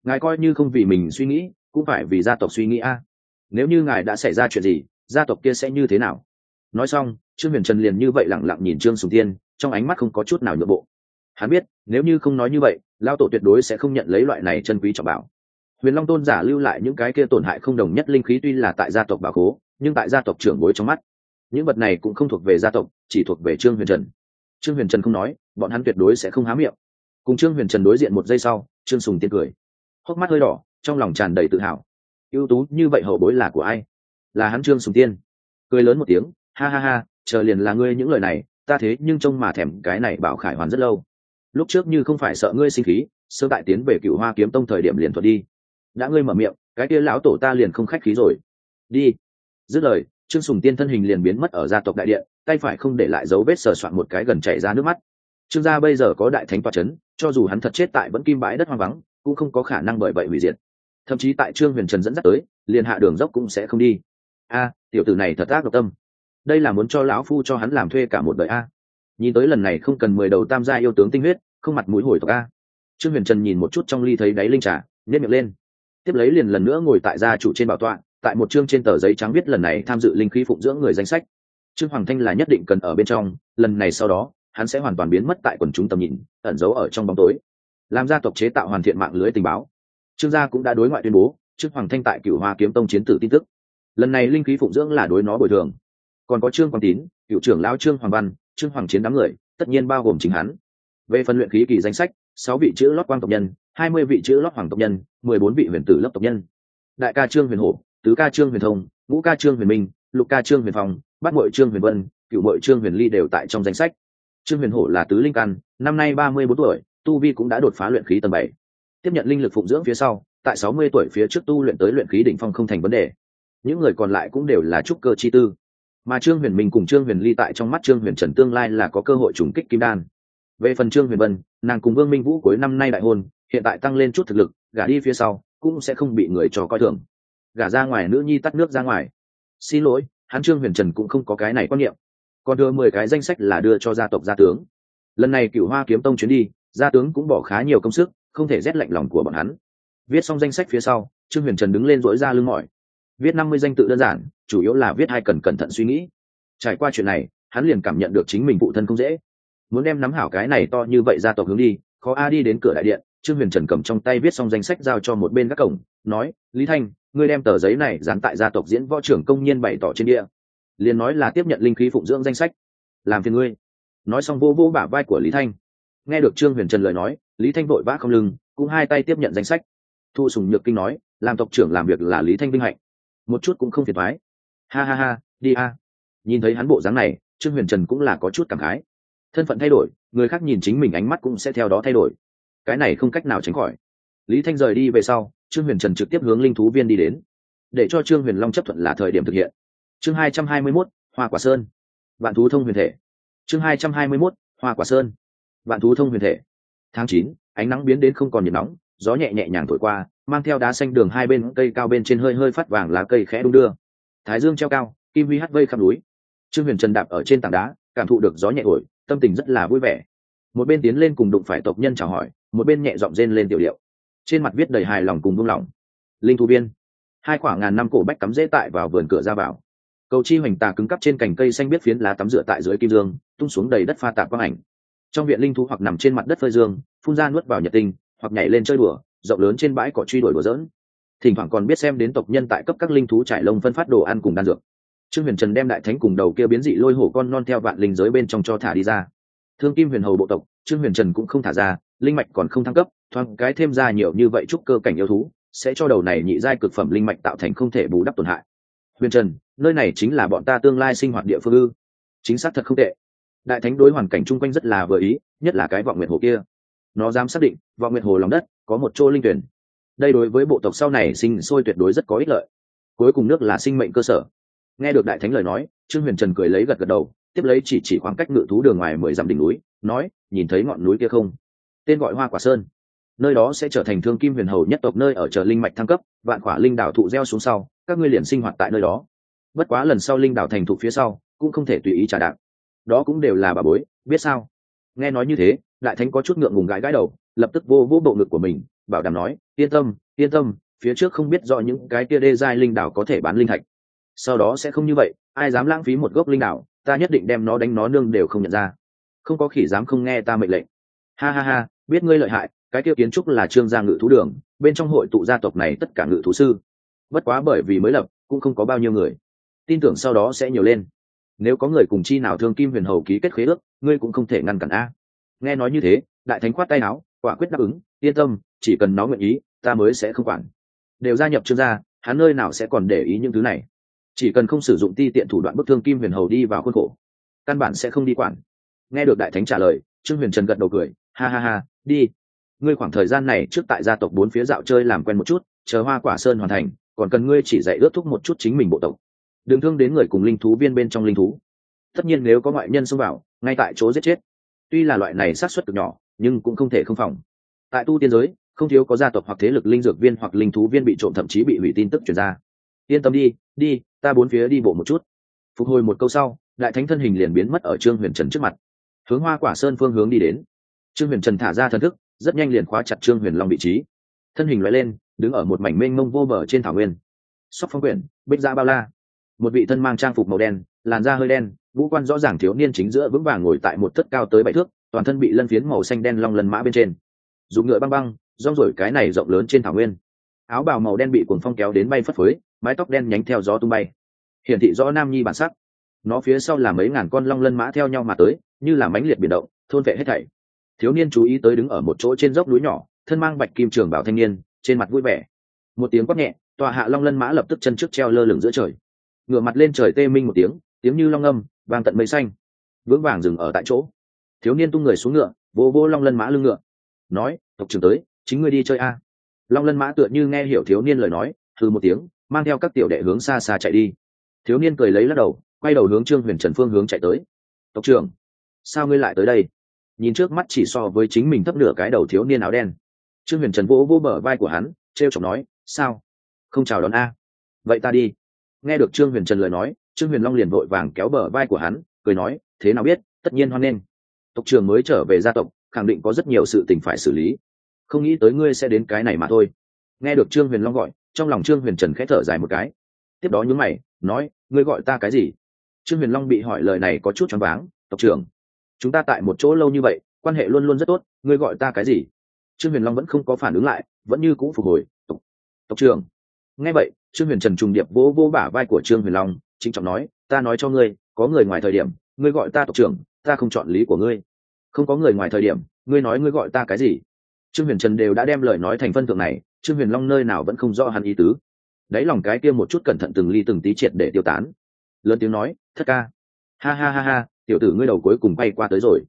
Ngài coi như không vì mình suy nghĩ, cũng phải vì gia tộc suy nghĩ a. Nếu như ngài đã xảy ra chuyện gì, gia tộc kia sẽ như thế nào? Nói xong, trương huyền trần liền như vậy lẳng lặng nhìn trương sùng tiên trong ánh mắt không có chút nào nhượng bộ. Hắn biết, nếu như không nói như vậy lao tổ tuyệt đối sẽ không nhận lấy loại này chân quý trọng bảo huyền long tôn giả lưu lại những cái kia tổn hại không đồng nhất linh khí tuy là tại gia tộc bà khố nhưng tại gia tộc trưởng bối trong mắt, những vật này cũng không thuộc về gia tộc, chỉ thuộc về trương huyền trần. Trương huyền trần không nói, bọn hắn tuyệt đối sẽ không há miệng. Cùng trương huyền trần đối diện một giây sau, trương sùng tiên cười. Hốc mắt hơi đỏ, trong lòng tràn đầy tự hào. Ưu tú như vậy hậu bối là của ai? Là hắn trương sùng tiên. Cười lớn một tiếng, ha ha ha, chờ liền là ngươi những lời này, ta thế nhưng trông mà thèm cái này bảo khải hoàn rất lâu. Lúc trước như không phải sợ ngươi sinh khí, sơ tại tiến về cựu hoa kiếm tông thời điểm liền thuật đi đã ngươi mở miệng, cái kia lão tổ ta liền không khách khí rồi. Đi. Dứt lời, trương sùng tiên thân hình liền biến mất ở gia tộc đại điện, tay phải không để lại dấu vết sờ soạn một cái gần chảy ra nước mắt. Trương gia bây giờ có đại thánh toa c h ấ n cho dù hắn thật chết tại vẫn kim bãi đất hoang vắng, cũng không có khả năng bởi vậy hủy diệt. Thậm chí tại trương huyền trần dẫn dắt tới, liền hạ đường dốc cũng sẽ không đi. A, tiểu tử này thật ác độc tâm. Đây là muốn cho lão phu cho hắn làm thuê cả một đời a. Nhìn tới lần này không cần mười đầu tam gia yêu tướng tinh huyết, không mặt mũi hồi tộc a. Trương huyền trần nhìn một chút trong ly thấy đáy linh trà nhét miệng lên tiếp lấy liền lần nữa ngồi tại gia chủ trên bảo tọa, tại một chương trên tờ giấy trắng viết lần này tham dự linh khí phụng dưỡng người danh sách. Trương hoàng thanh là nhất định cần ở bên trong, lần này sau đó, hắn sẽ hoàn toàn biến mất tại quần chúng tầm nhìn, ẩn giấu ở trong bóng tối. Làm gia tộc chế tạo hoàn thiện mạng lưới tình báo. Trương gia cũng đã đối ngoại tuyên bố, trương hoàng thanh tại cửu hoa kiếm tông chiến tử tin tức. Lần này linh khí phụng dưỡng là đối nó bồi thường. Còn có trương quang tín cựu trưởng lão trương hoàng văn, trương hoàng chiến đám người, tất nhiên bao gồm chính hắn. Về phần luyện khí kỳ danh sách, sáu vị chữ lót quang tộc nhân hai mươi vị chữ lót hoàng tộc nhân mười bốn vị huyền tử lớp tộc nhân đại ca trương huyền hổ tứ ca trương huyền thông ngũ ca trương huyền minh lục ca trương huyền phong bát mội trương huyền vân cựu mội trương huyền ly đều tại trong danh sách trương huyền hổ là tứ linh căn năm nay ba mươi bốn tuổi tu vi cũng đã đột phá luyện khí tầng bảy tiếp nhận linh lực phụng dưỡng phía sau tại sáu mươi tuổi phía trước tu luyện tới luyện khí đỉnh phong không thành vấn đề những người còn lại cũng đều là trúc cơ chi tư mà trương huyền minh cùng trương huyền ly tại trong mắt trương huyền trần tương lai là có cơ hội trùng kích kim đan về phần trương huyền vân nàng cùng vương minh vũ cuối năm nay đại hôn hiện tại tăng lên chút thực lực, gả đi phía sau, cũng sẽ không bị người cho coi thường. Gả ra ngoài nữ nhi tắt nước ra ngoài. Xin lỗi, hắn trương huyền trần cũng không có cái này quan niệm. Còn đưa mười cái danh sách là đưa cho gia tộc gia tướng. Lần này cựu hoa kiếm tông chuyến đi, gia tướng cũng bỏ khá nhiều công sức, không thể rét lạnh lòng của bọn hắn. Viết xong danh sách phía sau, trương huyền trần đứng lên dỗi ra lưng mỏi. Viết năm mươi danh tự đơn giản, chủ yếu là viết hai cần cẩn thận suy nghĩ. Trải qua chuyện này, hắn liền cảm nhận được chính mình phụ thân không dễ. Muốn đem nắm hảo cái này to như vậy gia tộc hướng đi, khó a đi đến cửa đại điện trương huyền trần cầm trong tay viết xong danh sách giao cho một bên các cổng, nói, lý thanh, ngươi đem tờ giấy này dán tại gia tộc diễn võ trưởng công nhiên bày tỏ trên địa. Liền nói là tiếp nhận linh khí phụng dưỡng danh sách. Làm phiền ngươi. Nói xong vô vô bả vai của lý thanh. Nghe được trương huyền trần lời nói, lý thanh vội vã không lưng, cũng hai tay tiếp nhận danh sách. Thu sùng nhược kinh nói, làm tộc trưởng làm việc là lý thanh vinh hạnh. Một chút cũng không phiền thoái ha ha ha, đi a. Nhìn thấy hắn bộ dáng này, trương huyền trần cũng là có chút cảm khái. Thân phận thay đổi, người khác nhìn chính mình ánh mắt cũng sẽ theo đó thay đổi cái này không cách nào tránh khỏi. Lý thanh rời đi về sau, trương huyền trần trực tiếp hướng linh thú viên đi đến. Để cho trương huyền long chấp thuận là thời điểm thực hiện. Chương hai trăm hai mươi mốt, hoa quả sơn. Vạn thú thông huyền thể. Chương hai trăm hai mươi mốt, hoa quả sơn. Vạn thú thông huyền thể. Tháng chín, ánh nắng biến đến không còn nhiệt nóng, gió nhẹ nhẹ nhàng thổi qua, mang theo đá xanh đường hai bên, cây cao bên trên hơi hơi phát vàng lá cây khẽ đung đưa. Thái dương treo cao, kim huy hắt vây khắp núi. Trương huyền trần đạp ở trên tảng đá, cảm thụ được gió nhẹ thổi, tâm tình rất là vui vẻ. Một bên tiến lên cùng đụng phải tộc nhân chào hỏi một bên nhẹ giọng rên lên tiểu điệu. Trên mặt viết đầy hài lòng cùng buông lỏng. Linh thu biên. Hai khoảng ngàn năm cổ bách cắm dễ tại vào vườn cửa ra vào. Cầu chi hoành tà cứng cắp trên cành cây xanh biết phiến lá tắm rửa tại dưới kim dương, tung xuống đầy đất pha tạp quang ảnh. Trong viện linh thú hoặc nằm trên mặt đất phơi dương, phun ra nuốt vào nhật tinh, hoặc nhảy lên chơi đùa, rộng lớn trên bãi cỏ truy đuổi đùa dỡn thỉnh thoảng còn biết xem đến tộc nhân tại cấp các linh thú trải lông phân phát đồ ăn cùng đan dược. Trương huyền trần đem đại thánh cùng đầu kia biến dị lôi hổ con non theo vạn linh giới bên trong cho thả đi ra. Thương kim huyền hầu bộ tộc, trương huyền trần cũng không thả ra linh mạch còn không thăng cấp, thoáng cái thêm ra nhiều như vậy chúc cơ cảnh yêu thú, sẽ cho đầu này nhị giai cực phẩm linh mạch tạo thành không thể bù đắp tổn hại. Huyền trần, nơi này chính là bọn ta tương lai sinh hoạt địa phương ư? Chính xác thật không tệ. Đại thánh đối hoàn cảnh chung quanh rất là vừa ý, nhất là cái vọng nguyện hồ kia. Nó dám xác định, vọng nguyện hồ lòng đất, có một chỗ linh tuyển. Đây đối với bộ tộc sau này sinh sôi tuyệt đối rất có ích lợi. Cuối cùng nước là sinh mệnh cơ sở. Nghe được đại thánh lời nói, trương huyền trần cười lấy gật gật đầu, tiếp lấy chỉ chỉ khoảng cách ngự thú đường ngoài mười dặm đỉnh núi, nói, nhìn thấy ngọn núi kia không? Tên gọi hoa quả sơn. Nơi đó sẽ trở thành thương kim huyền hầu nhất tộc nơi ở chờ linh mạch thăng cấp, vạn quả linh đảo thụ gieo xuống sau, các ngươi liền sinh hoạt tại nơi đó. Bất quá lần sau linh đảo thành thụ phía sau, cũng không thể tùy ý trả đạn đó cũng đều là bà bối, biết sao? Nghe nói như thế, đại thánh có chút ngượng ngùng gãi gãi đầu, lập tức vô vô bộ ngực của mình, bảo đảm nói, yên tâm yên tâm, phía trước không biết rõ những cái kia đê giai linh đảo có thể bán linh thạch. Sau đó sẽ không như vậy, ai dám lãng phí một gốc linh đảo, ta nhất định đem nó đánh nó nương đều không nhận ra. Không có khỉ dám không nghe ta mệnh lệnh ha ha ha, biết ngươi lợi hại, cái kia kiến trúc là trương gia ngự thú đường, bên trong hội tụ gia tộc này tất cả ngự thú sư. Bất quá bởi vì mới lập, cũng không có bao nhiêu người. Tin tưởng sau đó sẽ nhiều lên. Nếu có người cùng chi nào thương kim huyền hầu ký kết khế ước, ngươi cũng không thể ngăn cản a. Nghe nói như thế, đại thánh khoát tay áo, quả quyết đáp ứng, yên tâm, chỉ cần nó nguyện ý, ta mới sẽ không quản. Đều gia nhập trương gia, hắn nơi nào sẽ còn để ý những thứ này. Chỉ cần không sử dụng ti tiện thủ đoạn bức thương kim huyền hầu đi vào khuôn khổ, căn bản sẽ không đi quản. Nghe được đại thánh trả lời, trương huyền trần gật đầu cười ha ha ha, đi. Ngươi khoảng thời gian này trước tại gia tộc bốn phía dạo chơi làm quen một chút, chờ hoa quả sơn hoàn thành, còn cần ngươi chỉ dạy ước thúc một chút chính mình bộ tộc. Đừng thương đến người cùng linh thú viên bên trong linh thú. Tất nhiên nếu có ngoại nhân xông vào, ngay tại chỗ giết chết. Tuy là loại này sát xuất cực nhỏ, nhưng cũng không thể không phòng. Tại tu tiên giới, không thiếu có gia tộc hoặc thế lực linh dược viên hoặc linh thú viên bị trộm thậm chí bị hủy tin tức truyền ra. Yên tâm đi đi, ta bốn phía đi bộ một chút. Phục hồi một câu sau, đại thánh thân hình liền biến mất ở trương huyền trần trước mặt. Hướng hoa quả sơn phương hướng đi đến trương huyền trần thả ra thần thức, rất nhanh liền khóa chặt trương huyền long vị trí. Thân hình loại lên, đứng ở một mảnh mênh mông vô bờ trên thảo nguyên. Sóc phong quyển, bích ra bao la. Một vị thân mang trang phục màu đen, làn da hơi đen vũ quan rõ ràng thiếu niên chính giữa vững vàng ngồi tại một thất cao tới bảy thước, toàn thân bị lân phiến màu xanh đen long lần mã bên trên. Dùng ngựa băng băng, rong rổi cái này rộng lớn trên thảo nguyên. Áo bào màu đen bị cuồng phong kéo đến bay phất phới, mái tóc đen nhánh theo gió tung bay. Hiển thị rõ nam nhi bản sắc. Nó phía sau là mấy ngàn con long lân mã theo nhau mà tới, như là mãnh liệt biển động, thôn vệ hết thảy thiếu niên chú ý tới đứng ở một chỗ trên dốc núi nhỏ, thân mang bạch kim trường bảo thanh niên, trên mặt vui vẻ. Một tiếng quát nhẹ, tòa hạ long lân mã lập tức chân trước treo lơ lửng giữa trời. Ngửa mặt lên trời tê minh một tiếng tiếng như long âm, vang tận mây xanh. Vững vàng dừng ở tại chỗ. Thiếu niên tung người xuống ngựa vô vô long lân mã lưng ngựa. Nói, tộc trưởng tới, chính ngươi đi chơi a. Long lân mã tựa như nghe hiểu thiếu niên lời nói thừ một tiếng, mang theo các tiểu đệ hướng xa xa chạy đi. Thiếu niên cười lấy lắc đầu, quay đầu hướng trương huyền trần phương hướng chạy tới. Tộc trưởng, sao ngươi lại tới đây? Nhìn trước mắt chỉ so với chính mình thấp nửa cái đầu thiếu niên áo đen. Trương huyền trần vỗ vỗ bờ vai của hắn t r e o chọc nói, sao? Không chào đón a. Vậy ta đi. Nghe được trương huyền trần lời nói, trương huyền long liền vội vàng kéo bờ vai của hắn, cười nói, thế nào biết, tất nhiên hoan nghênh. Tộc trường mới trở về gia tộc, khẳng định có rất nhiều sự tình phải xử lý. Không nghĩ tới ngươi sẽ đến cái này mà thôi. Nghe được trương huyền long gọi, trong lòng trương huyền trần khẽ thở dài một cái. Tiếp đó nhún mày, nói, ngươi gọi ta cái gì? Trương huyền long bị hỏi lời này có chút choáng váng, tộc trưởng chúng ta tại một chỗ lâu như vậy quan hệ luôn luôn rất tốt ngươi gọi ta cái gì? Trương huyền long vẫn không có phản ứng lại vẫn như cũ phục hồi. Tộc, tộc trưởng. Nghe vậy trương huyền trần trùng điệp vỗ vỗ bả vai của trương huyền long chính trọng nói ta nói cho ngươi có người ngoài thời điểm ngươi gọi ta tộc trưởng ta không chọn lý của ngươi. Không có người ngoài thời điểm ngươi nói ngươi gọi ta cái gì? Trương huyền trần đều đã đem lời nói thành phân thượng này trương huyền long nơi nào vẫn không rõ hắn ý tứ. Đáy lòng cái kia một chút cẩn thận từng ly từng tí triệt để tiêu tán. Lớn tiếng nói thất ca. Ha ha ha ha tiểu tử ngươi đầu cuối cùng bay qua tới rồi.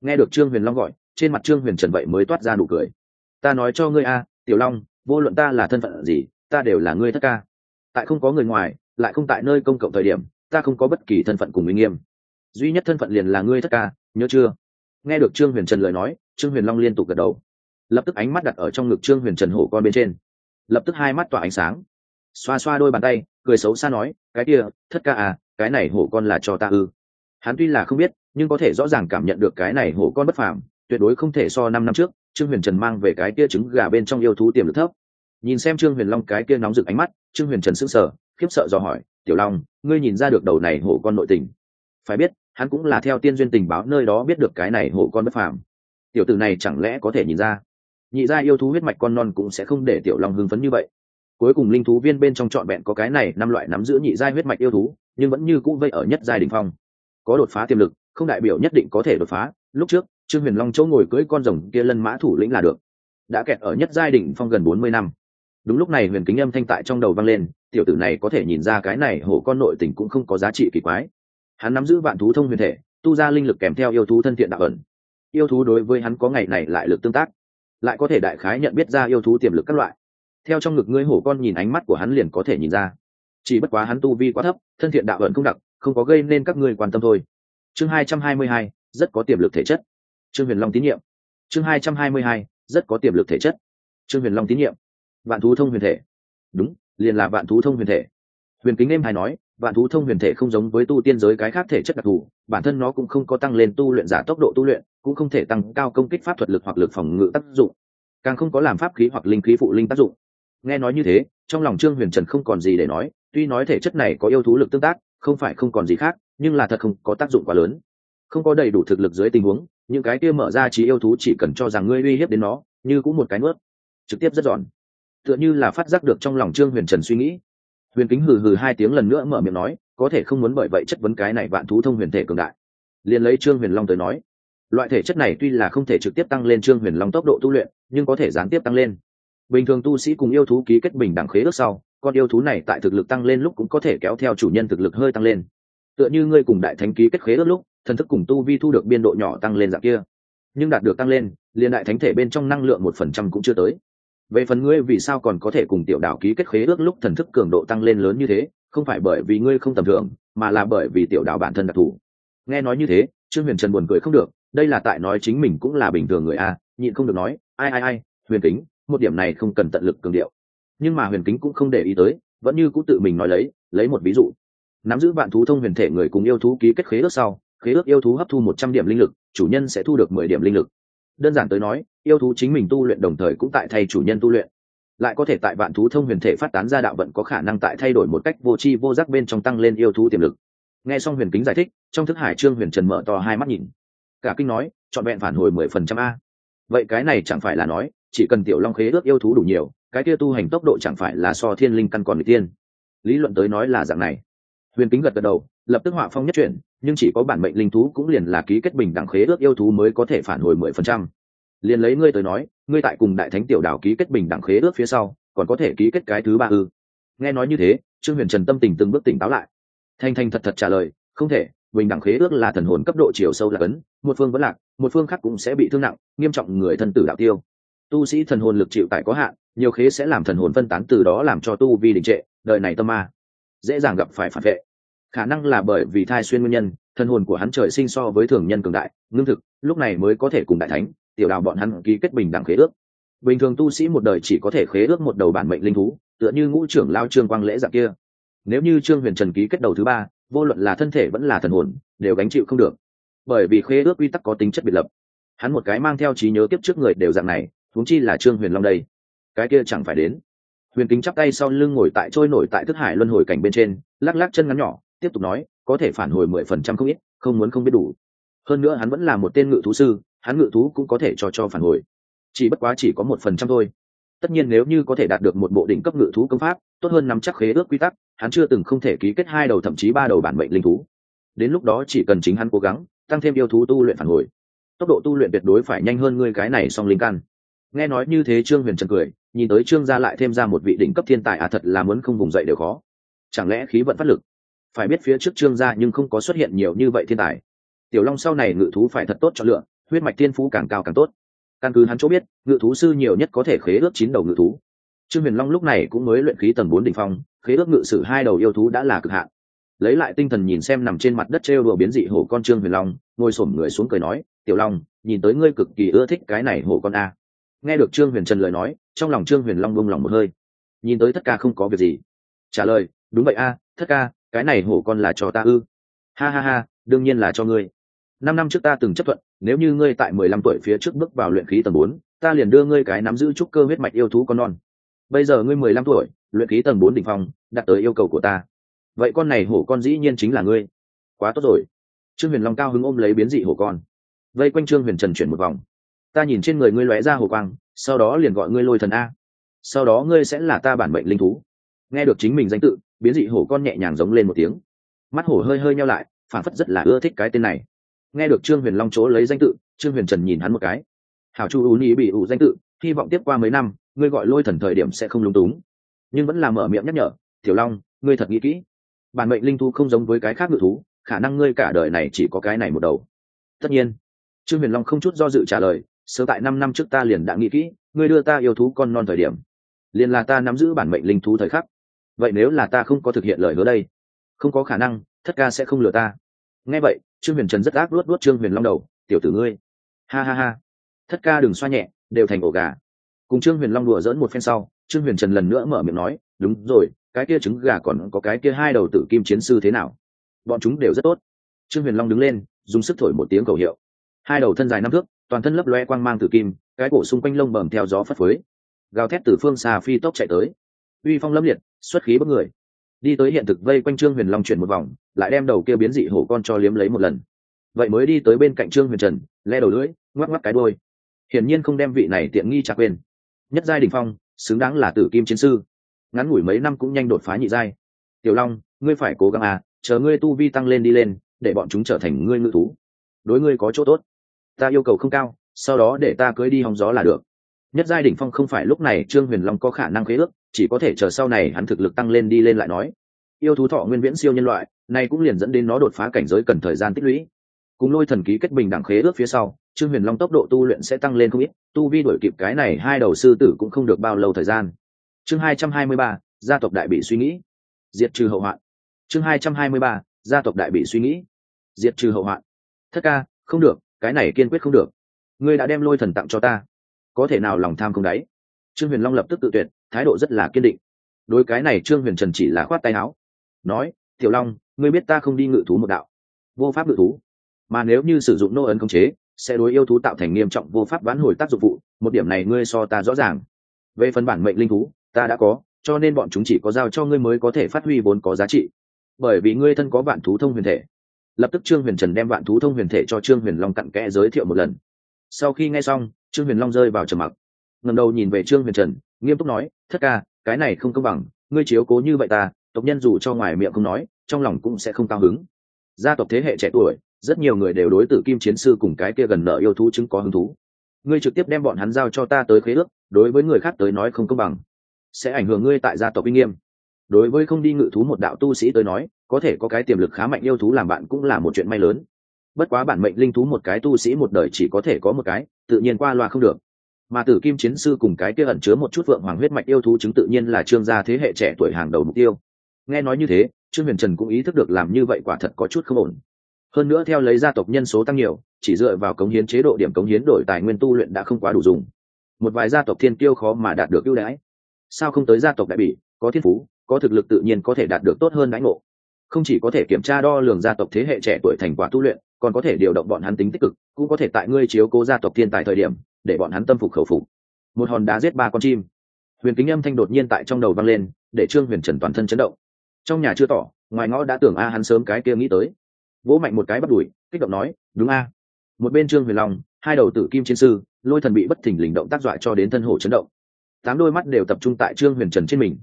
Nghe được trương huyền long gọi, trên mặt trương huyền trần vậy mới toát ra nụ cười. Ta nói cho ngươi a, tiểu long, vô luận ta là thân phận gì, ta đều là ngươi thất ca. Tại không có người ngoài, lại không tại nơi công cộng thời điểm, ta không có bất kỳ thân phận cùng uy nghiêm. Duy nhất thân phận liền là ngươi thất ca, nhớ chưa? Nghe được trương huyền trần lời nói, trương huyền long liên tục gật đầu. Lập tức ánh mắt đặt ở trong ngực trương huyền trần hổ con bên trên. Lập tức hai mắt tỏa ánh sáng. Xoa xoa đôi bàn tay, cười xấu xa nói, cái kia, thất ca à cái này hổ con là cho ta ư hắn tuy là không biết, nhưng có thể rõ ràng cảm nhận được cái này hổ con bất phàm, tuyệt đối không thể so năm năm trước, trương huyền trần mang về cái kia trứng gà bên trong yêu thú tiềm lực thấp. Nhìn xem trương huyền long cái kia nóng rực ánh mắt, trương huyền trần sững sờ, khiếp sợ do hỏi, tiểu long, ngươi nhìn ra được đầu này hổ con nội tình? Phải biết, hắn cũng là theo tiên duyên tình báo nơi đó biết được cái này hổ con bất phàm. Tiểu tử này chẳng lẽ có thể nhìn ra? Nhị gia yêu thú huyết mạch con non cũng sẽ không để tiểu long hưng phấn như vậy. Cuối cùng linh thú viên bên trong trọn vẹn có cái này năm loại nắm giữ nhị gia huyết mạch yêu thú, nhưng vẫn như cũ vây ở nhất giai đình phong có đột phá tiềm lực, không đại biểu nhất định có thể đột phá. Lúc trước, trương huyền long chỗ ngồi cưỡi con rồng kia lân mã thủ lĩnh là được. Đã kẹt ở nhất giai đỉnh phong gần bốn mươi năm. Đúng lúc này huyền kính âm thanh tại trong đầu vang lên, tiểu tử này có thể nhìn ra cái này hổ con nội tình cũng không có giá trị kỳ quái. Hắn nắm giữ vạn thú thông huyền thể, tu ra linh lực kèm theo yêu thú thân thiện đạo ẩn. Yêu thú đối với hắn có ngày này lại lực tương tác, lại có thể đại khái nhận biết ra yêu thú tiềm lực các loại. Theo trong ngực ngươi hổ con nhìn ánh mắt của hắn liền có thể nhìn ra. Chỉ bất quá hắn tu vi quá thấp, thân thiện đạo ẩn không đặc không có gây nên các ngươi quan tâm thôi. Chương hai trăm hai mươi hai, rất có tiềm lực thể chất. Trương huyền long tín nhiệm. Chương hai trăm hai mươi hai, rất có tiềm lực thể chất. Trương huyền long tín nhiệm. Vạn thú thông huyền thể. Đúng, liền là vạn thú thông huyền thể. Huyền kính em hay nói, vạn thú thông huyền thể không giống với tu tiên giới cái khác thể chất đặc thù, bản thân nó cũng không có tăng lên tu luyện giả tốc độ tu luyện, cũng không thể tăng cao công kích pháp thuật lực hoặc lực phòng ngự tác dụng, càng không có làm pháp khí hoặc linh khí phụ linh tác dụng. Nghe nói như thế, trong lòng trương huyền trần không còn gì để nói, tuy nói thể chất này có yêu thú lực tương tác không phải không còn gì khác, nhưng là thật không có tác dụng quá lớn. Không có đầy đủ thực lực dưới tình huống, những cái kia mở ra trí yêu thú chỉ cần cho rằng ngươi uy hiếp đến nó, như cũng một cái nuốt. Trực tiếp rất giòn. Tựa như là phát giác được trong lòng trương huyền trần suy nghĩ. Huyền kính hừ hừ hai tiếng lần nữa mở miệng nói, có thể không muốn bởi vậy chất vấn cái này vạn thú thông huyền thể cường đại. Liền lấy trương huyền long tới nói, loại thể chất này tuy là không thể trực tiếp tăng lên trương huyền long tốc độ tu luyện, nhưng có thể gián tiếp tăng lên. Bình thường tu sĩ cùng yêu thú ký kết bình đẳng khế ước sau con yêu thú này tại thực lực tăng lên lúc cũng có thể kéo theo chủ nhân thực lực hơi tăng lên. Tựa như ngươi cùng đại thánh ký kết khế ước lúc, thần thức cùng tu vi thu được biên độ nhỏ tăng lên dạng kia. Nhưng đạt được tăng lên, liền đại thánh thể bên trong năng lượng một phần trăm cũng chưa tới. Về phần ngươi vì sao còn có thể cùng tiểu đảo ký kết khế ước lúc thần thức cường độ tăng lên lớn như thế, không phải bởi vì ngươi không tầm thường, mà là bởi vì tiểu đảo bản thân đặc thù. Nghe nói như thế, trương huyền trần buồn cười không được, đây là tại nói chính mình cũng là bình thường người a, nhịn không được nói, ai ai ai, huyền kính, một điểm này không cần tận lực cường điệu nhưng mà huyền kính cũng không để ý tới, vẫn như cũng tự mình nói lấy lấy một ví dụ. Nắm giữ bạn thú thông huyền thể người cùng yêu thú ký kết khế ước sau, khế ước yêu thú hấp thu một trăm điểm linh lực, chủ nhân sẽ thu được mười điểm linh lực. Đơn giản tới nói, yêu thú chính mình tu luyện đồng thời cũng tại thay chủ nhân tu luyện. Lại có thể tại vạn thú thông huyền thể phát tán ra đạo vận có khả năng tại thay đổi một cách vô tri vô giác bên trong tăng lên yêu thú tiềm lực. Nghe xong huyền kính giải thích, trong thức hải trương huyền trần mở to hai mắt nhìn. Cả kinh nói, trọn vẹn phản hồi mười phần trăm a. Vậy cái này chẳng phải là nói, chỉ cần tiểu long khế ước yêu thú đủ nhiều cái kia tu hành tốc độ chẳng phải là so thiên linh căn còn người tiên. Lý luận tới nói là dạng này. Huyền kính gật gật đầu, lập tức họa phong nhất chuyển, nhưng chỉ có bản mệnh linh thú cũng liền là ký kết bình đẳng khế ước yêu thú mới có thể phản hồi mười phần trăm. Liền lấy ngươi tới nói, ngươi tại cùng đại thánh tiểu đảo ký kết bình đẳng khế ước phía sau, còn có thể ký kết cái thứ ba ư? Nghe nói như thế, trương huyền trần tâm tình từng bước tỉnh táo lại. Thanh thanh thật thật trả lời, không thể, bình đẳng khế ước là thần hồn cấp độ chiều sâu là cấn, một phương vẫn lạc, một phương khác cũng sẽ bị thương nặng, nghiêm trọng người thân tử đạo tiêu tu sĩ thần hồn lực chịu tại có hạn, nhiều khế sẽ làm thần hồn phân tán từ đó làm cho tu vi đình trệ, đời này tâm ma, dễ dàng gặp phải phản vệ. Khả năng là bởi vì thai xuyên nguyên nhân, thần hồn của hắn trời sinh so với thường nhân cường đại, ngưng thực, lúc này mới có thể cùng đại thánh, tiểu đạo bọn hắn ký kết bình đẳng khế ước. Bình thường tu sĩ một đời chỉ có thể khế ước một đầu bản mệnh linh thú, tựa như ngũ trưởng lao trương quang lễ dạng kia. Nếu như trương huyền trần ký kết đầu thứ ba, vô luận là thân thể vẫn là thần hồn, đều gánh chịu không được. Bởi vì khế ước quy tắc có tính chất biệt lập. Hắn một cái mang theo trí nhớ tiếp trước người đều dạng này huống chi là trương huyền long đây. Cái kia chẳng phải đến. Huyền kính chắp tay sau lưng ngồi tại trôi nổi tại thức hải luân hồi cảnh bên trên, lắc lắc chân ngắn nhỏ, tiếp tục nói, có thể phản hồi mười phần trăm không ít, không muốn không biết đủ. Hơn nữa hắn vẫn là một tên ngự thú sư, hắn ngự thú cũng có thể cho cho phản hồi. Chỉ bất quá chỉ có một phần trăm thôi. Tất nhiên nếu như có thể đạt được một bộ đỉnh cấp ngự thú công pháp, tốt hơn nắm chắc khế ước quy tắc, hắn chưa từng không thể ký kết hai đầu thậm chí ba đầu bản mệnh linh thú. Đến lúc đó chỉ cần chính hắn cố gắng, tăng thêm yêu thú tu luyện phản hồi. Tốc độ tu luyện tuyệt đối phải nhanh hơn ngươi cái này song linh căn nghe nói như thế trương huyền trần cười, nhìn tới trương gia lại thêm ra một vị đỉnh cấp thiên tài à thật là muốn không vùng dậy đều khó. Chẳng lẽ khí vận phát lực? Phải biết phía trước trương gia nhưng không có xuất hiện nhiều như vậy thiên tài. Tiểu long sau này ngự thú phải thật tốt cho lựa, huyết mạch tiên phú càng cao càng tốt. Căn cứ hắn chỗ biết, ngự thú sư nhiều nhất có thể khế ước chín đầu ngự thú. Trương huyền long lúc này cũng mới luyện khí tầng bốn đ ỉ n h phong, khế ước ngự sử hai đầu yêu thú đã là cực hạn. Lấy lại tinh thần nhìn xem nằm trên mặt đất trêu đùa biến dị hổ con trương huyền long, ngồi s người xuống cười nói, tiểu long, nhìn tới ngươi cực kỳ ưa thích cái này hổ con a nghe được trương huyền trần lời nói, trong lòng trương huyền long bông lòng một hơi. Nhìn tới thất ca không có việc gì. Trả lời, đúng vậy a, thất ca, cái này hổ con là cho ta ư. Ha ha ha, đương nhiên là cho ngươi. Năm năm trước ta từng chấp thuận, nếu như ngươi tại mười lăm tuổi phía trước bước vào luyện khí tầng bốn, ta liền đưa ngươi cái nắm giữ trúc cơ huyết mạch yêu thú con non. Bây giờ ngươi mười lăm tuổi, luyện khí tầng bốn đ ỉ n h phong đặt tới yêu cầu của ta. Vậy con này hổ con dĩ nhiên chính là ngươi. Quá tốt rồi. Trương huyền long cao hứng ôm lấy biến dị hổ con. Vây quanh trương huyền trần chuyển một vòng ta nhìn trên người ngươi lóe ra hổ quang, sau đó liền gọi ngươi lôi thần a. Sau đó ngươi sẽ là ta bản mệnh linh thú. Nghe được chính mình danh tự, biến dị hổ con nhẹ nhàng giống lên một tiếng. Mắt hổ hơi hơi nhau lại, phản phất rất là ưa thích cái tên này. Nghe được trương huyền long chỗ lấy danh tự, trương huyền trần nhìn hắn một cái. Hảo chu ú ý bị ủ danh tự, hy vọng tiếp qua mấy năm, ngươi gọi lôi thần thời điểm sẽ không lúng túng. Nhưng vẫn là mở miệng nhắc nhở, tiểu long, ngươi thật nghĩ kỹ. Bản mệnh linh thú không giống với cái khác ngự thú, khả năng ngươi cả đời này chỉ có cái này một đầu. Tất nhiên, trương huyền long không chút do dự trả lời sớm tại năm năm trước ta liền đã nghĩ kỹ, ngươi đưa ta yêu thú con non thời điểm, liền là ta nắm giữ bản mệnh linh thú thời khắc. Vậy nếu là ta không có thực hiện lời hứa đây, không có khả năng, thất ca sẽ không lừa ta. Nghe vậy, trương huyền trần rất ác luốt luốt trương huyền long đầu, tiểu tử ngươi. Ha ha ha. Thất ca đừng xoa nhẹ, đều thành ổ gà. Cùng trương huyền long đùa dỡn một phen sau, trương huyền trần lần nữa mở miệng nói, đúng rồi, cái kia trứng gà còn có cái kia hai đầu tử kim chiến sư thế nào? Bọn chúng đều rất tốt. Trương huyền long đứng lên, dùng sức thổi một tiếng cầu hiệu hai đầu thân dài năm thước, toàn thân lấp loe quang mang tử kim, cái cổ xung quanh lông bầm theo gió phất phới, gào thét từ phương xa phi tốc chạy tới. Uy phong lâm liệt, xuất khí bất người. Đi tới hiện thực vây quanh trương huyền long chuyển một vòng, lại đem đầu kia biến dị hổ con cho liếm lấy một lần. Vậy mới đi tới bên cạnh trương huyền trần, le đầu lưỡi, ngoắc ngoắc cái đôi hiển nhiên không đem vị này tiện nghi trả quên. Nhất giai đình phong, xứng đáng là tử kim chiến sư. Ngắn ngủi mấy năm cũng nhanh đột phá nhị giai. Tiểu long, ngươi phải cố gắng à chờ ngươi tu vi tăng lên đi lên, để bọn chúng trở thành ngươi ngự thú. Đối ngươi có chỗ tốt ta yêu cầu không cao, sau đó để ta cưới đi hóng gió là được. Nhất giai đỉnh phong không phải lúc này trương huyền long có khả năng khế ước, chỉ có thể chờ sau này hắn thực lực tăng lên đi lên lại nói. Yêu thú thọ nguyên viễn siêu nhân loại, này cũng liền dẫn đến nó đột phá cảnh giới cần thời gian tích lũy. Cùng lôi thần ký kết bình đẳng khế ước phía sau, trương huyền long tốc độ tu luyện sẽ tăng lên không ít, tu vi đổi kịp cái này hai đầu sư tử cũng không được bao lâu thời gian. Chương hai trăm hai mươi ba, gia tộc đại bị suy nghĩ. Diệt trừ hậu hoạn. Chương hai trăm hai mươi ba, gia tộc đại bị suy nghĩ. Diệt trừ hậu hoạn. Thất ca, không được cái này kiên quyết không được. Ngươi đã đem lôi thần tặng cho ta. Có thể nào lòng tham không đáy? Trương huyền long lập tức tự tuyệt, thái độ rất là kiên định. Đối cái này trương huyền trần chỉ là khoát tay áo. Nói, tiểu long, ngươi biết ta không đi ngự thú một đạo. Vô pháp ngự thú. Mà nếu như sử dụng nô ấn công chế, sẽ đối yêu thú tạo thành nghiêm trọng vô pháp vãn hồi tác dụng vụ. một điểm này ngươi so ta rõ ràng. Về phần bản mệnh linh thú, ta đã có, cho nên bọn chúng chỉ có giao cho ngươi mới có thể phát huy vốn có giá trị. Bởi vì ngươi thân có vạn thú thông huyền thể lập tức trương huyền trần đem vạn thú thông huyền thể cho trương huyền long cặn kẽ giới thiệu một lần. Sau khi nghe xong, trương huyền long rơi vào trầm mặc. Ngầm đầu nhìn về trương huyền trần, nghiêm túc nói, thất ca, cái này không công bằng, ngươi chiếu cố như vậy ta, tộc nhân dù cho ngoài miệng không nói, trong lòng cũng sẽ không cao hứng. Gia tộc thế hệ trẻ tuổi, rất nhiều người đều đối tử kim chiến sư cùng cái kia gần nợ yêu thú chứng có hứng thú. Ngươi trực tiếp đem bọn hắn giao cho ta tới khế ước, đối với người khác tới nói không công bằng, sẽ ảnh hưởng ngươi tại gia tộc uy nghiêm. Đối với không đi ngự thú một đạo tu sĩ tới nói có thể có cái tiềm lực khá mạnh yêu thú làm bạn cũng là một chuyện may lớn. Bất quá bản mệnh linh thú một cái tu sĩ một đời chỉ có thể có một cái, tự nhiên qua loa không được. Mà tử kim chiến sư cùng cái kia ẩn chứa một chút vượng hoàng huyết mạch yêu thú chứng tự nhiên là trương gia thế hệ trẻ tuổi hàng đầu mục tiêu. Nghe nói như thế, trương huyền trần cũng ý thức được làm như vậy quả thật có chút không ổn. Hơn nữa theo lấy gia tộc nhân số tăng nhiều, chỉ dựa vào cống hiến chế độ điểm cống hiến đổi tài nguyên tu luyện đã không quá đủ dùng. Một vài gia tộc thiên tiêu khó mà đạt được ưu đãi. Sao không tới gia tộc đại bỉ, có thiên phú, có thực lực tự nhiên có thể đạt được tốt hơn đãi ngộ không chỉ có thể kiểm tra đo lường gia tộc thế hệ trẻ tuổi thành quả tu luyện, còn có thể điều động bọn hắn tính tích cực, cũng có thể tại ngươi chiếu cố gia tộc thiên tài thời điểm, để bọn hắn tâm phục khẩu phục. Một hòn đá giết ba con chim. Huyền kính âm thanh đột nhiên tại trong đầu vang lên, để trương huyền trần toàn thân chấn động. Trong nhà chưa tỏ, ngoài ngõ đã tưởng a hắn sớm cái kia nghĩ tới. Vỗ mạnh một cái bắt đùi kích động nói, đúng a. Một bên trương huyền long, hai đầu tử kim chiến sư, lôi thần bị bất thình lình động tác dọa cho đến thân hồ chấn động. Tám đôi mắt đều tập trung tại trương huyền trần trên mình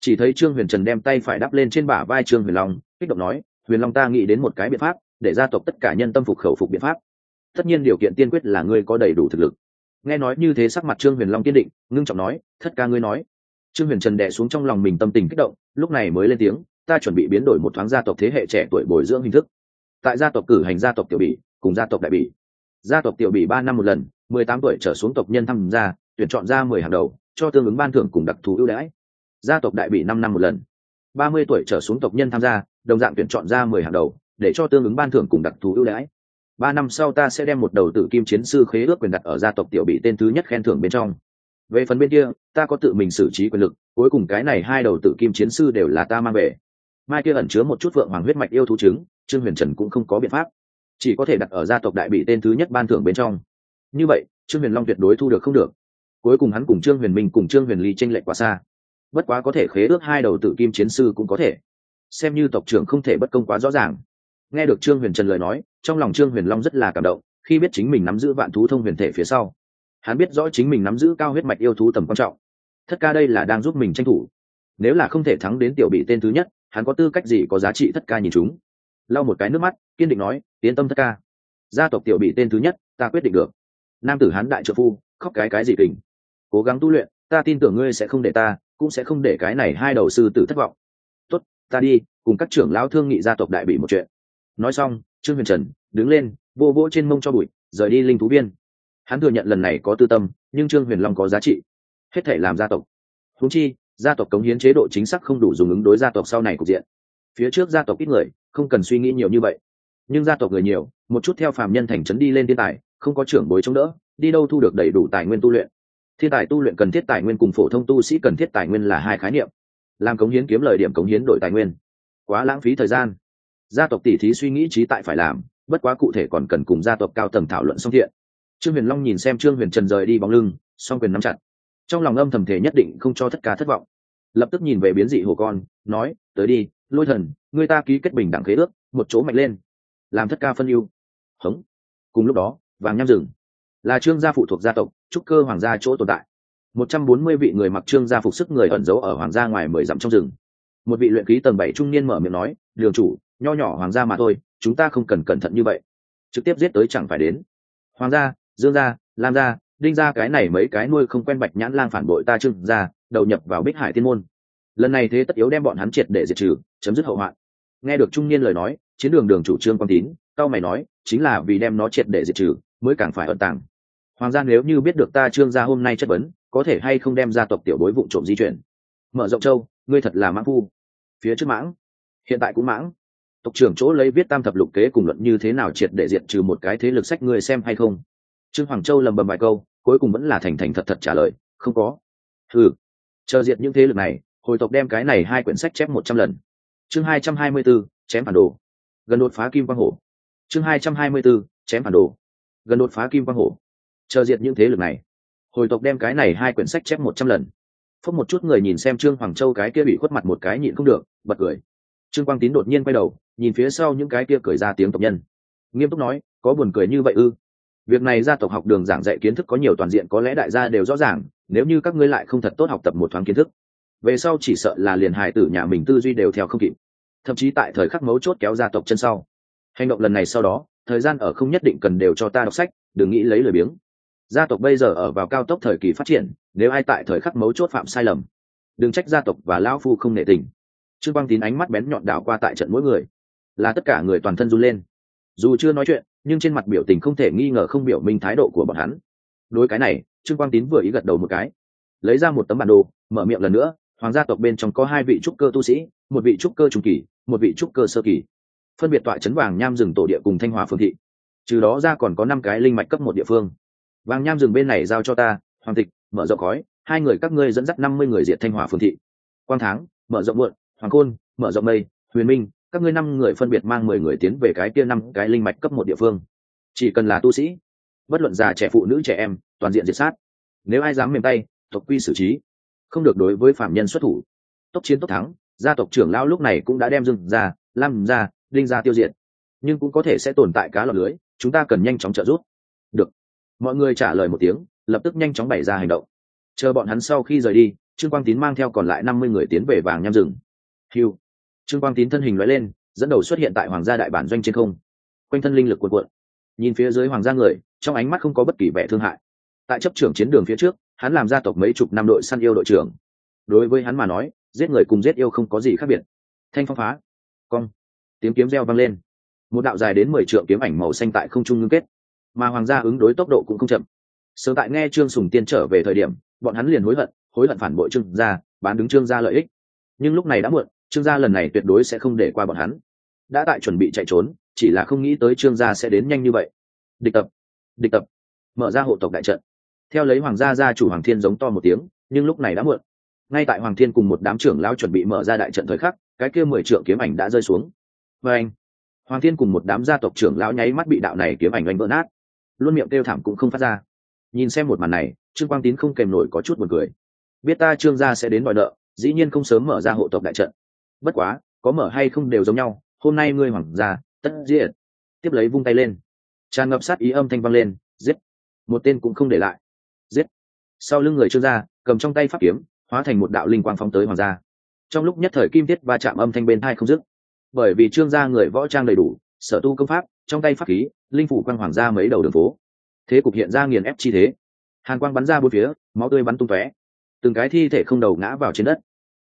chỉ thấy trương huyền trần đem tay phải đắp lên trên bả vai trương huyền long, kích động nói, huyền long ta nghĩ đến một cái biện pháp, để gia tộc tất cả nhân tâm phục khẩu phục biện pháp. Tất nhiên điều kiện tiên quyết là ngươi có đầy đủ thực lực. Nghe nói như thế sắc mặt trương huyền long kiên định, ngưng trọng nói, thất ca ngươi nói. Trương huyền trần đẻ xuống trong lòng mình tâm tình kích động, lúc này mới lên tiếng, ta chuẩn bị biến đổi một thoáng gia tộc thế hệ trẻ tuổi bồi dưỡng hình thức. Tại gia tộc cử hành gia tộc tiểu bỉ, cùng gia tộc đại bỉ. Gia tộc tiểu bỉ ba năm một lần, mười tám tuổi trở xuống tộc nhân tham gia, tuyển chọn ra mười hàng đầu, cho tương ứng ban thưởng cùng đặc thù ưu đãi gia tộc đại bị năm năm một lần. Ba mươi tuổi trở xuống tộc nhân tham gia, đồng dạng tuyển chọn ra mười hàng đầu, để cho tương ứng ban thưởng cùng đặc thù ưu đãi. Ba năm sau ta sẽ đem một đầu tử kim chiến sư khế ước quyền đặt ở gia tộc tiểu bị tên thứ nhất khen thưởng bên trong. Về phần bên kia, ta có tự mình xử trí quyền lực, cuối cùng cái này hai đầu tử kim chiến sư đều là ta mang về. Mai kia ẩn chứa một chút vượng hoàng huyết mạch yêu thú chứng trương huyền trần cũng không có biện pháp. Chỉ có thể đặt ở gia tộc đại bị tên thứ nhất ban thưởng bên trong. Như vậy, trương huyền long tuyệt đối thu được không được. Cuối cùng hắn cùng trương huyền minh cùng trương huyền ly tranh lệch quá xa bất quá có thể khế ước hai đầu tử kim chiến sư cũng có thể. Xem như tộc trưởng không thể bất công quá rõ ràng. Nghe được trương huyền trần lời nói, trong lòng trương huyền long rất là cảm động, khi biết chính mình nắm giữ vạn thú thông huyền thể phía sau. Hắn biết rõ chính mình nắm giữ cao huyết mạch yêu thú tầm quan trọng. Thất ca đây là đang giúp mình tranh thủ. Nếu là không thể thắng đến tiểu bị tên thứ nhất, hắn có tư cách gì có giá trị thất ca nhìn chúng? Lau một cái nước mắt, kiên định nói tiến tâm thất ca. Gia tộc tiểu bị tên thứ nhất, ta quyết định được. Nam tử hán đại trợ phu, khóc cái cái gì kình. Cố gắng tu luyện, ta tin tưởng ngươi sẽ không để ta cũng sẽ không để cái này hai đầu sư tử thất vọng. Tốt, ta đi, cùng các trưởng lão thương nghị gia tộc đại bị một chuyện. Nói xong, trương huyền trần đứng lên, vô vỗ trên mông cho bụi, rời đi linh thú viên. Hắn thừa nhận lần này có tư tâm, nhưng trương huyền long có giá trị. Hết thể làm gia tộc. Húng chi, gia tộc cống hiến chế độ chính xác không đủ dùng ứng đối gia tộc sau này cục diện. Phía trước gia tộc ít người, không cần suy nghĩ nhiều như vậy. Nhưng gia tộc người nhiều, một chút theo phàm nhân thành trấn đi lên thiên tài, không có trưởng bối chống đỡ, đi đâu thu được đầy đủ tài nguyên tu luyện thiên tài tu luyện cần thiết tài nguyên cùng phổ thông tu sĩ cần thiết tài nguyên là hai khái niệm. Làm cống hiến kiếm lời điểm cống hiến đổi tài nguyên. Quá lãng phí thời gian. Gia tộc tỷ thí suy nghĩ trí tại phải làm, bất quá cụ thể còn cần cùng gia tộc cao tầng thảo luận song thiện. Trương huyền long nhìn xem trương huyền trần rời đi bóng lưng, song quyền nắm chặt. Trong lòng âm thầm thể nhất định không cho tất cả thất vọng. Lập tức nhìn về biến dị hồ con, nói, tới đi, lôi thần, người ta ký kết bình đẳng khế ước, một chỗ mạnh lên. Làm thất ca phân ưu. Hống. Cùng lúc đó, vàng nham rừng là trương gia phụ thuộc gia tộc, trúc cơ hoàng gia chỗ tồn tại. Một trăm bốn mươi vị người mặc trương gia phục sức người ẩn giấu ở hoàng gia ngoài mười dặm trong rừng. Một vị luyện khí tầng bảy trung niên mở miệng nói, đường chủ, nho nhỏ hoàng gia mà thôi, chúng ta không cần cẩn thận như vậy. Trực tiếp giết tới chẳng phải đến. Hoàng gia, dương gia, lam gia, đinh gia, cái này mấy cái nuôi không quen bạch nhãn lang phản bội ta trương gia, đầu nhập vào bích hải thiên môn. Lần này thế tất yếu đem bọn hắn triệt để diệt trừ, chấm dứt hậu hoạn. Nghe được trung niên lời nói, chiến đường đường chủ trương quang tín, cao mày nói, chính là vì đem nó triệt để diệt trừ, mới càng phải ẩn tàng hoàng gia nếu như biết được ta trương gia hôm nay chất vấn, có thể hay không đem gia tộc tiểu bối vụ trộm di chuyển? Mở rộng châu, ngươi thật là mãng phu. Phía trước mãng, hiện tại cũng mãng. Tộc trưởng chỗ lấy viết tam thập lục kế cùng luận như thế nào triệt để diện trừ một cái thế lực sách ngươi xem hay không? Trương hoàng châu lầm bầm vài câu, cuối cùng vẫn là thành thành thật thật trả lời, không có. Ừ chờ diệt những thế lực này, hồi tộc đem cái này hai quyển sách chép một trăm lần. Chương hai trăm hai mươi b ố chém phản đồ. Gần đột phá kim quang hổ. Chương hai trăm hai mươi b ố chém phản đồ. Gần đột phá kim quang hổ chờ diệt những thế lực này. Hồi tộc đem cái này hai quyển sách chép một trăm lần. Phúc một chút người nhìn xem trương hoàng châu cái kia bị khuất mặt một cái nhịn không được, bật cười. Trương quang tín đột nhiên quay đầu, nhìn phía sau những cái kia cười ra tiếng tộc nhân. Nghiêm túc nói, có buồn cười như vậy ư? Việc này gia tộc học đường giảng dạy kiến thức có nhiều toàn diện, có lẽ đại gia đều rõ ràng, nếu như các ngươi lại không thật tốt học tập một thoáng kiến thức, về sau chỉ sợ là liền hài tử nhà mình tư duy đều theo không kịp. Thậm chí tại thời khắc mấu chốt kéo gia tộc chân sau. Hành động lần này sau đó, thời gian ở không nhất định cần đều cho ta đọc sách, đừng nghĩ lấy lời biếng gia tộc bây giờ ở vào cao tốc thời kỳ phát triển, nếu ai tại thời khắc mấu chốt phạm sai lầm, đừng trách gia tộc và lão phu không nể tình. Trương quang tín ánh mắt bén nhọn đảo qua tại trận mỗi người, là tất cả người toàn thân run lên. Dù chưa nói chuyện, nhưng trên mặt biểu tình không thể nghi ngờ không biểu minh thái độ của bọn hắn. Đối cái này trương quang tín vừa ý gật đầu một cái, lấy ra một tấm bản đồ, mở miệng lần nữa, hoàng gia tộc bên trong có hai vị trúc cơ tu sĩ, một vị trúc cơ trung kỳ, một vị trúc cơ sơ kỳ. Phân biệt tọa chấn vàng nham rừng tổ địa cùng thanh hòa phương thị. Trừ đó ra còn có năm cái linh mạch cấp một địa phương vàng nham rừng bên này giao cho ta, hoàng tịch mở rộng khói, hai người các ngươi dẫn dắt năm mươi người diệt thanh hòa phương thị. Quang Thắng, mở rộng muộn, hoàng côn, mở rộng mây, huyền minh, các ngươi năm người phân biệt mang mười người tiến về cái kia năm cái linh mạch cấp một địa phương. Chỉ cần là tu sĩ, bất luận già trẻ phụ nữ trẻ em, toàn diện diệt sát. Nếu ai dám mềm tay, tộc quy xử trí. Không được đối với phạm nhân xuất thủ. Tốc chiến tốc thắng, gia tộc trưởng lao lúc này cũng đã đem dừng ra lam ra linh ra tiêu diệt. Nhưng cũng có thể sẽ tồn tại cá lọc lưới, chúng ta cần nhanh chóng trợ giúp mọi người trả lời một tiếng, lập tức nhanh chóng bày ra hành động. Chờ bọn hắn sau khi rời đi, trương quang tín mang theo còn lại năm mươi người tiến về vàng nham rừng. Hiu trương quang tín thân hình nói lên, dẫn đầu xuất hiện tại hoàng gia đại bản doanh trên không. Quanh thân linh lực cuộn cuộn. Nhìn phía dưới hoàng gia người, trong ánh mắt không có bất kỳ vẻ thương hại. Tại chấp trưởng chiến đường phía trước, hắn làm gia tộc mấy chục năm đội săn yêu đội trưởng. Đối với hắn mà nói, giết người cùng giết yêu không có gì khác biệt. Thanh phong phá. Cong. Tiếng kiếm reo vang lên. Một đạo dài đến mười trượng kiếm ảnh màu xanh tại không trung ngưng kết mà hoàng gia ứng đối tốc độ cũng không chậm. Sớm tại nghe trương sùng tiên trở về thời điểm, bọn hắn liền hối hận hối hận phản bội trương gia, bán đứng trương gia lợi ích. Nhưng lúc này đã muộn, trương gia lần này tuyệt đối sẽ không để qua bọn hắn. Đã tại chuẩn bị chạy trốn, chỉ là không nghĩ tới trương gia sẽ đến nhanh như vậy. Địch tập địch tập. Mở ra hộ tộc đại trận. Theo lấy hoàng gia gia chủ hoàng thiên giống to một tiếng, nhưng lúc này đã muộn. Ngay tại hoàng thiên cùng một đám trưởng lao chuẩn bị mở ra đại trận thời khắc, cái kia mười trượng kiếm ảnh đã rơi xuống. Và anh, hoàng thiên cùng một đám gia tộc trưởng lão nháy mắt bị đạo này kiếm ảnh oanh vỡ nát luôn miệng kêu thảm cũng không phát ra. Nhìn xem một màn này, trương quang tín không kèm nổi có chút buồn cười. Biết ta trương gia sẽ đến đòi nợ, dĩ nhiên không sớm mở ra hộ tộc đại trận. Bất quá, có mở hay không đều giống nhau, hôm nay ngươi hoàng gia tất diệt. tiếp lấy vung tay lên. Tràn ngập sát ý âm thanh vang lên, giết. Một tên cũng không để lại. Giết. Sau lưng người trương gia, cầm trong tay pháp kiếm, hóa thành một đạo linh quang phóng tới hoàng gia. Trong lúc nhất thời kim tiết va chạm âm thanh bên tai không dứt. Bởi vì trương gia người võ trang đầy đủ, sở tu công pháp, trong tay pháp khí linh phủ quang hoàng gia mấy đầu đường phố. Thế cục hiện ra nghiền ép chi thế. Hàn quang bắn ra bốn phía, máu tươi bắn tung tóe. Từng cái thi thể không đầu ngã vào trên đất.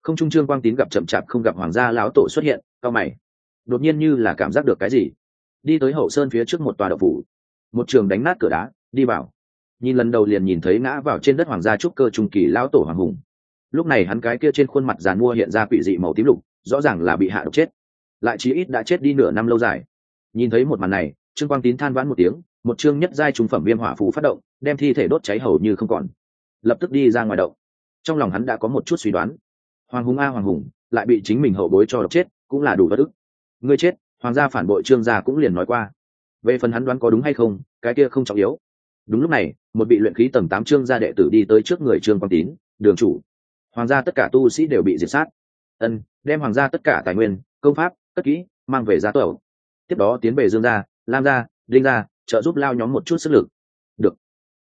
Không trung trương quang tín gặp chậm chạp không gặp hoàng gia lão tổ xuất hiện, cao mày. Đột nhiên như là cảm giác được cái gì. Đi tới hậu sơn phía trước một tòa đậu phủ. Một trường đánh nát cửa đá, đi vào. Nhìn lần đầu liền nhìn thấy ngã vào trên đất hoàng gia trúc cơ trung kỳ lão tổ hoàng hùng. Lúc này hắn cái kia trên khuôn mặt giàn mua hiện ra quỷ dị màu tím lục, rõ ràng là bị hạ độc chết. Lại chí ít đã chết đi nửa năm lâu dài. Nhìn thấy một màn này trương quang tín than vãn một tiếng, một chương nhất giai trung phẩm viêm hỏa phù phát động, đem thi thể đốt cháy hầu như không còn. Lập tức đi ra ngoài động. Trong lòng hắn đã có một chút suy đoán. Hoàng hùng a hoàng hùng, lại bị chính mình hậu bối cho độc chết, cũng là đủ bất ức. Ngươi chết, hoàng gia phản bội trương gia cũng liền nói qua. Về phần hắn đoán có đúng hay không, cái kia không trọng yếu. Đúng lúc này, một vị luyện khí tầng tám trương gia đệ tử đi tới trước người trương quang tín, đường chủ, hoàng gia tất cả tu sĩ đều bị diệt sát. Ân, đem hoàng gia tất cả tài nguyên, công pháp, cất kỹ, mang về gia tổ tiếp đó tiến về dương gia lam gia, đinh gia, trợ giúp lao nhóm một chút sức lực. Được.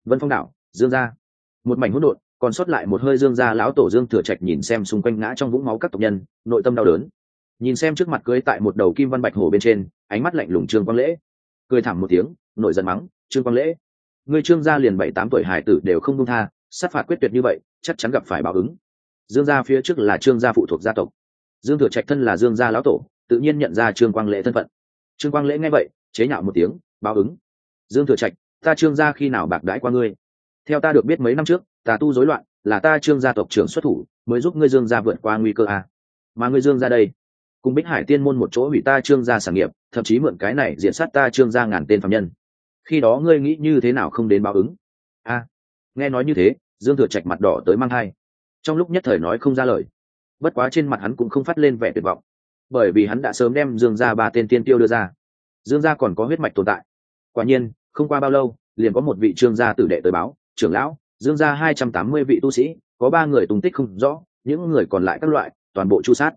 Vân phong đảo, dương gia. Một mảnh hỗn độn, còn sót lại một hơi dương gia lão tổ dương thừa trạch nhìn xem xung quanh ngã trong vũng máu các tộc nhân, nội tâm đau đớn. Nhìn xem trước mặt cưới tại một đầu kim văn bạch hổ bên trên, ánh mắt lạnh lùng trương quang lễ. Cười thẳng một tiếng nội giận mắng, trương quang lễ người trương gia liền bảy tám tuổi hải tử đều không công tha, sát phạt quyết tuyệt như vậy, chắc chắn gặp phải báo ứng. Dương gia phía trước là trương gia phụ thuộc gia tộc. Dương thừa trạch thân là dương gia lão tổ, tự nhiên nhận ra trương quang lễ thân phận. Trương quang lễ nghe vậy chế nhạo một tiếng, báo ứng. Dương thừa trạch, ta trương gia khi nào bạc đãi qua ngươi? Theo ta được biết mấy năm trước, tà tu rối loạn, là ta trương gia tộc trưởng xuất thủ, mới giúp ngươi dương gia vượt qua nguy cơ à. mà ngươi dương ra đây, cùng bích hải tiên môn một chỗ hủy ta trương gia sản nghiệp, thậm chí mượn cái này diện sát ta trương gia ngàn tên phạm nhân. Khi đó ngươi nghĩ như thế nào không đến báo ứng? A. Nghe nói như thế, dương thừa trạch mặt đỏ tới mang thai. Trong lúc nhất thời nói không ra lời. Bất quá trên mặt hắn cũng không phát lên vẻ tuyệt vọng. Bởi vì hắn đã sớm đem dương gia ba tên tiên tiêu đưa ra dương gia còn có huyết mạch tồn tại. Quả nhiên, không qua bao lâu, liền có một vị trương gia tử đệ tới báo, trưởng lão, dương gia hai trăm tám mươi vị tu sĩ, có ba người tung tích không rõ, những người còn lại các loại, toàn bộ chu sát.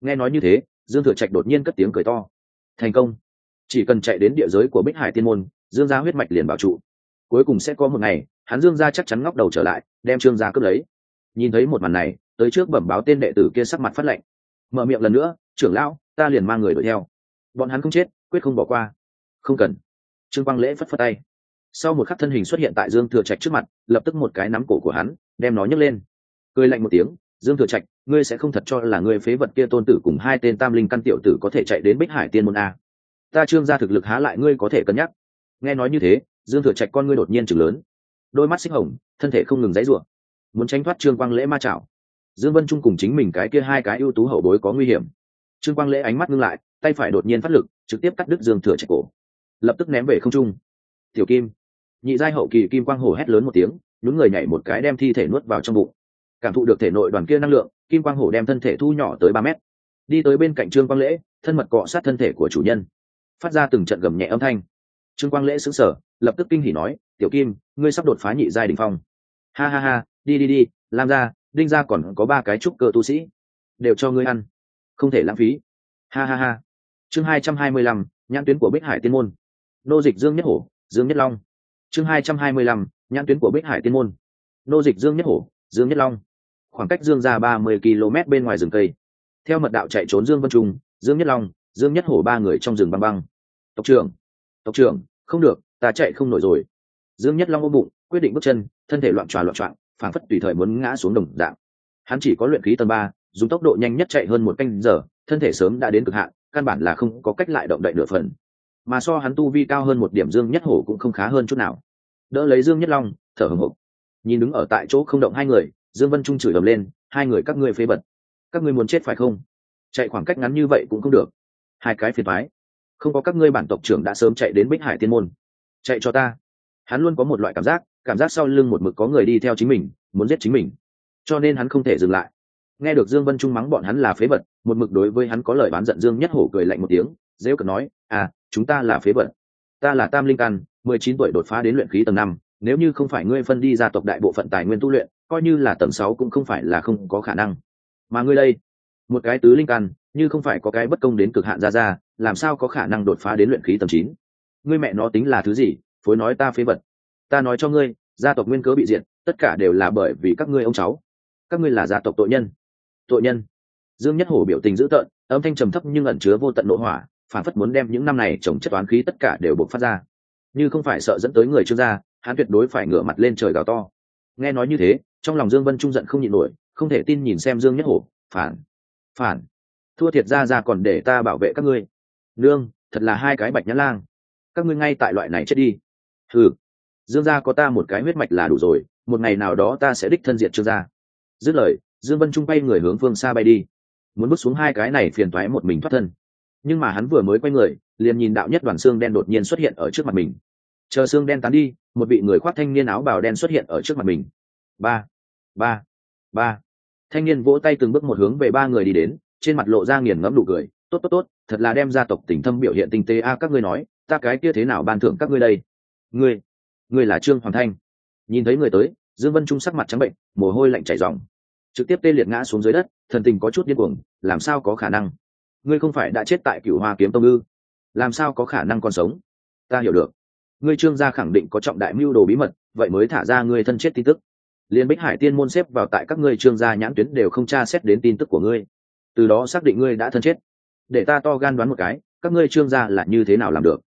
Nghe nói như thế, dương thừa trạch đột nhiên cất tiếng cười to. Thành công. Chỉ cần chạy đến địa giới của bích hải tiên môn, dương gia huyết mạch liền bảo trụ. Cuối cùng sẽ có một ngày, hắn dương gia chắc chắn ngóc đầu trở lại, đem trương gia cướp lấy. Nhìn thấy một màn này, tới trước bẩm báo tên đệ tử kia sắc mặt phát lệnh. Mở miệng lần nữa, trưởng lão, ta liền mang người đuổi theo. Bọn hắn không chết quyết không bỏ qua. Không cần. Trương quang lễ phất phất tay. Sau một khắc thân hình xuất hiện tại dương thừa trạch trước mặt, lập tức một cái nắm cổ của hắn, đem nó nhấc lên. Cười lạnh một tiếng, dương thừa trạch, ngươi sẽ không thật cho là ngươi phế vật kia tôn tử cùng hai tên tam linh căn tiểu tử có thể chạy đến bích hải tiên môn a. Ta trương ra thực lực há lại ngươi có thể cân nhắc. Nghe nói như thế, dương thừa trạch con ngươi đột nhiên chừng lớn. Đôi mắt xích hồng, thân thể không ngừng dãy rủa muốn tránh thoát trương quang lễ ma chảo, dương vân trung cùng chính mình cái kia hai cái ưu tú hậu bối có nguy hiểm. Trương quang lễ ánh mắt ngưng lại tay phải đột nhiên phát lực, trực tiếp cắt đứt dương thừa trạch cổ. Lập tức ném về không trung. Tiểu kim, nhị giai hậu kỳ kim quang hổ hét lớn một tiếng, nhún người nhảy một cái đem thi thể nuốt vào trong bụng. Cảm thụ được thể nội đoàn kia năng lượng, kim quang hổ đem thân thể thu nhỏ tới ba mét. Đi tới bên cạnh trương quang lễ, thân mật cọ sát thân thể của chủ nhân. Phát ra từng trận gầm nhẹ âm thanh. Trương quang lễ xứng sở lập tức kinh hỉ nói, tiểu kim, ngươi sắp đột phá nhị giai đình phong. Ha ha ha, đi đi đi làm ra đinh ra còn có ba cái trúc cơ tu sĩ, đều cho ngươi ăn, không thể lãng phí. Ha ha ha chương hai trăm hai mươi lăm, nhãn tuyến của bích hải tiên môn. Nô dịch dương nhất hổ, dương nhất long. Chương hai trăm hai mươi lăm, nhãn tuyến của bích hải tiên môn. Nô dịch dương nhất hổ, dương nhất long. Khoảng cách dương ra ba mươi km bên ngoài rừng cây. Theo mật đạo chạy trốn dương vân trung, dương nhất long, dương nhất hổ ba người trong rừng băng băng. Tộc trưởng tộc trưởng, không được, ta chạy không nổi rồi. Dương nhất long ôm bụng, quyết định bước chân, thân thể loạn tròa loạn trọn phảng phất tùy thời muốn ngã xuống đồng dạng. Hắn chỉ có luyện khí tầng ba, dùng tốc độ nhanh nhất chạy hơn một canh giờ, thân thể sớm đã đến cực hạn căn bản là không có cách lại động đậy nửa phần. Mà so hắn tu vi cao hơn một điểm dương nhất hổ cũng không khá hơn chút nào. Đỡ lấy dương nhất long, thở hồng hộc. Nhìn đứng ở tại chỗ không động hai người, dương vân trung chửi ầm lên, hai người các ngươi phế bật các ngươi muốn chết phải không? Chạy khoảng cách ngắn như vậy cũng không được. Hai cái phiền thoái không có các ngươi bản tộc trưởng đã sớm chạy đến bích hải tiên môn. Chạy cho ta. Hắn luôn có một loại cảm giác cảm giác sau lưng một mực có người đi theo chính mình, muốn giết chính mình. Cho nên hắn không thể dừng lại nghe được dương vân trung mắng bọn hắn là phế vật, một mực đối với hắn có lời bán giận, dương nhất hổ cười lạnh một tiếng dễ cận nói à chúng ta là phế vật. Ta là tam linh căn, mười chín tuổi đột phá đến luyện khí tầng năm, nếu như không phải ngươi phân đi gia tộc đại bộ phận tài nguyên tu luyện, coi như là tầng sáu cũng không phải là không có khả năng. Mà ngươi đây, một cái tứ linh căn, như không phải có cái bất công đến cực hạn ra ra, làm sao có khả năng đột phá đến luyện khí tầng chín? Ngươi mẹ nó tính là thứ gì? Phối nói ta phế vật. Ta nói cho ngươi, gia tộc nguyên cớ bị diệt, tất cả đều là bởi vì các ngươi ông cháu. Các ngươi là gia tộc tội nhân tội nhân. Dương nhất hổ biểu tình dữ tợn, âm thanh trầm thấp nhưng ẩn chứa vô tận nội hỏa, phản phất muốn đem những năm này trồng chất toán khí tất cả đều buộc phát ra. Như không phải sợ dẫn tới người trương gia hắn tuyệt đối phải ngửa mặt lên trời gào to. Nghe nói như thế, trong lòng dương vân trung giận không nhịn nổi, không thể tin nhìn xem dương nhất hổ, phản phản. Thua thiệt ra ra còn để ta bảo vệ các ngươi. Nương, thật là hai cái bạch nhã lang. Các ngươi ngay tại loại này chết đi. Ừ dương gia có ta một cái huyết mạch là đủ rồi, một ngày nào đó ta sẽ đích thân diện trương gia dứt lời, dương vân trung bay người hướng phương xa bay đi. Muốn bước xuống hai cái này phiền toái một mình thoát thân. Nhưng mà hắn vừa mới quay người, liền nhìn đạo nhất đoàn xương đen đột nhiên xuất hiện ở trước mặt mình. Chờ xương đen tán đi, một vị người khoác thanh niên áo bào đen xuất hiện ở trước mặt mình. Ba ba ba. Thanh niên vỗ tay từng bước một hướng về ba người đi đến, trên mặt lộ ra nghiền ngẫm nụ cười. Tốt tốt tốt, thật là đem gia tộc tỉnh thâm biểu hiện tinh tế a, các ngươi nói, ta cái kia thế nào ban thưởng các ngươi đây? Ngươi ngươi là trương hoàng thanh. Nhìn thấy người tới, dương vân trung sắc mặt trắng bệnh, mồ hôi lạnh chảy ròng trực tiếp tê liệt ngã xuống dưới đất, thần tình có chút điên cuồng, làm sao có khả năng? Ngươi không phải đã chết tại cựu hoa kiếm tông ư? Làm sao có khả năng còn sống? Ta hiểu được. Ngươi trương gia khẳng định có trọng đại mưu đồ bí mật, vậy mới thả ra ngươi thân chết tin tức. Liên bích hải tiên môn xếp vào tại các ngươi trương gia nhãn tuyến đều không tra xét đến tin tức của ngươi. Từ đó xác định ngươi đã thân chết. Để ta to gan đoán một cái, các ngươi trương gia là như thế nào làm được?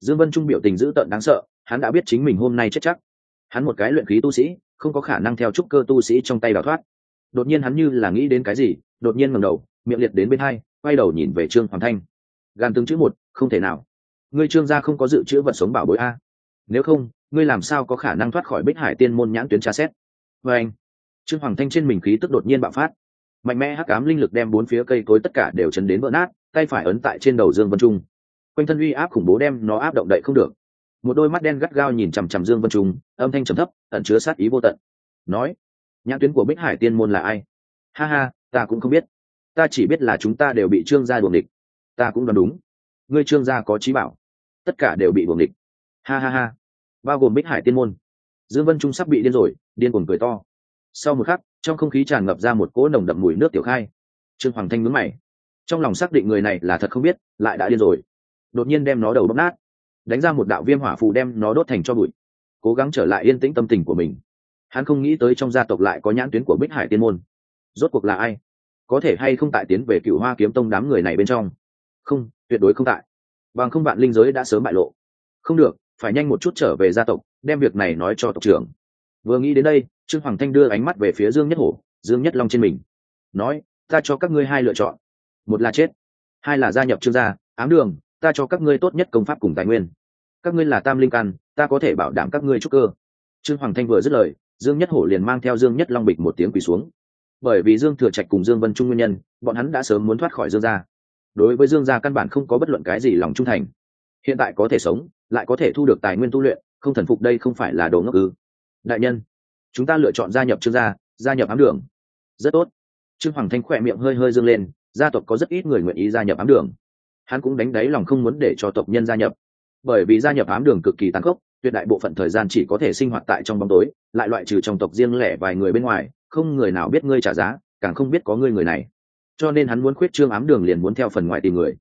Dương vân trung biểu tình dữ tợn đáng sợ, hắn đã biết chính mình hôm nay chết chắc. Hắn một cái luyện khí tu sĩ, không có khả năng theo trúc cơ tu sĩ trong tay đào thoát đột nhiên hắn như là nghĩ đến cái gì, đột nhiên ngẩng đầu, miệng liệt đến bên hai, quay đầu nhìn về trương hoàng thanh. Gan từng chữ một, không thể nào. Ngươi trương gia không có dự trữ vật sống bảo bối a. Nếu không, ngươi làm sao có khả năng thoát khỏi bích hải tiên môn nhãn tuyến tra xét? Vê anh, trương hoàng thanh trên mình khí tức đột nhiên bạo phát. Mạnh mẽ hắc ám linh lực đem bốn phía cây cối tất cả đều chấn đến vỡ nát, tay phải ấn tại trên đầu dương vân trung. Quanh thân uy áp khủng bố đem nó áp động đậy không được. Một đôi mắt đen gắt gao nhìn chằm chằm dương vân trung, âm thanh trầm thấp, ẩn chứa sát ý vô tận. Nói nhãn tuyến của bích hải tiên môn là ai? Ha ha, ta cũng không biết. Ta chỉ biết là chúng ta đều bị trương gia đuồng địch ta cũng đoán đúng. Ngươi trương gia có trí bảo. Tất cả đều bị đuồng địch ha ha ha. Bao gồm bích hải tiên môn. Dương vân trung sắp bị điên rồi, điên cuồng cười to. Sau một khắc, trong không khí tràn ngập ra một cỗ nồng đậm mùi nước tiểu khai. Trương hoàng thanh ngứng mày. Trong lòng xác định người này là thật không biết, lại đã điên rồi. Đột nhiên đem nó đầu bóp nát. Đánh ra một đạo viêm hỏa phù đem nó đốt thành cho bụi. Cố gắng trở lại yên tĩnh tâm tình của mình hắn không nghĩ tới trong gia tộc lại có nhãn tuyến của bích hải tiên môn. Rốt cuộc là ai? Có thể hay không tại tiến về cựu hoa kiếm tông đám người này bên trong? Không, tuyệt đối không tại. Bằng không bạn linh giới đã sớm bại lộ. Không được, phải nhanh một chút trở về gia tộc, đem việc này nói cho tộc trưởng. Vừa nghĩ đến đây, trương hoàng thanh đưa ánh mắt về phía dương nhất hổ, dương nhất long trên mình. Nói, ta cho các ngươi hai lựa chọn. Một là chết, hai là gia nhập trương gia, ám đường, ta cho các ngươi tốt nhất công pháp cùng tài nguyên. Các ngươi là tam linh căn, ta có thể bảo đảm các ngươi trúc cơ. Trương hoàng thanh vừa dứt lời dương nhất hổ liền mang theo dương nhất long bịch một tiếng quỳ xuống. Bởi vì dương thừa trạch cùng dương vân trung nguyên nhân, bọn hắn đã sớm muốn thoát khỏi dương gia. Đối với dương gia căn bản không có bất luận cái gì lòng trung thành. Hiện tại có thể sống, lại có thể thu được tài nguyên tu luyện, không thần phục đây không phải là đồ ngốc ư. Đại nhân, chúng ta lựa chọn gia nhập trương gia gia nhập ám đường. Rất tốt. Trương hoàng thanh khỏe miệng hơi hơi dâng lên, gia tộc có rất ít người nguyện ý gia nhập ám đường. Hắn cũng đánh đáy lòng không muốn để cho tộc nhân gia nhập. Bởi vì gia nhập ám đường cực kỳ tàn khốc tuyệt đại bộ phận thời gian chỉ có thể sinh hoạt tại trong bóng tối, lại loại trừ trong tộc riêng lẻ vài người bên ngoài, không người nào biết ngươi trả giá, càng không biết có ngươi người này. Cho nên hắn muốn khuyết trương ám đường liền muốn theo phần ngoài tìm người.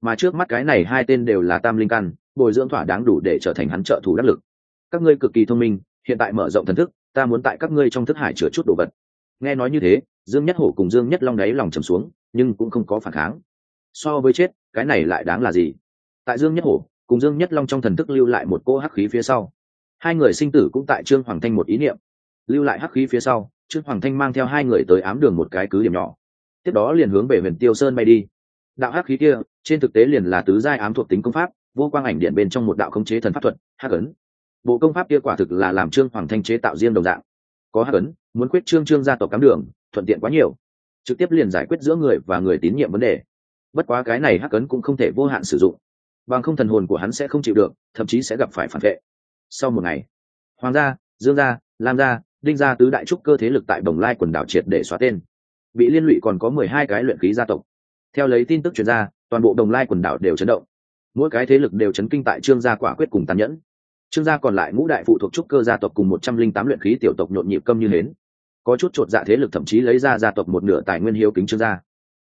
Mà trước mắt cái này hai tên đều là tam linh căn, bồi dưỡng thỏa đáng đủ để trở thành hắn trợ thủ đắc lực. Các ngươi cực kỳ thông minh, hiện tại mở rộng thần thức, ta muốn tại các ngươi trong thức hải chứa chút đồ vật. Nghe nói như thế, dương nhất hổ cùng dương nhất long đáy lòng trầm xuống, nhưng cũng không có phản kháng. So với chết, cái này lại đáng là gì? Tại dương nhất hổ cùng dương nhất long trong thần thức lưu lại một cô hắc khí phía sau. Hai người sinh tử cũng tại trương hoàng thanh một ý niệm. Lưu lại hắc khí phía sau, trương hoàng thanh mang theo hai người tới ám đường một cái cứ điểm nhỏ. Tiếp đó liền hướng về huyền tiêu sơn bay đi. Đạo hắc khí kia, trên thực tế liền là tứ giai ám thuộc tính công pháp, vô quang ảnh điện bên trong một đạo khống chế thần pháp thuật, hắc ấn. Bộ công pháp kia quả thực là làm trương hoàng thanh chế tạo riêng đồng dạng. Có hắc ấn, muốn quyết trương trương gia tộc cắm đường, thuận tiện quá nhiều. Trực tiếp liền giải quyết giữa người và người tín nhiệm vấn đề. Bất quá cái này hắc ấn cũng không thể vô hạn sử dụng bằng không thần hồn của hắn sẽ không chịu được, thậm chí sẽ gặp phải phản vệ. Sau một ngày, hoàng gia, dương gia, lam gia, đinh gia tứ đại trúc cơ thế lực tại bồng lai quần đảo triệt để xóa tên. Bị liên lụy còn có mười hai cái luyện khí gia tộc. Theo lấy tin tức chuyên gia toàn bộ đồng lai quần đảo đều chấn động. Mỗi cái thế lực đều chấn kinh tại trương gia quả quyết cùng tàn nhẫn. Trương gia còn lại ngũ đại phụ thuộc trúc cơ gia tộc cùng một trăm linh tám luyện khí tiểu tộc nhộn nhịp câm như hến. Có chút chột dạ thế lực thậm chí lấy ra gia tộc một nửa tài nguyên hiếu kính trương gia.